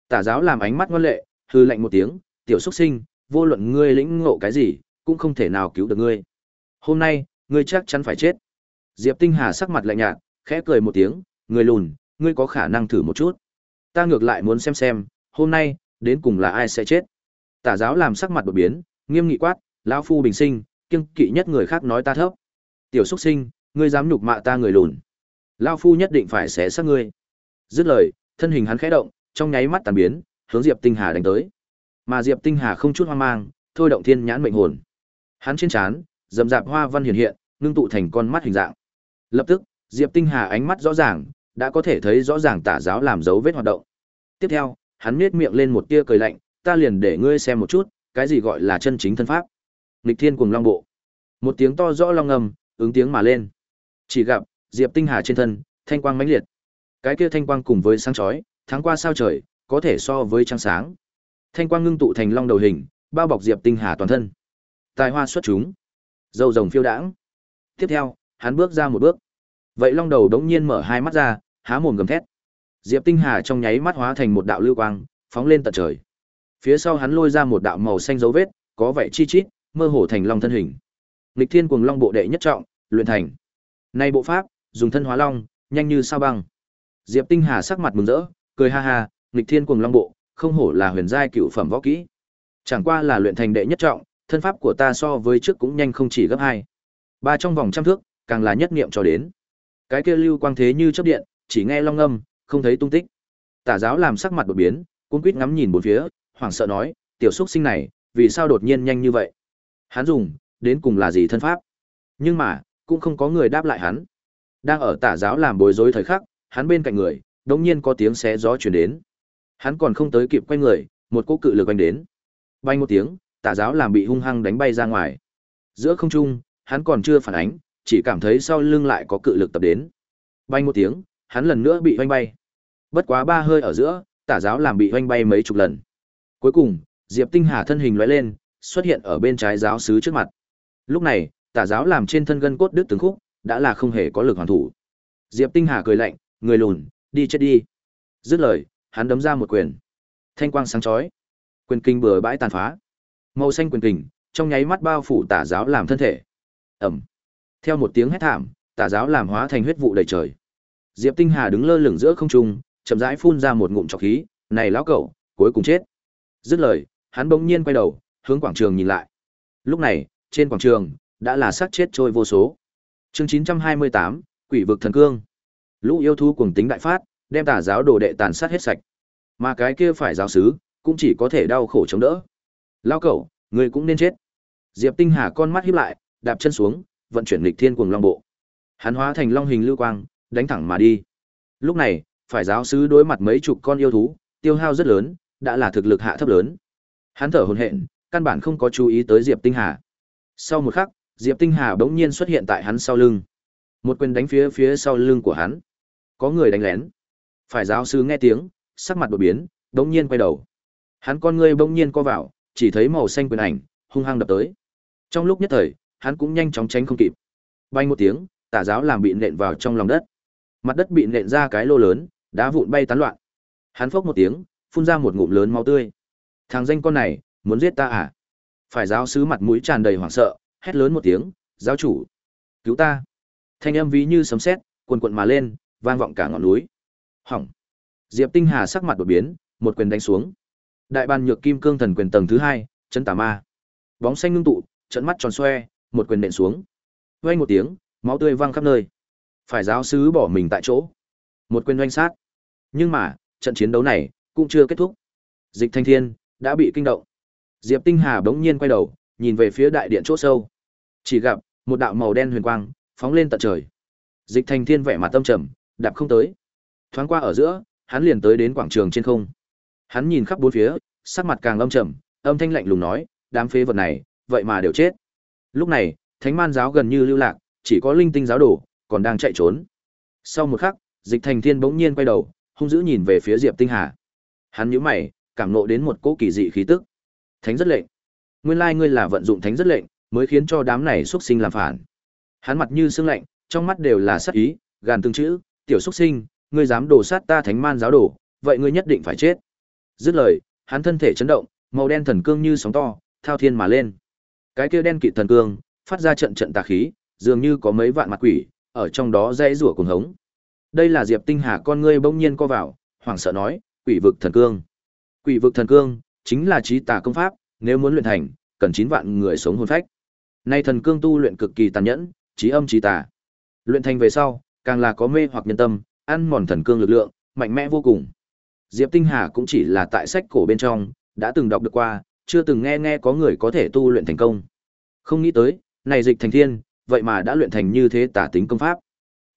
Tả giáo làm ánh mắt ngoan lệ, hư lạnh một tiếng, tiểu xuất sinh, vô luận ngươi lĩnh ngộ cái gì, cũng không thể nào cứu được ngươi. Hôm nay, ngươi chắc chắn phải chết. Diệp Tinh Hà sắc mặt lạnh nhạt, khẽ cười một tiếng, ngươi lùn, ngươi có khả năng thử một chút. Ta ngược lại muốn xem xem, hôm nay, đến cùng là ai sẽ chết. Tả giáo làm sắc mặt đột biến, nghiêm nghị quát, lão phu bình sinh, kiêng kỵ nhất người khác nói ta thấp. Tiểu xuất sinh, ngươi dám nhục mạ ta người lùn. Lão phu nhất định phải xé xác ngươi. Dứt lời, thân hình hắn khẽ động, trong nháy mắt tàn biến, hướng Diệp Tinh Hà đánh tới. Mà Diệp Tinh Hà không chút hoang mang, thôi động thiên nhãn mệnh hồn. Hắn trên trán, rậm rạp hoa văn hiện hiện, ngưng tụ thành con mắt hình dạng. Lập tức, Diệp Tinh Hà ánh mắt rõ ràng, đã có thể thấy rõ ràng tả giáo làm dấu vết hoạt động. Tiếp theo, hắn nhếch miệng lên một tia cười lạnh, ta liền để ngươi xem một chút, cái gì gọi là chân chính thân pháp. Lịch Thiên cùng Long Bộ. Một tiếng to rõ long ngầm, ứng tiếng mà lên. Chỉ gặp Diệp Tinh Hà trên thân, thanh quang mãnh liệt. Cái kia thanh quang cùng với sáng chói, tháng qua sao trời, có thể so với trăng sáng. Thanh quang ngưng tụ thành long đầu hình, bao bọc Diệp Tinh Hà toàn thân. Tài hoa xuất chúng, dâu rồng phiêu đãng. Tiếp theo, hắn bước ra một bước. Vậy long đầu đống nhiên mở hai mắt ra, há mồm gầm thét. Diệp Tinh Hà trong nháy mắt hóa thành một đạo lưu quang, phóng lên tận trời. Phía sau hắn lôi ra một đạo màu xanh dấu vết, có vẻ chi chít, mơ hồ thành long thân hình. Lịch Thiên Cuồng Long bộ đệ nhất trọng, luyện thành. Nay bộ pháp, dùng thân hóa long, nhanh như sao băng. Diệp Tinh Hà sắc mặt mừng rỡ, cười ha ha, Lịch thiên cuồng long bộ, không hổ là huyền giai cựu phẩm võ kỹ. Chẳng qua là luyện thành đệ nhất trọng, thân pháp của ta so với trước cũng nhanh không chỉ gấp hai. Ba trong vòng trăm thước, càng là nhất niệm cho đến. Cái kia lưu quang thế như chớp điện, chỉ nghe long âm, không thấy tung tích. Tả giáo làm sắc mặt đột biến, cuống quýt ngắm nhìn bốn phía, hoảng sợ nói, tiểu xuất sinh này, vì sao đột nhiên nhanh như vậy? Hắn dùng, đến cùng là gì thân pháp? Nhưng mà, cũng không có người đáp lại hắn. Đang ở tả giáo làm bối rối thời khắc, hắn bên cạnh người, đột nhiên có tiếng xé gió truyền đến. Hắn còn không tới kịp quay người, một cỗ cự lực quanh đến. Bay một tiếng, tả giáo làm bị hung hăng đánh bay ra ngoài. Giữa không trung, hắn còn chưa phản ánh, chỉ cảm thấy sau lưng lại có cự lực tập đến. Bay một tiếng, hắn lần nữa bị bay bay. Bất quá ba hơi ở giữa, tả giáo làm bị hoanh bay mấy chục lần. Cuối cùng, Diệp Tinh Hà thân hình lóe lên, xuất hiện ở bên trái giáo sứ trước mặt. Lúc này, tả giáo làm trên thân gân cốt đứt từng khúc, đã là không hề có lực hoàn thủ. Diệp Tinh Hà cười lạnh, người lùn, đi chết đi. Dứt lời, hắn đấm ra một quyền. Thanh quang sáng chói, quyền kinh bừa bãi tàn phá. Màu xanh quyền kình, trong nháy mắt bao phủ tả giáo làm thân thể. Ẩm. Theo một tiếng hét thảm, tả giáo làm hóa thành huyết vụ đầy trời. Diệp Tinh Hà đứng lơ lửng giữa không trung, chậm rãi phun ra một ngụm trọc khí, "Này lão cẩu, cuối cùng chết." Dứt lời, hắn bỗng nhiên quay đầu, hướng quảng trường nhìn lại. Lúc này, trên quảng trường đã là xác chết trôi vô số. Chương 928, Quỷ vực thần cương. Lũ yêu thú cuồng tính đại phát, đem tà giáo đồ đệ tàn sát hết sạch. Mà cái kia phải giáo sứ, cũng chỉ có thể đau khổ chống đỡ. Lao cẩu, người cũng nên chết. Diệp Tinh Hà con mắt híp lại, đạp chân xuống, vận chuyển lịch thiên cuồng long bộ. Hắn hóa thành long hình lưu quang, đánh thẳng mà đi. Lúc này, phải giáo sứ đối mặt mấy chục con yêu thú, tiêu hao rất lớn, đã là thực lực hạ thấp lớn. Hắn thở hổn hển, căn bản không có chú ý tới Diệp Tinh Hà. Sau một khắc, Diệp Tinh Hà bỗng nhiên xuất hiện tại hắn sau lưng. Một quyền đánh phía phía sau lưng của hắn. Có người đánh lén. Phải giáo sư nghe tiếng, sắc mặt đột biến, bỗng nhiên quay đầu. Hắn con ngươi bỗng nhiên co vào, chỉ thấy màu xanh quyền ảnh hung hăng đập tới. Trong lúc nhất thời, hắn cũng nhanh chóng tránh không kịp. Bay một tiếng, tả giáo làm bị nện vào trong lòng đất. Mặt đất bị nện ra cái lô lớn, đá vụn bay tán loạn. Hắn phốc một tiếng, phun ra một ngụm lớn máu tươi. Thằng danh con này, muốn giết ta à? Phải giáo sứ mặt mũi tràn đầy hoảng sợ, hét lớn một tiếng, "Giáo chủ, cứu ta!" Thanh âm ví như sấm sét, cuồn cuộn mà lên, vang vọng cả ngọn núi. Hỏng. Diệp Tinh Hà sắc mặt đột biến, một quyền đánh xuống. Đại ban nhược kim cương thần quyền tầng thứ hai, chân tà ma. Bóng xanh ngưng tụ, trận mắt tròn xoe, một quyền nện xuống. Vang một tiếng, máu tươi văng khắp nơi. Phải giáo sứ bỏ mình tại chỗ. Một quyền doanh sát. Nhưng mà, trận chiến đấu này cũng chưa kết thúc. Dịch Thanh Thiên đã bị kinh động. Diệp Tinh Hà bỗng nhiên quay đầu, nhìn về phía đại điện chỗ sâu. Chỉ gặp một đạo màu đen huyền quang phóng lên tận trời. Dịch Thanh Thiên vẻ mặt tâm trầm, đạp không tới. Thoáng qua ở giữa, hắn liền tới đến quảng trường trên không. Hắn nhìn khắp bốn phía, sắc mặt càng âm trầm, âm thanh lạnh lùng nói, đám phế vật này, vậy mà đều chết. Lúc này, Thánh Man giáo gần như lưu lạc, chỉ có linh tinh giáo đồ còn đang chạy trốn. Sau một khắc, Dịch Thành Thiên bỗng nhiên quay đầu, hung dữ nhìn về phía Diệp Tinh Hà. Hắn nhíu mày, cảm nộ đến một cỗ kỳ dị khí tức. Thánh rất lệnh. Nguyên lai ngươi là vận dụng thánh rất lệnh, mới khiến cho đám này xuất sinh làm phản. Hắn mặt như sương lạnh, trong mắt đều là sát ý, gàn từng chữ, tiểu xuất sinh, ngươi dám đổ sát ta thánh man giáo đồ, vậy ngươi nhất định phải chết. Dứt lời, hắn thân thể chấn động, màu đen thần cương như sóng to, thao thiên mà lên. Cái kia đen kịt thần cương, phát ra trận trận tà khí, dường như có mấy vạn mặt quỷ, ở trong đó dãy rủa cuồng hống. Đây là Diệp Tinh Hà con ngươi bỗng nhiên co vào, hoảng sợ nói, quỷ vực thần cương. Quỷ vực thần cương, chính là trí tà công pháp, nếu muốn luyện thành, cần 9 vạn người sống hồn phách. Nay thần cương tu luyện cực kỳ tàn nhẫn, trí âm trí tà. Luyện thành về sau, càng là có mê hoặc nhân tâm, ăn mòn thần cương lực lượng, mạnh mẽ vô cùng. Diệp Tinh Hà cũng chỉ là tại sách cổ bên trong, đã từng đọc được qua, chưa từng nghe nghe có người có thể tu luyện thành công. Không nghĩ tới, này dịch thành thiên, vậy mà đã luyện thành như thế tả tính công pháp.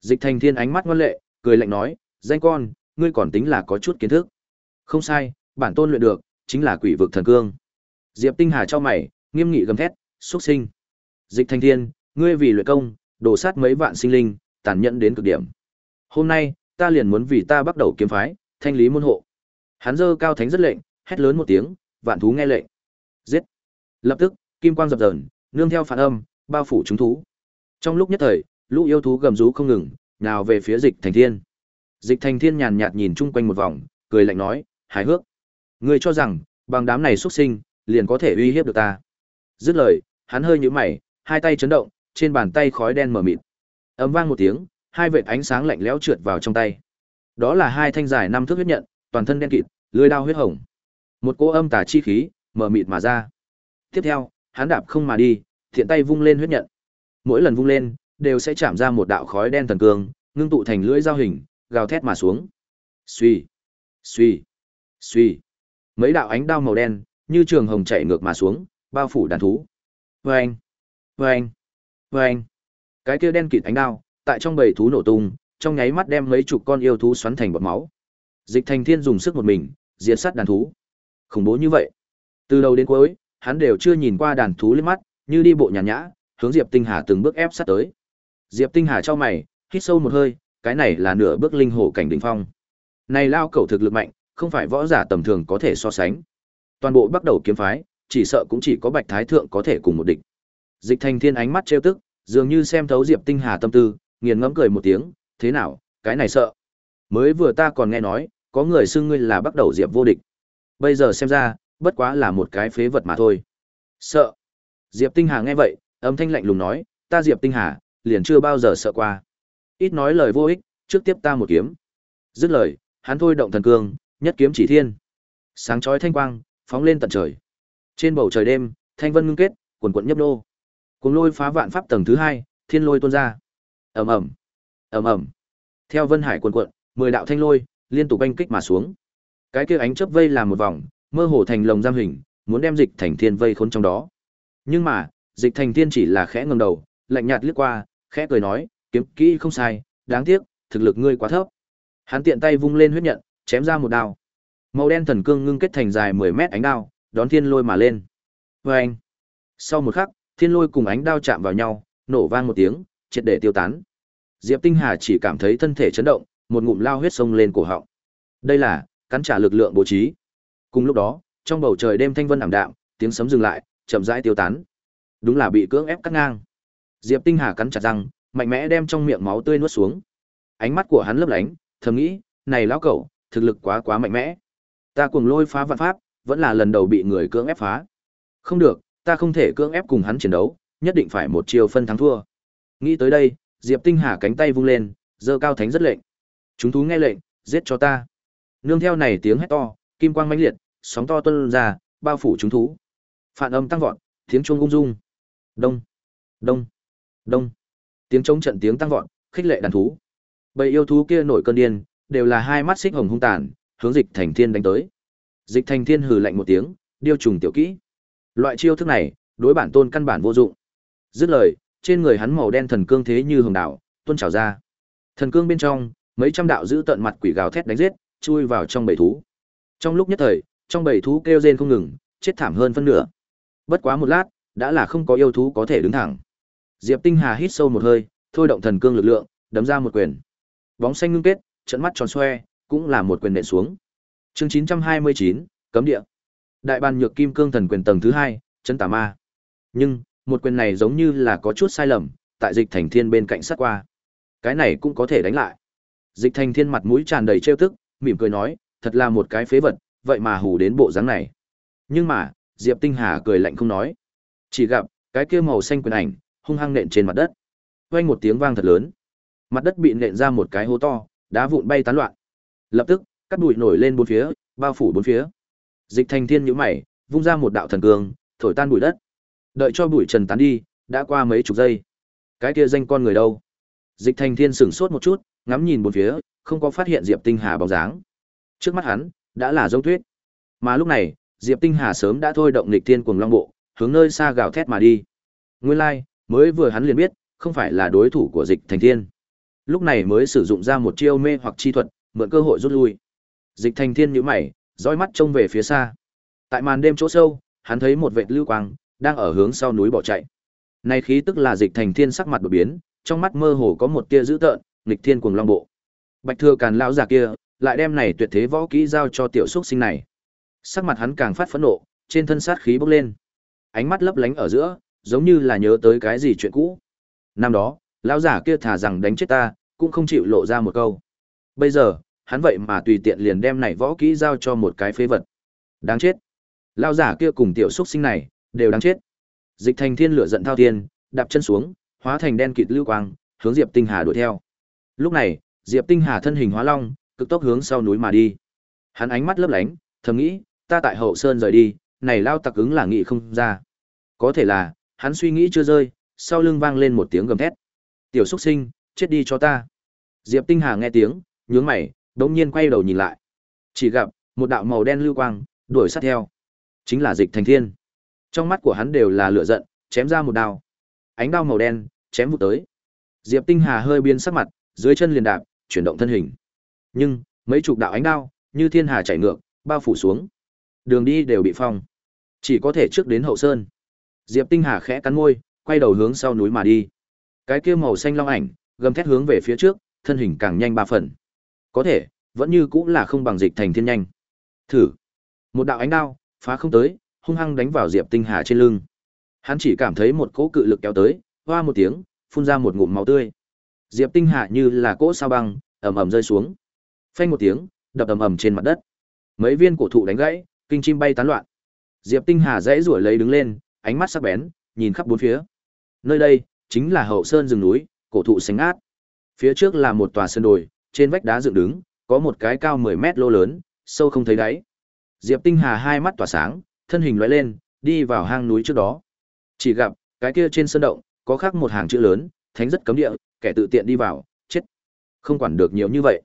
Dịch thành thiên ánh mắt ngoan lệ, cười lạnh nói, danh con, ngươi còn tính là có chút kiến thức. Không sai, bản tôn luyện được, chính là quỷ vực thần cương. Diệp Tinh Hà cho mày, nghiêm nghị gầm thét, xuất sinh. Dịch Thanh thiên, ngươi vì luyện công, đổ sát mấy vạn sinh linh, tàn nhẫn đến cực điểm. Hôm nay, ta liền muốn vì ta bắt đầu kiếm phái, thanh lý môn hộ. Hắn dơ cao thánh rất lệnh, hét lớn một tiếng, vạn thú nghe lệnh. Giết. Lập tức, kim quang dập dờn, nương theo phản âm, bao phủ chúng thú. Trong lúc nhất thời, lũ yêu thú gầm rú không ngừng, nào về phía Dịch Thành Thiên. Dịch Thành Thiên nhàn nhạt nhìn chung quanh một vòng, cười lạnh nói, hài hước. Ngươi cho rằng, bằng đám này xuất sinh, liền có thể uy hiếp được ta. Dứt lời, hắn hơi nhíu mày, hai tay chấn động, trên bàn tay khói đen mờ mịt. Ầm vang một tiếng, hai vệt ánh sáng lạnh lẽo trượt vào trong tay. Đó là hai thanh dài năm thước huyết nhận, toàn thân đen kịt, lưỡi đao huyết hồng. Một cỗ âm tà chi khí, mờ mịt mà ra. Tiếp theo, hắn đạp không mà đi, thiện tay vung lên huyết nhận. Mỗi lần vung lên, đều sẽ chạm ra một đạo khói đen thần cương, ngưng tụ thành lưỡi dao hình, gào thét mà xuống. Xuy, xuy, xuy. Mấy đạo ánh đao màu đen, như trường hồng chạy ngược mà xuống, bao phủ đàn thú. Vâng, vâng, vâng. Cái kia đen kịt ánh đao, tại trong bầy thú nổ tung, trong nháy mắt đem mấy chục con yêu thú xoắn thành bọt máu. Dịch Thành Thiên dùng sức một mình, diệt sát đàn thú. Khủng bố như vậy. Từ đầu đến cuối, hắn đều chưa nhìn qua đàn thú liếc mắt, như đi bộ nhàn nhã, hướng Diệp Tinh Hà từng bước ép sát tới. Diệp Tinh Hà cho mày, hít sâu một hơi, cái này là nửa bước linh hổ cảnh đỉnh phong. Này lao cẩu thực lực mạnh, không phải võ giả tầm thường có thể so sánh. Toàn bộ bắt đầu kiếm phái, chỉ sợ cũng chỉ có Bạch Thái thượng có thể cùng một địch. Dịch Thành Thiên ánh mắt trêu tức, dường như xem thấu Diệp Tinh Hà tâm tư, nghiền ngẫm cười một tiếng, thế nào, cái này sợ. Mới vừa ta còn nghe nói, có người xưng ngươi là bắt đầu Diệp vô địch. Bây giờ xem ra, bất quá là một cái phế vật mà thôi. Sợ. Diệp Tinh Hà nghe vậy, âm thanh lạnh lùng nói, ta Diệp Tinh Hà, liền chưa bao giờ sợ qua. Ít nói lời vô ích, trước tiếp ta một kiếm. Dứt lời, hắn thôi động thần cương, nhất kiếm chỉ thiên. Sáng chói thanh quang, phóng lên tận trời. Trên bầu trời đêm, thanh vân ngưng kết, cuồn cuộn nhấp nô. Cùng lôi phá vạn pháp tầng thứ hai, thiên lôi tuôn ra. Ầm ầm, ầm ầm. Theo vân hải cuồn cuộn, mười đạo thanh lôi liên tục oanh kích mà xuống. Cái kia ánh chớp vây làm một vòng, mơ hồ thành lồng giam hình, muốn đem dịch thành thiên vây khốn trong đó. Nhưng mà, dịch thành thiên chỉ là khẽ ngẩng đầu, lạnh nhạt liếc qua, khẽ cười nói, kiếm kỹ không sai, đáng tiếc, thực lực ngươi quá thấp. Hắn tiện tay vung lên huyết nhận, chém ra một đao. Màu đen thần cương ngưng kết thành dài 10 mét ánh đao, đón thiên lôi mà lên. Oeng! Sau một khắc, thiên lôi cùng ánh đao chạm vào nhau, nổ vang một tiếng, triệt để tiêu tán. Diệp Tinh Hà chỉ cảm thấy thân thể chấn động, một ngụm lao huyết sông lên cổ họng. Đây là cắn trả lực lượng bố trí. Cùng lúc đó, trong bầu trời đêm thanh vân ảm đạm, tiếng sấm dừng lại, chậm rãi tiêu tán. Đúng là bị cưỡng ép cắt ngang. Diệp Tinh Hà cắn chặt răng, mạnh mẽ đem trong miệng máu tươi nuốt xuống. Ánh mắt của hắn lấp lánh, thầm nghĩ, này lão cẩu, thực lực quá quá mạnh mẽ. Ta cuồng lôi phá vạn pháp, vẫn là lần đầu bị người cưỡng ép phá. Không được, ta không thể cưỡng ép cùng hắn chiến đấu, nhất định phải một chiều phân thắng thua. Nghĩ tới đây, Diệp Tinh Hà cánh tay vung lên, giơ cao thánh rất lệnh. Chúng thú nghe lệnh, giết cho ta. Nương theo này tiếng hét to, kim quang mãnh liệt, sóng to tuôn ra, bao phủ chúng thú. Phản âm tăng vọt, tiếng chuông ung dung. Đông, đông, đông. Tiếng trống trận tiếng tăng vọt, khích lệ đàn thú. Bầy yêu thú kia nổi cơn điên, đều là hai mắt xích hồng hung tàn, hướng Dịch Thành Thiên đánh tới. Dịch Thành Thiên hừ lạnh một tiếng, điêu trùng tiểu kỹ. Loại chiêu thức này, đối bản tôn căn bản vô dụng. Dứt lời, trên người hắn màu đen thần cương thế như hồng đạo, tuôn trào ra. Thần cương bên trong, mấy trăm đạo giữ tận mặt quỷ gào thét đánh giết, chui vào trong bầy thú. Trong lúc nhất thời, trong bầy thú kêu rên không ngừng, chết thảm hơn phân nửa. Bất quá một lát, đã là không có yêu thú có thể đứng thẳng. Diệp Tinh Hà hít sâu một hơi, thôi động thần cương lực lượng, đấm ra một quyền. Bóng xanh ngưng kết, trận mắt tròn xoe, cũng là một quyền nện xuống. Chương 929, cấm địa. Đại ban nhược kim cương thần quyền tầng thứ hai, chân tà ma. Nhưng, một quyền này giống như là có chút sai lầm, tại dịch thành thiên bên cạnh sát qua. Cái này cũng có thể đánh lại. Dịch thành thiên mặt mũi tràn đầy trêu tức, mỉm cười nói, thật là một cái phế vật, vậy mà hù đến bộ dáng này. Nhưng mà, Diệp Tinh Hà cười lạnh không nói. Chỉ gặp, cái kia màu xanh quyền ảnh, hung hăng nện trên mặt đất. Vang một tiếng vang thật lớn. Mặt đất bị nện ra một cái hố to, đá vụn bay tán loạn. Lập tức, cát bụi nổi lên bốn phía, bao phủ bốn phía. Dịch Thành Thiên nhíu mày, vung ra một đạo thần cương, thổi tan bụi đất. Đợi cho bụi trần tán đi, đã qua mấy chục giây. Cái kia danh con người đâu? Dịch Thành Thiên sửng sốt một chút, ngắm nhìn bốn phía, không có phát hiện Diệp Tinh Hà bóng dáng. Trước mắt hắn, đã là giống tuyết. Mà lúc này, Diệp Tinh Hà sớm đã thôi động nghịch thiên cuồng long bộ, hướng nơi xa gào thét mà đi. Nguyên lai, like, mới vừa hắn liền biết, không phải là đối thủ của Dịch Thành Thiên. Lúc này mới sử dụng ra một chiêu mê hoặc chi thuật, mượn cơ hội rút lui. Dịch Thành Thiên nhíu mày, dõi mắt trông về phía xa. Tại màn đêm chỗ sâu, hắn thấy một vệt lưu quang đang ở hướng sau núi bỏ chạy. Này khí tức là Dịch Thành Thiên sắc mặt đột biến, trong mắt mơ hồ có một tia dữ tợn, nghịch thiên cuồng long bộ. Bạch Thừa Càn lão già kia, lại đem này tuyệt thế võ kỹ giao cho tiểu xúc sinh này. Sắc mặt hắn càng phát phẫn nộ, trên thân sát khí bốc lên. Ánh mắt lấp lánh ở giữa, giống như là nhớ tới cái gì chuyện cũ. Năm đó, lão giả kia thà rằng đánh chết ta, cũng không chịu lộ ra một câu. Bây giờ, hắn vậy mà tùy tiện liền đem này võ kỹ giao cho một cái phế vật. Đáng chết. Lão giả kia cùng tiểu xúc sinh này, đều đáng chết. Dịch Thành Thiên lửa giận thao thiên, đạp chân xuống, hóa thành đen kịt lưu quang, hướng Diệp Tinh Hà đuổi theo. Lúc này, Diệp Tinh Hà thân hình hóa long, cực tốc hướng sau núi mà đi. Hắn ánh mắt lấp lánh, thầm nghĩ, ta tại hậu sơn rời đi, này lao tặc ứng là nghị không ra. Có thể là, hắn suy nghĩ chưa rơi, sau lưng vang lên một tiếng gầm thét. Tiểu xúc sinh, chết đi cho ta. Diệp Tinh Hà nghe tiếng, nhướng mày, đống nhiên quay đầu nhìn lại. Chỉ gặp, một đạo màu đen lưu quang, đuổi sát theo. Chính là dịch thành thiên. Trong mắt của hắn đều là lửa giận, chém ra một đao. Ánh đao màu đen, chém vụt tới. Diệp Tinh Hà hơi biến sắc mặt, dưới chân liền đạp, chuyển động thân hình. Nhưng, mấy chục đạo ánh đao, như thiên hà chảy ngược, bao phủ xuống. Đường đi đều bị phong. Chỉ có thể trước đến hậu sơn. Diệp Tinh Hà khẽ cắn môi, quay đầu hướng sau núi mà đi. Cái kia màu xanh long ảnh, gầm thét hướng về phía trước, thân hình càng nhanh ba phần. Có thể, vẫn như cũng là không bằng dịch thành thiên nhanh. Thử. Một đạo ánh đao, phá không tới, hung hăng đánh vào Diệp Tinh Hà trên lưng. Hắn chỉ cảm thấy một cỗ cự lực kéo tới, hoa một tiếng, phun ra một ngụm máu tươi. Diệp Tinh Hà như là cỗ sao băng, ầm ầm rơi xuống. Phanh một tiếng, đập ầm ầm trên mặt đất. Mấy viên cổ thụ đánh gãy, kinh chim bay tán loạn. Diệp Tinh Hà dãy rủi lấy đứng lên, ánh mắt sắc bén, nhìn khắp bốn phía. Nơi đây chính là hậu sơn rừng núi, cổ thụ xanh ngát. Phía trước là một tòa sơn đồi, trên vách đá dựng đứng, có một cái cao 10 mét lô lớn, sâu không thấy đáy. Diệp Tinh Hà hai mắt tỏa sáng, thân hình lóe lên, đi vào hang núi trước đó. Chỉ gặp, cái kia trên sơn động, có khắc một hàng chữ lớn, thánh rất cấm địa, kẻ tự tiện đi vào, chết. Không quản được nhiều như vậy.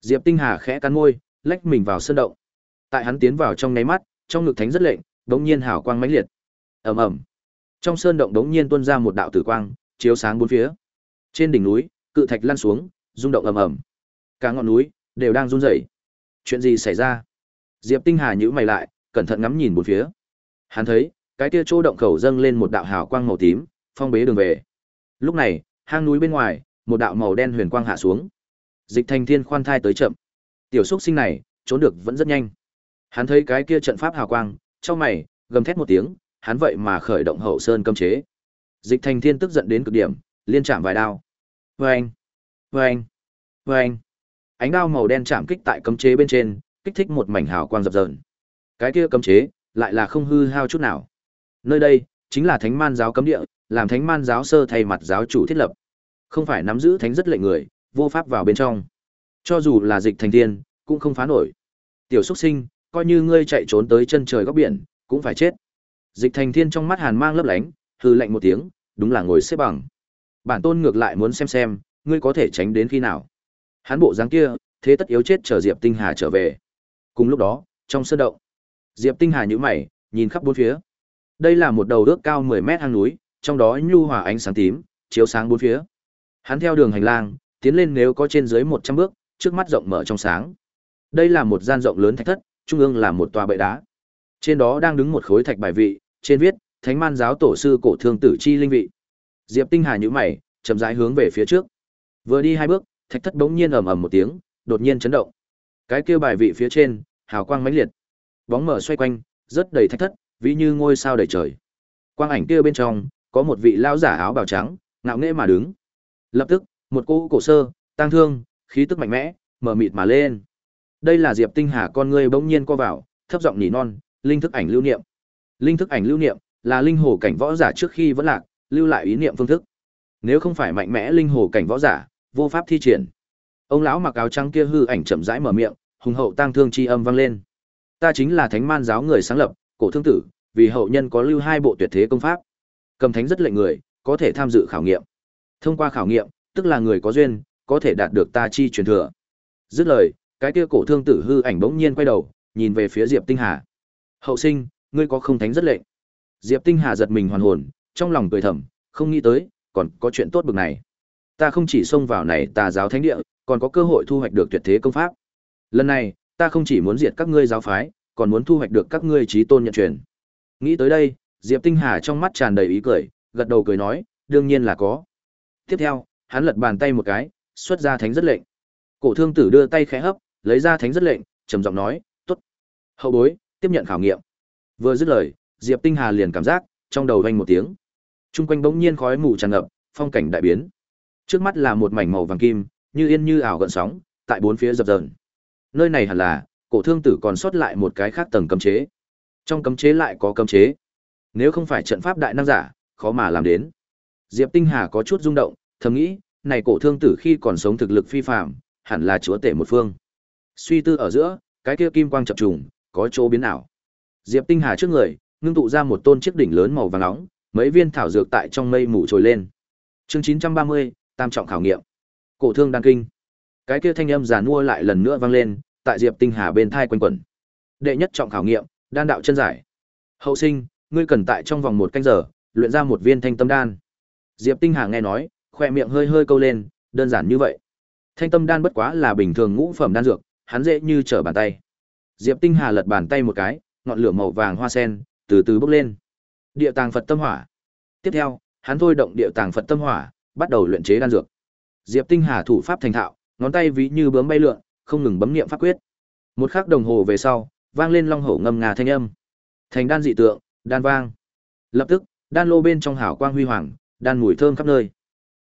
Diệp Tinh Hà khẽ cắn môi, lách mình vào sơn động. Tại hắn tiến vào trong nháy mắt, trong ngực thánh rất lệnh, đống nhiên hào quang mãnh liệt. Ầm ầm. Trong sơn động đống nhiên tuôn ra một đạo tử quang, chiếu sáng bốn phía. Trên đỉnh núi, cự thạch lăn xuống, rung động ầm ầm. Cả ngọn núi đều đang run rẩy. Chuyện gì xảy ra? Diệp Tinh Hà nhíu mày lại, cẩn thận ngắm nhìn bốn phía. Hắn thấy, cái kia chỗ động khẩu dâng lên một đạo hào quang màu tím, phong bế đường về. Lúc này, hang núi bên ngoài, một đạo màu đen huyền quang hạ xuống. Dịch Thành Thiên khoan thai tới chậm. Tiểu xúc sinh này, trốn được vẫn rất nhanh. Hắn thấy cái kia trận pháp hào quang, trong mày, gầm thét một tiếng, hắn vậy mà khởi động hậu sơn cấm chế. Dịch Thành Thiên tức giận đến cực điểm, liên chạm vài đao. Vâng, vâng, vâng. Ánh đao màu đen chạm kích tại cấm chế bên trên, kích thích một mảnh hào quang dập dờn. Cái kia cấm chế, lại là không hư hao chút nào. Nơi đây, chính là Thánh Man giáo cấm địa, làm Thánh Man giáo sơ thay mặt giáo chủ thiết lập. Không phải nắm giữ thánh rất lệnh người, vô pháp vào bên trong. Cho dù là dịch thành thiên, cũng không phá nổi. Tiểu xuất sinh, coi như ngươi chạy trốn tới chân trời góc biển, cũng phải chết. Dịch thành thiên trong mắt hàn mang lấp lánh, hư lạnh một tiếng, đúng là ngồi xếp bằng. Bản tôn ngược lại muốn xem xem, ngươi có thể tránh đến khi nào. Hắn bộ dáng kia, thế tất yếu chết chờ Diệp Tinh Hà trở về. Cùng lúc đó, trong sơn động, Diệp Tinh Hà nhíu mày, nhìn khắp bốn phía. Đây là một đầu ước cao 10 mét hang núi, trong đó nhu hòa ánh sáng tím, chiếu sáng bốn phía. Hắn theo đường hành lang, tiến lên nếu có trên dưới 100 bước, trước mắt rộng mở trong sáng. Đây là một gian rộng lớn thạch thất, trung ương là một tòa bệ đá. Trên đó đang đứng một khối thạch bài vị, trên viết Thánh Man giáo tổ sư cổ thương tử chi linh vị. Diệp Tinh Hà nhíu mày, chậm rãi hướng về phía trước. Vừa đi hai bước, thạch thất bỗng nhiên ầm ầm một tiếng, đột nhiên chấn động. Cái kia bài vị phía trên, hào quang mãnh liệt. Bóng mở xoay quanh, rất đầy thạch thất, ví như ngôi sao đầy trời. Quang ảnh kia bên trong, có một vị lão giả áo bào trắng, ngạo nghễ mà đứng. Lập tức, một cô cổ sơ, tăng thương, khí tức mạnh mẽ, mở mịt mà lên. Đây là Diệp Tinh Hà con ngươi bỗng nhiên co vào, thấp giọng nỉ non, linh thức ảnh lưu niệm. Linh thức ảnh lưu niệm là linh hồ cảnh võ giả trước khi vẫn lạc, lưu lại ý niệm phương thức. Nếu không phải mạnh mẽ linh hồ cảnh võ giả, vô pháp thi triển. Ông lão mặc áo trắng kia hư ảnh chậm rãi mở miệng, hùng hậu tang thương chi âm vang lên. Ta chính là Thánh Man giáo người sáng lập, cổ thương tử, vì hậu nhân có lưu hai bộ tuyệt thế công pháp. Cầm thánh rất lệnh người, có thể tham dự khảo nghiệm. Thông qua khảo nghiệm, tức là người có duyên, có thể đạt được ta chi truyền thừa. Dứt lời, cái kia cổ thương tử hư ảnh bỗng nhiên quay đầu, nhìn về phía Diệp Tinh Hà. Hậu sinh, ngươi có không thánh rất lệnh. Diệp Tinh Hà giật mình hoàn hồn, trong lòng cười thầm, không nghĩ tới, còn có chuyện tốt bực này. Ta không chỉ xông vào này tà giáo thánh địa, còn có cơ hội thu hoạch được tuyệt thế công pháp. Lần này, ta không chỉ muốn diệt các ngươi giáo phái, còn muốn thu hoạch được các ngươi trí tôn nhận truyền. Nghĩ tới đây, Diệp Tinh Hà trong mắt tràn đầy ý cười, gật đầu cười nói, đương nhiên là có. Tiếp theo, hắn lật bàn tay một cái, xuất ra thánh rất lệnh. Cổ thương tử đưa tay khẽ hấp, lấy ra thánh rất lệnh, trầm giọng nói, tốt. Hậu bối, tiếp nhận khảo nghiệm. Vừa dứt lời, Diệp Tinh Hà liền cảm giác, trong đầu vang một tiếng. Trung quanh bỗng nhiên khói mù tràn ngập, phong cảnh đại biến. Trước mắt là một mảnh màu vàng kim, như yên như ảo gợn sóng, tại bốn phía dập dờn. Nơi này hẳn là, cổ thương tử còn sót lại một cái khác tầng cấm chế. Trong cấm chế lại có cấm chế. Nếu không phải trận pháp đại năng giả, khó mà làm đến. Diệp Tinh Hà có chút rung động, thầm nghĩ, này cổ thương tử khi còn sống thực lực phi phàm, hẳn là chúa tể một phương. Suy tư ở giữa, cái kia kim quang chập trùng, có chỗ biến ảo. Diệp Tinh Hà trước người, ngưng tụ ra một tôn chiếc đỉnh lớn màu vàng nóng, mấy viên thảo dược tại trong mây mù trồi lên. Chương 930, tam trọng khảo nghiệm. Cổ thương đan kinh. Cái kia thanh âm giàn mua lại lần nữa vang lên, tại Diệp Tinh Hà bên thai quanh quẩn. Đệ nhất trọng khảo nghiệm, đan đạo chân giải. Hậu sinh, ngươi cần tại trong vòng một canh giờ, luyện ra một viên thanh tâm đan. Diệp Tinh Hà nghe nói, khoe miệng hơi hơi câu lên, đơn giản như vậy. Thanh tâm đan bất quá là bình thường ngũ phẩm đan dược, hắn dễ như trở bàn tay. Diệp Tinh Hà lật bàn tay một cái, ngọn lửa màu vàng hoa sen từ từ bốc lên. Địa tàng Phật tâm hỏa. Tiếp theo, hắn thôi động địa tàng Phật tâm hỏa, bắt đầu luyện chế đan dược. Diệp Tinh Hà thủ pháp thành thạo, ngón tay ví như bướm bay lượn, không ngừng bấm niệm pháp quyết. Một khắc đồng hồ về sau, vang lên long hổ ngâm ngà thanh âm. Thành đan dị tượng, đan vang. Lập tức, đan lô bên trong hào quang huy hoàng, đan mùi thơm khắp nơi.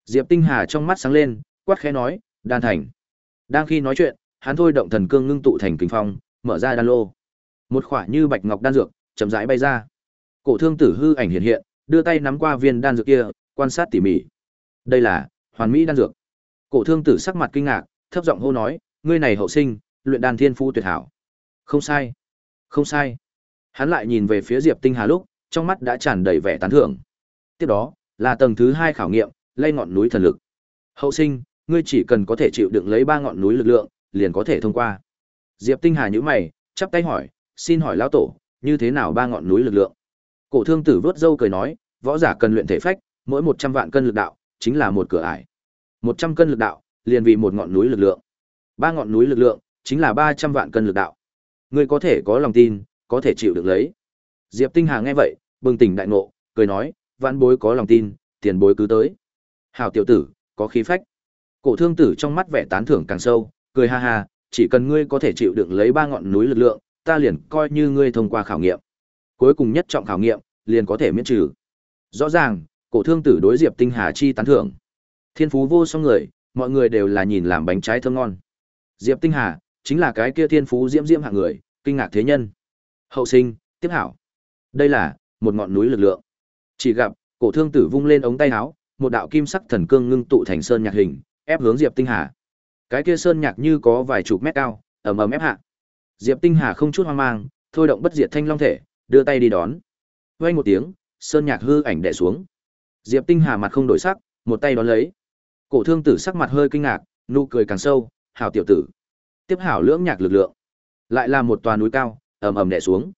Diệp Tinh Hà trong mắt sáng lên, quát khẽ nói, "Đan thành." Đang khi nói chuyện, hắn thôi động thần cương ngưng tụ thành kinh phong, mở ra đan lô. Một khỏa như bạch ngọc đan dược, chậm rãi bay ra. Cổ Thương Tử hư ảnh hiện hiện, đưa tay nắm qua viên đan dược kia, quan sát tỉ mỉ. Đây là Hoàn Mỹ đan dược. Cổ Thương Tử sắc mặt kinh ngạc, thấp giọng hô nói, ngươi này hậu sinh, luyện đan thiên phú tuyệt hảo. Không sai, không sai. Hắn lại nhìn về phía Diệp Tinh Hà lúc, trong mắt đã tràn đầy vẻ tán thưởng. Tiếp đó, là tầng thứ hai khảo nghiệm, lay ngọn núi thần lực. Hậu sinh, ngươi chỉ cần có thể chịu đựng lấy ba ngọn núi lực lượng, liền có thể thông qua. Diệp Tinh Hà nhíu mày, chắp tay hỏi, xin hỏi lão tổ, như thế nào ba ngọn núi lực lượng? Cổ Thương Tử vớt râu cười nói, võ giả cần luyện thể phách, mỗi 100 vạn cân lực đạo chính là một cửa ải. 100 cân lực đạo, liền vì một ngọn núi lực lượng. Ba ngọn núi lực lượng chính là 300 vạn cân lực đạo. Ngươi có thể có lòng tin, có thể chịu được lấy. Diệp Tinh Hà nghe vậy, bừng tỉnh đại ngộ, cười nói, vãn bối có lòng tin, tiền bối cứ tới. Hảo tiểu tử, có khí phách. Cổ thương tử trong mắt vẻ tán thưởng càng sâu, cười ha ha, chỉ cần ngươi có thể chịu đựng lấy ba ngọn núi lực lượng, ta liền coi như ngươi thông qua khảo nghiệm. Cuối cùng nhất trọng khảo nghiệm, liền có thể miễn trừ. Rõ ràng, cổ thương tử đối Diệp Tinh Hà chi tán thưởng. Thiên phú vô song người, mọi người đều là nhìn làm bánh trái thơm ngon. Diệp Tinh Hà, chính là cái kia thiên phú diễm diễm hạng người, kinh ngạc thế nhân. Hậu sinh, tiếp hảo. Đây là một ngọn núi lực lượng. Chỉ gặp, cổ thương tử vung lên ống tay áo, một đạo kim sắc thần cương ngưng tụ thành sơn nhạc hình, ép hướng Diệp Tinh Hà. Cái kia sơn nhạc như có vài chục mét cao, ầm ầm ép hạ. Diệp Tinh Hà không chút hoang mang, thôi động bất diệt thanh long thể, đưa tay đi đón. Vang một tiếng, sơn nhạc hư ảnh đè xuống. Diệp Tinh Hà mặt không đổi sắc, một tay đón lấy. Cổ Thương Tử sắc mặt hơi kinh ngạc, nụ cười càng sâu, "Hảo tiểu tử." Tiếp hảo lưỡng nhạc lực lượng. Lại là một tòa núi cao, ầm ầm đè xuống.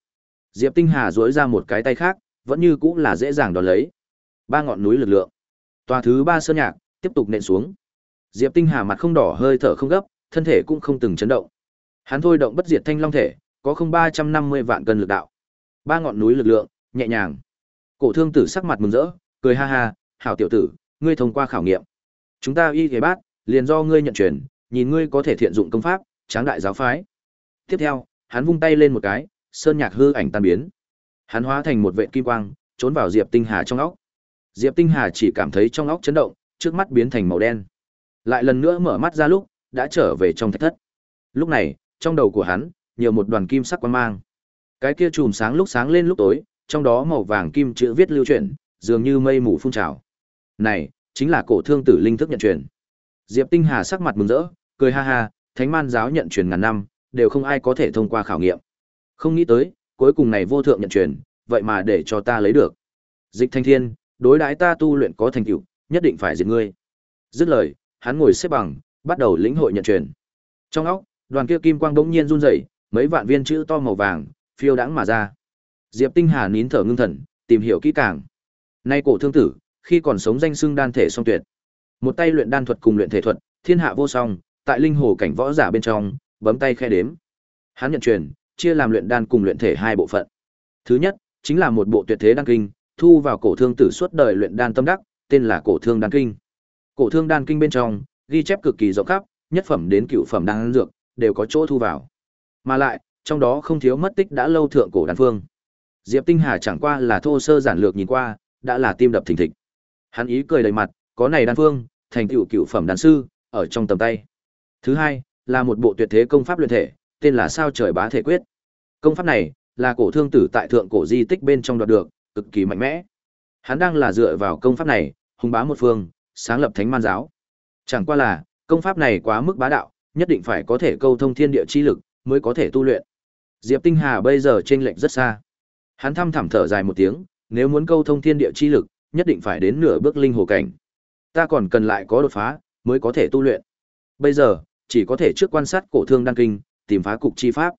Diệp Tinh Hà duỗi ra một cái tay khác, vẫn như cũng là dễ dàng đón lấy. Ba ngọn núi lực lượng. Tòa thứ ba sơn nhạc tiếp tục nện xuống. Diệp Tinh Hà mặt không đỏ hơi thở không gấp, thân thể cũng không từng chấn động. Hắn thôi động bất diệt thanh long thể, có không ba trăm năm mươi vạn cân lực đạo. Ba ngọn núi lực lượng, nhẹ nhàng. Cổ Thương Tử sắc mặt mừng rỡ, cười ha ha, "Hảo tiểu tử, ngươi thông qua khảo nghiệm. Chúng ta y thế bát, liền do ngươi nhận truyền, nhìn ngươi có thể thiện dụng công pháp, tráng đại giáo phái." Tiếp theo, hắn vung tay lên một cái, sơn nhạc hư ảnh tan biến. Hắn hóa thành một vệt kim quang, trốn vào Diệp Tinh Hà trong óc. Diệp Tinh Hà chỉ cảm thấy trong óc chấn động, trước mắt biến thành màu đen. Lại lần nữa mở mắt ra lúc, đã trở về trong thạch thất. Lúc này, trong đầu của hắn, nhiều một đoàn kim sắc quang mang. Cái kia chùm sáng lúc sáng lên lúc tối, trong đó màu vàng kim chữ viết lưu chuyển, dường như mây mù phun trào. Này, chính là cổ thương tử linh thức nhận truyền. Diệp Tinh Hà sắc mặt mừng rỡ, cười ha ha, Thánh Man giáo nhận truyền ngàn năm, đều không ai có thể thông qua khảo nghiệm. Không nghĩ tới, cuối cùng này vô thượng nhận truyền, vậy mà để cho ta lấy được. Dịch Thanh Thiên, đối đãi ta tu luyện có thành tựu, nhất định phải diệt ngươi. Dứt lời, hắn ngồi xếp bằng, bắt đầu lĩnh hội nhận truyền. Trong óc, đoàn kia kim quang bỗng nhiên run rẩy, mấy vạn viên chữ to màu vàng phiêu đãng mà ra. Diệp Tinh Hà nín thở ngưng thần, tìm hiểu kỹ càng. Nay cổ thương tử, khi còn sống danh xưng đan thể song tuyệt. Một tay luyện đan thuật cùng luyện thể thuật, thiên hạ vô song, tại linh hồ cảnh võ giả bên trong, bấm tay khe đếm. Hắn nhận truyền, chia làm luyện đan cùng luyện thể hai bộ phận. Thứ nhất, chính là một bộ tuyệt thế đan kinh, thu vào cổ thương tử suốt đời luyện đan tâm đắc, tên là cổ thương đan kinh. Cổ thương đan kinh bên trong, ghi chép cực kỳ rộng khắp, nhất phẩm đến cựu phẩm đan dược, đều có chỗ thu vào. Mà lại, trong đó không thiếu mất tích đã lâu thượng cổ đan phương. Diệp Tinh Hà chẳng qua là thô sơ giản lược nhìn qua, đã là tim đập thình thịch. Hắn ý cười đầy mặt, có này đan phương, thành tựu cựu phẩm đan sư, ở trong tầm tay. Thứ hai, là một bộ tuyệt thế công pháp luyện thể, tên là Sao trời bá thể quyết. Công pháp này là cổ thương tử tại thượng cổ di tích bên trong đoạt được, cực kỳ mạnh mẽ. Hắn đang là dựa vào công pháp này, hùng bá một phương, sáng lập Thánh Man giáo. Chẳng qua là, công pháp này quá mức bá đạo, nhất định phải có thể câu thông thiên địa chi lực mới có thể tu luyện. Diệp Tinh Hà bây giờ trên lệnh rất xa. Hắn thăm thẳm thở dài một tiếng, nếu muốn câu thông thiên địa chi lực, nhất định phải đến nửa bước linh hồ cảnh. Ta còn cần lại có đột phá, mới có thể tu luyện. Bây giờ, Chỉ có thể trước quan sát cổ thương đan kinh, tìm phá cục chi pháp.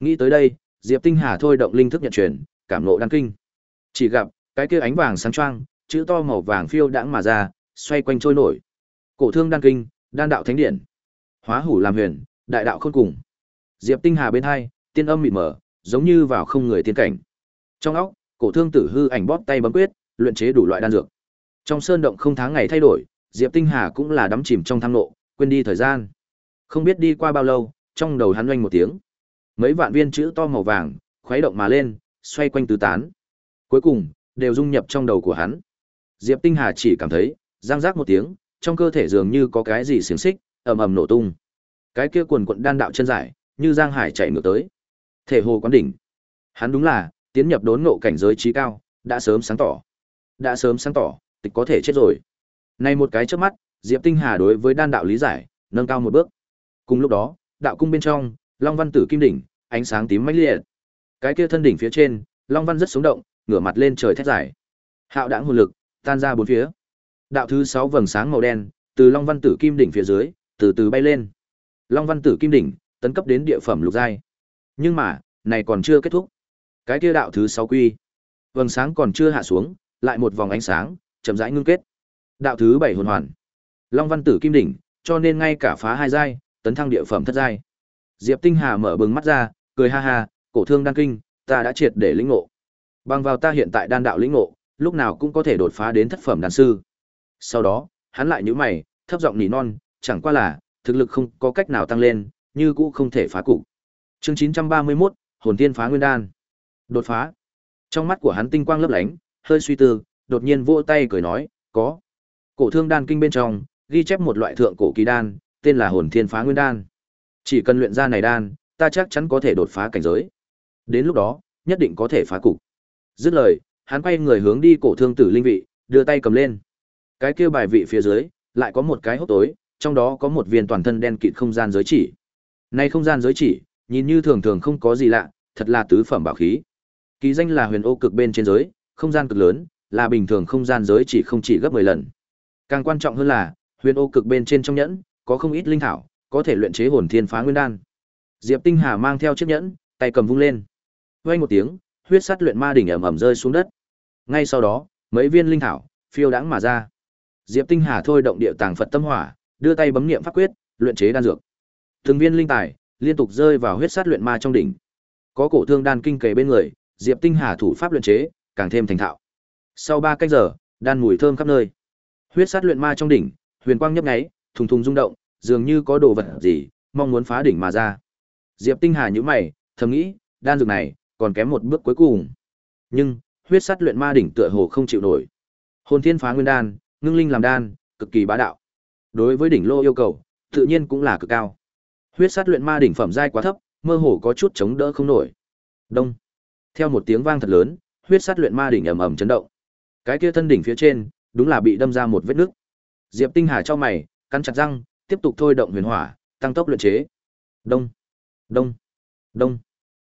Nghĩ tới đây, Diệp Tinh Hà thôi động linh thức nhận truyền, cảm ngộ đan kinh. Chỉ gặp, cái kia ánh vàng sáng choang, chữ to màu vàng phiêu đãng mà ra, xoay quanh trôi nổi. Cổ thương đan kinh, đan đạo thánh điển. Hóa hủ làm huyền, đại đạo khôn cùng. Diệp Tinh Hà bên hai, tiên âm mịt mờ, giống như vào không người tiên cảnh. Trong óc, cổ thương tử hư ảnh bóp tay bấm quyết, luyện chế đủ loại đan dược. Trong sơn động không tháng ngày thay đổi, Diệp Tinh Hà cũng là đắm chìm trong tham nộ, quên đi thời gian. Không biết đi qua bao lâu, trong đầu hắn oanh một tiếng. Mấy vạn viên chữ to màu vàng, khuấy động mà lên, xoay quanh tứ tán. Cuối cùng, đều dung nhập trong đầu của hắn. Diệp Tinh Hà chỉ cảm thấy, răng rác một tiếng, trong cơ thể dường như có cái gì xiềng xích, ầm ầm nổ tung. Cái kia quần quận đan đạo chân dài, như giang hải chạy ngược tới. Thể hồ quán đỉnh. Hắn đúng là tiến nhập đốn ngộ cảnh giới trí cao, đã sớm sáng tỏ. Đã sớm sáng tỏ, tịch có thể chết rồi. Này một cái chớp mắt, Diệp Tinh Hà đối với đan đạo lý giải, nâng cao một bước. Cùng lúc đó, đạo cung bên trong, Long Văn Tử Kim đỉnh, ánh sáng tím mãnh liệt. Cái kia thân đỉnh phía trên, Long Văn rất sống động, ngửa mặt lên trời thét dài. Hạo đãng hồn lực, tan ra bốn phía. Đạo thứ 6 vầng sáng màu đen, từ Long Văn Tử Kim đỉnh phía dưới, từ từ bay lên. Long Văn Tử Kim đỉnh, tấn cấp đến địa phẩm lục giai. Nhưng mà, này còn chưa kết thúc. Cái kia đạo thứ 6 quy, vầng sáng còn chưa hạ xuống, lại một vòng ánh sáng, chậm rãi ngưng kết. Đạo thứ 7 hồn hoàn. Long Văn Tử Kim đỉnh, cho nên ngay cả phá hai giai, tấn thăng địa phẩm thất giai. Diệp Tinh Hà mở bừng mắt ra, cười ha ha, cổ thương đan kinh, ta đã triệt để lĩnh ngộ. Bằng vào ta hiện tại đan đạo lĩnh ngộ, lúc nào cũng có thể đột phá đến thất phẩm đan sư. Sau đó, hắn lại nhíu mày, thấp giọng nỉ non, chẳng qua là thực lực không có cách nào tăng lên, như cũ không thể phá cục. Chương 931, Hồn Tiên phá nguyên đan. Đột phá. Trong mắt của hắn tinh quang lấp lánh, hơi suy tư, đột nhiên vỗ tay cười nói, "Có." Cổ Thương đan kinh bên trong ghi chép một loại thượng cổ kỳ đan, tên là Hồn Thiên phá nguyên đan. Chỉ cần luyện ra này đan, ta chắc chắn có thể đột phá cảnh giới. Đến lúc đó, nhất định có thể phá cục. Dứt lời, hắn quay người hướng đi cổ thương tử linh vị, đưa tay cầm lên. Cái kia bài vị phía dưới, lại có một cái hốc tối, trong đó có một viên toàn thân đen kịt không gian giới chỉ. Này không gian giới chỉ, nhìn như thường thường không có gì lạ, thật là tứ phẩm bảo khí. Ký danh là huyền ô cực bên trên giới, không gian cực lớn, là bình thường không gian giới chỉ không chỉ gấp 10 lần. Càng quan trọng hơn là, huyền ô cực bên trên trong nhẫn, có không ít linh thảo, có thể luyện chế hồn thiên phá nguyên đan. Diệp Tinh Hà mang theo chiếc nhẫn, tay cầm vung lên. Vang một tiếng, huyết sắt luyện ma đỉnh ầm ầm rơi xuống đất. Ngay sau đó, mấy viên linh thảo phiêu đãng mà ra. Diệp Tinh Hà thôi động địa tàng Phật tâm hỏa, đưa tay bấm niệm pháp quyết, luyện chế đan dược. Từng viên linh tài liên tục rơi vào huyết sát luyện ma trong đỉnh. Có cổ thương đan kinh kề bên người, Diệp Tinh Hà thủ pháp luyện chế càng thêm thành thạo. Sau 3 canh giờ, đan mùi thơm khắp nơi. Huyết sát luyện ma trong đỉnh, huyền quang nhấp nháy, thùng thùng rung động, dường như có đồ vật gì mong muốn phá đỉnh mà ra. Diệp Tinh Hà nhíu mày, thầm nghĩ, đan dược này còn kém một bước cuối cùng. Nhưng, huyết sát luyện ma đỉnh tựa hồ không chịu nổi. Hồn thiên phá nguyên đan, ngưng linh làm đan, cực kỳ bá đạo. Đối với đỉnh lô yêu cầu, tự nhiên cũng là cực cao. Huyết sát luyện ma đỉnh phẩm giai quá thấp, mơ hồ có chút chống đỡ không nổi. Đông. Theo một tiếng vang thật lớn, huyết sát luyện ma đỉnh ầm ầm chấn động. Cái kia thân đỉnh phía trên, đúng là bị đâm ra một vết nứt. Diệp Tinh Hà cho mày, cắn chặt răng, tiếp tục thôi động huyền hỏa, tăng tốc luyện chế. Đông, đông, đông.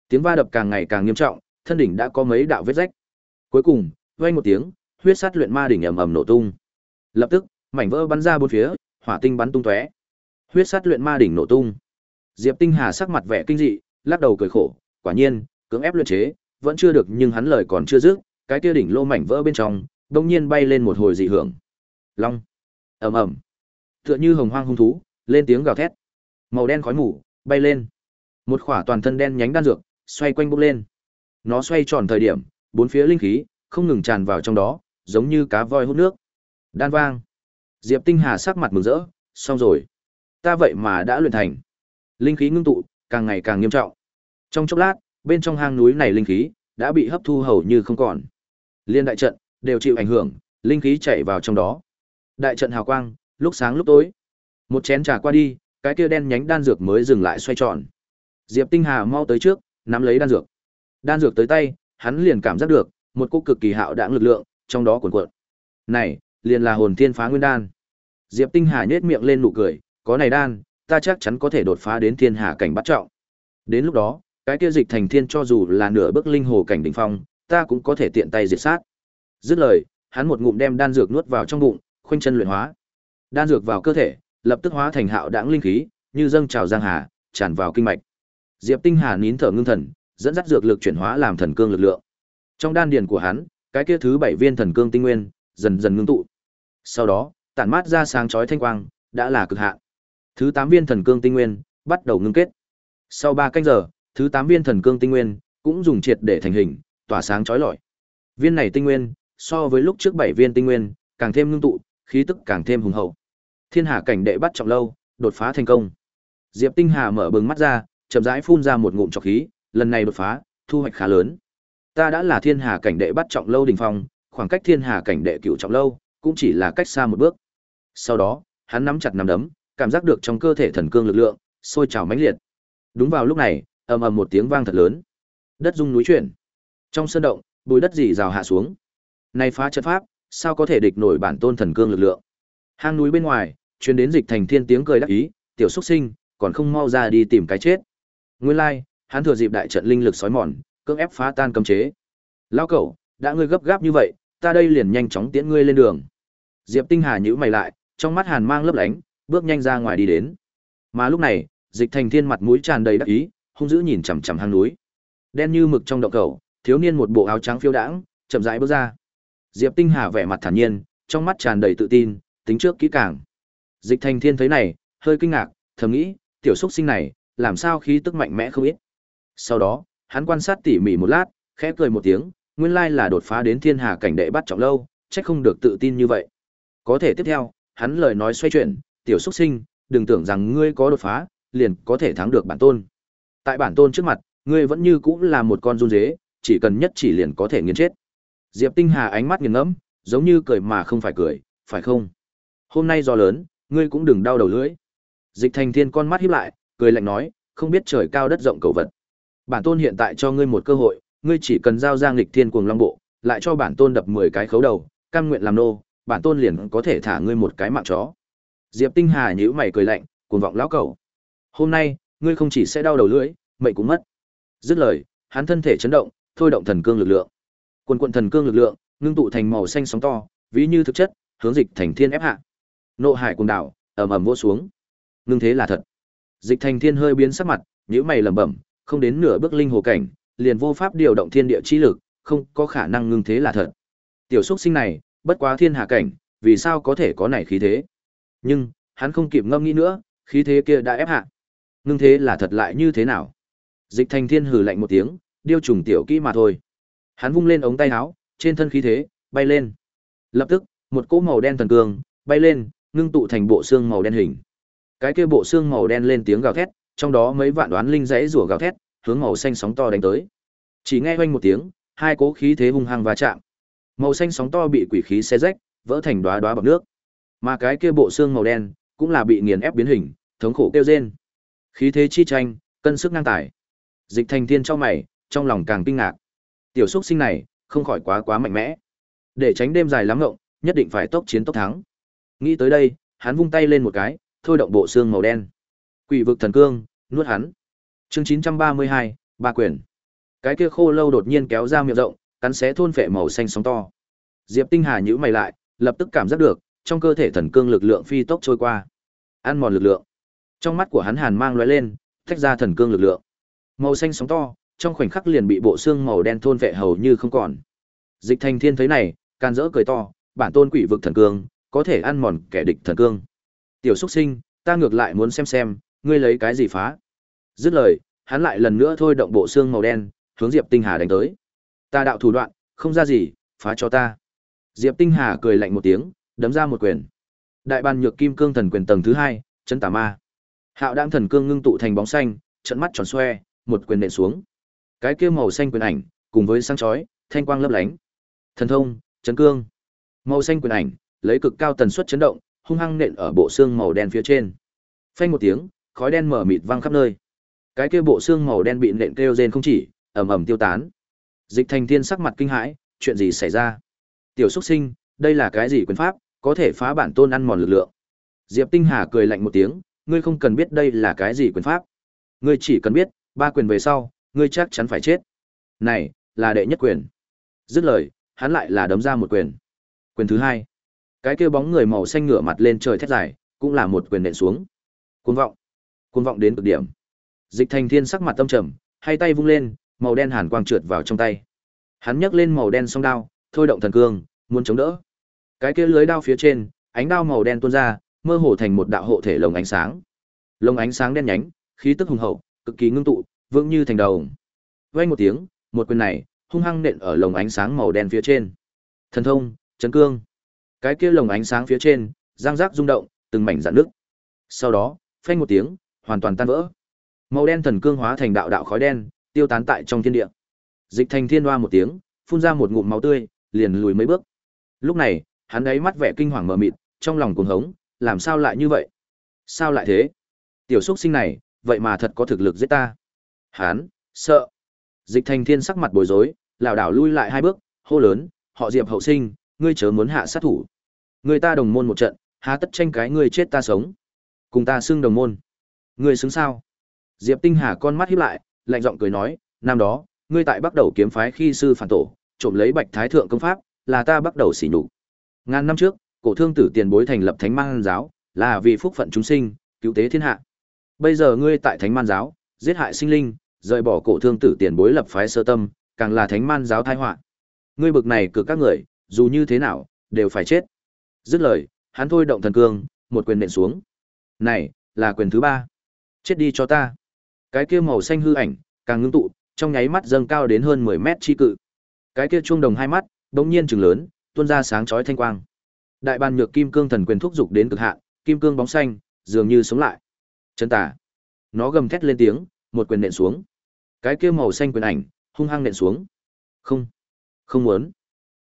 Tiếng va đập càng ngày càng nghiêm trọng, thân đỉnh đã có mấy đạo vết rách. Cuối cùng, vang một tiếng, huyết sát luyện ma đỉnh ầm ầm nổ tung. Lập tức, mảnh vỡ bắn ra bốn phía, hỏa tinh bắn tung tóe. Huyết sát luyện ma đỉnh nổ tung. Diệp Tinh Hà sắc mặt vẻ kinh dị, lắc đầu cười khổ, quả nhiên, cưỡng ép luyện chế, vẫn chưa được nhưng hắn lời còn chưa dứt, cái kia đỉnh lô mảnh vỡ bên trong, đột nhiên bay lên một hồi dị hưởng. Long. Ầm ầm. Tựa như hồng hoang hung thú, lên tiếng gào thét. Màu đen khói mù bay lên. Một khỏa toàn thân đen nhánh đan dược, xoay quanh bốc lên. Nó xoay tròn thời điểm, bốn phía linh khí không ngừng tràn vào trong đó, giống như cá voi hút nước. Đan vang. Diệp Tinh Hà sắc mặt mừng rỡ, xong rồi. Ta vậy mà đã luyện thành. Linh khí ngưng tụ, càng ngày càng nghiêm trọng. Trong chốc lát, bên trong hang núi này linh khí đã bị hấp thu hầu như không còn. Liên đại trận đều chịu ảnh hưởng, linh khí chảy vào trong đó. Đại trận hào quang, lúc sáng lúc tối. Một chén trà qua đi, cái kia đen nhánh đan dược mới dừng lại xoay tròn. Diệp Tinh Hà mau tới trước, nắm lấy đan dược. Đan dược tới tay, hắn liền cảm giác được một cỗ cực kỳ hạo đãng lực lượng trong đó cuồn cuộn. Này, liền là hồn thiên phá nguyên đan. Diệp Tinh Hà nhếch miệng lên nụ cười, có này đan, ta chắc chắn có thể đột phá đến thiên hà cảnh bắt trọng. Đến lúc đó, cái kia dịch thành thiên cho dù là nửa bước linh hồ cảnh đỉnh phong, ta cũng có thể tiện tay diệt sát. Dứt lời, hắn một ngụm đem đan dược nuốt vào trong bụng, khuynh chân luyện hóa. Đan dược vào cơ thể, lập tức hóa thành hạo đãng linh khí, như dâng trào giang hà, tràn vào kinh mạch. Diệp Tinh Hà nín thở ngưng thần, dẫn dắt dược lực chuyển hóa làm thần cương lực lượng. Trong đan điền của hắn, cái kia thứ bảy viên thần cương tinh nguyên dần dần ngưng tụ. Sau đó, tản mát ra sáng chói thanh quang, đã là cực hạn. Thứ tám viên thần cương tinh nguyên bắt đầu ngưng kết. Sau ba canh giờ, thứ tám viên thần cương tinh nguyên cũng dùng triệt để thành hình, tỏa sáng chói lọi. Viên này tinh nguyên, so với lúc trước bảy viên tinh nguyên, càng thêm ngưng tụ, khí tức càng thêm hùng hậu. Thiên Hà cảnh đệ bắt trọng lâu, đột phá thành công. Diệp Tinh Hà mở bừng mắt ra, chậm rãi phun ra một ngụm trọc khí, lần này đột phá, thu hoạch khá lớn. Ta đã là Thiên Hà cảnh đệ bắt trọng lâu đỉnh phong, khoảng cách Thiên Hà cảnh đệ cửu trọng lâu, cũng chỉ là cách xa một bước. Sau đó, hắn nắm chặt nắm đấm, cảm giác được trong cơ thể thần cương lực lượng sôi trào mãnh liệt. Đúng vào lúc này, ầm ầm một tiếng vang thật lớn. Đất rung núi chuyển. Trong sơn động, bùi đất dì rào hạ xuống. Này phá trận pháp, sao có thể địch nổi bản tôn thần cương lực lượng? Hang núi bên ngoài, truyền đến dịch thành thiên tiếng cười đắc ý, tiểu xuất sinh, còn không mau ra đi tìm cái chết. Nguyên lai, like, hắn thừa dịp đại trận linh lực sói mòn, cưỡng ép phá tan cấm chế. Lao cẩu, đã ngươi gấp gáp như vậy, ta đây liền nhanh chóng tiễn ngươi lên đường. Diệp Tinh Hà nhíu mày lại, trong mắt hàn mang lấp lánh, bước nhanh ra ngoài đi đến. Mà lúc này, Dịch Thành Thiên mặt mũi tràn đầy đắc ý, hung dữ nhìn chằm chằm hang núi. Đen như mực trong động cầu, thiếu niên một bộ áo trắng phiêu đãng, chậm rãi bước ra. Diệp Tinh Hà vẻ mặt thản nhiên, trong mắt tràn đầy tự tin, tính trước kỹ càng. Dịch Thành Thiên thấy này, hơi kinh ngạc, thầm nghĩ, tiểu xuất sinh này, làm sao khí tức mạnh mẽ không ít. Sau đó, hắn quan sát tỉ mỉ một lát, khẽ cười một tiếng, nguyên lai là đột phá đến thiên hà cảnh đệ bắt trọng lâu, chắc không được tự tin như vậy. Có thể tiếp theo, hắn lời nói xoay chuyển, tiểu xuất sinh, đừng tưởng rằng ngươi có đột phá, liền có thể thắng được bản tôn. Tại bản tôn trước mặt, ngươi vẫn như cũng là một con run dế, chỉ cần nhất chỉ liền có thể nghiền chết. Diệp Tinh Hà ánh mắt nghiền ngẫm, giống như cười mà không phải cười, phải không? Hôm nay do lớn, ngươi cũng đừng đau đầu lưỡi. Dịch Thành Thiên con mắt híp lại, cười lạnh nói, không biết trời cao đất rộng cầu vật. Bản tôn hiện tại cho ngươi một cơ hội, ngươi chỉ cần giao ra nghịch thiên cuồng long bộ, lại cho bản tôn đập 10 cái khấu đầu, cam nguyện làm nô, bản tôn liền có thể thả ngươi một cái mạng chó. Diệp Tinh Hà nhíu mày cười lạnh, cuồng vọng lão cẩu. Hôm nay, ngươi không chỉ sẽ đau đầu lưỡi, mệnh cũng mất. Dứt lời, hắn thân thể chấn động, thôi động thần cương lực lượng. Quần quần thần cương lực lượng, ngưng tụ thành màu xanh sóng to, ví như thực chất, hướng dịch thành thiên ép hạ. Nộ hải cuồng đảo, ầm ầm vỗ xuống. Ngưng thế là thật. Dịch thành thiên hơi biến sắc mặt, nhíu mày lẩm bẩm, không đến nửa bước linh hồ cảnh, liền vô pháp điều động thiên địa chi lực, không có khả năng ngưng thế là thật. Tiểu xuất sinh này, bất quá thiên hạ cảnh, vì sao có thể có này khí thế? Nhưng, hắn không kịp ngâm nghĩ nữa, khí thế kia đã ép hạ. Ngưng thế là thật lại như thế nào? Dịch thành thiên hừ lạnh một tiếng, điêu trùng tiểu kỹ mà thôi. Hắn vung lên ống tay áo, trên thân khí thế, bay lên. Lập tức, một cỗ màu đen thần cường, bay lên, ngưng tụ thành bộ xương màu đen hình. Cái kia bộ xương màu đen lên tiếng gào thét, trong đó mấy vạn đoán linh rẽ rủa gào thét, hướng màu xanh sóng to đánh tới. Chỉ nghe oanh một tiếng, hai cố khí thế hung hăng va chạm. Màu xanh sóng to bị quỷ khí xé rách, vỡ thành đóa đóa bọt nước. Mà cái kia bộ xương màu đen cũng là bị nghiền ép biến hình, thống khổ kêu rên. Khí thế chi tranh, cân sức ngang tải, Dịch Thành Thiên trong mày, trong lòng càng kinh ngạc. Tiểu xúc sinh này, không khỏi quá quá mạnh mẽ. Để tránh đêm dài lắm ngộng, nhất định phải tốc chiến tốc thắng. Nghĩ tới đây, hắn vung tay lên một cái, thôi động bộ xương màu đen. Quỷ vực thần cương, nuốt hắn. Chương 932, ba quyền. Cái kia khô lâu đột nhiên kéo ra miệng rộng, cắn xé thôn phệ màu xanh sóng to. Diệp Tinh Hà nhíu mày lại, lập tức cảm giác được, trong cơ thể thần cương lực lượng phi tốc trôi qua. Ăn mòn lực lượng. Trong mắt của hắn hàn mang lóe lên, tách ra thần cương lực lượng. Màu xanh sóng to, trong khoảnh khắc liền bị bộ xương màu đen thôn vệ hầu như không còn. Dịch Thành Thiên thấy này, can dỡ cười to, bản tôn quỷ vực thần cương, có thể ăn mòn kẻ địch thần cương. Tiểu xúc sinh, ta ngược lại muốn xem xem, ngươi lấy cái gì phá. Dứt lời, hắn lại lần nữa thôi động bộ xương màu đen, hướng Diệp Tinh Hà đánh tới. Ta đạo thủ đoạn, không ra gì, phá cho ta. Diệp Tinh Hà cười lạnh một tiếng, đấm ra một quyền. Đại ban nhược kim cương thần quyền tầng thứ hai, chân tà ma. Hạo đang thần cương ngưng tụ thành bóng xanh, trận mắt tròn xoe, một quyền nện xuống. Cái kia màu xanh quyền ảnh, cùng với sáng chói, thanh quang lấp lánh. Thần thông, chấn cương. Màu xanh quyền ảnh, lấy cực cao tần suất chấn động, hung hăng nện ở bộ xương màu đen phía trên. Phanh một tiếng, khói đen mở mịt vang khắp nơi. Cái kia bộ xương màu đen bị nện kêu rên không chỉ, ầm ầm tiêu tán. Dịch Thành Thiên sắc mặt kinh hãi, chuyện gì xảy ra? Tiểu Súc Sinh, đây là cái gì quyền pháp, có thể phá bản tôn ăn mòn lực lượng? Diệp Tinh Hà cười lạnh một tiếng, ngươi không cần biết đây là cái gì quyền pháp. Ngươi chỉ cần biết, ba quyền về sau, ngươi chắc chắn phải chết. Này, là đệ nhất quyền. Dứt lời, hắn lại là đấm ra một quyền. Quyền thứ hai. Cái kia bóng người màu xanh ngửa mặt lên trời thét dài, cũng là một quyền nện xuống. Cuồng vọng. Cuồng vọng đến cực điểm. Dịch Thành Thiên sắc mặt tâm trầm, hai tay vung lên, màu đen hàn quang trượt vào trong tay. Hắn nhấc lên màu đen song đao, thôi động thần cương, muốn chống đỡ. Cái kia lưới đao phía trên, ánh đao màu đen tuôn ra, mơ hồ thành một đạo hộ thể lồng ánh sáng. Lồng ánh sáng đen nhánh, khí tức hùng hậu, cực kỳ ngưng tụ, vững như thành đầu. Vang một tiếng, một quyền này hung hăng nện ở lồng ánh sáng màu đen phía trên. Thần thông, chấn cương. Cái kia lồng ánh sáng phía trên, răng giác rung động, từng mảnh rạn nước. Sau đó, phanh một tiếng, hoàn toàn tan vỡ. Màu đen thần cương hóa thành đạo đạo khói đen, tiêu tán tại trong thiên địa. Dịch Thành Thiên hoa một tiếng, phun ra một ngụm máu tươi, liền lùi mấy bước. Lúc này, hắn ấy mắt vẻ kinh hoàng mờ mịt, trong lòng cuồng hống, làm sao lại như vậy? Sao lại thế? Tiểu xúc sinh này, vậy mà thật có thực lực giết ta. Hắn, sợ. Dịch Thành Thiên sắc mặt bối rối, lảo đảo lui lại hai bước, hô lớn, họ Diệp hậu sinh, ngươi chớ muốn hạ sát thủ. Người ta đồng môn một trận, há tất tranh cái ngươi chết ta sống. Cùng ta xưng đồng môn. Ngươi xứng sao? Diệp Tinh Hà con mắt híp lại, lạnh giọng cười nói, năm đó, ngươi tại bắt đầu kiếm phái khi sư phản tổ, trộm lấy Bạch Thái thượng công pháp, là ta bắt đầu xỉ nhục. Ngàn năm trước, cổ thương tử tiền bối thành lập Thánh Man giáo, là vì phúc phận chúng sinh, cứu tế thiên hạ. Bây giờ ngươi tại Thánh Man giáo, giết hại sinh linh, rời bỏ cổ thương tử tiền bối lập phái sơ tâm, càng là Thánh Man giáo tai họa. Ngươi bực này cử các người, dù như thế nào, đều phải chết. Dứt lời, hắn thôi động thần cương, một quyền nện xuống. Này, là quyền thứ ba. Chết đi cho ta. Cái kia màu xanh hư ảnh, càng ngưng tụ, trong nháy mắt dâng cao đến hơn 10 mét chi cự. Cái kia chuông đồng hai mắt, bỗng nhiên trừng lớn, tuôn ra sáng chói thanh quang. Đại bàn nhược kim cương thần quyền thúc dục đến cực hạn, kim cương bóng xanh, dường như sống lại. Chân tả Nó gầm thét lên tiếng, một quyền nện xuống. Cái kia màu xanh quyền ảnh, hung hăng nện xuống. Không, không muốn.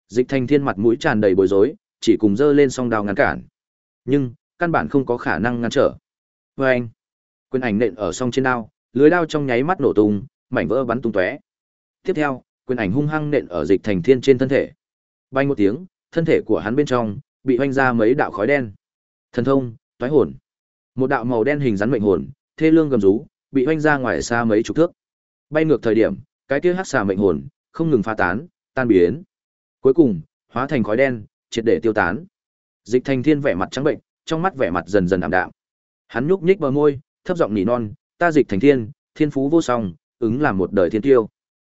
Dịch Thành Thiên mặt mũi tràn đầy bối rối, chỉ cùng giơ lên song đao ngăn cản. Nhưng, căn bản không có khả năng ngăn trở. Và anh, quyền ảnh nện ở song trên đao, lưới đao trong nháy mắt nổ tung, mảnh vỡ bắn tung tóe. Tiếp theo, quyền ảnh hung hăng nện ở Dịch Thành Thiên trên thân thể. Bay một tiếng, thân thể của hắn bên trong bị hoanh ra mấy đạo khói đen. Thần thông, toái hồn. Một đạo màu đen hình rắn mệnh hồn, thê lương gầm rú, bị hoanh ra ngoài xa mấy chục thước. Bay ngược thời điểm, cái kia hắc xà mệnh hồn không ngừng pha tán, tan biến. Cuối cùng, hóa thành khói đen, triệt để tiêu tán. Dịch Thành Thiên vẻ mặt trắng bệnh, trong mắt vẻ mặt dần dần ảm đạm. Hắn nhúc nhích bờ môi, thấp giọng nỉ non, "Ta Dịch Thành Thiên, thiên phú vô song, ứng là một đời thiên tiêu.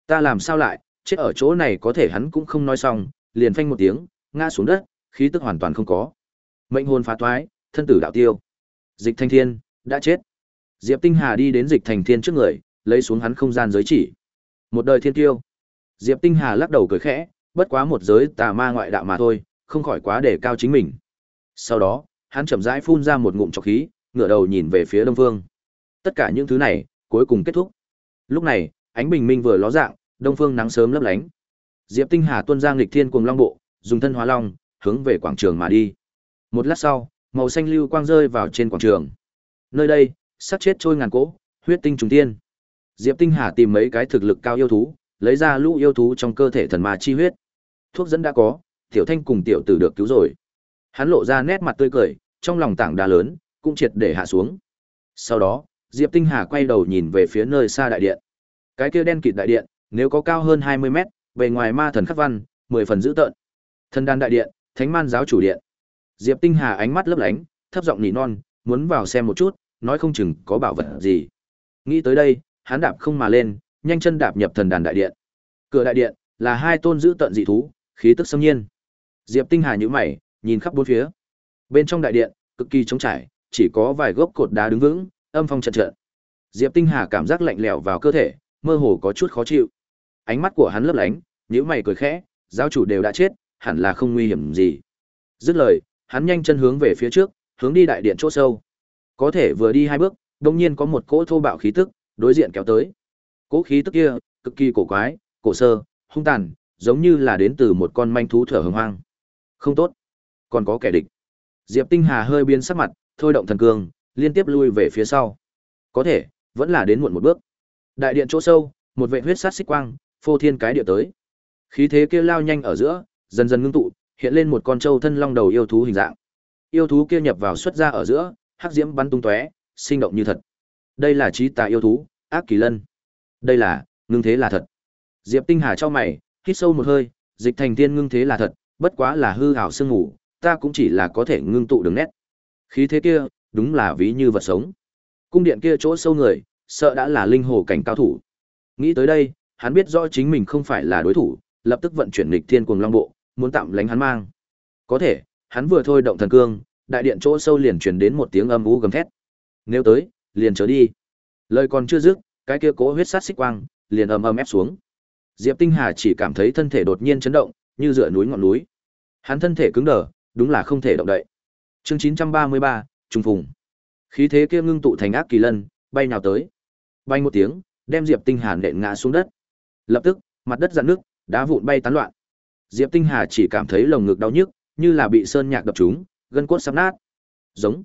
Ta làm sao lại, chết ở chỗ này có thể hắn cũng không nói xong, liền phanh một tiếng, ngã xuống đất, khí tức hoàn toàn không có. Mệnh hồn phá toái, thân tử đạo tiêu. Dịch Thành Thiên đã chết. Diệp Tinh Hà đi đến Dịch Thành Thiên trước người, lấy xuống hắn không gian giới chỉ. Một đời thiên tiêu. Diệp Tinh Hà lắc đầu cười khẽ, bất quá một giới tà ma ngoại đạo mà thôi, không khỏi quá để cao chính mình. Sau đó, hắn chậm rãi phun ra một ngụm trọc khí, ngửa đầu nhìn về phía Đông Phương. Tất cả những thứ này, cuối cùng kết thúc. Lúc này, ánh bình minh vừa ló dạng, Đông Phương nắng sớm lấp lánh. Diệp Tinh Hà tuôn ra nghịch thiên cuồng long bộ, dùng thân hóa long, hướng về quảng trường mà đi. Một lát sau, màu xanh lưu quang rơi vào trên quảng trường. Nơi đây, sát chết trôi ngàn cỗ, huyết tinh trùng tiên. Diệp Tinh Hà tìm mấy cái thực lực cao yêu thú, lấy ra lũ yêu thú trong cơ thể thần ma chi huyết. Thuốc dẫn đã có, Tiểu Thanh cùng tiểu tử được cứu rồi. Hắn lộ ra nét mặt tươi cười, trong lòng tảng đá lớn cũng triệt để hạ xuống. Sau đó, Diệp Tinh Hà quay đầu nhìn về phía nơi xa đại điện. Cái kia đen kịt đại điện, nếu có cao hơn 20 mét, bề ngoài ma thần khắc văn, 10 phần dữ tợn. Thần đan đại điện, Thánh Man giáo chủ điện. Diệp Tinh Hà ánh mắt lấp lánh, thấp giọng nỉ non, muốn vào xem một chút, nói không chừng có bảo vật gì. Nghĩ tới đây, hắn đạp không mà lên, nhanh chân đạp nhập thần đàn đại điện. Cửa đại điện là hai tôn giữ tận dị thú, khí tức xâm nhiên. Diệp Tinh Hà nhíu mày, nhìn khắp bốn phía. Bên trong đại điện, cực kỳ trống trải, chỉ có vài gốc cột đá đứng vững, âm phong trận trận. Diệp Tinh Hà cảm giác lạnh lẽo vào cơ thể, mơ hồ có chút khó chịu. Ánh mắt của hắn lấp lánh, nhíu mày cười khẽ, giáo chủ đều đã chết, hẳn là không nguy hiểm gì. Dứt lời, hắn nhanh chân hướng về phía trước, hướng đi đại điện chỗ sâu. Có thể vừa đi hai bước, đột nhiên có một cỗ thô bạo khí tức đối diện kéo tới. Cỗ khí tức kia, cực kỳ cổ quái, cổ sơ, hung tàn, giống như là đến từ một con manh thú thở hừng hoang. Không tốt, còn có kẻ địch. Diệp Tinh Hà hơi biến sắc mặt, thôi động thần cương, liên tiếp lui về phía sau. Có thể, vẫn là đến muộn một bước. Đại điện chỗ sâu, một vệ huyết sát xích quang, phô thiên cái địa tới. Khí thế kia lao nhanh ở giữa, dần dần ngưng tụ, hiện lên một con trâu thân long đầu yêu thú hình dạng. Yêu thú kia nhập vào xuất ra ở giữa, hắc diễm bắn tung tóe, sinh động như thật. Đây là trí tà yêu thú, ác kỳ lân. Đây là, ngưng thế là thật. Diệp Tinh Hà cho mày, hít sâu một hơi, dịch thành tiên ngưng thế là thật, bất quá là hư ảo sương ngủ, ta cũng chỉ là có thể ngưng tụ đường nét. Khí thế kia, đúng là ví như vật sống. Cung điện kia chỗ sâu người, sợ đã là linh hồ cảnh cao thủ. Nghĩ tới đây, hắn biết rõ chính mình không phải là đối thủ, lập tức vận chuyển nghịch thiên cuồng long bộ, muốn tạm lánh hắn mang. Có thể, hắn vừa thôi động thần cương, đại điện chỗ sâu liền truyền đến một tiếng âm u gầm thét. Nếu tới, liền trở đi. Lời còn chưa dứt, cái kia cố huyết sát xích quang, liền ầm ầm ép xuống. Diệp Tinh Hà chỉ cảm thấy thân thể đột nhiên chấn động, như dựa núi ngọn núi. Hắn thân thể cứng đờ, đúng là không thể động đậy. Chương 933, trung phùng. Khí thế kia ngưng tụ thành ác kỳ lân, bay nhào tới. Bay một tiếng, đem Diệp Tinh Hà nện ngã xuống đất. Lập tức, mặt đất dạn nước, đá vụn bay tán loạn. Diệp Tinh Hà chỉ cảm thấy lồng ngực đau nhức, như là bị sơn nhạc đập trúng, gân cốt sắp nát. Giống.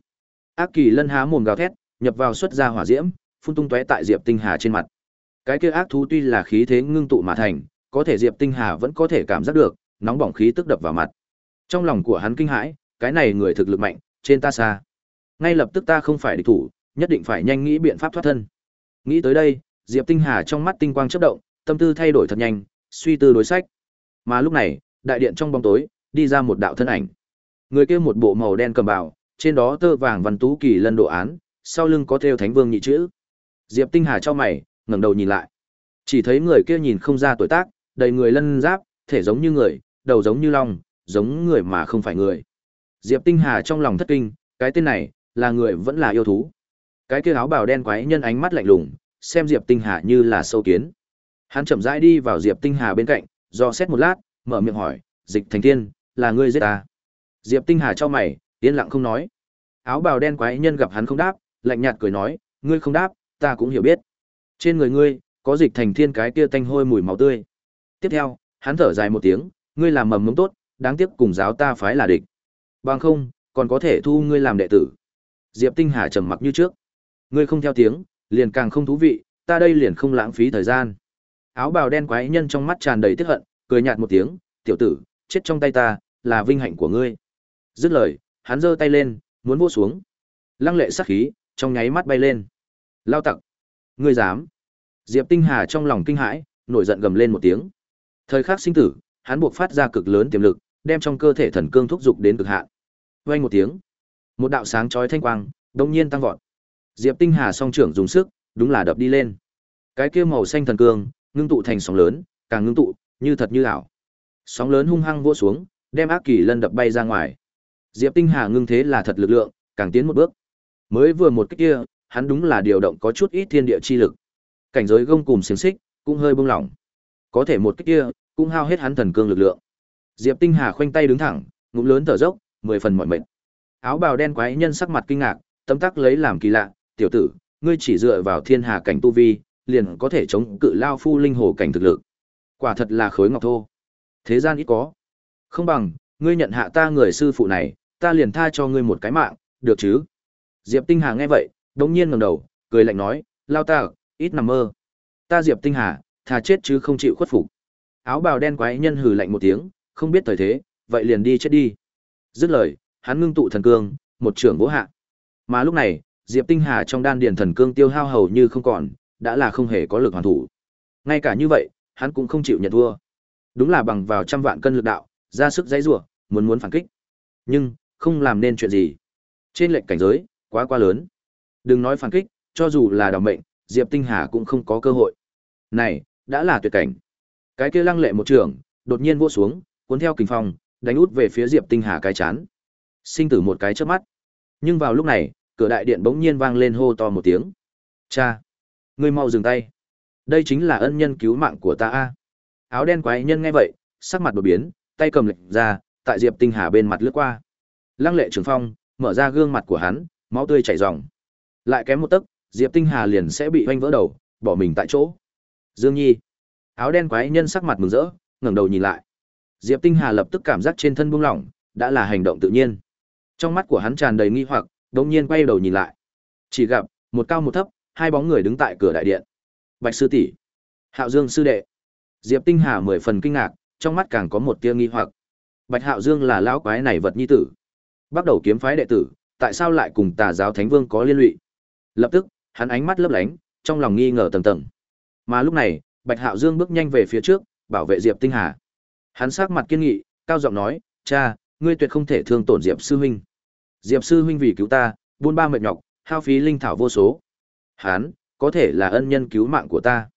Ác kỳ lân há mồm gào thét, nhập vào xuất ra hỏa diễm, phun tung tóe tại Diệp Tinh Hà trên mặt. Cái kia ác thú tuy là khí thế ngưng tụ mà thành, có thể Diệp Tinh Hà vẫn có thể cảm giác được, nóng bỏng khí tức đập vào mặt. Trong lòng của hắn kinh hãi, cái này người thực lực mạnh, trên ta xa. Ngay lập tức ta không phải địch thủ, nhất định phải nhanh nghĩ biện pháp thoát thân. Nghĩ tới đây, Diệp Tinh Hà trong mắt tinh quang chớp động, tâm tư thay đổi thật nhanh, suy tư đối sách. Mà lúc này, đại điện trong bóng tối, đi ra một đạo thân ảnh. Người kia một bộ màu đen cầm bào, trên đó tơ vàng văn tú kỳ lân đồ án, sau lưng có thêu thánh vương nhị chữ. Diệp Tinh Hà cho mày, ngẩng đầu nhìn lại. Chỉ thấy người kia nhìn không ra tuổi tác, đầy người lân giáp, thể giống như người, đầu giống như long, giống người mà không phải người. Diệp Tinh Hà trong lòng thất kinh, cái tên này, là người vẫn là yêu thú. Cái kia áo bào đen quái nhân ánh mắt lạnh lùng, xem Diệp Tinh Hà như là sâu kiến. Hắn chậm rãi đi vào Diệp Tinh Hà bên cạnh, do xét một lát, mở miệng hỏi, "Dịch Thành Thiên, là ngươi giết ta?" Diệp Tinh Hà cho mày, yên lặng không nói. Áo bào đen quái nhân gặp hắn không đáp, lạnh nhạt cười nói, "Ngươi không đáp, ta cũng hiểu biết. Trên người ngươi có Dịch Thành Thiên cái kia tanh hôi mùi máu tươi." Tiếp theo, hắn thở dài một tiếng, "Ngươi làm mầm mống tốt, đáng tiếc cùng giáo ta phái là địch. Bằng không, còn có thể thu ngươi làm đệ tử." Diệp Tinh Hà trầm mặc như trước. "Ngươi không theo tiếng, liền càng không thú vị, ta đây liền không lãng phí thời gian." áo bào đen quái nhân trong mắt tràn đầy tức hận cười nhạt một tiếng tiểu tử chết trong tay ta là vinh hạnh của ngươi. Dứt lời hắn giơ tay lên muốn vô xuống. Lăng lệ sắc khí trong nháy mắt bay lên. Lao tặc ngươi dám? Diệp tinh hà trong lòng kinh hãi nổi giận gầm lên một tiếng. Thời khắc sinh tử hắn buộc phát ra cực lớn tiềm lực đem trong cơ thể thần cương thúc dục đến cực hạn. Vang một tiếng một đạo sáng chói thanh quang đông nhiên tăng vọt diệp tinh hà song trưởng dùng sức đúng là đập đi lên cái kia màu xanh thần cương ngưng tụ thành sóng lớn, càng ngưng tụ, như thật như ảo. Sóng lớn hung hăng vỗ xuống, đem ác kỳ lân đập bay ra ngoài. Diệp Tinh Hà ngưng thế là thật lực lượng, càng tiến một bước. Mới vừa một cái kia, hắn đúng là điều động có chút ít thiên địa chi lực. Cảnh giới gông cùng xiềng xích, cũng hơi bông lỏng. Có thể một cái kia, cũng hao hết hắn thần cương lực lượng. Diệp Tinh Hà khoanh tay đứng thẳng, ngụm lớn thở dốc, mười phần mỏi mệt. Áo bào đen quái nhân sắc mặt kinh ngạc, tấm tắc lấy làm kỳ lạ, "Tiểu tử, ngươi chỉ dựa vào thiên hà cảnh tu vi, liền có thể chống cự lao phu linh hồ cảnh thực lực. Quả thật là khối ngọc thô. Thế gian ít có. Không bằng, ngươi nhận hạ ta người sư phụ này, ta liền tha cho ngươi một cái mạng, được chứ? Diệp Tinh Hà nghe vậy, đống nhiên ngẩng đầu, cười lạnh nói, lao ta, ít nằm mơ. Ta Diệp Tinh Hà, thà chết chứ không chịu khuất phục. Áo bào đen quái nhân hừ lạnh một tiếng, không biết thời thế, vậy liền đi chết đi. Dứt lời, hắn ngưng tụ thần cương, một trưởng vỗ hạ. Mà lúc này, Diệp Tinh Hà trong đan điền thần cương tiêu hao hầu như không còn, đã là không hề có lực hoàn thủ. Ngay cả như vậy, hắn cũng không chịu nhận thua. Đúng là bằng vào trăm vạn cân lực đạo, ra sức dãy rủa, muốn muốn phản kích. Nhưng, không làm nên chuyện gì. Trên lệnh cảnh giới, quá quá lớn. Đừng nói phản kích, cho dù là đảm mệnh, Diệp Tinh Hà cũng không có cơ hội. Này, đã là tuyệt cảnh. Cái kia lăng lệ một trường, đột nhiên vỗ xuống, cuốn theo kình phong, đánh út về phía Diệp Tinh Hà cái chán. Sinh tử một cái chớp mắt. Nhưng vào lúc này, cửa đại điện bỗng nhiên vang lên hô to một tiếng. Cha! ngươi mau dừng tay. Đây chính là ân nhân cứu mạng của ta a. Áo đen quái nhân nghe vậy sắc mặt đột biến tay cầm lệnh ra tại diệp tinh hà bên mặt lướt qua. Lăng lệ trường phong mở ra gương mặt của hắn máu tươi chảy ròng. Lại kém một tấc diệp tinh hà liền sẽ bị oanh vỡ đầu bỏ mình tại chỗ. Dương nhi. Áo đen quái nhân sắc mặt mừng rỡ ngẩng đầu nhìn lại. Diệp tinh hà lập tức cảm giác trên thân buông lỏng đã là hành động tự nhiên trong mắt của hắn tràn đầy nghi hoặc đột nhiên quay đầu nhìn lại chỉ gặp một cao một thấp hai bóng người đứng tại cửa đại điện. Bạch sư tỷ, Hạo Dương sư đệ. Diệp Tinh Hà mười phần kinh ngạc, trong mắt càng có một tia nghi hoặc. Bạch Hạo Dương là lão quái này vật nhi tử. Bắt đầu kiếm phái đệ tử, tại sao lại cùng Tà giáo Thánh Vương có liên lụy? Lập tức, hắn ánh mắt lấp lánh, trong lòng nghi ngờ tầng tầng. Mà lúc này, Bạch Hạo Dương bước nhanh về phía trước, bảo vệ Diệp Tinh Hà. Hắn sắc mặt kiên nghị, cao giọng nói, "Cha, ngươi tuyệt không thể thương tổn Diệp sư huynh. Diệp sư huynh vì cứu ta, buôn ba mệt nhọc, hao phí linh thảo vô số, Hán, có thể là ân nhân cứu mạng của ta.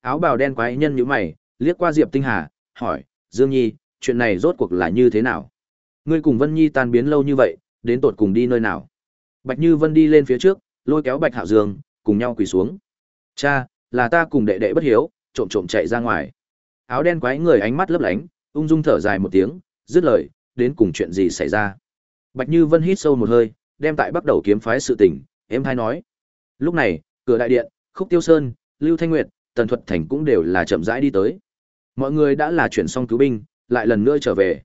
Áo bào đen quái nhân như mày, liếc qua Diệp Tinh Hà, hỏi, Dương Nhi, chuyện này rốt cuộc là như thế nào? Ngươi cùng Vân Nhi tan biến lâu như vậy, đến tột cùng đi nơi nào? Bạch Như Vân đi lên phía trước, lôi kéo Bạch Hạo Dương, cùng nhau quỳ xuống. Cha, là ta cùng đệ đệ bất hiếu, trộm trộm chạy ra ngoài. Áo đen quái người ánh mắt lấp lánh, ung dung thở dài một tiếng, dứt lời, đến cùng chuyện gì xảy ra. Bạch Như Vân hít sâu một hơi, đem tại bắt đầu kiếm phái sự tình, em hai nói. Lúc này, cửa đại điện, Khúc Tiêu Sơn, Lưu Thanh Nguyệt, Tần Thuật Thành cũng đều là chậm rãi đi tới. Mọi người đã là chuyển xong cứu binh, lại lần nữa trở về.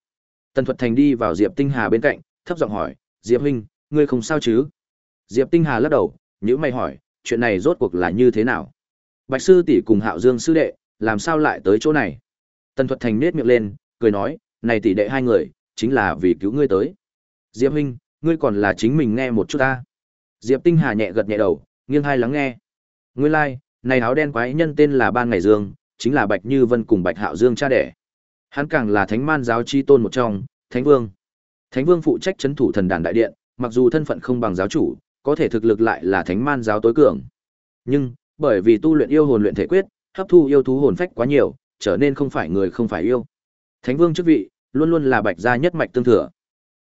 Tần Thuật Thành đi vào Diệp Tinh Hà bên cạnh, thấp giọng hỏi, "Diệp huynh, ngươi không sao chứ?" Diệp Tinh Hà lắc đầu, nhíu mày hỏi, "Chuyện này rốt cuộc là như thế nào?" Bạch sư tỷ cùng Hạo Dương sư đệ, làm sao lại tới chỗ này? Tần Thuật Thành nét miệng lên, cười nói, "Này tỷ đệ hai người, chính là vì cứu ngươi tới." Diệp huynh, ngươi còn là chính mình nghe một chút ta. Diệp Tinh Hà nhẹ gật nhẹ đầu, nghiêng hai lắng nghe. Nguyên lai, like, này áo đen quái nhân tên là Ban Ngày Dương, chính là Bạch Như Vân cùng Bạch Hạo Dương cha đẻ. Hắn càng là thánh man giáo chi tôn một trong, Thánh Vương. Thánh Vương phụ trách chấn thủ thần đàn đại điện, mặc dù thân phận không bằng giáo chủ, có thể thực lực lại là thánh man giáo tối cường. Nhưng, bởi vì tu luyện yêu hồn luyện thể quyết, hấp thu yêu thú hồn phách quá nhiều, trở nên không phải người không phải yêu. Thánh Vương chức vị, luôn luôn là Bạch gia nhất mạch tương thừa.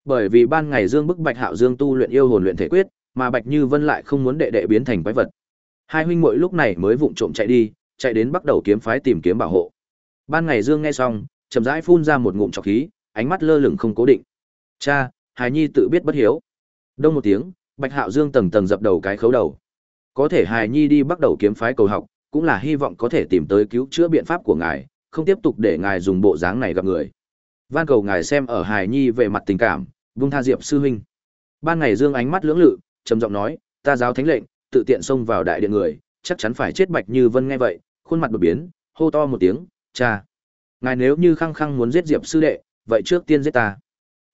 Bởi vì ban ngày Dương bức Bạch Hạo Dương tu luyện yêu hồn luyện thể quyết, mà Bạch Như Vân lại không muốn đệ đệ biến thành quái vật. Hai huynh muội lúc này mới vụng trộm chạy đi, chạy đến bắt đầu kiếm phái tìm kiếm bảo hộ. Ban ngày Dương nghe xong, chậm rãi phun ra một ngụm trọc khí, ánh mắt lơ lửng không cố định. "Cha, Hải Nhi tự biết bất hiếu." Đông một tiếng, Bạch Hạo Dương tầng tầng dập đầu cái khấu đầu. Có thể Hải Nhi đi bắt đầu kiếm phái cầu học, cũng là hy vọng có thể tìm tới cứu chữa biện pháp của ngài, không tiếp tục để ngài dùng bộ dáng này gặp người. Van cầu ngài xem ở Hải Nhi về mặt tình cảm, vung tha Diệp sư huynh. Ban ngày Dương ánh mắt lưỡng lự, trầm giọng nói, "Ta giáo thánh lệnh, tự tiện xông vào đại điện người, chắc chắn phải chết Bạch Như Vân nghe vậy, khuôn mặt đột biến, hô to một tiếng, "Cha, ngài nếu như khăng khăng muốn giết Diệp sư đệ, vậy trước tiên giết ta."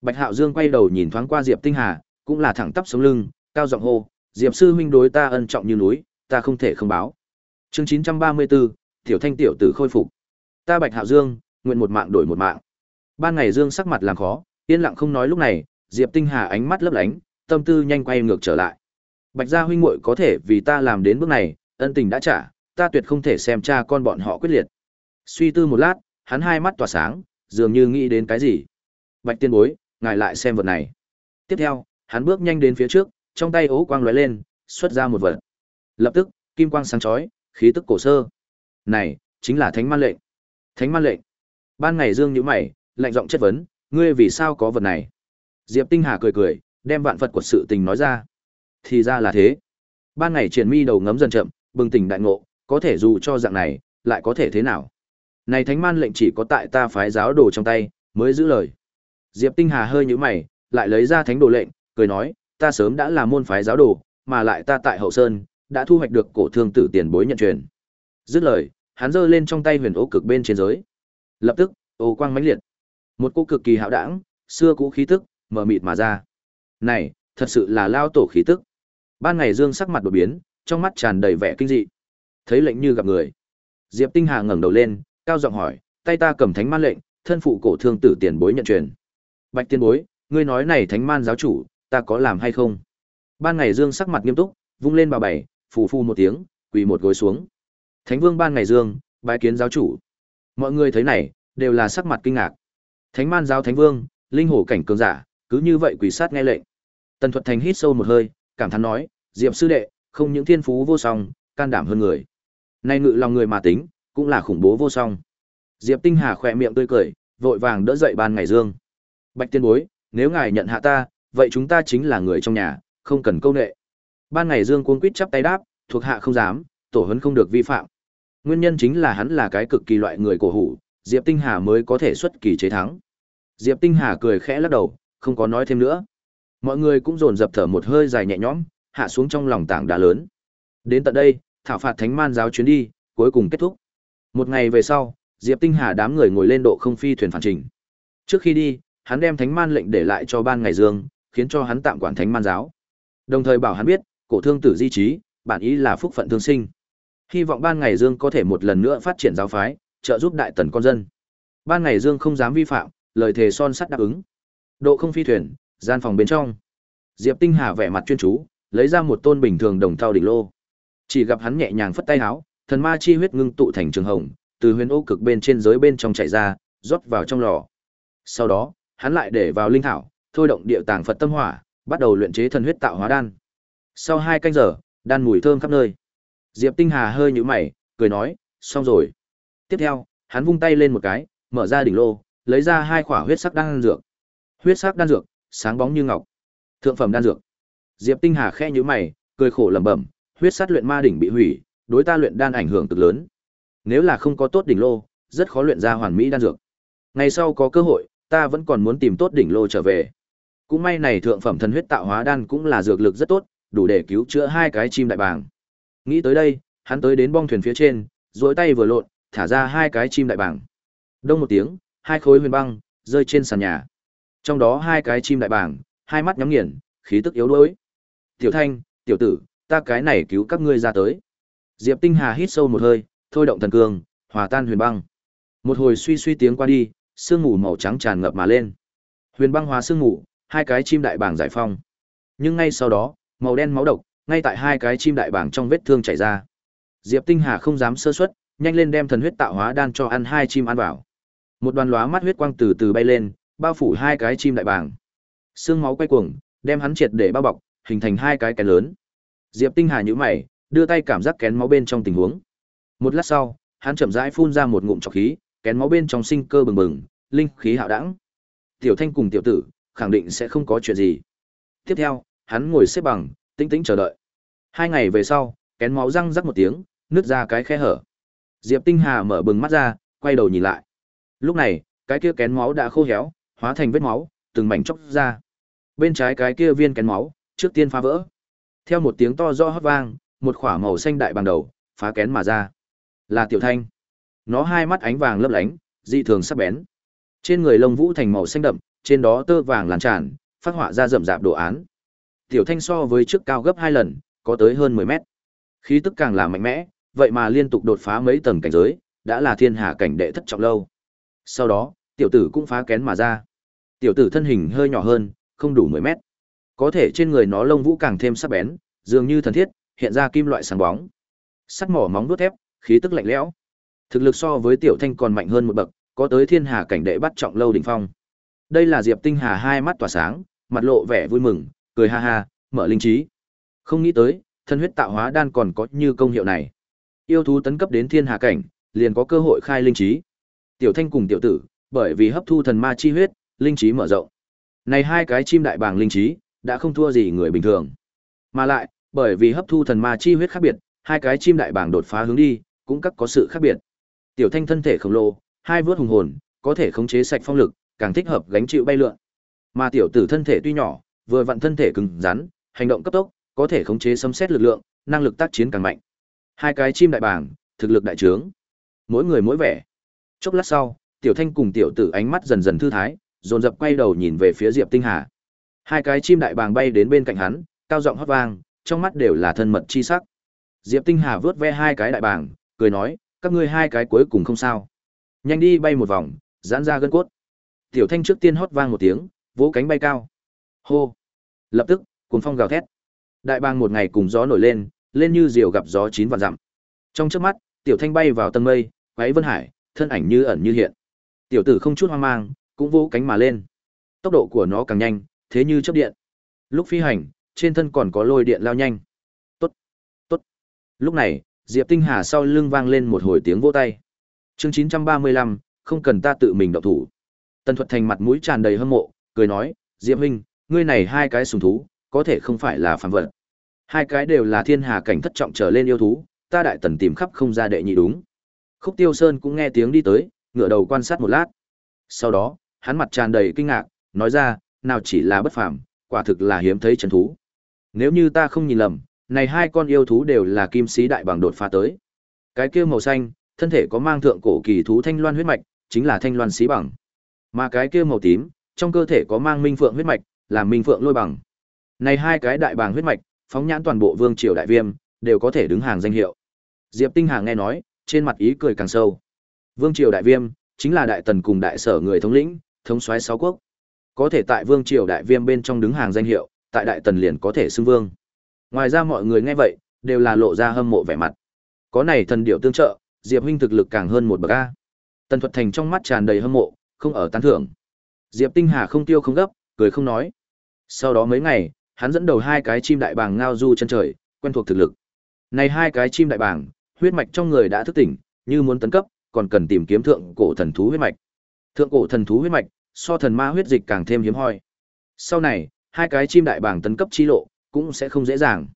Bạch Hạo Dương quay đầu nhìn thoáng qua Diệp Tinh Hà, cũng là thẳng tắp sống lưng, cao giọng hô, "Diệp sư huynh đối ta ân trọng như núi, ta không thể không báo." Chương 934, Tiểu Thanh tiểu tử khôi phục. Ta Bạch Hạo Dương, nguyện một mạng đổi một mạng. Ban ngày Dương sắc mặt làm khó, yên lặng không nói lúc này, Diệp Tinh Hà ánh mắt lấp lánh, tâm tư nhanh quay ngược trở lại. Bạch gia huynh muội có thể vì ta làm đến bước này, ân tình đã trả, ta tuyệt không thể xem cha con bọn họ quyết liệt. Suy tư một lát, hắn hai mắt tỏa sáng, dường như nghĩ đến cái gì. Bạch tiên bối, ngài lại xem vật này. Tiếp theo, hắn bước nhanh đến phía trước, trong tay ố quang lóe lên, xuất ra một vật. Lập tức, kim quang sáng chói, khí tức cổ sơ. Này, chính là Thánh Man lệnh. Thánh Man lệnh. Ban ngày Dương nhíu mày, lạnh giọng chất vấn, ngươi vì sao có vật này? Diệp Tinh Hà cười cười, đem vạn vật của sự tình nói ra. Thì ra là thế. Ban ngày triển mi đầu ngấm dần chậm, bừng tỉnh đại ngộ, có thể dù cho dạng này, lại có thể thế nào? Này thánh man lệnh chỉ có tại ta phái giáo đồ trong tay, mới giữ lời. Diệp Tinh Hà hơi nhíu mày, lại lấy ra thánh đồ lệnh, cười nói, ta sớm đã là môn phái giáo đồ, mà lại ta tại hậu sơn, đã thu hoạch được cổ thương tử tiền bối nhận truyền. Dứt lời, hắn giơ lên trong tay huyền ô cực bên trên giới. Lập tức, ô quang mãnh liệt. Một cô cực kỳ hạo đảng, xưa cũ khí tức, mờ mịt mà ra. Này, thật sự là lao tổ khí tức. Ban ngày Dương sắc mặt đột biến, trong mắt tràn đầy vẻ kinh dị. Thấy lệnh như gặp người. Diệp Tinh Hà ngẩng đầu lên, cao giọng hỏi, tay ta cầm thánh man lệnh, thân phụ cổ thương tử tiền bối nhận truyền. Bạch tiên bối, ngươi nói này thánh man giáo chủ, ta có làm hay không? Ban ngày Dương sắc mặt nghiêm túc, vung lên bà bảy, phù phu một tiếng, quỳ một gối xuống. Thánh vương ban ngày Dương, bái kiến giáo chủ. Mọi người thấy này, đều là sắc mặt kinh ngạc. Thánh man giáo thánh vương, linh hổ cảnh cường giả, cứ như vậy quỷ sát nghe lệnh. Tần Thuật Thành hít sâu một hơi, cảm thán nói, Diệp sư đệ, không những thiên phú vô song, can đảm hơn người. Nay ngự lòng người mà tính, cũng là khủng bố vô song. Diệp Tinh Hà khỏe miệng tươi cười, vội vàng đỡ dậy ban ngày dương. Bạch tiên bối, nếu ngài nhận hạ ta, vậy chúng ta chính là người trong nhà, không cần câu nệ. Ban ngày dương cuống quýt chắp tay đáp, thuộc hạ không dám, tổ huấn không được vi phạm. Nguyên nhân chính là hắn là cái cực kỳ loại người cổ hủ, Diệp Tinh Hà mới có thể xuất kỳ chế thắng. Diệp Tinh Hà cười khẽ lắc đầu, không có nói thêm nữa. Mọi người cũng dồn dập thở một hơi dài nhẹ nhõm, hạ xuống trong lòng tảng đá lớn. Đến tận đây, thảo phạt thánh man giáo chuyến đi, cuối cùng kết thúc. Một ngày về sau, Diệp Tinh Hà đám người ngồi lên độ không phi thuyền phản trình. Trước khi đi, hắn đem thánh man lệnh để lại cho ban ngày dương, khiến cho hắn tạm quản thánh man giáo. Đồng thời bảo hắn biết, cổ thương tử di trí, bản ý là phúc phận thương sinh. Hy vọng ban ngày dương có thể một lần nữa phát triển giáo phái, trợ giúp đại tần con dân. Ban ngày dương không dám vi phạm, lời thề son sắt đáp ứng. Độ không phi thuyền, gian phòng bên trong. Diệp Tinh Hà vẻ mặt chuyên chú, lấy ra một tôn bình thường đồng thau đỉnh lô. Chỉ gặp hắn nhẹ nhàng phất tay áo, thần ma chi huyết ngưng tụ thành trường hồng, từ huyền ô cực bên trên giới bên trong chảy ra, rót vào trong lò. Sau đó, hắn lại để vào linh thảo, thôi động địa tàng Phật tâm hỏa, bắt đầu luyện chế thần huyết tạo hóa đan. Sau hai canh giờ, đan mùi thơm khắp nơi. Diệp Tinh Hà hơi nhíu mày, cười nói, xong rồi. Tiếp theo, hắn vung tay lên một cái, mở ra đỉnh lô, lấy ra hai quả huyết sắc đan dược. Huyết sắc đan dược, sáng bóng như ngọc. Thượng phẩm đan dược. Diệp Tinh Hà khẽ nhíu mày, cười khổ lẩm bẩm, huyết sát luyện ma đỉnh bị hủy, đối ta luyện đan ảnh hưởng cực lớn. Nếu là không có tốt đỉnh lô, rất khó luyện ra hoàn mỹ đan dược. Ngày sau có cơ hội, ta vẫn còn muốn tìm tốt đỉnh lô trở về. Cũng may này thượng phẩm thần huyết tạo hóa đan cũng là dược lực rất tốt, đủ để cứu chữa hai cái chim đại bàng. Nghĩ tới đây, hắn tới đến bong thuyền phía trên, duỗi tay vừa lộn, thả ra hai cái chim đại bàng. Đông một tiếng, hai khối huyền băng rơi trên sàn nhà. Trong đó hai cái chim đại bàng, hai mắt nhắm nghiền, khí tức yếu đuối. "Tiểu Thanh, tiểu tử, ta cái này cứu các ngươi ra tới." Diệp Tinh Hà hít sâu một hơi, thôi động thần cương, hòa tan huyền băng. Một hồi suy suy tiếng qua đi, sương mù màu trắng tràn ngập mà lên. Huyền băng hóa sương mù, hai cái chim đại bàng giải phong. Nhưng ngay sau đó, màu đen máu độc, ngay tại hai cái chim đại bàng trong vết thương chảy ra. Diệp Tinh Hà không dám sơ suất, nhanh lên đem thần huyết tạo hóa đan cho ăn hai chim ăn vào. Một đoàn lóa mắt huyết quang từ từ bay lên, bao phủ hai cái chim đại bàng. Xương máu quay cuồng, đem hắn triệt để bao bọc, hình thành hai cái kén lớn. Diệp Tinh Hà nhíu mày, đưa tay cảm giác kén máu bên trong tình huống. Một lát sau, hắn chậm rãi phun ra một ngụm trọc khí, kén máu bên trong sinh cơ bừng bừng, linh khí hạo đẳng. Tiểu Thanh cùng tiểu tử, khẳng định sẽ không có chuyện gì. Tiếp theo, hắn ngồi xếp bằng, tĩnh tĩnh chờ đợi. Hai ngày về sau, kén máu răng rắc một tiếng, nứt ra cái khe hở. Diệp Tinh Hà mở bừng mắt ra, quay đầu nhìn lại. Lúc này, cái kia kén máu đã khô héo, hóa thành vết máu, từng mảnh chóc ra. Bên trái cái kia viên kén máu, trước tiên phá vỡ. Theo một tiếng to rõ hót vang, một khỏa màu xanh đại bằng đầu, phá kén mà ra. Là Tiểu Thanh. Nó hai mắt ánh vàng lấp lánh, dị thường sắc bén. Trên người lông vũ thành màu xanh đậm, trên đó tơ vàng lan tràn, phát họa ra rậm rạp đồ án. Tiểu Thanh so với trước cao gấp hai lần, có tới hơn 10 mét. Khí tức càng là mạnh mẽ, vậy mà liên tục đột phá mấy tầng cảnh giới, đã là thiên hạ cảnh đệ thất trọng lâu. Sau đó, tiểu tử cũng phá kén mà ra. Tiểu tử thân hình hơi nhỏ hơn, không đủ 10 mét. Có thể trên người nó lông vũ càng thêm sắc bén, dường như thần thiết, hiện ra kim loại sáng bóng. Sắc mỏ móng đốt thép, khí tức lạnh lẽo. Thực lực so với tiểu thanh còn mạnh hơn một bậc, có tới thiên hà cảnh đệ bắt trọng lâu đỉnh phong. Đây là Diệp Tinh Hà hai mắt tỏa sáng, mặt lộ vẻ vui mừng, cười ha ha, mở linh trí. Không nghĩ tới, thân huyết tạo hóa đan còn có như công hiệu này. Yêu thú tấn cấp đến thiên hà cảnh, liền có cơ hội khai linh trí. Tiểu Thanh cùng tiểu tử, bởi vì hấp thu thần ma chi huyết, linh trí mở rộng. Này hai cái chim đại bàng linh trí, đã không thua gì người bình thường. Mà lại, bởi vì hấp thu thần ma chi huyết khác biệt, hai cái chim đại bàng đột phá hướng đi, cũng các có sự khác biệt. Tiểu Thanh thân thể khổng lồ, hai vướt hùng hồn, có thể khống chế sạch phong lực, càng thích hợp gánh chịu bay lượn. Mà tiểu tử thân thể tuy nhỏ, vừa vặn thân thể cứng rắn, hành động cấp tốc, có thể khống chế sấm xét lực lượng, năng lực tác chiến càng mạnh. Hai cái chim đại bàng, thực lực đại trướng. Mỗi người mỗi vẻ. Chốc lát sau, Tiểu Thanh cùng tiểu tử ánh mắt dần dần thư thái, dồn dập quay đầu nhìn về phía Diệp Tinh Hà. Hai cái chim đại bàng bay đến bên cạnh hắn, cao giọng hót vang, trong mắt đều là thân mật chi sắc. Diệp Tinh Hà vớt ve hai cái đại bàng, cười nói, các ngươi hai cái cuối cùng không sao. Nhanh đi bay một vòng, giãn ra gân cốt. Tiểu Thanh trước tiên hót vang một tiếng, vỗ cánh bay cao. Hô! Lập tức, cuồng phong gào thét. Đại bàng một ngày cùng gió nổi lên, lên như diều gặp gió chín vạn dặm. Trong chớp mắt, Tiểu Thanh bay vào tầng mây, quấy vân hải, thân ảnh như ẩn như hiện. Tiểu tử không chút hoang mang, cũng vỗ cánh mà lên. Tốc độ của nó càng nhanh, thế như chớp điện. Lúc phi hành, trên thân còn có lôi điện lao nhanh. Tốt, tốt. Lúc này, Diệp Tinh Hà sau lưng vang lên một hồi tiếng vỗ tay. Chương 935, không cần ta tự mình động thủ. Tần Thuật Thành mặt mũi tràn đầy hâm mộ, cười nói, Diệp huynh, ngươi này hai cái sùng thú, có thể không phải là phàm vật. Hai cái đều là thiên hà cảnh thất trọng trở lên yêu thú, ta đại tần tìm khắp không ra đệ nhị đúng. Khúc Tiêu Sơn cũng nghe tiếng đi tới, ngửa đầu quan sát một lát. Sau đó, hắn mặt tràn đầy kinh ngạc, nói ra, nào chỉ là bất phàm, quả thực là hiếm thấy chân thú. Nếu như ta không nhìn lầm, này hai con yêu thú đều là kim sĩ đại bằng đột phá tới. Cái kia màu xanh, thân thể có mang thượng cổ kỳ thú thanh loan huyết mạch, chính là thanh loan sĩ bằng. Mà cái kia màu tím, trong cơ thể có mang minh phượng huyết mạch, là minh phượng lôi bằng. Này hai cái đại bàng huyết mạch, phóng nhãn toàn bộ vương triều đại viêm, đều có thể đứng hàng danh hiệu. Diệp Tinh Hà nghe nói, trên mặt ý cười càng sâu. Vương triều đại viêm chính là đại tần cùng đại sở người thống lĩnh, thống soái sáu quốc. Có thể tại vương triều đại viêm bên trong đứng hàng danh hiệu, tại đại tần liền có thể xưng vương. Ngoài ra mọi người nghe vậy, đều là lộ ra hâm mộ vẻ mặt. Có này thần điệu tương trợ, Diệp huynh thực lực càng hơn một bậc a. Tần Thuật Thành trong mắt tràn đầy hâm mộ, không ở tán thưởng. Diệp Tinh Hà không tiêu không gấp, cười không nói. Sau đó mấy ngày, hắn dẫn đầu hai cái chim đại bàng ngao du chân trời, quen thuộc thực lực. Này hai cái chim đại bàng, huyết mạch trong người đã thức tỉnh, như muốn tấn cấp, còn cần tìm kiếm thượng cổ thần thú huyết mạch. Thượng cổ thần thú huyết mạch, so thần ma huyết dịch càng thêm hiếm hoi. Sau này, hai cái chim đại bảng tấn cấp chi lộ cũng sẽ không dễ dàng.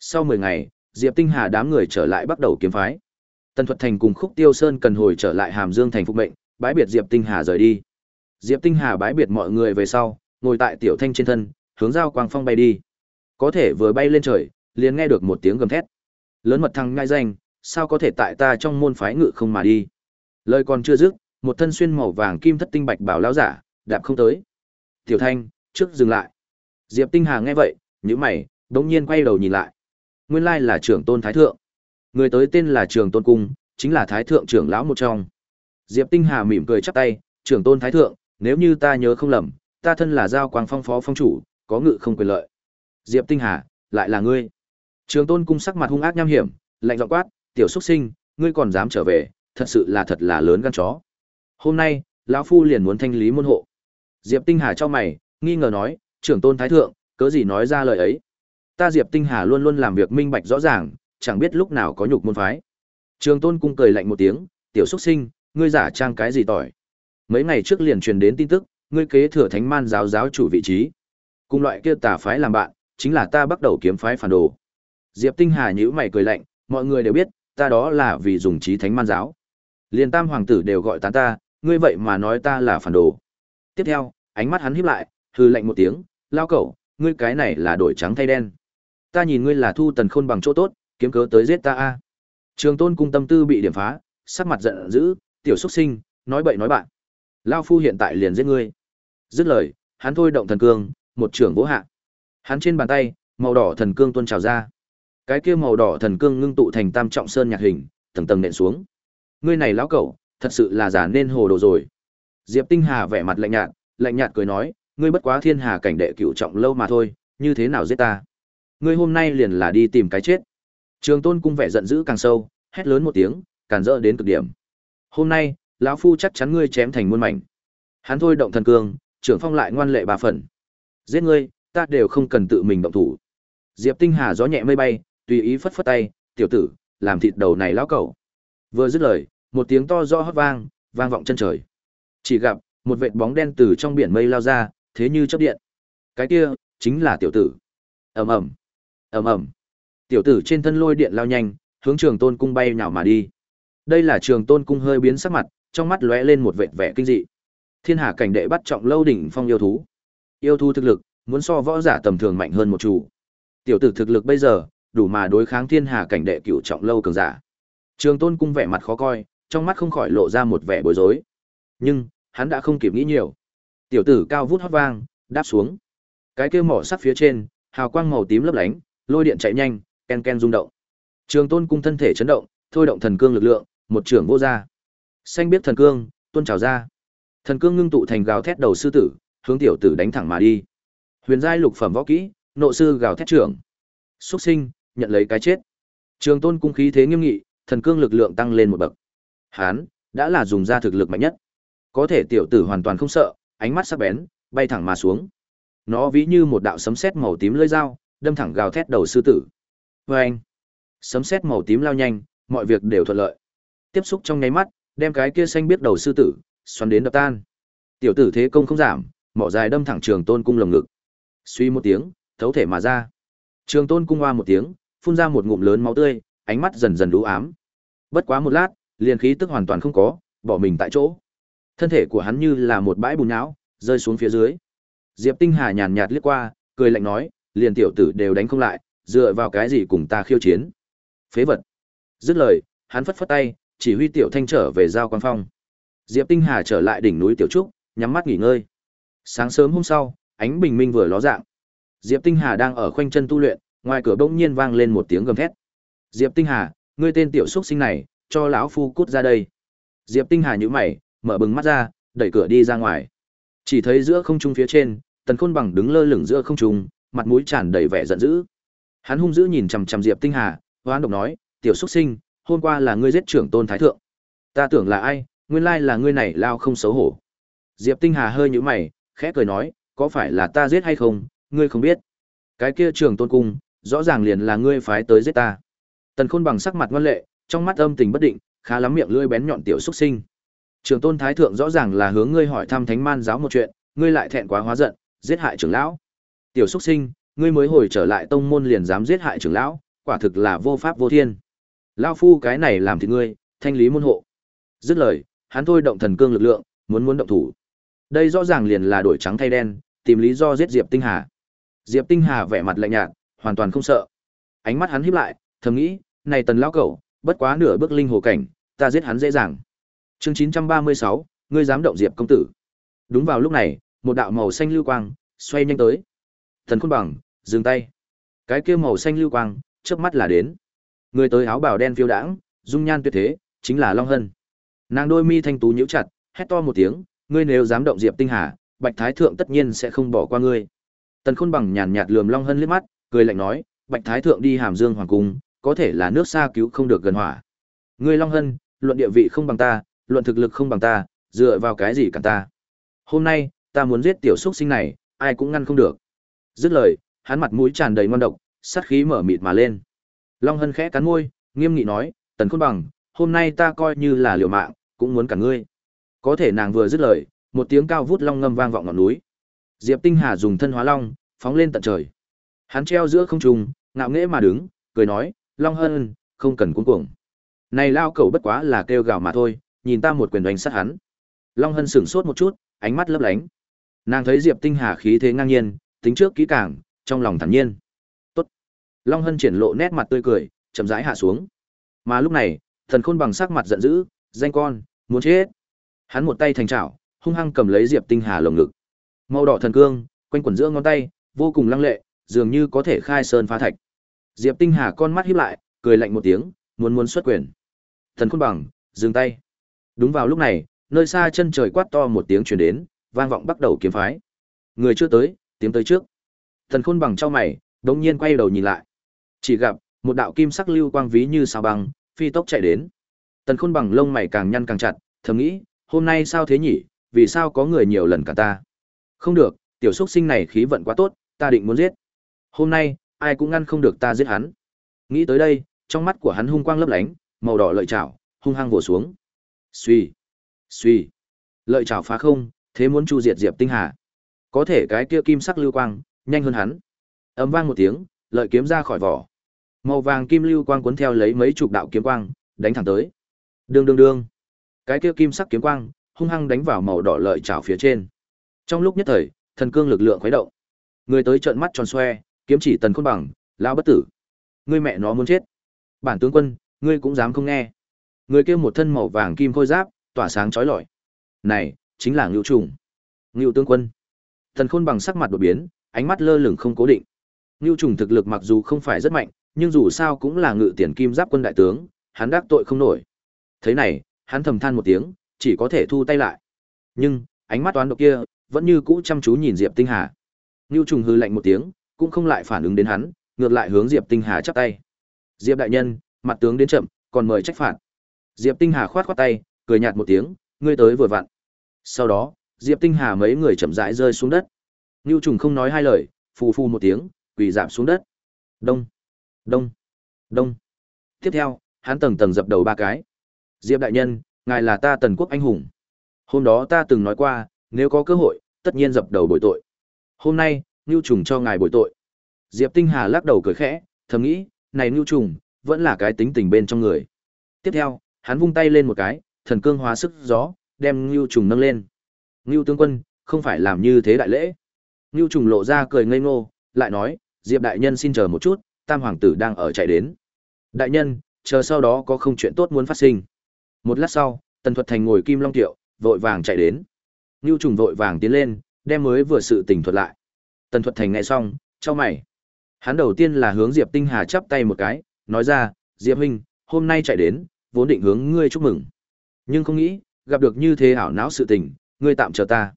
Sau 10 ngày, Diệp Tinh Hà đám người trở lại bắt đầu kiếm phái. Tần Thuật Thành cùng Khúc Tiêu Sơn cần hồi trở lại Hàm Dương thành phục mệnh, bái biệt Diệp Tinh Hà rời đi. Diệp Tinh Hà bái biệt mọi người về sau, ngồi tại tiểu thanh trên thân, hướng giao quang phong bay đi. Có thể vừa bay lên trời, liền nghe được một tiếng gầm thét. Lớn mật thằng ngai danh, sao có thể tại ta trong môn phái ngự không mà đi? Lời còn chưa dứt, một thân xuyên màu vàng kim thất tinh bạch bảo lão giả, đạp không tới. Tiểu Thanh, trước dừng lại. Diệp Tinh Hà nghe vậy, nhíu mày, đống nhiên quay đầu nhìn lại. Nguyên lai là trưởng tôn thái thượng. Người tới tên là Trường Tôn Cung, chính là thái thượng trưởng lão một trong. Diệp Tinh Hà mỉm cười chắp tay, "Trưởng tôn thái thượng, nếu như ta nhớ không lầm, ta thân là giao quang phong phó phong chủ, có ngự không quyền lợi." Diệp Tinh Hà, lại là ngươi. Trường Tôn Cung sắc mặt hung ác nham hiểm, lạnh giọng quát, "Tiểu xuất sinh, ngươi còn dám trở về, thật sự là thật là lớn gan chó." Hôm nay, lão phu liền muốn thanh lý môn hộ. Diệp Tinh Hà cho mày, nghi ngờ nói, "Trưởng tôn thái thượng, cớ gì nói ra lời ấy?" Ta Diệp Tinh Hà luôn luôn làm việc minh bạch rõ ràng, chẳng biết lúc nào có nhục môn phái. Trường Tôn cung cười lạnh một tiếng, "Tiểu xuất sinh, ngươi giả trang cái gì tỏi?" Mấy ngày trước liền truyền đến tin tức, ngươi kế thừa Thánh Man giáo giáo chủ vị trí. Cùng loại kia tà phái làm bạn, chính là ta bắt đầu kiếm phái phản đồ. Diệp Tinh Hà nhíu mày cười lạnh, mọi người đều biết, ta đó là vì dùng trí Thánh Man giáo. liền Tam hoàng tử đều gọi tán ta, ngươi vậy mà nói ta là phản đồ. Tiếp theo, ánh mắt hắn híp lại, hừ lạnh một tiếng, lao cẩu, ngươi cái này là đổi trắng thay đen. Ta nhìn ngươi là thu tần khôn bằng chỗ tốt, kiếm cớ tới giết ta a. Trường Tôn cung tâm tư bị điểm phá, sắc mặt giận dữ, tiểu xuất sinh, nói bậy nói bạn. Lao phu hiện tại liền giết ngươi. Dứt lời, hắn thôi động thần cương, một trưởng vỗ hạ. Hắn trên bàn tay, màu đỏ thần cương tuôn trào ra. Cái kia màu đỏ thần cương ngưng tụ thành tam trọng sơn nhạc hình, tầng tầng nện xuống. Ngươi này lão cẩu, thật sự là giả nên hồ đồ rồi. Diệp Tinh Hà vẻ mặt lạnh nhạt, lạnh nhạt cười nói, ngươi bất quá thiên hà cảnh đệ cựu trọng lâu mà thôi, như thế nào giết ta? Ngươi hôm nay liền là đi tìm cái chết. Trường Tôn cung vẻ giận dữ càng sâu, hét lớn một tiếng, càn rỡ đến cực điểm. Hôm nay, lão phu chắc chắn ngươi chém thành muôn mảnh. Hắn thôi động thần cương, trưởng phong lại ngoan lệ ba phần. Giết ngươi, ta đều không cần tự mình động thủ. Diệp Tinh Hà gió nhẹ mây bay, tùy ý phất phất tay, tiểu tử, làm thịt đầu này lão cẩu. Vừa dứt lời, một tiếng to rõ hót vang, vang vọng chân trời. Chỉ gặp một vệt bóng đen từ trong biển mây lao ra, thế như chớp điện. Cái kia chính là tiểu tử. Ầm ầm, ầm ầm. Tiểu tử trên thân lôi điện lao nhanh, hướng Trường Tôn cung bay nhào mà đi. Đây là Trường Tôn cung hơi biến sắc mặt, trong mắt lóe lên một vệt vẻ kinh dị. Thiên Hà cảnh đệ bắt trọng lâu đỉnh phong yêu thú. Yêu thú thực lực, muốn so võ giả tầm thường mạnh hơn một chủ. Tiểu tử thực lực bây giờ, đủ mà đối kháng Thiên Hà cảnh đệ cựu trọng lâu cường giả. Trường Tôn cung vẻ mặt khó coi, trong mắt không khỏi lộ ra một vẻ bối rối. Nhưng, hắn đã không kịp nghĩ nhiều. Tiểu tử cao vút hót vang, đáp xuống. Cái kia mỏ sắt phía trên, hào quang màu tím lấp lánh, lôi điện chạy nhanh, ken ken rung động. Trường Tôn cung thân thể chấn động, thôi động thần cương lực lượng, một trưởng vô ra. Xanh biết thần cương, tuôn trào ra. Thần cương ngưng tụ thành gào thét đầu sư tử, hướng tiểu tử đánh thẳng mà đi. Huyền giai lục phẩm võ kỹ, nộ sư gào thét trưởng. Xuất sinh, nhận lấy cái chết. Trường Tôn cung khí thế nghiêm nghị, thần cương lực lượng tăng lên một bậc. Hán, đã là dùng ra thực lực mạnh nhất. Có thể tiểu tử hoàn toàn không sợ, ánh mắt sắc bén, bay thẳng mà xuống. Nó ví như một đạo sấm sét màu tím lưỡi dao, đâm thẳng gào thét đầu sư tử. Và anh, sấm sét màu tím lao nhanh, mọi việc đều thuận lợi. Tiếp xúc trong nháy mắt, đem cái kia xanh biết đầu sư tử xoắn đến đập tan. Tiểu tử thế công không giảm, mỏ dài đâm thẳng Trường Tôn cung lồng ngực. Suy một tiếng, thấu thể mà ra. Trường Tôn cung hoa một tiếng, phun ra một ngụm lớn máu tươi, ánh mắt dần dần u ám. Bất quá một lát, liền khí tức hoàn toàn không có, bỏ mình tại chỗ. Thân thể của hắn như là một bãi bùn nhão, rơi xuống phía dưới. Diệp Tinh Hà nhàn nhạt liếc qua, cười lạnh nói, liền tiểu tử đều đánh không lại, dựa vào cái gì cùng ta khiêu chiến? Phế vật. Dứt lời, hắn phất phất tay, chỉ huy tiểu thanh trở về giao quan phong. Diệp Tinh Hà trở lại đỉnh núi tiểu trúc, nhắm mắt nghỉ ngơi. Sáng sớm hôm sau, ánh bình minh vừa ló dạng. Diệp Tinh Hà đang ở khoanh chân tu luyện, ngoài cửa bỗng nhiên vang lên một tiếng gầm thét. Diệp Tinh Hà, ngươi tên tiểu xuất sinh này, cho lão phu cút ra đây. Diệp Tinh Hà nhíu mày, mở bừng mắt ra, đẩy cửa đi ra ngoài. Chỉ thấy giữa không trung phía trên, Tần Khôn Bằng đứng lơ lửng giữa không trung, mặt mũi tràn đầy vẻ giận dữ. Hắn hung dữ nhìn chằm chằm Diệp Tinh Hà, hoán độc nói, tiểu xuất sinh, hôm qua là ngươi giết trưởng tôn thái thượng. Ta tưởng là ai, nguyên lai là ngươi này lao không xấu hổ. Diệp Tinh Hà hơi nhíu mày, khẽ cười nói, có phải là ta giết hay không, ngươi không biết. Cái kia trưởng tôn cung, rõ ràng liền là ngươi phái tới giết ta. Tần Khôn bằng sắc mặt ngoan lệ, trong mắt âm tình bất định, khá lắm miệng lưỡi bén nhọn tiểu xuất sinh. Trường tôn thái thượng rõ ràng là hướng ngươi hỏi thăm thánh man giáo một chuyện, ngươi lại thẹn quá hóa giận, giết hại trưởng lão. Tiểu xuất sinh, ngươi mới hồi trở lại tông môn liền dám giết hại trưởng lão, quả thực là vô pháp vô thiên. Lão phu cái này làm thì ngươi, thanh lý môn hộ. Dứt lời, hắn thôi động thần cương lực lượng, muốn muốn động thủ. Đây rõ ràng liền là đổi trắng thay đen, tìm lý do giết Diệp Tinh Hà. Diệp Tinh Hà vẻ mặt lạnh nhạt, hoàn toàn không sợ. Ánh mắt hắn híp lại, thầm nghĩ, này tần lão cẩu, bất quá nửa bước linh hồ cảnh, ta giết hắn dễ dàng. Chương 936, ngươi dám động Diệp công tử. Đúng vào lúc này, một đạo màu xanh lưu quang xoay nhanh tới. Thần Khôn Bằng, dừng tay. Cái kia màu xanh lưu quang, chớp mắt là đến. Người tới áo bào đen phiêu đãng, dung nhan tuyệt thế, chính là Long Hân. Nàng đôi mi thanh tú nhíu chặt, hét to một tiếng, ngươi nếu dám động Diệp Tinh Hà, Bạch Thái thượng tất nhiên sẽ không bỏ qua ngươi. Tần Khôn Bằng nhàn nhạt lườm Long Hân liếc mắt, cười lạnh nói, Bạch Thái thượng đi Hàm Dương hoàng cung, có thể là nước xa cứu không được gần hỏa. Ngươi Long Hân, luận địa vị không bằng ta, luận thực lực không bằng ta, dựa vào cái gì cả ta? Hôm nay, ta muốn giết tiểu xuất sinh này, ai cũng ngăn không được. Dứt lời, hắn mặt mũi tràn đầy ngon độc, sát khí mở mịt mà lên. Long Hân khẽ cắn môi, nghiêm nghị nói, "Tần Khôn Bằng, hôm nay ta coi như là liều mạng, cũng muốn cả ngươi." Có thể nàng vừa dứt lời, một tiếng cao vút long ngâm vang vọng ngọn núi. Diệp Tinh Hà dùng thân hóa long, phóng lên tận trời. Hắn treo giữa không trung, ngạo nghễ mà đứng, cười nói, "Long Hân, không cần cuống cuồng. Này lao cẩu bất quá là kêu gào mà thôi, nhìn ta một quyền đánh sát hắn." Long Hân sững sốt một chút, ánh mắt lấp lánh. Nàng thấy Diệp Tinh Hà khí thế ngang nhiên, tính trước kỹ càng, trong lòng thản nhiên. Tốt. Long Hân triển lộ nét mặt tươi cười, chậm rãi hạ xuống. Mà lúc này, Thần Khôn bằng sắc mặt giận dữ, danh con, muốn chết. Hắn một tay thành chảo, hung hăng cầm lấy Diệp Tinh Hà lồng ngực. Màu đỏ thần cương, quanh quẩn giữa ngón tay, vô cùng lăng lệ, dường như có thể khai sơn phá thạch. Diệp Tinh Hà con mắt híp lại, cười lạnh một tiếng, muốn muốn xuất quyền. Thần Khôn bằng, dừng tay. Đúng vào lúc này, nơi xa chân trời quát to một tiếng truyền đến, vang vọng bắt đầu kiếm phái. Người chưa tới, tiến tới trước. Thần Khôn bằng trao mày, đột nhiên quay đầu nhìn lại. Chỉ gặp một đạo kim sắc lưu quang ví như sao băng, phi tốc chạy đến. Tần Khôn bằng lông mày càng nhăn càng chặt, thầm nghĩ, hôm nay sao thế nhỉ, vì sao có người nhiều lần cả ta? Không được, tiểu xuất sinh này khí vận quá tốt, ta định muốn giết. Hôm nay, ai cũng ngăn không được ta giết hắn. Nghĩ tới đây, trong mắt của hắn hung quang lấp lánh, màu đỏ lợi chảo, hung hăng vồ xuống. Suy, suy, lợi chảo phá không, thế muốn chu diệt Diệp Tinh Hà. Có thể cái kia kim sắc lưu quang, nhanh hơn hắn. Ầm vang một tiếng, lợi kiếm ra khỏi vỏ. Màu vàng kim lưu quang cuốn theo lấy mấy chục đạo kiếm quang, đánh thẳng tới. Đương đương đương. Cái kia kim sắc kiếm quang, hung hăng đánh vào màu đỏ lợi chảo phía trên. Trong lúc nhất thời, thần cương lực lượng khuấy động. Người tới trợn mắt tròn xoe, kiếm chỉ tần khôn bằng, lão bất tử. Ngươi mẹ nó muốn chết. Bản tướng quân, ngươi cũng dám không nghe. Người kia một thân màu vàng kim khôi giáp, tỏa sáng chói lọi. Này, chính là Ngưu Trùng. Ngưu tướng quân. thần Khôn bằng sắc mặt đột biến, ánh mắt lơ lửng không cố định. Ngưu Trùng thực lực mặc dù không phải rất mạnh, nhưng dù sao cũng là ngự tiền kim giáp quân đại tướng, hắn đắc tội không nổi. Thế này, hắn thầm than một tiếng, chỉ có thể thu tay lại. Nhưng, ánh mắt toán độc kia, vẫn như cũ chăm chú nhìn Diệp Tinh Hà. Ngưu Trùng hư lạnh một tiếng, cũng không lại phản ứng đến hắn, ngược lại hướng Diệp Tinh Hà chắp tay. Diệp đại nhân, mặt tướng đến chậm, còn mời trách phạt. Diệp Tinh Hà khoát khoát tay, cười nhạt một tiếng, ngươi tới vừa vặn. Sau đó, Diệp Tinh Hà mấy người chậm rãi rơi xuống đất. Nưu Trùng không nói hai lời, phù phù một tiếng, quỳ giảm xuống đất. Đông, đông, đông. Tiếp theo, hắn tầng tầng dập đầu ba cái. Diệp đại nhân, ngài là ta tần quốc anh hùng. Hôm đó ta từng nói qua, nếu có cơ hội, tất nhiên dập đầu bội tội. Hôm nay, Nưu Trùng cho ngài bồi tội. Diệp Tinh Hà lắc đầu cười khẽ, thầm nghĩ, này Nưu Trùng, vẫn là cái tính tình bên trong người. Tiếp theo, hắn vung tay lên một cái, thần cương hóa sức gió, đem Nưu Trùng nâng lên. Ngưu tướng quân, không phải làm như thế đại lễ. Ngưu trùng lộ ra cười ngây ngô, lại nói, Diệp đại nhân xin chờ một chút, tam hoàng tử đang ở chạy đến. Đại nhân, chờ sau đó có không chuyện tốt muốn phát sinh. Một lát sau, Tần Thuật Thành ngồi kim long tiệu, vội vàng chạy đến. Ngưu trùng vội vàng tiến lên, đem mới vừa sự tình thuật lại. Tần Thuật Thành nghe xong, cho mày. Hắn đầu tiên là hướng Diệp Tinh Hà chắp tay một cái, nói ra, Diệp huynh, hôm nay chạy đến, vốn định hướng ngươi chúc mừng. Nhưng không nghĩ, gặp được như thế ảo não sự tình, ngươi tạm chờ ta.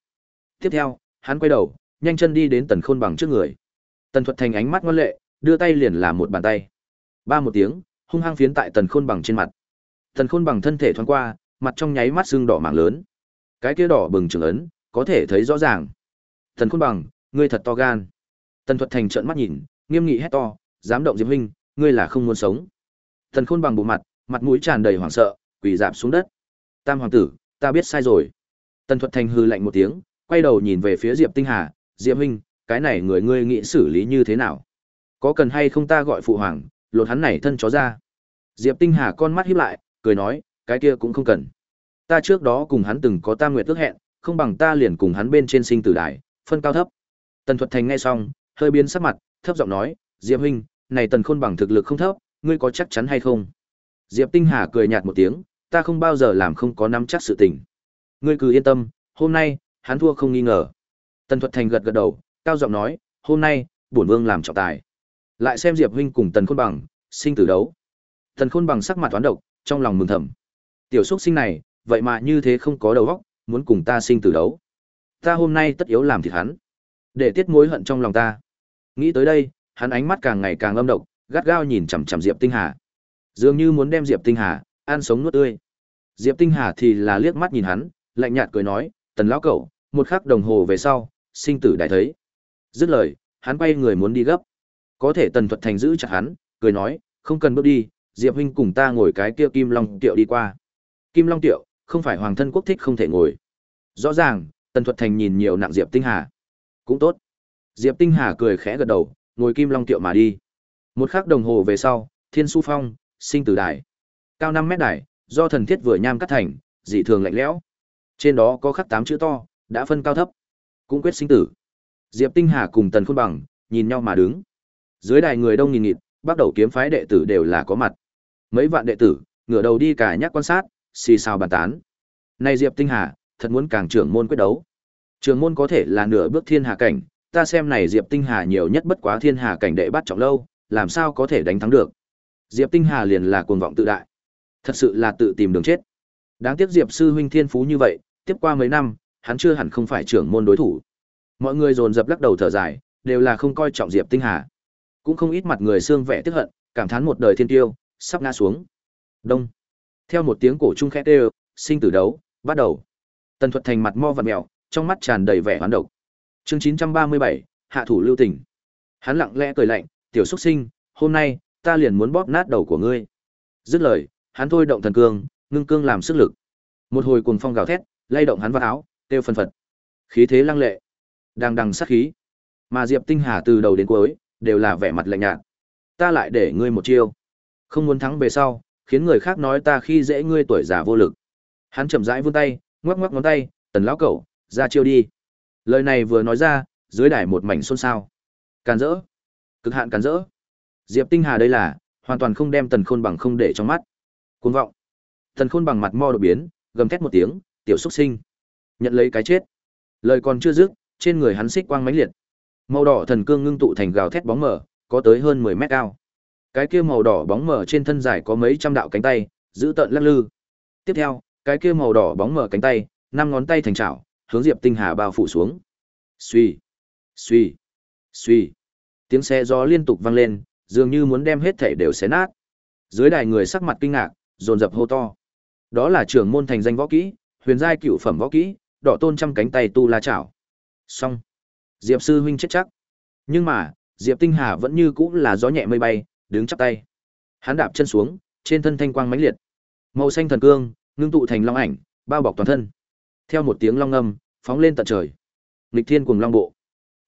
Tiếp theo, hắn quay đầu, nhanh chân đi đến Tần Khôn bằng trước người. Tần Thuật Thành ánh mắt ngoan lệ, đưa tay liền làm một bàn tay. Ba một tiếng, hung hăng phiến tại Tần Khôn bằng trên mặt. Tần Khôn bằng thân thể thoáng qua, mặt trong nháy mắt sưng đỏ mảng lớn. Cái kia đỏ bừng trường ấn, có thể thấy rõ ràng. Tần Khôn bằng, ngươi thật to gan. Tần Thuật Thành trợn mắt nhìn, nghiêm nghị hét to, dám động Diệp huynh, ngươi là không muốn sống. Tần Khôn bằng bộ mặt, mặt mũi tràn đầy hoảng sợ, quỳ dạp xuống đất. Tam hoàng tử, ta biết sai rồi. Tần Thuật Thành hư lạnh một tiếng, quay đầu nhìn về phía Diệp Tinh Hà, Diệp huynh, cái này người ngươi nghĩ xử lý như thế nào? Có cần hay không ta gọi phụ hoàng, lột hắn này thân chó ra? Diệp Tinh Hà con mắt híp lại, cười nói, cái kia cũng không cần. Ta trước đó cùng hắn từng có tam nguyệt ước hẹn, không bằng ta liền cùng hắn bên trên sinh tử đài, phân cao thấp. Tần Thuật Thành nghe xong, hơi biến sắc mặt, thấp giọng nói, Diệp huynh, này Tần Khôn bằng thực lực không thấp, ngươi có chắc chắn hay không? Diệp Tinh Hà cười nhạt một tiếng, ta không bao giờ làm không có nắm chắc sự tình. Ngươi cứ yên tâm, hôm nay, hắn thua không nghi ngờ. Tần Thuật Thành gật gật đầu, cao giọng nói, hôm nay, bổn vương làm trọng tài. Lại xem Diệp huynh cùng Tần Khôn bằng, sinh tử đấu. Tần Khôn bằng sắc mặt toán độc, trong lòng mừng thầm. Tiểu xuất sinh này, vậy mà như thế không có đầu óc, muốn cùng ta sinh tử đấu. Ta hôm nay tất yếu làm thịt hắn, để tiết mối hận trong lòng ta. Nghĩ tới đây, hắn ánh mắt càng ngày càng âm độc, gắt gao nhìn chằm chằm Diệp Tinh Hà. Dường như muốn đem Diệp Tinh Hà ăn sống nuốt tươi. Diệp Tinh Hà thì là liếc mắt nhìn hắn, lạnh nhạt cười nói, "Tần lão cẩu, một khắc đồng hồ về sau, sinh tử đại thấy." Dứt lời, hắn quay người muốn đi gấp. Có thể Tần Thuật Thành giữ chặt hắn, cười nói, "Không cần bước đi, Diệp huynh cùng ta ngồi cái kia Kim Long Tiệu đi qua." Kim Long Tiệu, không phải hoàng thân quốc thích không thể ngồi. Rõ ràng, Tần Thuật Thành nhìn nhiều nặng Diệp Tinh Hà. Cũng tốt. Diệp Tinh Hà cười khẽ gật đầu, ngồi Kim Long Tiệu mà đi. Một khắc đồng hồ về sau, Thiên Su Phong, sinh tử đài. Cao 5 mét đài, do thần thiết vừa nham cắt thành, dị thường lạnh lẽo. Trên đó có khắc tám chữ to, đã phân cao thấp. Cũng quyết sinh tử. Diệp Tinh Hà cùng Tần Khôn Bằng, nhìn nhau mà đứng. Dưới đài người đông nghìn nghịt, bắt đầu kiếm phái đệ tử đều là có mặt. Mấy vạn đệ tử, ngửa đầu đi cả nhắc quan sát, xì xào bàn tán. Này Diệp Tinh Hà, thật muốn càng trưởng môn quyết đấu. Trường môn có thể là nửa bước thiên hà cảnh, ta xem này Diệp Tinh Hà nhiều nhất bất quá thiên hà cảnh đệ bắt trọng lâu, làm sao có thể đánh thắng được. Diệp Tinh Hà liền là cuồng vọng tự đại. Thật sự là tự tìm đường chết. Đáng tiếc Diệp sư huynh thiên phú như vậy, tiếp qua mấy năm, hắn chưa hẳn không phải trưởng môn đối thủ. Mọi người dồn dập lắc đầu thở dài, đều là không coi trọng Diệp Tinh Hà. Cũng không ít mặt người xương vẻ tức hận, cảm thán một đời thiên tiêu, sắp ngã xuống. Đông. Theo một tiếng cổ trung khẽ kêu, sinh tử đấu, bắt đầu. Tần Thuật Thành mặt mo vặn mèo, trong mắt tràn đầy vẻ hoán độc. Chương 937, hạ thủ lưu tình. Hắn lặng lẽ cười lạnh, "Tiểu xuất sinh, hôm nay ta liền muốn bóp nát đầu của ngươi." Dứt lời, hắn thôi động thần cương, ngưng cương làm sức lực. Một hồi cuồng phong gào thét, lay động hắn vào áo, tiêu phân phật. Khí thế lăng lệ, đang đằng sát khí. Mà Diệp Tinh Hà từ đầu đến cuối đều là vẻ mặt lạnh nhạt. Ta lại để ngươi một chiêu, không muốn thắng về sau, khiến người khác nói ta khi dễ ngươi tuổi già vô lực. Hắn chậm rãi vươn tay, ngoắc ngoắc ngón tay, "Tần lão cẩu, ra chiêu đi." Lời này vừa nói ra, dưới đài một mảnh xôn xao. Càn rỡ, cực hạn càn rỡ. Diệp Tinh Hà đây là hoàn toàn không đem Tần Khôn bằng không để trong mắt. Cuồng vọng. Tần Khôn bằng mặt mo đột biến, gầm thét một tiếng, "Tiểu xuất sinh, nhận lấy cái chết." Lời còn chưa dứt, trên người hắn xích quang mãnh liệt. Màu đỏ thần cương ngưng tụ thành gào thét bóng mờ, có tới hơn 10 mét cao. Cái kia màu đỏ bóng mờ trên thân dài có mấy trăm đạo cánh tay, giữ tợn lắc lư. Tiếp theo, cái kia màu đỏ bóng mờ cánh tay, năm ngón tay thành chảo, hướng Diệp Tinh Hà bao phủ xuống. Suy, suy, suy. Tiếng xe gió liên tục vang lên, dường như muốn đem hết thể đều xé nát. Dưới đài người sắc mặt kinh ngạc, dồn dập hô to. Đó là trưởng môn thành danh võ kỹ, huyền giai cựu phẩm võ kỹ, đỏ tôn trăm cánh tay tu la chảo. Xong. Diệp sư huynh chết chắc. Nhưng mà, Diệp Tinh Hà vẫn như cũ là gió nhẹ mây bay, đứng chắp tay. Hắn đạp chân xuống, trên thân thanh quang mãnh liệt. Màu xanh thần cương, ngưng tụ thành long ảnh, bao bọc toàn thân. Theo một tiếng long âm phóng lên tận trời. Nghịch thiên cùng long bộ.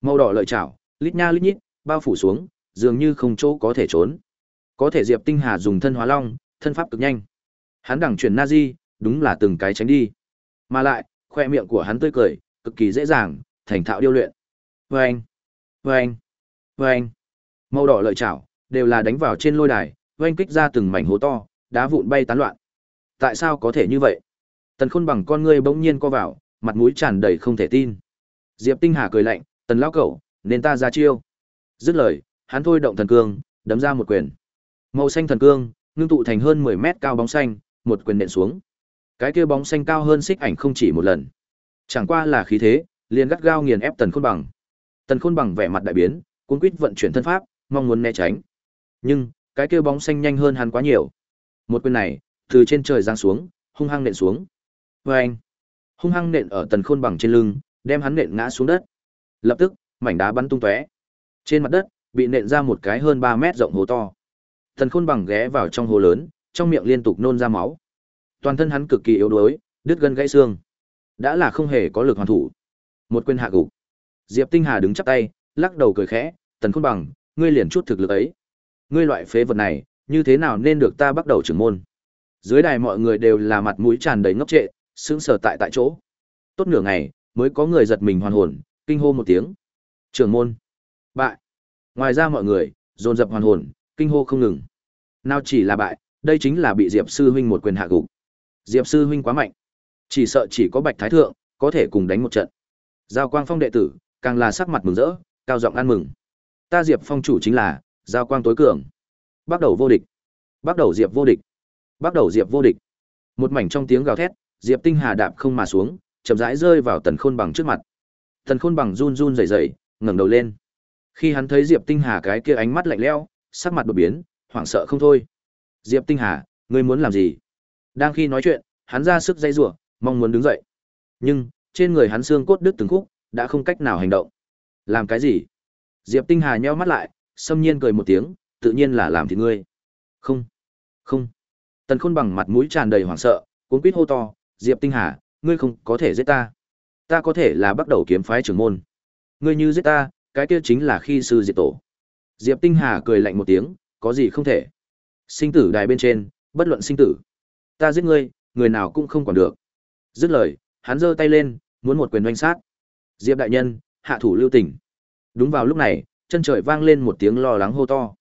Màu đỏ lợi chảo, lít nha lít nhít, bao phủ xuống, dường như không chỗ có thể trốn. Có thể Diệp Tinh Hà dùng thân hóa long, thân pháp cực nhanh. Hắn đẳng chuyển Nazi, đúng là từng cái tránh đi. Mà lại, khoe miệng của hắn tươi cười, cực kỳ dễ dàng, thành thạo điêu luyện. vê anh vê anh vê anh Màu đỏ lợi chảo, đều là đánh vào trên lôi đài, oanh kích ra từng mảnh hố to, đá vụn bay tán loạn. Tại sao có thể như vậy? Tần Khôn bằng con ngươi bỗng nhiên co vào, mặt mũi tràn đầy không thể tin. Diệp Tinh Hà cười lạnh, "Tần lão cẩu, nên ta ra chiêu." Dứt lời, hắn thôi động thần cương, đấm ra một quyền. Màu xanh thần cương, ngưng tụ thành hơn 10 mét cao bóng xanh, một quyền nện xuống. Cái kia bóng xanh cao hơn xích ảnh không chỉ một lần. Chẳng qua là khí thế, liền gắt gao nghiền ép Tần Khôn bằng. Tần Khôn bằng vẻ mặt đại biến, cuống quýt vận chuyển thân pháp, mong muốn né tránh. Nhưng, cái kia bóng xanh nhanh hơn hắn quá nhiều. Một quyền này, từ trên trời giáng xuống, hung hăng nện xuống. Oeng! Hung hăng nện ở Tần Khôn bằng trên lưng, đem hắn nện ngã xuống đất. Lập tức, mảnh đá bắn tung tóe. Trên mặt đất, bị nện ra một cái hơn 3 mét rộng hố to. Tần Khôn bằng ghé vào trong hố lớn, trong miệng liên tục nôn ra máu. Toàn thân hắn cực kỳ yếu đuối, đứt gân gãy xương. Đã là không hề có lực hoàn thủ. Một quyền hạ gục. Diệp Tinh Hà đứng chắp tay, lắc đầu cười khẽ, "Tần Khôn bằng, ngươi liền chút thực lực ấy. Ngươi loại phế vật này, như thế nào nên được ta bắt đầu trưởng môn?" Dưới đài mọi người đều là mặt mũi tràn đầy ngốc trệ, sững sờ tại tại chỗ. Tốt nửa ngày, mới có người giật mình hoàn hồn, kinh hô một tiếng. Trưởng môn. Bại. Ngoài ra mọi người, dồn dập hoàn hồn, kinh hô không ngừng. Nào chỉ là bại, đây chính là bị Diệp sư huynh một quyền hạ gục. Diệp sư huynh quá mạnh, chỉ sợ chỉ có Bạch Thái thượng có thể cùng đánh một trận. Giao Quang Phong đệ tử, càng là sắc mặt mừng rỡ, cao giọng ăn mừng. Ta Diệp Phong chủ chính là Giao Quang tối cường. Bắt đầu vô địch. Bắt đầu Diệp vô địch. Bắt đầu Diệp vô địch. Một mảnh trong tiếng gào thét, Diệp Tinh Hà đạp không mà xuống, chậm rãi rơi vào Tần Khôn Bằng trước mặt. Tần Khôn Bằng run run rẩy rẩy, ngẩng đầu lên. Khi hắn thấy Diệp Tinh Hà cái kia ánh mắt lạnh lẽo, sắc mặt đột biến, hoảng sợ không thôi. Diệp Tinh Hà, ngươi muốn làm gì? Đang khi nói chuyện, hắn ra sức dây rủa, mong muốn đứng dậy. Nhưng, trên người hắn xương cốt đứt từng khúc, đã không cách nào hành động. Làm cái gì? Diệp Tinh Hà nheo mắt lại, xâm nhiên cười một tiếng, tự nhiên là làm thì ngươi. Không, không. Tần Khôn bằng mặt mũi tràn đầy hoảng sợ, cuống quýt hô to, Diệp Tinh Hà, ngươi không có thể giết ta. Ta có thể là bắt đầu kiếm phái trưởng môn. Ngươi như giết ta, cái kia chính là khi sư diệt tổ. Diệp Tinh Hà cười lạnh một tiếng, có gì không thể. Sinh tử đài bên trên, bất luận sinh tử. Ta giết ngươi, người nào cũng không còn được. Dứt lời, hắn giơ tay lên, muốn một quyền oanh sát. Diệp đại nhân, hạ thủ lưu tình. Đúng vào lúc này, chân trời vang lên một tiếng lo lắng hô to.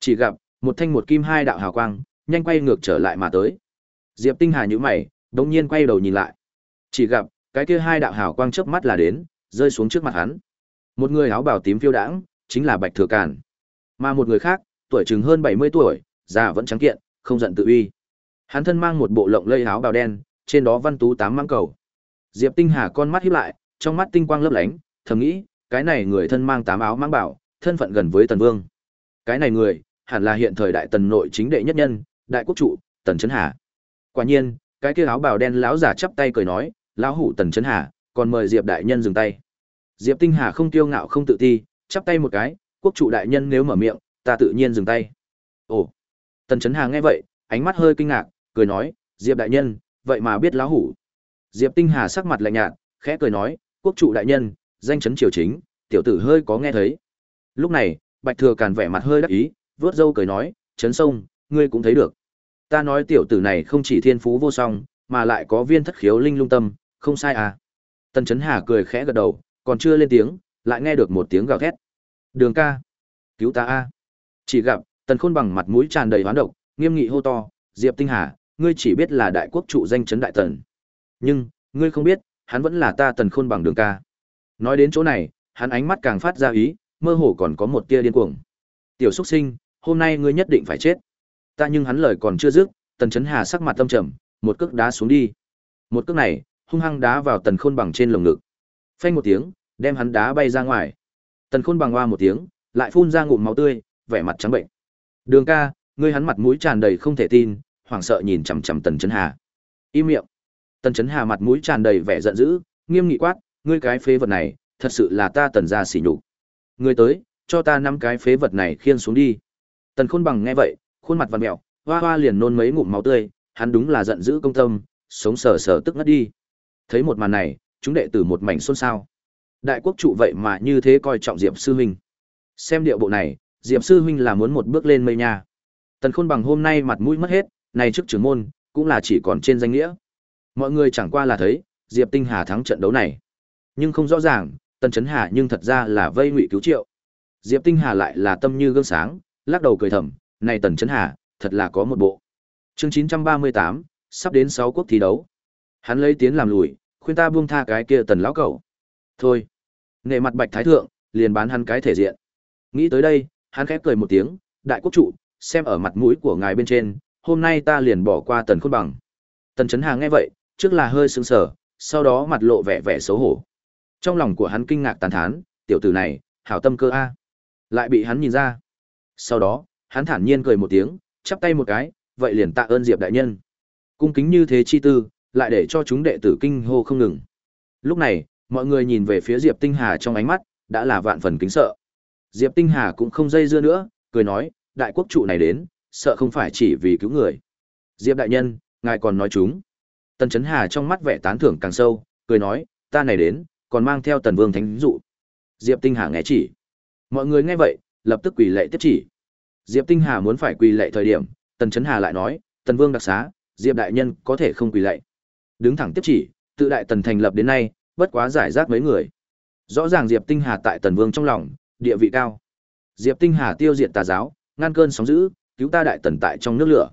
Chỉ gặp, một thanh một kim hai đạo hào quang, nhanh quay ngược trở lại mà tới. Diệp Tinh Hà nhíu mày, đột nhiên quay đầu nhìn lại. Chỉ gặp, cái kia hai đạo hào quang chớp mắt là đến, rơi xuống trước mặt hắn. Một người áo bào tím phiêu đãng, chính là Bạch Thừa Cản. Mà một người khác, tuổi chừng hơn 70 tuổi, già vẫn trắng kiện, không giận tự uy. Hắn thân mang một bộ lộng lây áo bào đen, trên đó văn tú tám mãng cầu. Diệp Tinh Hà con mắt híp lại, trong mắt tinh quang lấp lánh, thầm nghĩ, cái này người thân mang tám áo mãng bảo, thân phận gần với Tần Vương. Cái này người, hẳn là hiện thời đại tần nội chính đệ nhất nhân, đại quốc trụ, Tần Chấn Hà. Quả nhiên, cái kia áo bào đen lão giả chắp tay cười nói, lão hủ Tần Chấn Hà, còn mời Diệp đại nhân dừng tay. Diệp Tinh Hà không tiêu ngạo không tự ti, chắp tay một cái, quốc trụ đại nhân nếu mở miệng, ta tự nhiên dừng tay. Ồ. Tần Chấn Hà nghe vậy, ánh mắt hơi kinh ngạc, cười nói, Diệp đại nhân, vậy mà biết lão hủ. Diệp Tinh Hà sắc mặt lạnh nhạt, khẽ cười nói, quốc trụ đại nhân, danh chấn triều chính, tiểu tử hơi có nghe thấy. Lúc này, Bạch Thừa Càn vẻ mặt hơi đắc ý, vớt râu cười nói, chấn sông, ngươi cũng thấy được. Ta nói tiểu tử này không chỉ thiên phú vô song, mà lại có viên thất khiếu linh lung tâm, không sai à. Tần Chấn Hà cười khẽ gật đầu, còn chưa lên tiếng, lại nghe được một tiếng gào thét. Đường ca, cứu ta a! Chỉ gặp, Tần Khôn bằng mặt mũi tràn đầy hoán độc, nghiêm nghị hô to, Diệp Tinh Hà, ngươi chỉ biết là đại quốc trụ danh chấn đại tần. Nhưng, ngươi không biết, hắn vẫn là ta Tần Khôn bằng đường ca. Nói đến chỗ này, hắn ánh mắt càng phát ra ý, mơ hồ còn có một tia điên cuồng. Tiểu Súc sinh, hôm nay ngươi nhất định phải chết. Ta nhưng hắn lời còn chưa dứt, Tần Chấn Hà sắc mặt tâm trầm, một cước đá xuống đi. Một cước này, hung hăng đá vào Tần Khôn bằng trên lồng ngực. Phanh một tiếng, đem hắn đá bay ra ngoài. Tần Khôn bằng oa một tiếng, lại phun ra ngụm máu tươi, vẻ mặt trắng bệnh. Đường ca, ngươi hắn mặt mũi tràn đầy không thể tin, hoảng sợ nhìn chằm chằm Tần Chấn Hà. Im miệng. Tần Chấn Hà mặt mũi tràn đầy vẻ giận dữ, nghiêm nghị quát, ngươi cái phế vật này, thật sự là ta Tần gia sỉ nhục. Ngươi tới, cho ta năm cái phế vật này khiêng xuống đi. Tần Khôn bằng nghe vậy, khuôn mặt vằn mèo, hoa hoa liền nôn mấy ngụm máu tươi, hắn đúng là giận dữ công tâm, sống sờ sờ tức ngất đi. Thấy một màn này, chúng đệ tử một mảnh xôn xao. Đại quốc trụ vậy mà như thế coi trọng Diệp sư huynh. Xem điệu bộ này, Diệp sư huynh là muốn một bước lên mây nha. Tần Khôn bằng hôm nay mặt mũi mất hết, này trước trưởng môn, cũng là chỉ còn trên danh nghĩa. Mọi người chẳng qua là thấy, Diệp Tinh Hà thắng trận đấu này. Nhưng không rõ ràng, Tần Chấn Hà nhưng thật ra là vây ngụy cứu triệu. Diệp Tinh Hà lại là tâm như gương sáng, lắc đầu cười thầm, này Tần Chấn Hà, thật là có một bộ. Chương 938, sắp đến 6 quốc thi đấu. Hắn lấy tiến làm lùi, khuyên ta buông tha cái kia Tần lão cẩu. Thôi, nệ mặt Bạch Thái thượng, liền bán hắn cái thể diện. Nghĩ tới đây, hắn khẽ cười một tiếng, đại quốc trụ, xem ở mặt mũi của ngài bên trên, hôm nay ta liền bỏ qua Tần Khôn Bằng. Tần Chấn Hà nghe vậy, trước là hơi sững sờ, sau đó mặt lộ vẻ vẻ xấu hổ. Trong lòng của hắn kinh ngạc tàn thán, tiểu tử này, hảo tâm cơ a, lại bị hắn nhìn ra. Sau đó, hắn thản nhiên cười một tiếng, chắp tay một cái, vậy liền tạ ơn Diệp đại nhân. Cung kính như thế chi tư, lại để cho chúng đệ tử kinh hô không ngừng. Lúc này, mọi người nhìn về phía Diệp Tinh Hà trong ánh mắt, đã là vạn phần kính sợ. Diệp Tinh Hà cũng không dây dưa nữa, cười nói, đại quốc trụ này đến, sợ không phải chỉ vì cứu người. Diệp đại nhân, ngài còn nói chúng. Tần Chấn Hà trong mắt vẻ tán thưởng càng sâu, cười nói, ta này đến, còn mang theo Tần Vương thánh dụ. Diệp Tinh Hà nghe chỉ. Mọi người nghe vậy, lập tức quỳ lệ tiếp chỉ. Diệp Tinh Hà muốn phải quỳ lạy thời điểm, Tần Chấn Hà lại nói, Tần Vương đặc xá, Diệp đại nhân có thể không quỳ lạy, Đứng thẳng tiếp chỉ, tự đại Tần thành lập đến nay, bất quá giải rác mấy người. Rõ ràng Diệp Tinh Hà tại Tần Vương trong lòng, địa vị cao. Diệp Tinh Hà tiêu diệt tà giáo, ngăn cơn sóng dữ, cứu ta đại tần tại trong nước lửa.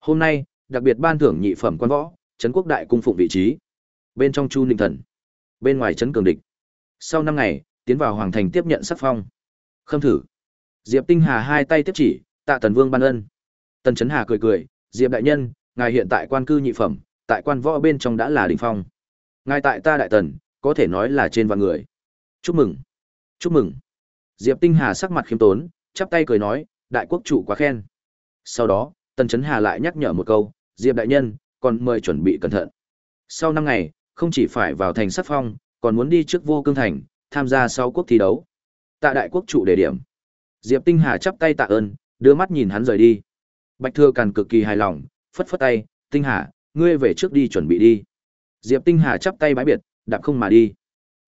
Hôm nay, đặc biệt ban thưởng nhị phẩm quan võ, trấn quốc đại cung phụng vị trí. Bên trong Chu Ninh Thần, bên ngoài trấn cường địch. Sau năm ngày, tiến vào hoàng thành tiếp nhận sắc phong. Khâm thử. Diệp Tinh Hà hai tay tiếp chỉ, tạ Tần Vương ban ân. Tần Chấn Hà cười cười, Diệp đại nhân, ngài hiện tại quan cư nhị phẩm, tại quan võ bên trong đã là đỉnh phong. Ngài tại ta đại tần, có thể nói là trên vạn người. Chúc mừng. Chúc mừng. Diệp Tinh Hà sắc mặt khiêm tốn, chắp tay cười nói, đại quốc chủ quá khen. Sau đó, Tần Chấn Hà lại nhắc nhở một câu, Diệp đại nhân, còn mời chuẩn bị cẩn thận. Sau năm ngày, không chỉ phải vào thành sát phong, còn muốn đi trước vô cương thành, tham gia sau quốc thi đấu. tại đại quốc chủ đề điểm. Diệp Tinh Hà chắp tay tạ ơn, đưa mắt nhìn hắn rời đi. Bạch Thừa Càn cực kỳ hài lòng, phất phất tay, Tinh Hà, ngươi về trước đi chuẩn bị đi. Diệp Tinh Hà chắp tay bái biệt, đạp không mà đi.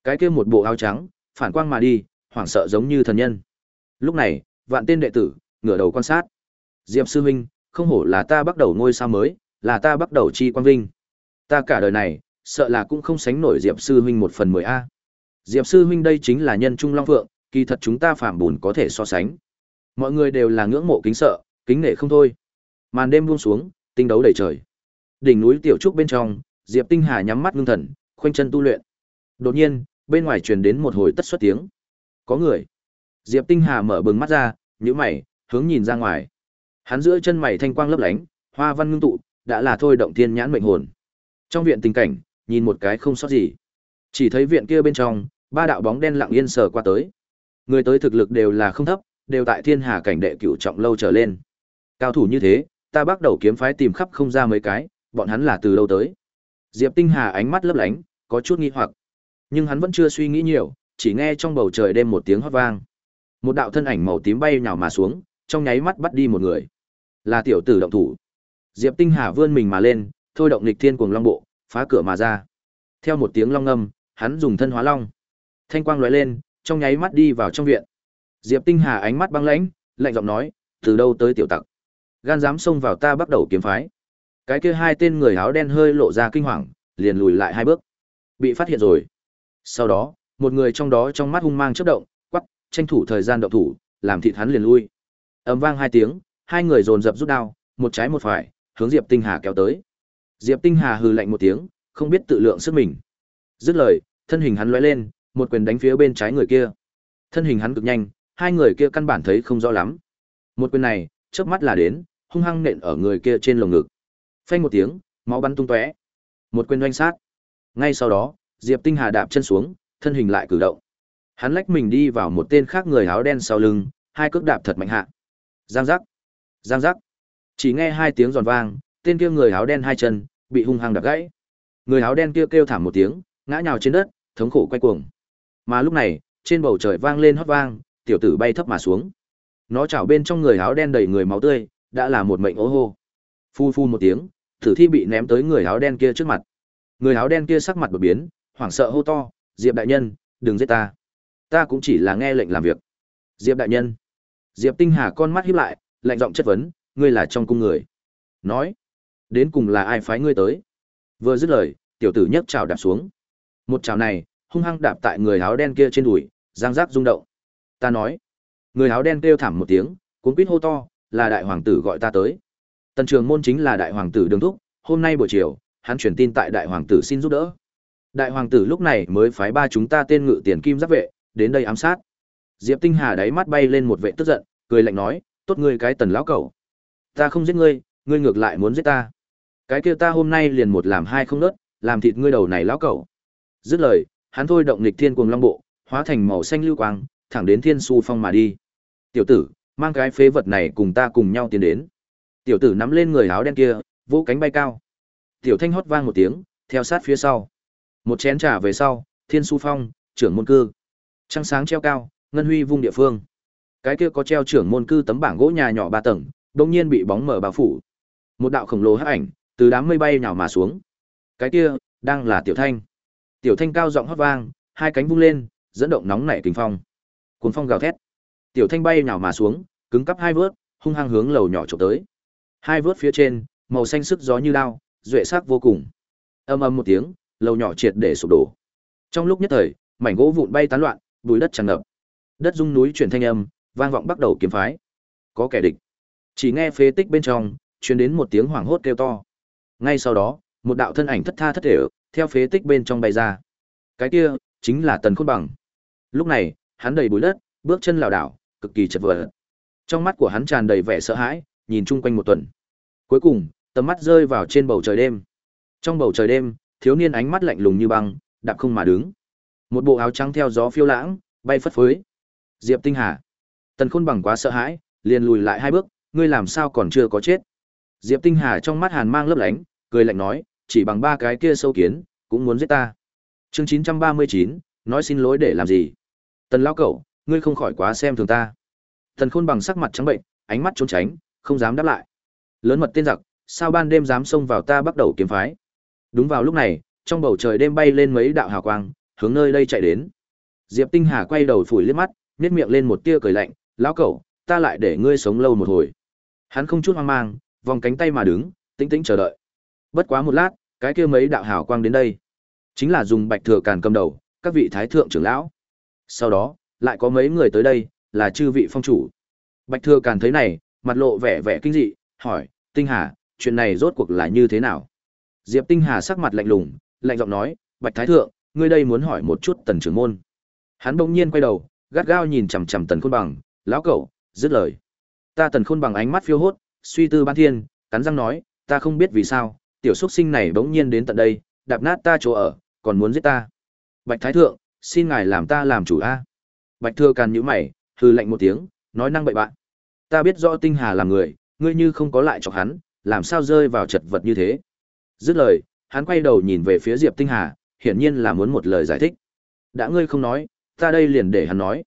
Cái kia một bộ áo trắng, phản quang mà đi, hoảng sợ giống như thần nhân. Lúc này, vạn tên đệ tử, ngửa đầu quan sát. Diệp sư huynh, không hổ là ta bắt đầu ngôi sao mới, là ta bắt đầu chi quang vinh. Ta cả đời này, sợ là cũng không sánh nổi Diệp sư huynh một phần mười a. Diệp sư huynh đây chính là nhân trung long phượng, kỳ thật chúng ta phàm bùn có thể so sánh. Mọi người đều là ngưỡng mộ kính sợ, kính nể không thôi. Màn đêm buông xuống, tinh đấu đầy trời. Đỉnh núi tiểu trúc bên trong, Diệp Tinh Hà nhắm mắt ngưng thần, khoanh chân tu luyện. Đột nhiên, bên ngoài truyền đến một hồi tất xuất tiếng. Có người. Diệp Tinh Hà mở bừng mắt ra, nhíu mày, hướng nhìn ra ngoài. Hắn giữa chân mày thanh quang lấp lánh, hoa văn ngưng tụ, đã là thôi động thiên nhãn mệnh hồn. Trong viện tình cảnh, nhìn một cái không sót gì. Chỉ thấy viện kia bên trong, ba đạo bóng đen lặng yên sờ qua tới. Người tới thực lực đều là không thấp, đều tại thiên hà cảnh đệ cửu trọng lâu trở lên. Cao thủ như thế, ta bắt đầu kiếm phái tìm khắp không ra mấy cái, bọn hắn là từ lâu tới. Diệp Tinh Hà ánh mắt lấp lánh, có chút nghi hoặc. Nhưng hắn vẫn chưa suy nghĩ nhiều, chỉ nghe trong bầu trời đêm một tiếng hót vang. Một đạo thân ảnh màu tím bay nhào mà xuống, trong nháy mắt bắt đi một người. Là tiểu tử động thủ. Diệp Tinh Hà vươn mình mà lên, thôi động lịch thiên cuồng long bộ, phá cửa mà ra. Theo một tiếng long ngâm, hắn dùng thân hóa long. Thanh quang lóe lên, trong nháy mắt đi vào trong viện. Diệp Tinh Hà ánh mắt băng lãnh, lạnh giọng nói, từ đâu tới tiểu tặc? Gan dám xông vào ta bắt đầu kiếm phái. Cái kia hai tên người áo đen hơi lộ ra kinh hoàng, liền lùi lại hai bước. Bị phát hiện rồi. Sau đó, một người trong đó trong mắt hung mang chớp động, quắc, tranh thủ thời gian động thủ, làm thịt hắn liền lui. Ầm vang hai tiếng, hai người dồn dập rút đao, một trái một phải, hướng Diệp Tinh Hà kéo tới. Diệp Tinh Hà hừ lạnh một tiếng, không biết tự lượng sức mình. Dứt lời, thân hình hắn lóe lên, một quyền đánh phía bên trái người kia. Thân hình hắn cực nhanh, hai người kia căn bản thấy không rõ lắm. Một quyền này, chớp mắt là đến, hung hăng nện ở người kia trên lồng ngực. Phanh một tiếng, máu bắn tung tóe. Một quyền doanh sát. Ngay sau đó, Diệp Tinh Hà đạp chân xuống, thân hình lại cử động. Hắn lách mình đi vào một tên khác người áo đen sau lưng, hai cước đạp thật mạnh hạ. Giang giác, giang giác. Chỉ nghe hai tiếng giòn vang, tên kia người áo đen hai chân bị hung hăng đập gãy. Người áo đen kia kêu thảm một tiếng, ngã nhào trên đất, thống khổ quay cuồng. Mà lúc này, trên bầu trời vang lên hót vang, tiểu tử bay thấp mà xuống. Nó chảo bên trong người áo đen đầy người máu tươi, đã là một mệnh ố hô. Phu phu một tiếng, tử thi bị ném tới người áo đen kia trước mặt. Người áo đen kia sắc mặt đột biến, hoảng sợ hô to, "Diệp đại nhân, đừng giết ta. Ta cũng chỉ là nghe lệnh làm việc." "Diệp đại nhân." Diệp Tinh Hà con mắt híp lại, lạnh giọng chất vấn, "Ngươi là trong cung người?" Nói, "Đến cùng là ai phái ngươi tới?" Vừa dứt lời, tiểu tử nhấc chào đạp xuống. Một chào này, hung hăng đạp tại người áo đen kia trên đùi, giang giác rung động. Ta nói, người áo đen kêu thảm một tiếng, cuốn quýt hô to, là đại hoàng tử gọi ta tới. Tần Trường Môn chính là đại hoàng tử đường thúc, hôm nay buổi chiều, hắn truyền tin tại đại hoàng tử xin giúp đỡ. Đại hoàng tử lúc này mới phái ba chúng ta tên ngự tiền kim giáp vệ, đến đây ám sát. Diệp Tinh Hà đáy mắt bay lên một vệ tức giận, cười lạnh nói, tốt ngươi cái tần lão cẩu. Ta không giết ngươi, ngươi ngược lại muốn giết ta. Cái kia ta hôm nay liền một làm hai không nớt, làm thịt ngươi đầu này lão cẩu. Dứt lời, hắn thôi động nghịch thiên cuồng long bộ, hóa thành màu xanh lưu quang, thẳng đến thiên su phong mà đi. Tiểu tử, Mang cái phế vật này cùng ta cùng nhau tiến đến. Tiểu tử nắm lên người áo đen kia, vỗ cánh bay cao. Tiểu thanh hót vang một tiếng, theo sát phía sau. Một chén trà về sau, Thiên Su Phong, trưởng môn cư. Trăng sáng treo cao, ngân huy vung địa phương. Cái kia có treo trưởng môn cư tấm bảng gỗ nhà nhỏ ba tầng, đột nhiên bị bóng mở bao phủ. Một đạo khổng lồ hắc ảnh từ đám mây bay nhào mà xuống. Cái kia đang là Tiểu Thanh. Tiểu Thanh cao giọng hót vang, hai cánh vung lên, dẫn động nóng nảy kình phong. Cuồng phong gào thét. Tiểu Thanh bay nhào mà xuống, cứng cắp hai vớt, hung hăng hướng lầu nhỏ chụp tới. Hai vớt phía trên, màu xanh sức gió như lao, duệ sắc vô cùng. Âm ầm một tiếng, lầu nhỏ triệt để sụp đổ. Trong lúc nhất thời, mảnh gỗ vụn bay tán loạn, bụi đất tràn ngập. Đất rung núi chuyển thanh âm, vang vọng bắt đầu kiếm phái. Có kẻ địch. Chỉ nghe phế tích bên trong truyền đến một tiếng hoảng hốt kêu to. Ngay sau đó, một đạo thân ảnh thất tha thất thể theo phế tích bên trong bay ra. Cái kia chính là Tần Khôn Bằng. Lúc này, hắn đầy bụi đất, bước chân lảo đảo, cực kỳ chật vật. Trong mắt của hắn tràn đầy vẻ sợ hãi, nhìn chung quanh một tuần. Cuối cùng, tầm mắt rơi vào trên bầu trời đêm. Trong bầu trời đêm, thiếu niên ánh mắt lạnh lùng như băng, đạp không mà đứng. Một bộ áo trắng theo gió phiêu lãng, bay phất phới. Diệp Tinh Hà. Tần Khôn bằng quá sợ hãi, liền lùi lại hai bước, ngươi làm sao còn chưa có chết? Diệp Tinh Hà trong mắt hàn mang lấp lánh, cười lạnh nói, chỉ bằng ba cái kia sâu kiến, cũng muốn giết ta. Chương 939, nói xin lỗi để làm gì? Tần lão cẩu, ngươi không khỏi quá xem thường ta. Tần Khôn bằng sắc mặt trắng bệnh, ánh mắt trốn tránh, không dám đáp lại. Lớn mật tên giặc, sao ban đêm dám xông vào ta bắt đầu kiếm phái? Đúng vào lúc này, trong bầu trời đêm bay lên mấy đạo hào quang, hướng nơi đây chạy đến. Diệp Tinh Hà quay đầu phủi liếc mắt, nhếch miệng lên một tia cười lạnh, "Lão cẩu, ta lại để ngươi sống lâu một hồi." Hắn không chút hoang mang, vòng cánh tay mà đứng, tĩnh tĩnh chờ đợi. Bất quá một lát, cái kia mấy đạo hào quang đến đây, chính là dùng Bạch Thừa Càn cầm đầu, các vị thái thượng trưởng lão. Sau đó, lại có mấy người tới đây, là chư vị phong chủ. Bạch Thừa Càn thấy này, mặt lộ vẻ vẻ kinh dị, hỏi, Tinh Hà, chuyện này rốt cuộc là như thế nào? Diệp Tinh Hà sắc mặt lạnh lùng, lạnh giọng nói, Bạch Thái Thượng, ngươi đây muốn hỏi một chút tần trưởng môn. Hắn bỗng nhiên quay đầu, gắt gao nhìn chằm chằm tần khôn bằng, lão cẩu, dứt lời. Ta tần khôn bằng ánh mắt phiêu hốt, suy tư ban thiên, cắn răng nói, ta không biết vì sao, tiểu xuất sinh này bỗng nhiên đến tận đây, đạp nát ta chỗ ở, còn muốn giết ta. Bạch Thái Thượng, xin ngài làm ta làm chủ a. Bạch Thừa Càn nhíu mày, hừ lạnh một tiếng, nói năng bậy bạn. Ta biết rõ Tinh Hà là người, ngươi như không có lại chọc hắn, làm sao rơi vào chật vật như thế. Dứt lời, hắn quay đầu nhìn về phía Diệp Tinh Hà, hiển nhiên là muốn một lời giải thích. Đã ngươi không nói, ta đây liền để hắn nói.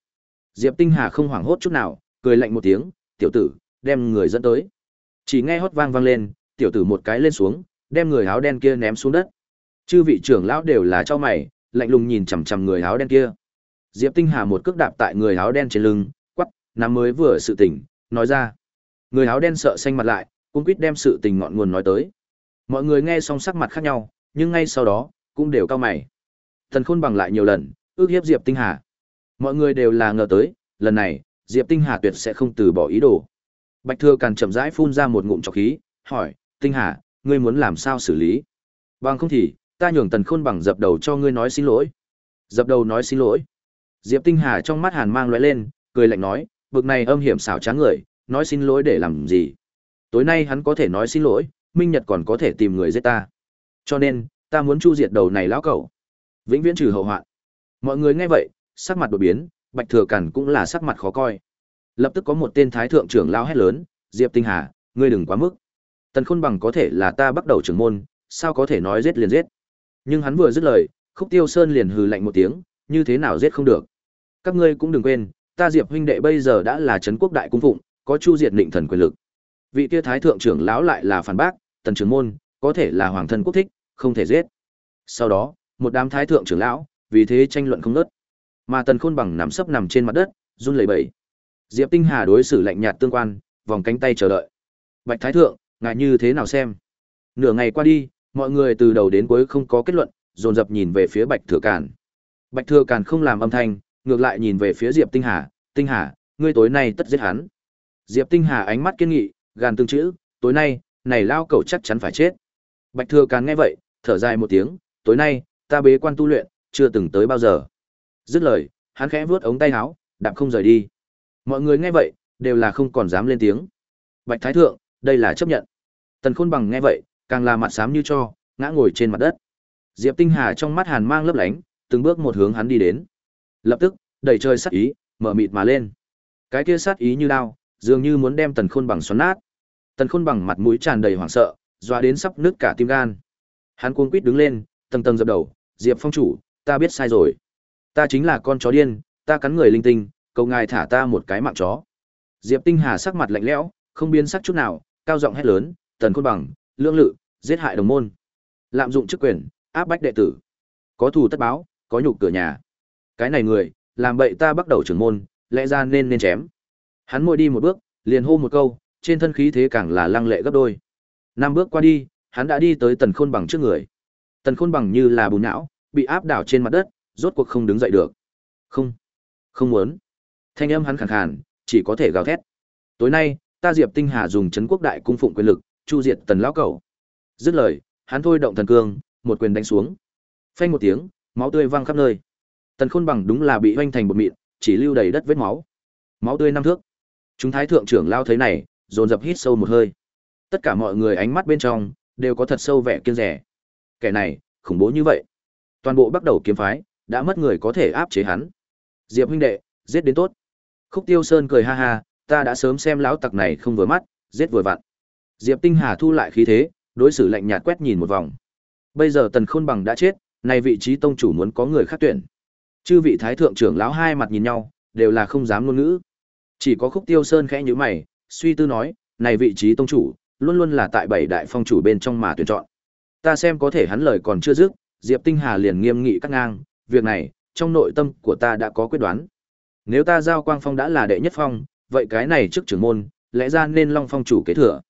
Diệp Tinh Hà không hoảng hốt chút nào, cười lạnh một tiếng, tiểu tử, đem người dẫn tới. Chỉ nghe hót vang vang lên, tiểu tử một cái lên xuống, đem người áo đen kia ném xuống đất. Chư vị trưởng lão đều là cho mày, lạnh lùng nhìn chằm chằm người áo đen kia. Diệp Tinh Hà một cước đạp tại người áo đen trên lưng, quắc, nắm mới vừa sự tỉnh, nói ra. Người áo đen sợ xanh mặt lại, cũng quýt đem sự tình ngọn nguồn nói tới. Mọi người nghe xong sắc mặt khác nhau, nhưng ngay sau đó, cũng đều cao mày. Thần Khôn bằng lại nhiều lần, ước hiếp Diệp Tinh Hà. Mọi người đều là ngờ tới, lần này, Diệp Tinh Hà tuyệt sẽ không từ bỏ ý đồ. Bạch Thừa Càn chậm rãi phun ra một ngụm trọc khí, hỏi, Tinh Hà, ngươi muốn làm sao xử lý? Bằng không thì, ta nhường Tần Khôn bằng dập đầu cho ngươi nói xin lỗi. Dập đầu nói xin lỗi. Diệp Tinh Hà trong mắt hàn mang lóe lên, cười lạnh nói, bực này âm hiểm xảo trá người, nói xin lỗi để làm gì? Tối nay hắn có thể nói xin lỗi, Minh Nhật còn có thể tìm người giết ta. Cho nên, ta muốn chu diệt đầu này lão cẩu. Vĩnh viễn trừ hậu hoạn. Mọi người nghe vậy, sắc mặt đột biến, Bạch Thừa Cẩn cũng là sắc mặt khó coi. Lập tức có một tên thái thượng trưởng lao hét lớn, "Diệp Tinh Hà, ngươi đừng quá mức. Tần Khôn bằng có thể là ta bắt đầu trưởng môn, sao có thể nói giết liền giết?" Nhưng hắn vừa dứt lời, Khúc Tiêu Sơn liền hừ lạnh một tiếng, "Như thế nào giết không được? Các ngươi cũng đừng quên, ta Diệp huynh đệ bây giờ đã là trấn quốc đại cung phụng, có chu diệt định thần quyền lực. Vị kia thái thượng trưởng lão lại là phản bác, tần trưởng môn, có thể là hoàng thân quốc thích, không thể giết. Sau đó, một đám thái thượng trưởng lão, vì thế tranh luận không ngớt. Mà tần khôn bằng nằm sấp nằm trên mặt đất, run lẩy bẩy. Diệp Tinh Hà đối xử lạnh nhạt tương quan, vòng cánh tay chờ đợi. Bạch thái thượng, ngài như thế nào xem? Nửa ngày qua đi, mọi người từ đầu đến cuối không có kết luận, dồn dập nhìn về phía Bạch Thừa Càn. Bạch Thừa Càn không làm âm thanh, ngược lại nhìn về phía Diệp Tinh Hà, "Tinh Hà, ngươi tối nay tất giết hắn." Diệp Tinh Hà ánh mắt kiên nghị, gàn tương chữ, tối nay, này lao cầu chắc chắn phải chết. Bạch Thừa Càn nghe vậy, thở dài một tiếng, tối nay, ta bế quan tu luyện, chưa từng tới bao giờ. Dứt lời, hắn khẽ vuốt ống tay áo, đạp không rời đi. Mọi người nghe vậy, đều là không còn dám lên tiếng. Bạch Thái Thượng, đây là chấp nhận. Tần Khôn Bằng nghe vậy, càng là mặt xám như cho, ngã ngồi trên mặt đất. Diệp Tinh Hà trong mắt hàn mang lấp lánh, từng bước một hướng hắn đi đến. Lập tức, đẩy trời sát ý, mở mịt mà lên. Cái kia sát ý như đao, dường như muốn đem Tần Khôn bằng xoắn nát. Tần Khôn bằng mặt mũi tràn đầy hoảng sợ, doa đến sắp nứt cả tim gan. Hắn cuống quýt đứng lên, tầng tầng dập đầu, "Diệp Phong chủ, ta biết sai rồi. Ta chính là con chó điên, ta cắn người linh tinh, cầu ngài thả ta một cái mạng chó." Diệp Tinh Hà sắc mặt lạnh lẽo, không biến sắc chút nào, cao giọng hét lớn, "Tần Khôn bằng, lương lự, giết hại đồng môn, lạm dụng chức quyền, áp bách đệ tử, có thù tất báo, có nhục cửa nhà." Cái này người, làm bậy ta bắt đầu trưởng môn, lẽ ra nên nên chém. Hắn môi đi một bước, liền hô một câu, trên thân khí thế càng là lăng lệ gấp đôi. Năm bước qua đi, hắn đã đi tới Tần Khôn bằng trước người. Tần Khôn bằng như là bùn não, bị áp đảo trên mặt đất, rốt cuộc không đứng dậy được. Không, không muốn. Thanh âm hắn khàn khàn, chỉ có thể gào thét. Tối nay, ta Diệp Tinh Hà dùng chấn quốc đại cung phụng quyền lực, chu diệt Tần lão cẩu. Dứt lời, hắn thôi động thần cương, một quyền đánh xuống. Phanh một tiếng, máu tươi văng khắp nơi. Tần Khôn bằng đúng là bị hoanh thành bột mịn, chỉ lưu đầy đất vết máu. Máu tươi năm thước. Chúng thái thượng trưởng lao thấy này, dồn dập hít sâu một hơi. Tất cả mọi người ánh mắt bên trong đều có thật sâu vẻ kiên rẻ. Kẻ này, khủng bố như vậy. Toàn bộ bắt đầu kiếm phái, đã mất người có thể áp chế hắn. Diệp huynh đệ, giết đến tốt. Khúc Tiêu Sơn cười ha ha, ta đã sớm xem lão tặc này không vừa mắt, giết vừa vặn. Diệp Tinh Hà thu lại khí thế, đối xử lạnh nhạt quét nhìn một vòng. Bây giờ Tần Khôn Bằng đã chết, này vị trí tông chủ muốn có người khác tuyển. Chư vị thái thượng trưởng lão hai mặt nhìn nhau, đều là không dám ngôn ngữ. Chỉ có Khúc Tiêu Sơn khẽ nhíu mày, suy tư nói, này vị trí tông chủ, luôn luôn là tại bảy đại phong chủ bên trong mà tuyển chọn. Ta xem có thể hắn lời còn chưa dứt, Diệp Tinh Hà liền nghiêm nghị cắt ngang, việc này, trong nội tâm của ta đã có quyết đoán. Nếu ta giao quang phong đã là đệ nhất phong, vậy cái này trước trưởng môn, lẽ ra nên long phong chủ kế thừa.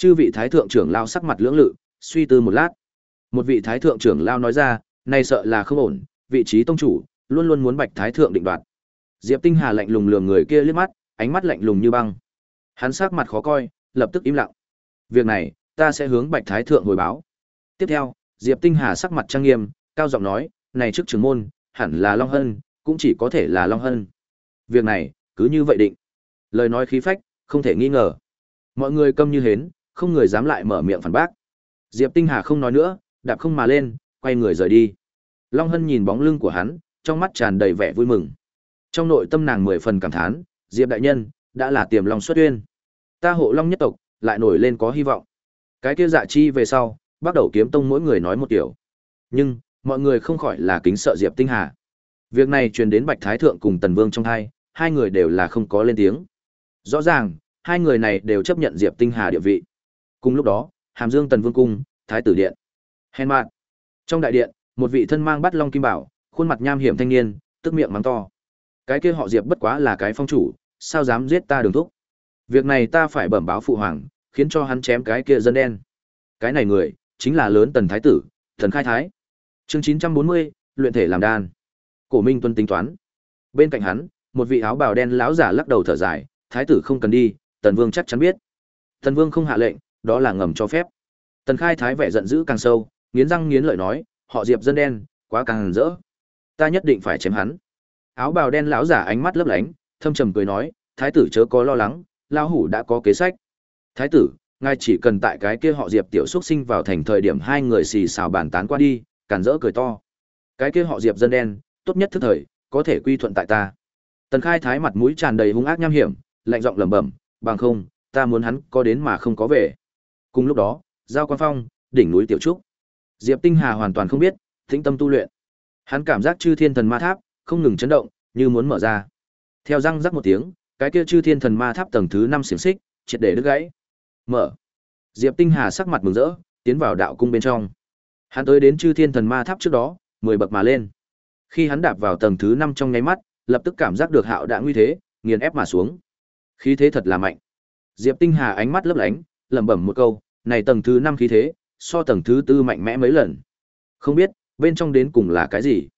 Chư vị thái thượng trưởng lao sắc mặt lưỡng lự, suy tư một lát. Một vị thái thượng trưởng lao nói ra, này sợ là không ổn, vị trí tông chủ, luôn luôn muốn bạch thái thượng định đoạt. Diệp Tinh Hà lạnh lùng lườm người kia liếc mắt, ánh mắt lạnh lùng như băng. Hắn sắc mặt khó coi, lập tức im lặng. Việc này, ta sẽ hướng bạch thái thượng hồi báo. Tiếp theo, Diệp Tinh Hà sắc mặt trang nghiêm, cao giọng nói, này trước trưởng môn, hẳn là Long Hân, cũng chỉ có thể là Long Hân. Việc này, cứ như vậy định. Lời nói khí phách, không thể nghi ngờ. Mọi người câm như hến, không người dám lại mở miệng phản bác. Diệp Tinh Hà không nói nữa, đạp không mà lên, quay người rời đi. Long Hân nhìn bóng lưng của hắn, trong mắt tràn đầy vẻ vui mừng. Trong nội tâm nàng mười phần cảm thán, Diệp đại nhân đã là tiềm long xuất uyên. Ta hộ Long nhất tộc lại nổi lên có hy vọng. Cái kia dạ chi về sau, bắt đầu kiếm tông mỗi người nói một điều, Nhưng, mọi người không khỏi là kính sợ Diệp Tinh Hà. Việc này truyền đến Bạch Thái Thượng cùng Tần Vương trong hai, hai người đều là không có lên tiếng. Rõ ràng, hai người này đều chấp nhận Diệp Tinh Hà địa vị. Cùng lúc đó, Hàm Dương Tần Vương cung, Thái tử điện. Hèn mạn. Trong đại điện, một vị thân mang bắt long kim bảo, khuôn mặt nham hiểm thanh niên, tức miệng mắng to. Cái kia họ Diệp bất quá là cái phong chủ, sao dám giết ta đường thúc? Việc này ta phải bẩm báo phụ hoàng, khiến cho hắn chém cái kia dân đen. Cái này người, chính là lớn tần thái tử, thần khai thái. Chương 940, luyện thể làm đan. Cổ Minh Tuân tính toán. Bên cạnh hắn, một vị áo bào đen lão giả lắc đầu thở dài, thái tử không cần đi, tần vương chắc chắn biết. Tần vương không hạ lệnh, đó là ngầm cho phép. Tần khai thái vẻ giận dữ càng sâu, nghiến răng nghiến lợi nói, họ Diệp dân đen, quá càng rỡ. Ta nhất định phải chém hắn. Áo bào đen lão giả ánh mắt lấp lánh, thâm trầm cười nói, thái tử chớ có lo lắng, lão hủ đã có kế sách. Thái tử, ngài chỉ cần tại cái kia họ Diệp tiểu xuất sinh vào thành thời điểm hai người xì xào bàn tán qua đi, càn rỡ cười to. Cái kia họ Diệp dân đen, tốt nhất thức thời, có thể quy thuận tại ta. Tần Khai Thái mặt mũi tràn đầy hung ác nham hiểm, lạnh giọng lẩm bẩm, bằng không, ta muốn hắn có đến mà không có về. Cùng lúc đó, giao quan phong, đỉnh núi tiểu trúc. Diệp Tinh Hà hoàn toàn không biết, tĩnh tâm tu luyện. Hắn cảm giác chư thiên thần ma tháp không ngừng chấn động, như muốn mở ra. Theo răng rắc một tiếng, cái kia chư thiên thần ma tháp tầng thứ năm xiềng xích, triệt để đứt gãy. Mở. Diệp Tinh Hà sắc mặt mừng rỡ, tiến vào đạo cung bên trong. Hắn tới đến chư thiên thần ma tháp trước đó, 10 bậc mà lên. Khi hắn đạp vào tầng thứ năm trong nháy mắt, lập tức cảm giác được hạo đã nguy thế, nghiền ép mà xuống. Khí thế thật là mạnh. Diệp Tinh Hà ánh mắt lấp lánh, lẩm bẩm một câu, này tầng thứ năm khí thế, so tầng thứ tư mạnh mẽ mấy lần. Không biết, bên trong đến cùng là cái gì?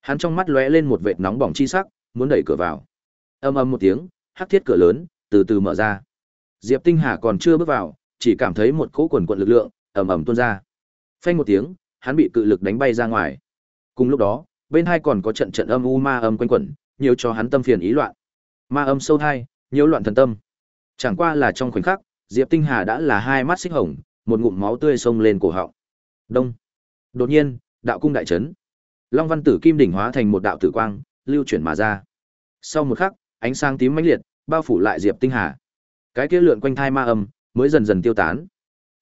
Hắn trong mắt lóe lên một vệt nóng bỏng chi sắc, muốn đẩy cửa vào. Ầm ầm một tiếng, hắc thiết cửa lớn từ từ mở ra. Diệp Tinh Hà còn chưa bước vào, chỉ cảm thấy một cỗ quần quần lực lượng ầm ầm tuôn ra. Phanh một tiếng, hắn bị cự lực đánh bay ra ngoài. Cùng lúc đó, bên hai còn có trận trận âm u ma âm quanh quẩn, nhiều cho hắn tâm phiền ý loạn. Ma âm sâu thai, nhiễu loạn thần tâm. Chẳng qua là trong khoảnh khắc, Diệp Tinh Hà đã là hai mắt xích hồng, một ngụm máu tươi sông lên cổ họng. Đông. Đột nhiên, đạo cung đại chấn. Long Văn Tử Kim đỉnh hóa thành một đạo tử quang, lưu chuyển mà ra. Sau một khắc, ánh sáng tím mãnh liệt bao phủ lại Diệp Tinh Hà. Cái kia lượn quanh thai ma âm mới dần dần tiêu tán.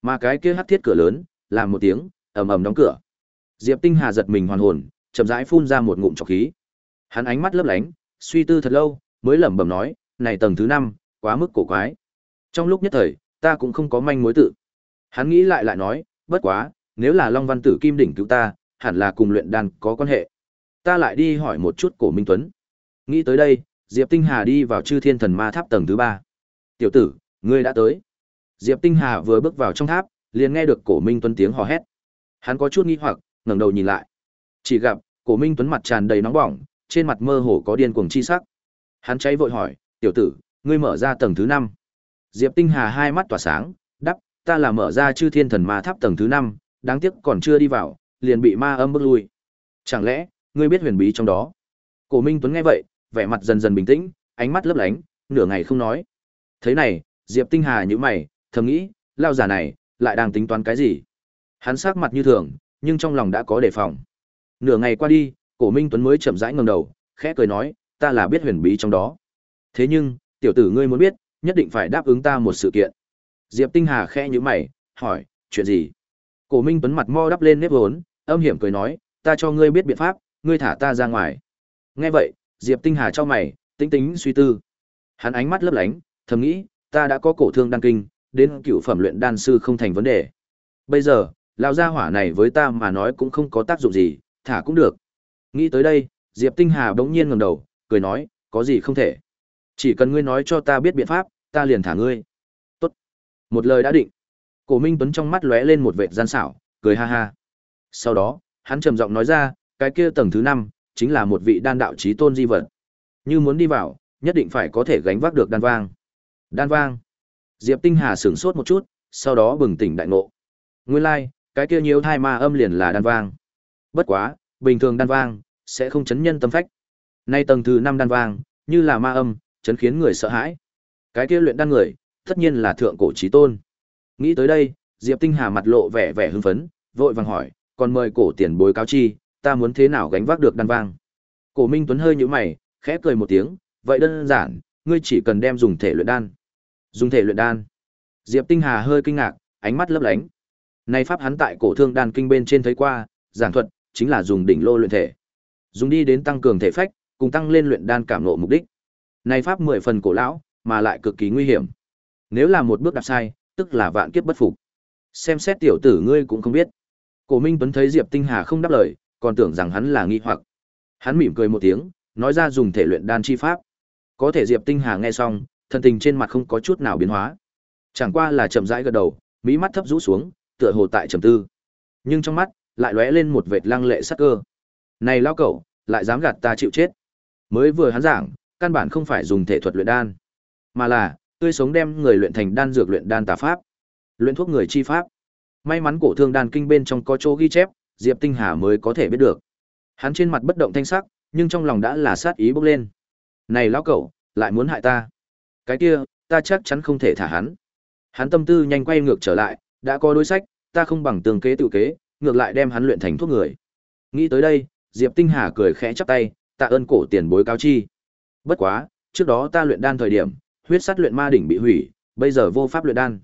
Mà cái kia hắt thiết cửa lớn, làm một tiếng, ầm ầm đóng cửa. Diệp Tinh Hà giật mình hoàn hồn, chậm rãi phun ra một ngụm trọc khí. Hắn ánh mắt lấp lánh, suy tư thật lâu, mới lẩm bẩm nói, "Này tầng thứ năm, quá mức cổ quái." Trong lúc nhất thời, ta cũng không có manh mối tự. Hắn nghĩ lại lại nói, "Bất quá, nếu là Long Văn Tử Kim đỉnh cứu ta, hẳn là cùng luyện đan có quan hệ. Ta lại đi hỏi một chút Cổ Minh Tuấn." Nghĩ tới đây, Diệp Tinh Hà đi vào Chư Thiên Thần Ma Tháp tầng thứ ba. "Tiểu tử, ngươi đã tới." Diệp Tinh Hà vừa bước vào trong tháp, liền nghe được Cổ Minh Tuấn tiếng hò hét. Hắn có chút nghi hoặc, ngẩng đầu nhìn lại. Chỉ gặp, Cổ Minh Tuấn mặt tràn đầy nóng bỏng, trên mặt mơ hồ có điên cuồng chi sắc. Hắn cháy vội hỏi, "Tiểu tử, ngươi mở ra tầng thứ năm Diệp Tinh Hà hai mắt tỏa sáng, đáp, "Ta là mở ra Chư Thiên Thần Ma Tháp tầng thứ năm đáng tiếc còn chưa đi vào, liền bị ma âm bước lui. Chẳng lẽ, ngươi biết huyền bí trong đó?" Cổ Minh Tuấn nghe vậy, vẻ mặt dần dần bình tĩnh, ánh mắt lấp lánh, nửa ngày không nói. Thế này, Diệp Tinh Hà nhíu mày, thầm nghĩ, lao giả này lại đang tính toán cái gì? Hắn sắc mặt như thường, nhưng trong lòng đã có đề phòng. Nửa ngày qua đi, Cổ Minh Tuấn mới chậm rãi ngẩng đầu, khẽ cười nói, ta là biết huyền bí trong đó. Thế nhưng, tiểu tử ngươi muốn biết, nhất định phải đáp ứng ta một sự kiện. Diệp Tinh Hà khẽ như mày, hỏi, chuyện gì? Cổ Minh Tuấn mặt mo đắp lên nếp hốn, âm hiểm cười nói, ta cho ngươi biết biện pháp, ngươi thả ta ra ngoài. Nghe vậy, Diệp Tinh Hà cho mày, tính tính suy tư. Hắn ánh mắt lấp lánh, thầm nghĩ, ta đã có cổ thương đăng kinh, đến cựu phẩm luyện đan sư không thành vấn đề. Bây giờ, lão gia hỏa này với ta mà nói cũng không có tác dụng gì, thả cũng được. Nghĩ tới đây, Diệp Tinh Hà bỗng nhiên ngẩng đầu, cười nói, có gì không thể. Chỉ cần ngươi nói cho ta biết biện pháp, ta liền thả ngươi. Tốt. Một lời đã định. Cổ Minh Tuấn trong mắt lóe lên một vệt gian xảo, cười ha ha. Sau đó, hắn trầm giọng nói ra, cái kia tầng thứ năm chính là một vị đan đạo chí tôn di vật. Như muốn đi vào, nhất định phải có thể gánh vác được đan vang. Đan vang. Diệp Tinh Hà sửng sốt một chút, sau đó bừng tỉnh đại ngộ. Nguyên lai, like, cái kia nhiều thai ma âm liền là đan vang. Bất quá, bình thường đan vang sẽ không chấn nhân tâm phách. Nay tầng thứ năm đan vang, như là ma âm, chấn khiến người sợ hãi. Cái kia luyện đan người, tất nhiên là thượng cổ chí tôn. Nghĩ tới đây, Diệp Tinh Hà mặt lộ vẻ vẻ hưng phấn, vội vàng hỏi, còn mời cổ tiền bối cáo chi, ta muốn thế nào gánh vác được đan vang. Cổ Minh Tuấn hơi nhíu mày, khẽ cười một tiếng, vậy đơn giản, ngươi chỉ cần đem dùng thể luyện đan. Dùng thể luyện đan. Diệp Tinh Hà hơi kinh ngạc, ánh mắt lấp lánh. nay pháp hắn tại cổ thương đan kinh bên trên thấy qua, giảng thuật chính là dùng đỉnh lô luyện thể. Dùng đi đến tăng cường thể phách, cùng tăng lên luyện đan cảm ngộ mục đích. nay pháp mười phần cổ lão, mà lại cực kỳ nguy hiểm. Nếu là một bước đạp sai, tức là vạn kiếp bất phục. Xem xét tiểu tử ngươi cũng không biết. Cổ Minh Tuấn thấy Diệp Tinh Hà không đáp lời, còn tưởng rằng hắn là nghi hoặc. Hắn mỉm cười một tiếng, nói ra dùng thể luyện đan chi pháp. Có thể Diệp Tinh Hà nghe xong, thần tình trên mặt không có chút nào biến hóa. Chẳng qua là chậm rãi gật đầu, mỹ mắt thấp rũ xuống, tựa hồ tại trầm tư. Nhưng trong mắt lại lóe lên một vệt lăng lệ sắc cơ. Này lao cẩu, lại dám gạt ta chịu chết. Mới vừa hắn giảng, căn bản không phải dùng thể thuật luyện đan, mà là tươi sống đem người luyện thành đan dược luyện đan tà pháp, luyện thuốc người chi pháp. May mắn cổ thương đan kinh bên trong có chỗ ghi chép, Diệp Tinh Hà mới có thể biết được. Hắn trên mặt bất động thanh sắc, nhưng trong lòng đã là sát ý bốc lên. Này lão cẩu, lại muốn hại ta. Cái kia, ta chắc chắn không thể thả hắn. Hắn tâm tư nhanh quay ngược trở lại, đã có đối sách, ta không bằng tường kế tự kế, ngược lại đem hắn luyện thành thuốc người. Nghĩ tới đây, Diệp Tinh Hà cười khẽ chắp tay, tạ ơn cổ tiền bối cáo chi. Bất quá, trước đó ta luyện đan thời điểm, huyết sắt luyện ma đỉnh bị hủy, bây giờ vô pháp luyện đan.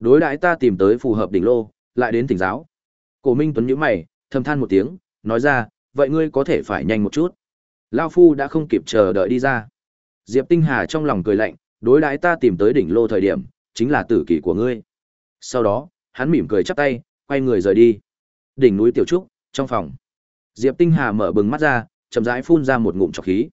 Đối đãi ta tìm tới phù hợp đỉnh lô, lại đến tỉnh giáo. Cổ Minh Tuấn nhíu mày, thầm than một tiếng, nói ra, vậy ngươi có thể phải nhanh một chút. Lão phu đã không kịp chờ đợi đi ra. Diệp Tinh Hà trong lòng cười lạnh, đối đãi ta tìm tới đỉnh lô thời điểm, chính là tử kỳ của ngươi. Sau đó, hắn mỉm cười chắp tay, quay người rời đi. Đỉnh núi Tiểu Trúc, trong phòng. Diệp Tinh Hà mở bừng mắt ra, chậm rãi phun ra một ngụm trọc khí.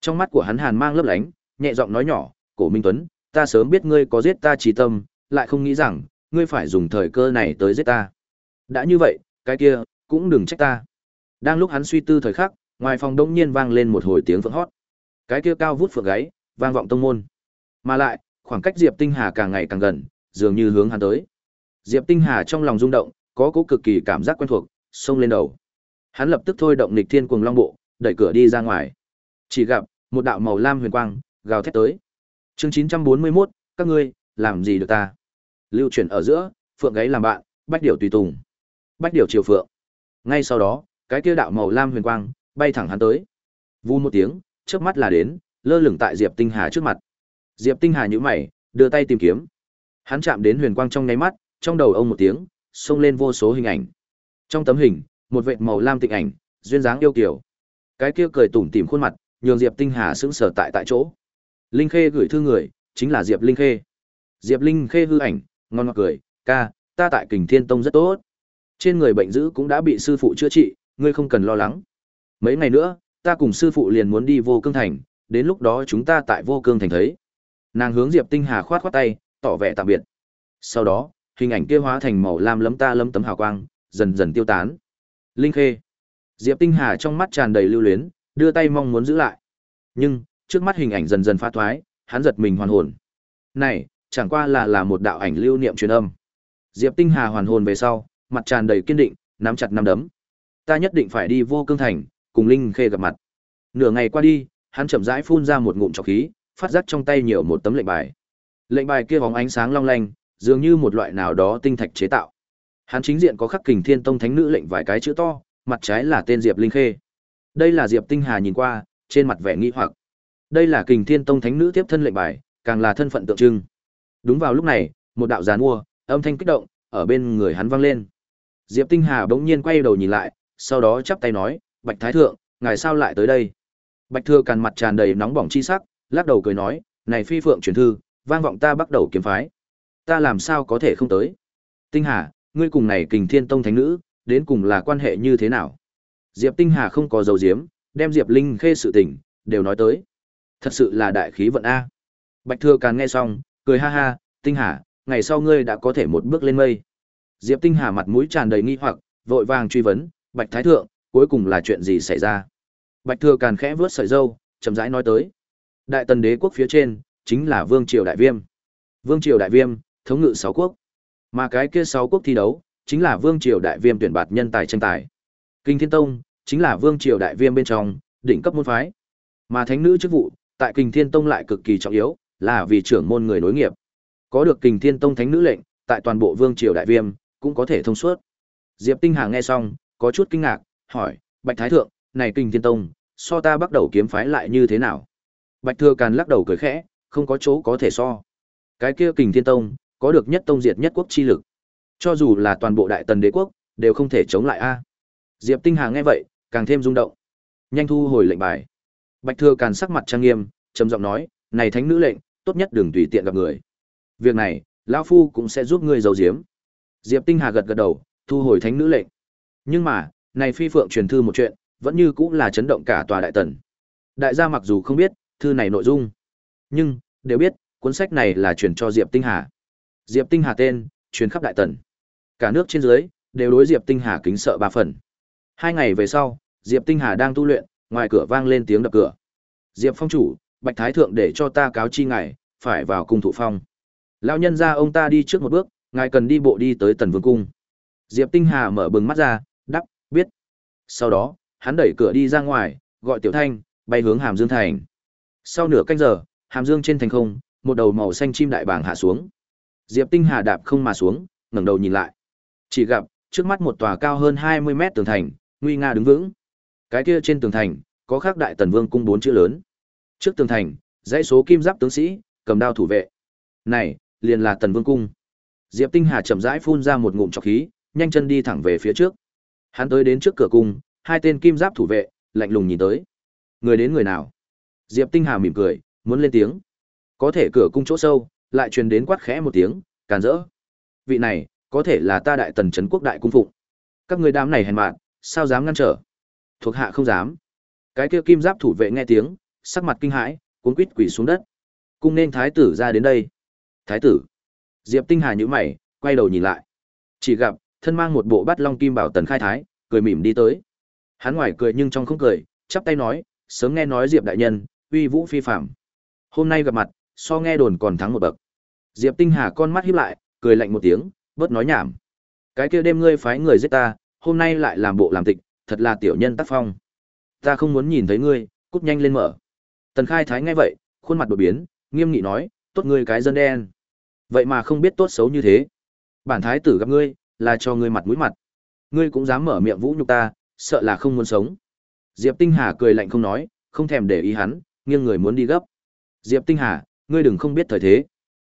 Trong mắt của hắn hàn mang lấp lánh, nhẹ giọng nói nhỏ, "Cổ Minh Tuấn, ta sớm biết ngươi có giết ta trí tâm, lại không nghĩ rằng ngươi phải dùng thời cơ này tới giết ta. Đã như vậy, cái kia cũng đừng trách ta." Đang lúc hắn suy tư thời khắc, ngoài phòng đông nhiên vang lên một hồi tiếng vỡ hót. Cái kia cao vút phượng gáy, vang vọng tông môn. Mà lại, khoảng cách Diệp Tinh Hà càng ngày càng gần, dường như hướng hắn tới. Diệp Tinh Hà trong lòng rung động, có cố cực kỳ cảm giác quen thuộc, xông lên đầu. Hắn lập tức thôi động Nịch thiên cuồng long bộ, đẩy cửa đi ra ngoài. Chỉ gặp một đạo màu lam huyền quang gào thét tới. Chương 941, các ngươi làm gì được ta? Lưu chuyển ở giữa, phượng gáy làm bạn, bách điểu tùy tùng. Bách điểu triều phượng. Ngay sau đó, cái kia đạo màu lam huyền quang bay thẳng hắn tới. Vù một tiếng, chớp mắt là đến, lơ lửng tại Diệp Tinh Hà trước mặt. Diệp Tinh Hà nhíu mày, đưa tay tìm kiếm. Hắn chạm đến huyền quang trong nháy mắt, trong đầu ông một tiếng, xông lên vô số hình ảnh. Trong tấm hình, một vệt màu lam tịnh ảnh, duyên dáng yêu kiều. Cái kia cười tủm tỉm khuôn mặt, nhường Diệp Tinh Hà sững sờ tại tại chỗ. Linh Khê gửi thư người, chính là Diệp Linh Khê. Diệp Linh Khê hư ảnh, ngon ngọt cười, "Ca, ta tại Kình Thiên Tông rất tốt. Trên người bệnh dữ cũng đã bị sư phụ chữa trị, ngươi không cần lo lắng. Mấy ngày nữa, ta cùng sư phụ liền muốn đi Vô Cương Thành, đến lúc đó chúng ta tại Vô Cương Thành thấy." Nàng hướng Diệp Tinh Hà khoát khoát tay, tỏ vẻ tạm biệt. Sau đó, hình ảnh kia hóa thành màu lam lấm ta lấm tấm hào quang, dần dần tiêu tán. Linh Khê. Diệp Tinh Hà trong mắt tràn đầy lưu luyến, đưa tay mong muốn giữ lại. Nhưng, trước mắt hình ảnh dần dần pha thoái, hắn giật mình hoàn hồn. Này, chẳng qua là là một đạo ảnh lưu niệm truyền âm. Diệp Tinh Hà hoàn hồn về sau, mặt tràn đầy kiên định, nắm chặt nắm đấm. Ta nhất định phải đi vô cương thành, cùng Linh Khê gặp mặt. Nửa ngày qua đi, hắn chậm rãi phun ra một ngụm trọc khí, phát giác trong tay nhiều một tấm lệnh bài. Lệnh bài kia bóng ánh sáng long lanh, dường như một loại nào đó tinh thạch chế tạo. Hắn chính diện có khắc Kình Thiên Tông thánh nữ lệnh vài cái chữ to, mặt trái là tên Diệp Linh Khê. Đây là Diệp Tinh Hà nhìn qua, trên mặt vẻ nghi hoặc. Đây là Kình Thiên Tông thánh nữ tiếp thân lệnh bài, càng là thân phận tượng trưng. Đúng vào lúc này, một đạo giàn mua, âm thanh kích động, ở bên người hắn vang lên. Diệp Tinh Hà bỗng nhiên quay đầu nhìn lại, sau đó chắp tay nói, Bạch Thái Thượng, ngài sao lại tới đây? Bạch Thừa càn mặt tràn đầy nóng bỏng chi sắc, lắc đầu cười nói, này phi phượng truyền thư, vang vọng ta bắt đầu kiếm phái. Ta làm sao có thể không tới? Tinh Hà, ngươi cùng này kình thiên tông thánh nữ, đến cùng là quan hệ như thế nào? Diệp Tinh Hà không có dầu diếm, đem Diệp Linh khê sự tình, đều nói tới. Thật sự là đại khí vận A. Bạch Thừa Càn nghe xong, cười ha ha, Tinh Hà, ngày sau ngươi đã có thể một bước lên mây. Diệp Tinh Hà mặt mũi tràn đầy nghi hoặc, vội vàng truy vấn, Bạch Thái Thượng, cuối cùng là chuyện gì xảy ra? Bạch Thừa Càn khẽ vướt sợi dâu, chậm rãi nói tới. Đại tần đế quốc phía trên, chính là Vương Triều Đại Viêm. Vương Triều Đại Viêm, thống ngự sáu quốc. Mà cái kia sáu quốc thi đấu, chính là Vương Triều Đại Viêm tuyển bạt nhân tài tranh tài. Kinh Thiên Tông, chính là Vương Triều Đại Viêm bên trong, đỉnh cấp môn phái. Mà thánh nữ chức vụ, tại kình Thiên Tông lại cực kỳ trọng yếu, là vì trưởng môn người nối nghiệp. Có được kình Thiên Tông thánh nữ lệnh, tại toàn bộ Vương Triều Đại Viêm, cũng có thể thông suốt. Diệp Tinh Hà nghe xong, có chút kinh ngạc, hỏi, Bạch Thái Thượng, này kình Thiên Tông, so ta bắt đầu kiếm phái lại như thế nào? Bạch Thừa Càn lắc đầu cười khẽ, không có chỗ có thể so. Cái kia Kình Thiên Tông, có được nhất tông diệt nhất quốc chi lực. Cho dù là toàn bộ đại tần đế quốc, đều không thể chống lại a. Diệp Tinh Hà nghe vậy, càng thêm rung động. Nhanh thu hồi lệnh bài. Bạch Thừa Càn sắc mặt trang nghiêm, trầm giọng nói, "Này thánh nữ lệnh, tốt nhất đừng tùy tiện gặp người. Việc này, lão phu cũng sẽ giúp ngươi giấu giếm." Diệp Tinh Hà gật gật đầu, thu hồi thánh nữ lệnh. Nhưng mà, này phi phượng truyền thư một chuyện, vẫn như cũng là chấn động cả tòa đại tần. Đại gia mặc dù không biết thư này nội dung, nhưng đều biết cuốn sách này là truyền cho Diệp Tinh Hà. Diệp Tinh Hà tên truyền khắp đại tần. Cả nước trên dưới đều đối Diệp Tinh Hà kính sợ ba phần. Hai ngày về sau, Diệp Tinh Hà đang tu luyện, ngoài cửa vang lên tiếng đập cửa. Diệp Phong chủ, Bạch Thái thượng để cho ta cáo chi ngài, phải vào cung thụ phong. Lão nhân gia ông ta đi trước một bước, ngài cần đi bộ đi tới Tần Vương cung. Diệp Tinh Hà mở bừng mắt ra, đáp, biết. Sau đó, hắn đẩy cửa đi ra ngoài, gọi Tiểu Thanh, bay hướng Hàm Dương thành. Sau nửa canh giờ, Hàm Dương trên thành không, một đầu màu xanh chim đại bàng hạ xuống. Diệp Tinh Hà đạp không mà xuống, ngẩng đầu nhìn lại. Chỉ gặp, trước mắt một tòa cao hơn 20 mét tường thành, nguy nga đứng vững. Cái kia trên tường thành, có khắc đại tần vương cung bốn chữ lớn. Trước tường thành, dãy số kim giáp tướng sĩ, cầm đao thủ vệ. Này, liền là tần vương cung. Diệp Tinh Hà chậm rãi phun ra một ngụm trọc khí, nhanh chân đi thẳng về phía trước. Hắn tới đến trước cửa cung, hai tên kim giáp thủ vệ, lạnh lùng nhìn tới. Người đến người nào? Diệp Tinh Hà mỉm cười, muốn lên tiếng. Có thể cửa cung chỗ sâu, lại truyền đến quát khẽ một tiếng, càn rỡ. Vị này, có thể là ta đại tần trấn quốc đại cung phụng. Các người đám này hèn mạn, sao dám ngăn trở? Thuộc hạ không dám. Cái kia kim giáp thủ vệ nghe tiếng, sắc mặt kinh hãi, cuống quýt quỳ xuống đất. Cung nên thái tử ra đến đây. Thái tử. Diệp Tinh Hà nhíu mày, quay đầu nhìn lại. Chỉ gặp, thân mang một bộ bát long kim bảo tần khai thái, cười mỉm đi tới. Hắn ngoài cười nhưng trong không cười, chắp tay nói, sớm nghe nói Diệp đại nhân, uy vũ phi phàm. Hôm nay gặp mặt, so nghe đồn còn thắng một bậc. Diệp Tinh Hà con mắt híp lại, cười lạnh một tiếng, bớt nói nhảm. Cái kia đêm ngươi phái người giết ta, hôm nay lại làm bộ làm tịch, thật là tiểu nhân tác phong. Ta không muốn nhìn thấy ngươi, cút nhanh lên mở. Tần Khai Thái nghe vậy, khuôn mặt đổi biến, nghiêm nghị nói, tốt ngươi cái dân đen. Vậy mà không biết tốt xấu như thế. Bản thái tử gặp ngươi, là cho ngươi mặt mũi mặt. Ngươi cũng dám mở miệng vũ nhục ta, sợ là không muốn sống. Diệp Tinh Hà cười lạnh không nói, không thèm để ý hắn, nghiêng người muốn đi gấp. Diệp Tinh Hà, ngươi đừng không biết thời thế.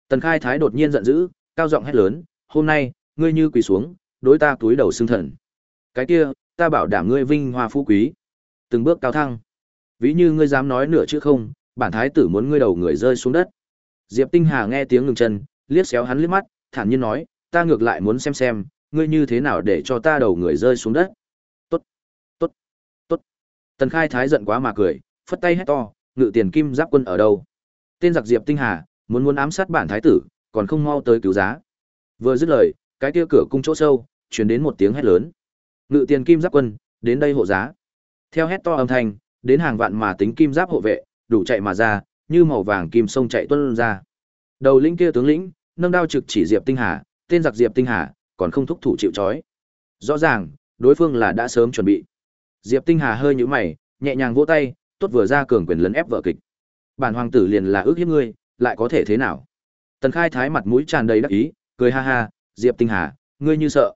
Tần Khai Thái đột nhiên giận dữ, cao giọng hét lớn, "Hôm nay, ngươi như quỳ xuống, đối ta túi đầu xương thần. Cái kia, ta bảo đảm ngươi vinh hoa phú quý, từng bước cao thăng. Ví như ngươi dám nói nửa chữ không, bản thái tử muốn ngươi đầu người rơi xuống đất." Diệp Tinh Hà nghe tiếng ngừng chân, liếc xéo hắn liếc mắt, thản nhiên nói, "Ta ngược lại muốn xem xem, ngươi như thế nào để cho ta đầu người rơi xuống đất." "Tốt, tốt, tốt." Tần Khai Thái giận quá mà cười, phất tay hét to, "Ngự tiền kim giáp quân ở đâu?" Tên giặc Diệp Tinh Hà, muốn muốn ám sát bản thái tử, còn không mau tới cứu giá. Vừa dứt lời, cái kia cửa cung chỗ sâu, truyền đến một tiếng hét lớn. Ngự tiền kim giáp quân, đến đây hộ giá. Theo hét to âm thanh, đến hàng vạn mà tính kim giáp hộ vệ, đủ chạy mà ra, như màu vàng kim sông chạy tuôn ra. Đầu lĩnh kia tướng lĩnh, nâng đao trực chỉ Diệp Tinh Hà, tên giặc Diệp Tinh Hà, còn không thúc thủ chịu trói. Rõ ràng, đối phương là đã sớm chuẩn bị. Diệp Tinh Hà hơi nhũ mày, nhẹ nhàng vỗ tay, tốt vừa ra cường quyền lấn ép vợ kịch. Bản hoàng tử liền là ước hiếp ngươi, lại có thể thế nào? Tần Khai Thái mặt mũi tràn đầy đắc ý, cười ha ha, Diệp Tinh Hà, ngươi như sợ.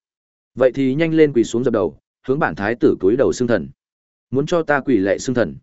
Vậy thì nhanh lên quỳ xuống dập đầu, hướng bản thái tử cúi đầu xương thần. Muốn cho ta quỳ lệ xương thần.